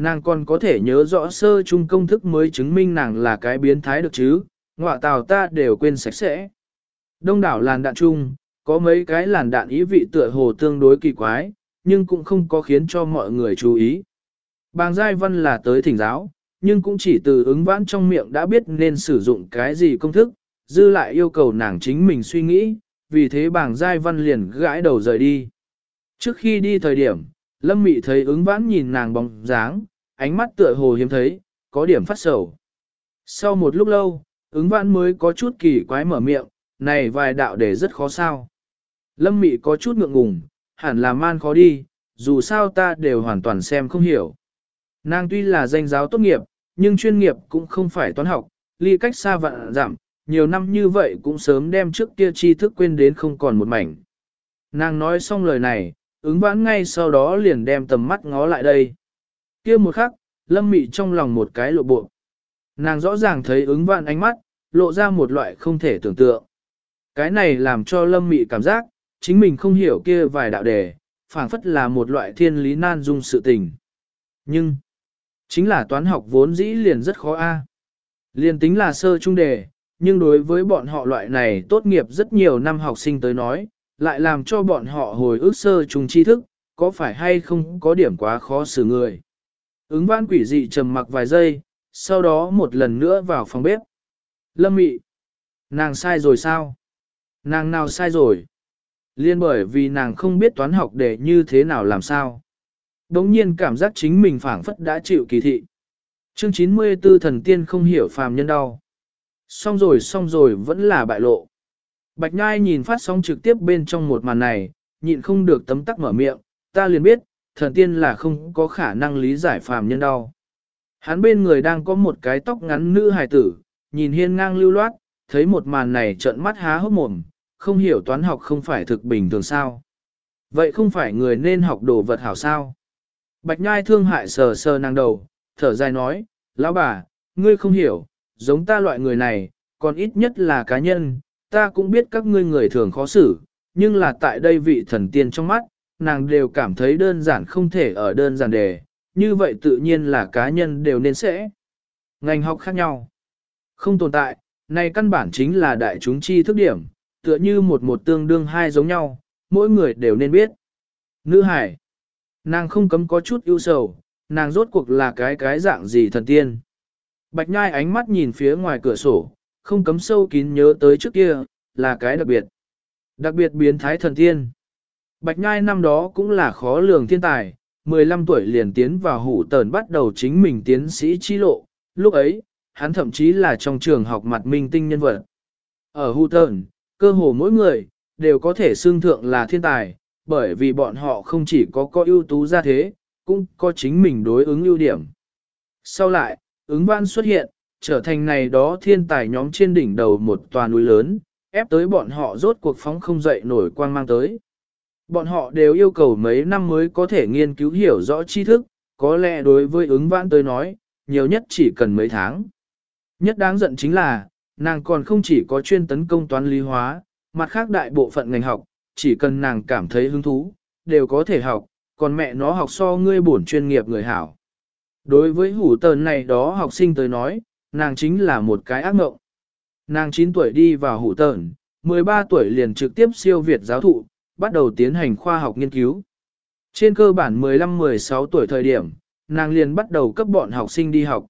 Nàng còn có thể nhớ rõ sơ trung công thức mới chứng minh nàng là cái biến thái được chứ, ngọa tào ta đều quên sạch sẽ. Đông đảo làn đạn chung, có mấy cái làn đạn ý vị tựa hồ tương đối kỳ quái, nhưng cũng không có khiến cho mọi người chú ý. Bàng Giai Văn là tới thỉnh giáo, nhưng cũng chỉ từ ứng vãn trong miệng đã biết nên sử dụng cái gì công thức, dư lại yêu cầu nàng chính mình suy nghĩ, vì thế bàng Giai Văn liền gãi đầu rời đi. Trước khi đi thời điểm, Lâm Mị thấy ứng vãn nhìn nàng bóng dáng, ánh mắt tựa hồ hiếm thấy, có điểm phát sầu. Sau một lúc lâu, ứng vãn mới có chút kỳ quái mở miệng, này vài đạo để rất khó sao. Lâm Mị có chút ngượng ngùng, hẳn là man khó đi, dù sao ta đều hoàn toàn xem không hiểu. Nàng tuy là danh giáo tốt nghiệp, nhưng chuyên nghiệp cũng không phải toán học, ly cách xa vạn giảm, nhiều năm như vậy cũng sớm đem trước kia tri thức quên đến không còn một mảnh. Nàng nói xong lời này, ứng vãn ngay sau đó liền đem tầm mắt ngó lại đây kia một khắc, lâm mị trong lòng một cái lộ bộ. Nàng rõ ràng thấy ứng vạn ánh mắt, lộ ra một loại không thể tưởng tượng. Cái này làm cho lâm mị cảm giác, chính mình không hiểu kia vài đạo đề, phảng phất là một loại thiên lý nan dung sự tình. Nhưng, chính là toán học vốn dĩ liền rất khó a. Liền tính là sơ trung đề, nhưng đối với bọn họ loại này tốt nghiệp rất nhiều năm học sinh tới nói, lại làm cho bọn họ hồi ức sơ trung tri thức, có phải hay không có điểm quá khó xử người. Ứng văn quỷ dị trầm mặc vài giây, sau đó một lần nữa vào phòng bếp. Lâm mị, nàng sai rồi sao? Nàng nào sai rồi? Liên bởi vì nàng không biết toán học để như thế nào làm sao. Đống nhiên cảm giác chính mình phảng phất đã chịu kỳ thị. Chương 94 thần tiên không hiểu phàm nhân đau. Xong rồi xong rồi vẫn là bại lộ. Bạch Nhai nhìn phát sóng trực tiếp bên trong một màn này, nhịn không được tấm tắc mở miệng, ta liền biết, thần tiên là không có khả năng lý giải phàm nhân đau. Hắn bên người đang có một cái tóc ngắn nữ hài tử, nhìn hiên ngang lưu loát, thấy một màn này trợn mắt há hốc mồm, không hiểu toán học không phải thực bình thường sao. Vậy không phải người nên học đồ vật hảo sao? Bạch Nhai thương hại sờ sờ nàng đầu, thở dài nói, lão bà, ngươi không hiểu, giống ta loại người này, còn ít nhất là cá nhân, ta cũng biết các ngươi người thường khó xử, nhưng là tại đây vị thần tiên trong mắt, nàng đều cảm thấy đơn giản không thể ở đơn giản đề, như vậy tự nhiên là cá nhân đều nên sẽ. Ngành học khác nhau, không tồn tại, này căn bản chính là đại chúng chi thức điểm, tựa như một một tương đương hai giống nhau, mỗi người đều nên biết. Nữ hải, nàng không cấm có chút ưu sầu, nàng rốt cuộc là cái cái dạng gì thần tiên. Bạch nhai ánh mắt nhìn phía ngoài cửa sổ, không cấm sâu kín nhớ tới trước kia, là cái đặc biệt. Đặc biệt biến thái thần tiên. Bạch nhai năm đó cũng là khó lường thiên tài, 15 tuổi liền tiến vào hủ tờn bắt đầu chính mình tiến sĩ chi lộ, lúc ấy, hắn thậm chí là trong trường học mặt minh tinh nhân vật. Ở hủ tờn, cơ hồ mỗi người, đều có thể xương thượng là thiên tài, bởi vì bọn họ không chỉ có có ưu tú ra thế, cũng có chính mình đối ứng ưu điểm. Sau lại, ứng văn xuất hiện, trở thành này đó thiên tài nhóm trên đỉnh đầu một tòa núi lớn, ép tới bọn họ rốt cuộc phóng không dậy nổi quang mang tới. Bọn họ đều yêu cầu mấy năm mới có thể nghiên cứu hiểu rõ tri thức, có lẽ đối với ứng vãn tới nói, nhiều nhất chỉ cần mấy tháng. Nhất đáng giận chính là, nàng còn không chỉ có chuyên tấn công toán lý hóa, mặt khác đại bộ phận ngành học, chỉ cần nàng cảm thấy hứng thú, đều có thể học, còn mẹ nó học so ngươi bổn chuyên nghiệp người hảo. Đối với hủ tờn này đó học sinh tới nói, nàng chính là một cái ác mộng. Nàng 9 tuổi đi vào hủ tờn, 13 tuổi liền trực tiếp siêu việt giáo thụ, bắt đầu tiến hành khoa học nghiên cứu. Trên cơ bản 15-16 tuổi thời điểm, nàng liền bắt đầu cấp bọn học sinh đi học.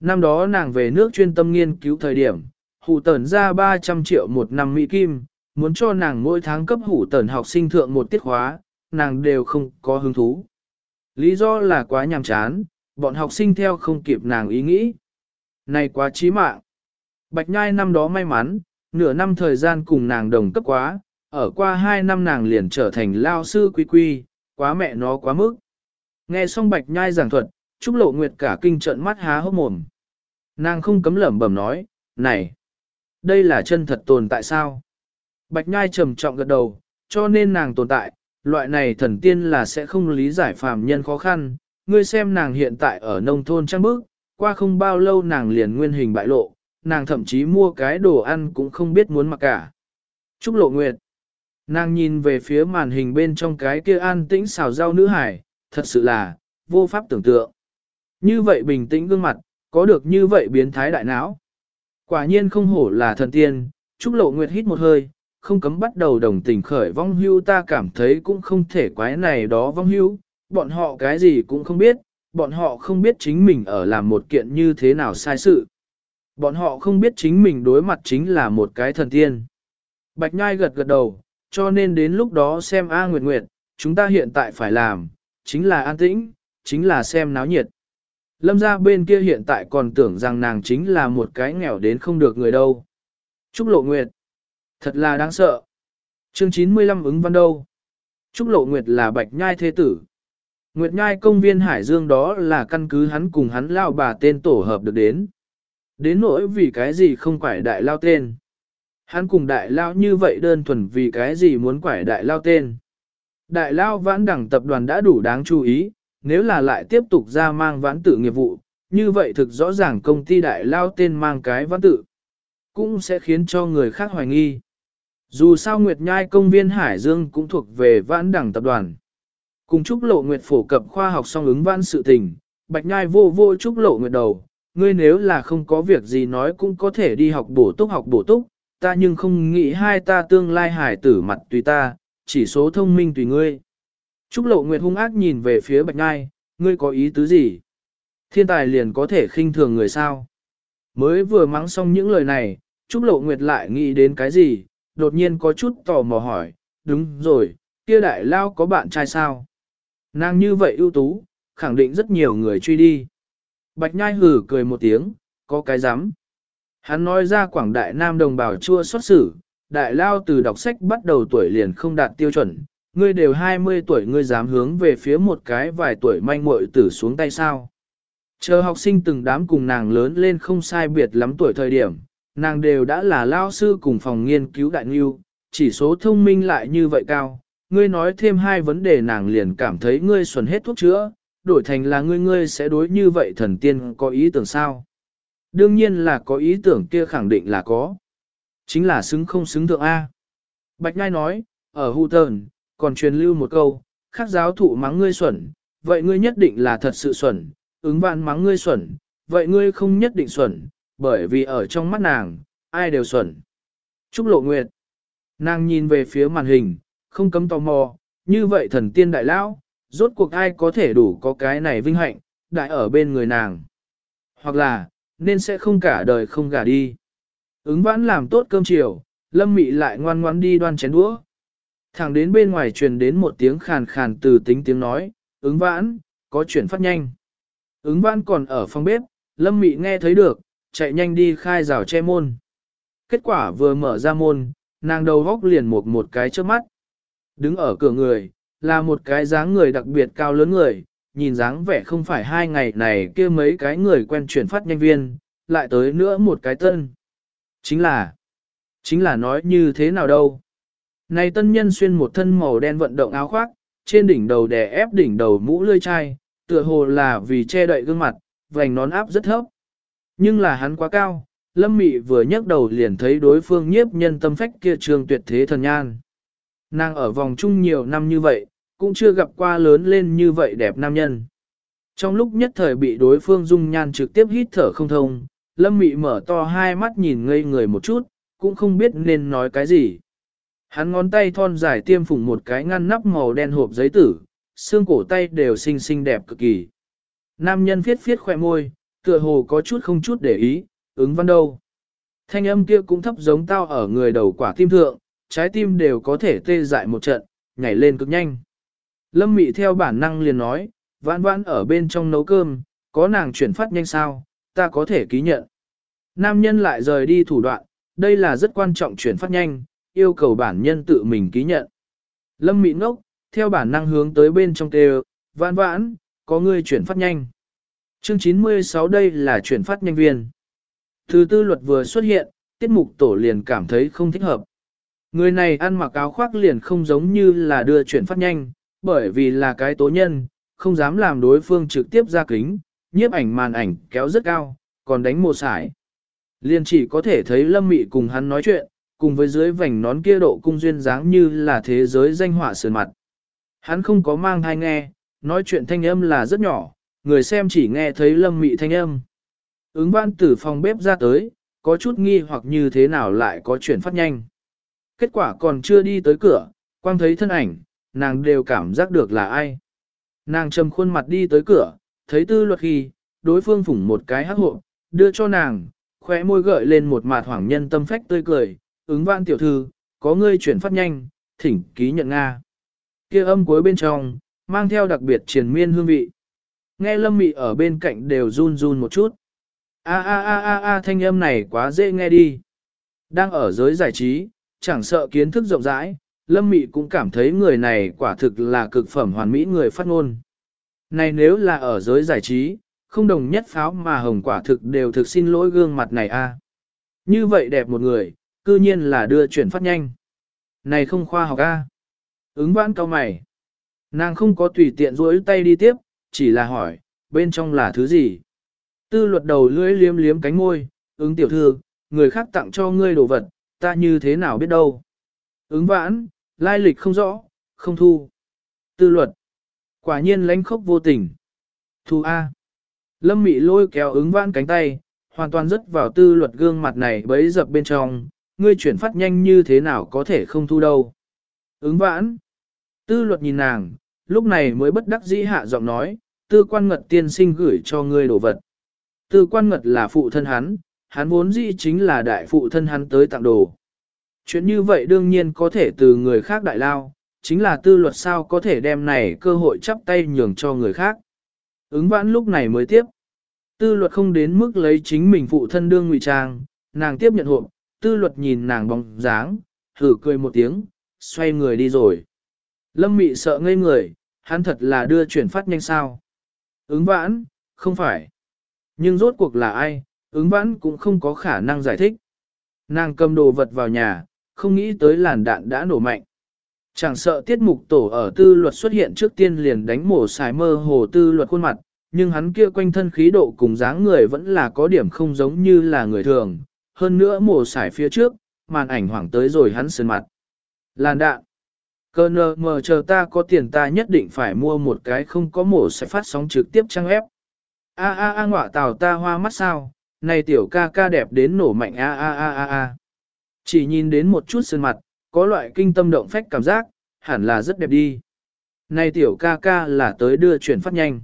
Năm đó nàng về nước chuyên tâm nghiên cứu thời điểm, hủ tần ra 300 triệu một năm Mỹ Kim, muốn cho nàng mỗi tháng cấp hủ tần học sinh thượng một tiết khóa, nàng đều không có hứng thú. Lý do là quá nhàm chán, bọn học sinh theo không kịp nàng ý nghĩ. Này quá chí mạng. Bạch Nhai năm đó may mắn, nửa năm thời gian cùng nàng đồng cấp quá, ở qua hai năm nàng liền trở thành lao sư quy quy, quá mẹ nó quá mức. Nghe xong Bạch Nhai giảng thuật, Trúc Lộ Nguyệt cả kinh trợn mắt há hốc mồm. Nàng không cấm lẩm bẩm nói, này, đây là chân thật tồn tại sao? Bạch Nhai trầm trọng gật đầu, cho nên nàng tồn tại, loại này thần tiên là sẽ không lý giải phàm nhân khó khăn. Ngươi xem nàng hiện tại ở nông thôn trăng bước, qua không bao lâu nàng liền nguyên hình bại lộ, nàng thậm chí mua cái đồ ăn cũng không biết muốn mặc cả. Trúc Lộ Nguyệt, nàng nhìn về phía màn hình bên trong cái kia an tĩnh xào rau nữ hải, thật sự là, vô pháp tưởng tượng. Như vậy bình tĩnh gương mặt, có được như vậy biến thái đại não. Quả nhiên không hổ là thần tiên, Trúc Lộ Nguyệt hít một hơi, không cấm bắt đầu đồng tình khởi vong hưu ta cảm thấy cũng không thể quái này đó vong hưu, bọn họ cái gì cũng không biết, bọn họ không biết chính mình ở làm một kiện như thế nào sai sự. Bọn họ không biết chính mình đối mặt chính là một cái thần tiên. Bạch Nhai gật gật đầu, cho nên đến lúc đó xem A Nguyệt Nguyệt, chúng ta hiện tại phải làm, chính là an tĩnh, chính là xem náo nhiệt. Lâm gia bên kia hiện tại còn tưởng rằng nàng chính là một cái nghèo đến không được người đâu. Trúc Lộ Nguyệt. Thật là đáng sợ. Chương 95 ứng văn đâu. Trúc Lộ Nguyệt là bạch nhai thế tử. Nguyệt nhai công viên Hải Dương đó là căn cứ hắn cùng hắn lao bà tên tổ hợp được đến. Đến nỗi vì cái gì không phải đại lao tên. Hắn cùng đại lao như vậy đơn thuần vì cái gì muốn quải đại lao tên. Đại lao vãn đẳng tập đoàn đã đủ đáng chú ý, nếu là lại tiếp tục ra mang vãn tự nghiệp vụ, như vậy thực rõ ràng công ty đại lao tên mang cái vãn tự, cũng sẽ khiến cho người khác hoài nghi. Dù sao Nguyệt Nhai công viên Hải Dương cũng thuộc về vãn đẳng tập đoàn. Cùng chúc lộ Nguyệt phổ cập khoa học song ứng vãn sự tình, Bạch Nhai vô vô chúc lộ Nguyệt đầu, ngươi nếu là không có việc gì nói cũng có thể đi học bổ túc học bổ túc, ta nhưng không nghĩ hai ta tương lai hải tử mặt tùy ta, chỉ số thông minh tùy ngươi. Trúc Lộ Nguyệt hung ác nhìn về phía Bạch Nhai, ngươi có ý tứ gì? Thiên tài liền có thể khinh thường người sao? Mới vừa mắng xong những lời này, Trúc Lộ Nguyệt lại nghĩ đến cái gì, đột nhiên có chút tò mò hỏi, đúng rồi, kia đại lao có bạn trai sao? Nàng như vậy ưu tú, khẳng định rất nhiều người truy đi. Bạch Nhai hử cười một tiếng, có cái dám. Hắn nói ra quảng đại nam đồng bào chua xuất xử, đại lao từ đọc sách bắt đầu tuổi liền không đạt tiêu chuẩn, ngươi đều 20 tuổi ngươi dám hướng về phía một cái vài tuổi manh muội tử xuống tay sao. Chờ học sinh từng đám cùng nàng lớn lên không sai biệt lắm tuổi thời điểm, nàng đều đã là lao sư cùng phòng nghiên cứu đại nghiêu, chỉ số thông minh lại như vậy cao. Ngươi nói thêm hai vấn đề nàng liền cảm thấy ngươi xuẩn hết thuốc chữa, đổi thành là ngươi ngươi sẽ đối như vậy thần tiên có ý tưởng sao? Đương nhiên là có ý tưởng kia khẳng định là có. Chính là xứng không xứng thượng A. Bạch Nhai nói, ở Hù tờn, còn truyền lưu một câu, khác giáo thụ mắng ngươi xuẩn, vậy ngươi nhất định là thật sự xuẩn, ứng vạn mắng ngươi xuẩn, vậy ngươi không nhất định xuẩn, bởi vì ở trong mắt nàng, ai đều xuẩn. Trúc Lộ Nguyệt, nàng nhìn về phía màn hình, không cấm tò mò, như vậy thần tiên đại lão, rốt cuộc ai có thể đủ có cái này vinh hạnh, đại ở bên người nàng. Hoặc là, nên sẽ không cả đời không gả đi. Ứng vãn làm tốt cơm chiều, lâm mị lại ngoan ngoan đi đoan chén đũa. Thẳng đến bên ngoài truyền đến một tiếng khàn khàn từ tính tiếng nói, ứng vãn, có chuyện phát nhanh. Ứng vãn còn ở phòng bếp, lâm mị nghe thấy được, chạy nhanh đi khai rào che môn. Kết quả vừa mở ra môn, nàng đầu góc liền một một cái trước mắt. Đứng ở cửa người, là một cái dáng người đặc biệt cao lớn người, nhìn dáng vẻ không phải hai ngày này kia mấy cái người quen chuyển phát nhanh viên, lại tới nữa một cái tân. Chính là, chính là nói như thế nào đâu. Này tân nhân xuyên một thân màu đen vận động áo khoác, trên đỉnh đầu đè ép đỉnh đầu mũ lươi chai, tựa hồ là vì che đậy gương mặt, vành nón áp rất thấp. Nhưng là hắn quá cao, lâm mị vừa nhấc đầu liền thấy đối phương nhiếp nhân tâm phách kia trường tuyệt thế thần nhan. Nàng ở vòng chung nhiều năm như vậy, cũng chưa gặp qua lớn lên như vậy đẹp nam nhân. Trong lúc nhất thời bị đối phương dung nhan trực tiếp hít thở không thông, lâm mị mở to hai mắt nhìn ngây người một chút, cũng không biết nên nói cái gì. Hắn ngón tay thon dài tiêm phủng một cái ngăn nắp màu đen hộp giấy tử, xương cổ tay đều xinh xinh đẹp cực kỳ. Nam nhân viết viết khỏe môi, tựa hồ có chút không chút để ý, ứng văn đâu. Thanh âm kia cũng thấp giống tao ở người đầu quả tim thượng, trái tim đều có thể tê dại một trận, nhảy lên cực nhanh. Lâm Mị theo bản năng liền nói, vãn vãn ở bên trong nấu cơm, có nàng chuyển phát nhanh sao, ta có thể ký nhận. nam nhân lại rời đi thủ đoạn, đây là rất quan trọng chuyển phát nhanh, yêu cầu bản nhân tự mình ký nhận. Lâm Mị ngốc, theo bản năng hướng tới bên trong kêu, vãn vãn, có người chuyển phát nhanh. Chương 96 đây là chuyển phát nhanh viên. Thứ tư luật vừa xuất hiện, tiết mục tổ liền cảm thấy không thích hợp. Người này ăn mặc áo khoác liền không giống như là đưa chuyển phát nhanh, bởi vì là cái tố nhân, không dám làm đối phương trực tiếp ra kính, nhiếp ảnh màn ảnh kéo rất cao, còn đánh một sải. Liên chỉ có thể thấy lâm mị cùng hắn nói chuyện, cùng với dưới vành nón kia độ cung duyên dáng như là thế giới danh họa sườn mặt. Hắn không có mang thai nghe, nói chuyện thanh âm là rất nhỏ, người xem chỉ nghe thấy lâm mị thanh âm. Ứng văn từ phòng bếp ra tới, có chút nghi hoặc như thế nào lại có chuyển phát nhanh. Kết quả còn chưa đi tới cửa, quang thấy thân ảnh, nàng đều cảm giác được là ai. Nàng trầm khuôn mặt đi tới cửa, thấy tư luật khi, đối phương phủng một cái hắc hộ, đưa cho nàng, khóe môi gợi lên một mặt hoảng nhân tâm phách tươi cười, ứng vạn tiểu thư, có ngươi chuyển phát nhanh, thỉnh ký nhận Nga. kia âm cuối bên trong, mang theo đặc biệt triền miên hương vị. Nghe lâm mị ở bên cạnh đều run run một chút. A a a a a thanh âm này quá dễ nghe đi. Đang ở giới giải trí, chẳng sợ kiến thức rộng rãi, lâm mị cũng cảm thấy người này quả thực là cực phẩm hoàn mỹ người phát ngôn. Này nếu là ở giới giải trí, không đồng nhất pháo mà hồng quả thực đều thực xin lỗi gương mặt này a. Như vậy đẹp một người, cư nhiên là đưa chuyển phát nhanh. Này không khoa học a. Ứng vãn cao mày. Nàng không có tùy tiện rối tay đi tiếp, chỉ là hỏi, bên trong là thứ gì? Tư luật đầu lưỡi liếm liếm cánh môi, ứng tiểu thư, người khác tặng cho ngươi đồ vật, ta như thế nào biết đâu. Ứng vãn, lai lịch không rõ, không thu. Tư luật, quả nhiên lánh khốc vô tình. Thu A. Lâm mị lôi kéo ứng vãn cánh tay, hoàn toàn rớt vào tư luật gương mặt này bấy dập bên trong, ngươi chuyển phát nhanh như thế nào có thể không thu đâu. Ứng vãn. Tư luật nhìn nàng, lúc này mới bất đắc dĩ hạ giọng nói, tư quan ngật tiên sinh gửi cho ngươi đồ vật. Tư quan ngật là phụ thân hắn, hắn vốn dĩ chính là đại phụ thân hắn tới tặng đồ. Chuyện như vậy đương nhiên có thể từ người khác đại lao, chính là tư luật sao có thể đem này cơ hội chắp tay nhường cho người khác. Ứng vãn lúc này mới tiếp. Tư luật không đến mức lấy chính mình phụ thân đương ngụy trang, nàng tiếp nhận hộp, tư luật nhìn nàng bóng dáng, thử cười một tiếng, xoay người đi rồi. Lâm mị sợ ngây người, hắn thật là đưa chuyển phát nhanh sao. Ứng vãn, không phải. Nhưng rốt cuộc là ai, ứng vãn cũng không có khả năng giải thích. Nàng cầm đồ vật vào nhà, không nghĩ tới làn đạn đã nổ mạnh. Chẳng sợ tiết mục tổ ở tư luật xuất hiện trước tiên liền đánh mổ xài mơ hồ tư luật khuôn mặt, nhưng hắn kia quanh thân khí độ cùng dáng người vẫn là có điểm không giống như là người thường, hơn nữa mổ xài phía trước, màn ảnh hoảng tới rồi hắn sơn mặt. Làn đạn. Cơ nờ mờ chờ ta có tiền ta nhất định phải mua một cái không có mổ sẽ phát sóng trực tiếp trang ép. A a a ngọa tào ta hoa mắt sao, này tiểu ca ca đẹp đến nổ mạnh a a a a a. Chỉ nhìn đến một chút sơn mặt, có loại kinh tâm động phách cảm giác, hẳn là rất đẹp đi. Này tiểu ca ca là tới đưa chuyển phát nhanh.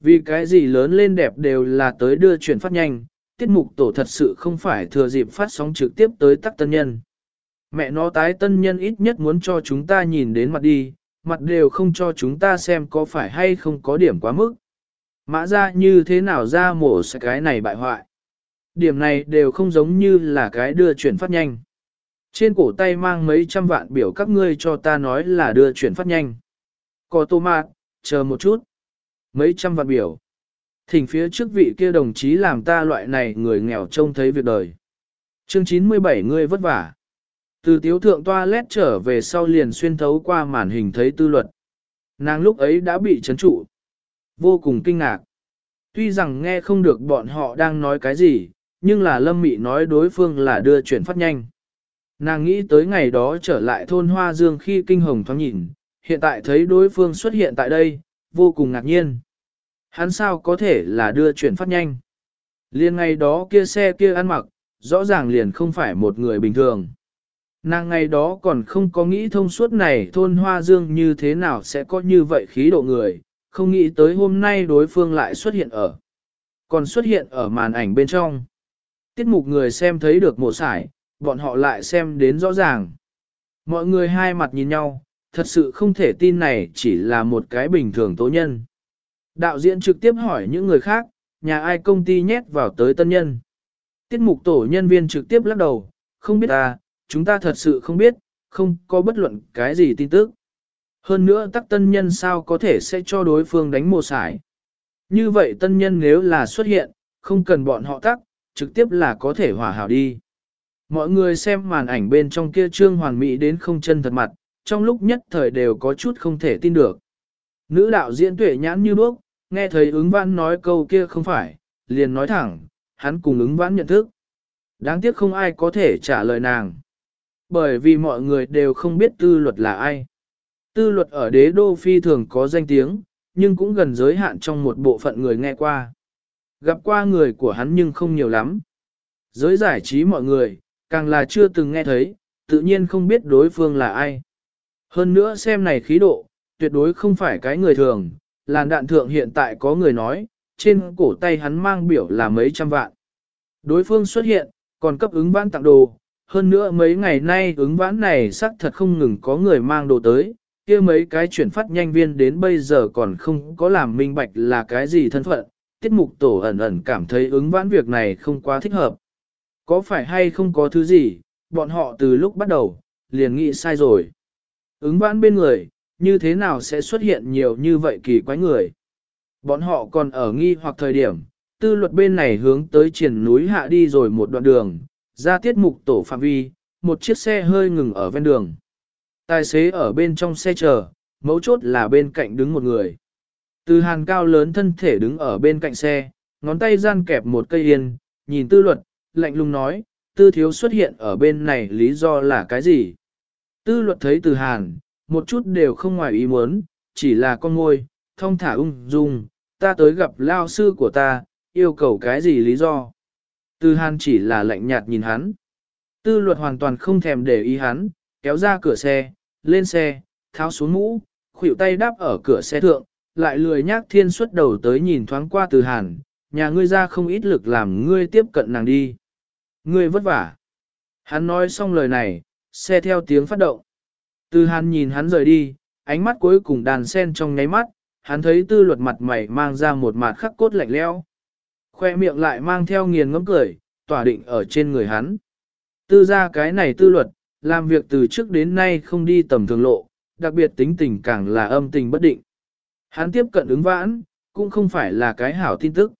Vì cái gì lớn lên đẹp đều là tới đưa chuyển phát nhanh, tiết mục tổ thật sự không phải thừa dịp phát sóng trực tiếp tới tắc tân nhân. Mẹ nó tái tân nhân ít nhất muốn cho chúng ta nhìn đến mặt đi, mặt đều không cho chúng ta xem có phải hay không có điểm quá mức. Mã ra như thế nào ra mổ sẽ cái này bại hoại. Điểm này đều không giống như là cái đưa chuyển phát nhanh. Trên cổ tay mang mấy trăm vạn biểu các ngươi cho ta nói là đưa chuyển phát nhanh. Có tô mạc, chờ một chút. Mấy trăm vạn biểu. Thỉnh phía trước vị kia đồng chí làm ta loại này người nghèo trông thấy việc đời. Chương 97 ngươi vất vả. Từ tiếu thượng toilet trở về sau liền xuyên thấu qua màn hình thấy tư luật. Nàng lúc ấy đã bị chấn trụ. Vô cùng kinh ngạc. Tuy rằng nghe không được bọn họ đang nói cái gì, nhưng là lâm mị nói đối phương là đưa chuyển phát nhanh. Nàng nghĩ tới ngày đó trở lại thôn Hoa Dương khi kinh hồng thoáng nhìn, hiện tại thấy đối phương xuất hiện tại đây, vô cùng ngạc nhiên. Hắn sao có thể là đưa chuyển phát nhanh? Liên ngày đó kia xe kia ăn mặc, rõ ràng liền không phải một người bình thường. Nàng ngày đó còn không có nghĩ thông suốt này thôn Hoa Dương như thế nào sẽ có như vậy khí độ người, không nghĩ tới hôm nay đối phương lại xuất hiện ở. Còn xuất hiện ở màn ảnh bên trong. Tiết mục người xem thấy được mộ sải, bọn họ lại xem đến rõ ràng. Mọi người hai mặt nhìn nhau, thật sự không thể tin này chỉ là một cái bình thường tố nhân. Đạo diễn trực tiếp hỏi những người khác, nhà ai công ty nhét vào tới tân nhân. Tiết mục tổ nhân viên trực tiếp lắc đầu, không biết à, chúng ta thật sự không biết, không có bất luận cái gì tin tức. Hơn nữa tắc tân nhân sao có thể sẽ cho đối phương đánh mồ sải. Như vậy tân nhân nếu là xuất hiện, không cần bọn họ tắc, trực tiếp là có thể hòa hảo đi. Mọi người xem màn ảnh bên trong kia trương hoàn mỹ đến không chân thật mặt, trong lúc nhất thời đều có chút không thể tin được. Nữ đạo diễn tuệ nhãn như đuốc, nghe thấy ứng vãn nói câu kia không phải, liền nói thẳng, hắn cùng ứng vãn nhận thức. Đáng tiếc không ai có thể trả lời nàng. Bởi vì mọi người đều không biết tư luật là ai. Tư luật ở đế đô phi thường có danh tiếng, nhưng cũng gần giới hạn trong một bộ phận người nghe qua. Gặp qua người của hắn nhưng không nhiều lắm. Giới giải trí mọi người, càng là chưa từng nghe thấy, tự nhiên không biết đối phương là ai. Hơn nữa xem này khí độ, tuyệt đối không phải cái người thường, làn đạn thượng hiện tại có người nói, trên cổ tay hắn mang biểu là mấy trăm vạn. Đối phương xuất hiện, còn cấp ứng vãn tặng đồ, hơn nữa mấy ngày nay ứng vãn này xác thật không ngừng có người mang đồ tới, kia mấy cái chuyển phát nhanh viên đến bây giờ còn không có làm minh bạch là cái gì thân phận, tiết mục tổ ẩn ẩn cảm thấy ứng vãn việc này không quá thích hợp. Có phải hay không có thứ gì, bọn họ từ lúc bắt đầu, liền nghĩ sai rồi. Ứng vãn bên người, như thế nào sẽ xuất hiện nhiều như vậy kỳ quái người. Bọn họ còn ở nghi hoặc thời điểm, tư luật bên này hướng tới triển núi hạ đi rồi một đoạn đường, ra tiết mục tổ phạm vi, một chiếc xe hơi ngừng ở ven đường. Tài xế ở bên trong xe chờ, mấu chốt là bên cạnh đứng một người. Từ hàn cao lớn thân thể đứng ở bên cạnh xe, ngón tay gian kẹp một cây yên, nhìn tư luật, lạnh lùng nói, tư thiếu xuất hiện ở bên này lý do là cái gì? Tư luật thấy từ hàn, một chút đều không ngoài ý muốn, chỉ là con ngôi, thông thả ung dung, ta tới gặp lao sư của ta, yêu cầu cái gì lý do. Tư hàn chỉ là lạnh nhạt nhìn hắn. Tư luật hoàn toàn không thèm để ý hắn, kéo ra cửa xe, lên xe, tháo xuống mũ, khuỷu tay đáp ở cửa xe thượng, lại lười nhác thiên xuất đầu tới nhìn thoáng qua từ hàn, nhà ngươi ra không ít lực làm ngươi tiếp cận nàng đi. Ngươi vất vả. Hắn nói xong lời này, xe theo tiếng phát động. Từ hàn nhìn hắn rời đi, ánh mắt cuối cùng đàn sen trong nháy mắt, hắn thấy tư luật mặt mày mang ra một mặt khắc cốt lạnh leo. Khoe miệng lại mang theo nghiền ngấm cười, tỏa định ở trên người hắn. Tư ra cái này tư luật, làm việc từ trước đến nay không đi tầm thường lộ, đặc biệt tính tình càng là âm tình bất định. Hắn tiếp cận ứng vãn, cũng không phải là cái hảo tin tức.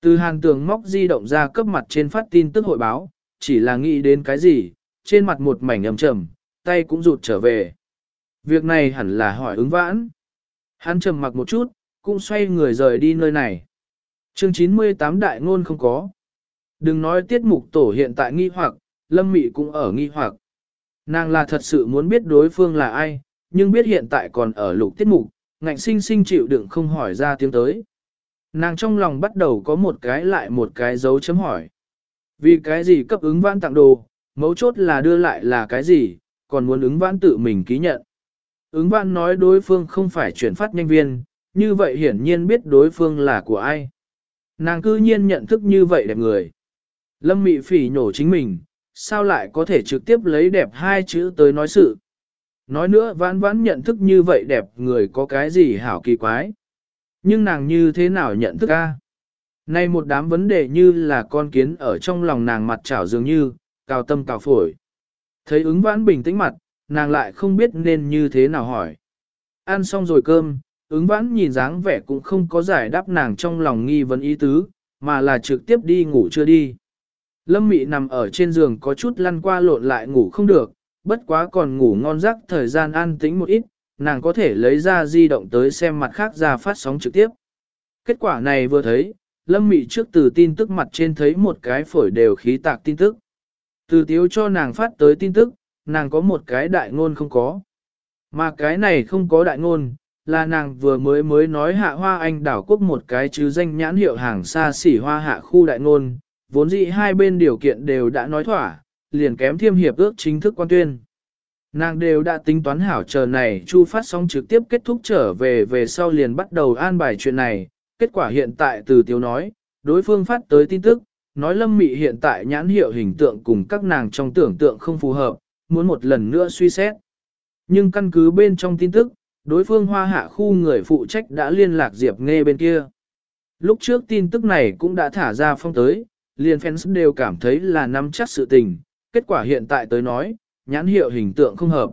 Từ hàn tường móc di động ra cấp mặt trên phát tin tức hội báo, chỉ là nghĩ đến cái gì, trên mặt một mảnh âm trầm, tay cũng rụt trở về. Việc này hẳn là hỏi ứng vãn. Hắn trầm mặc một chút, cũng xoay người rời đi nơi này. Chương 98 đại ngôn không có. Đừng nói tiết mục tổ hiện tại nghi hoặc, lâm mị cũng ở nghi hoặc. Nàng là thật sự muốn biết đối phương là ai, nhưng biết hiện tại còn ở lục tiết mục, ngạnh sinh sinh chịu đựng không hỏi ra tiếng tới. Nàng trong lòng bắt đầu có một cái lại một cái dấu chấm hỏi. Vì cái gì cấp ứng vãn tặng đồ, mấu chốt là đưa lại là cái gì, còn muốn ứng vãn tự mình ký nhận. Ứng vãn nói đối phương không phải chuyển phát nhanh viên, như vậy hiển nhiên biết đối phương là của ai. Nàng cư nhiên nhận thức như vậy đẹp người. Lâm mị phỉ nhổ chính mình, sao lại có thể trực tiếp lấy đẹp hai chữ tới nói sự. Nói nữa vãn vãn nhận thức như vậy đẹp người có cái gì hảo kỳ quái. Nhưng nàng như thế nào nhận thức a? Nay một đám vấn đề như là con kiến ở trong lòng nàng mặt trảo dường như, cao tâm cao phổi. Thấy ứng vãn bình tĩnh mặt, nàng lại không biết nên như thế nào hỏi. Ăn xong rồi cơm, ứng vãn nhìn dáng vẻ cũng không có giải đáp nàng trong lòng nghi vấn ý tứ, mà là trực tiếp đi ngủ chưa đi. Lâm Mị nằm ở trên giường có chút lăn qua lộn lại ngủ không được, bất quá còn ngủ ngon giấc thời gian an tĩnh một ít, nàng có thể lấy ra di động tới xem mặt khác ra phát sóng trực tiếp. Kết quả này vừa thấy, Lâm Mị trước từ tin tức mặt trên thấy một cái phổi đều khí tạc tin tức. Từ tiếu cho nàng phát tới tin tức, nàng có một cái đại ngôn không có. Mà cái này không có đại ngôn, là nàng vừa mới mới nói hạ hoa anh đảo quốc một cái chứ danh nhãn hiệu hàng xa xỉ hoa hạ khu đại ngôn, vốn dĩ hai bên điều kiện đều đã nói thỏa, liền kém thiêm hiệp ước chính thức quan tuyên. Nàng đều đã tính toán hảo chờ này chu phát sóng trực tiếp kết thúc trở về về sau liền bắt đầu an bài chuyện này, kết quả hiện tại từ tiếu nói, đối phương phát tới tin tức, nói lâm mị hiện tại nhãn hiệu hình tượng cùng các nàng trong tưởng tượng không phù hợp, muốn một lần nữa suy xét. Nhưng căn cứ bên trong tin tức, đối phương hoa hạ khu người phụ trách đã liên lạc Diệp Nghe bên kia. Lúc trước tin tức này cũng đã thả ra phong tới, liền fans đều cảm thấy là nắm chắc sự tình, kết quả hiện tại tới nói, nhãn hiệu hình tượng không hợp.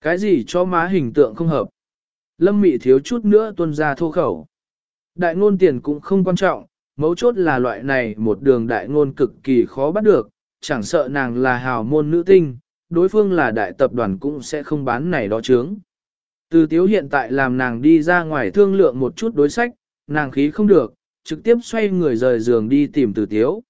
Cái gì cho má hình tượng không hợp? Lâm Mị thiếu chút nữa tuân ra thô khẩu. Đại ngôn tiền cũng không quan trọng, mấu chốt là loại này một đường đại ngôn cực kỳ khó bắt được, chẳng sợ nàng là hào môn nữ tinh, đối phương là đại tập đoàn cũng sẽ không bán này đó chướng. Từ tiếu hiện tại làm nàng đi ra ngoài thương lượng một chút đối sách, nàng khí không được, trực tiếp xoay người rời giường đi tìm từ tiếu.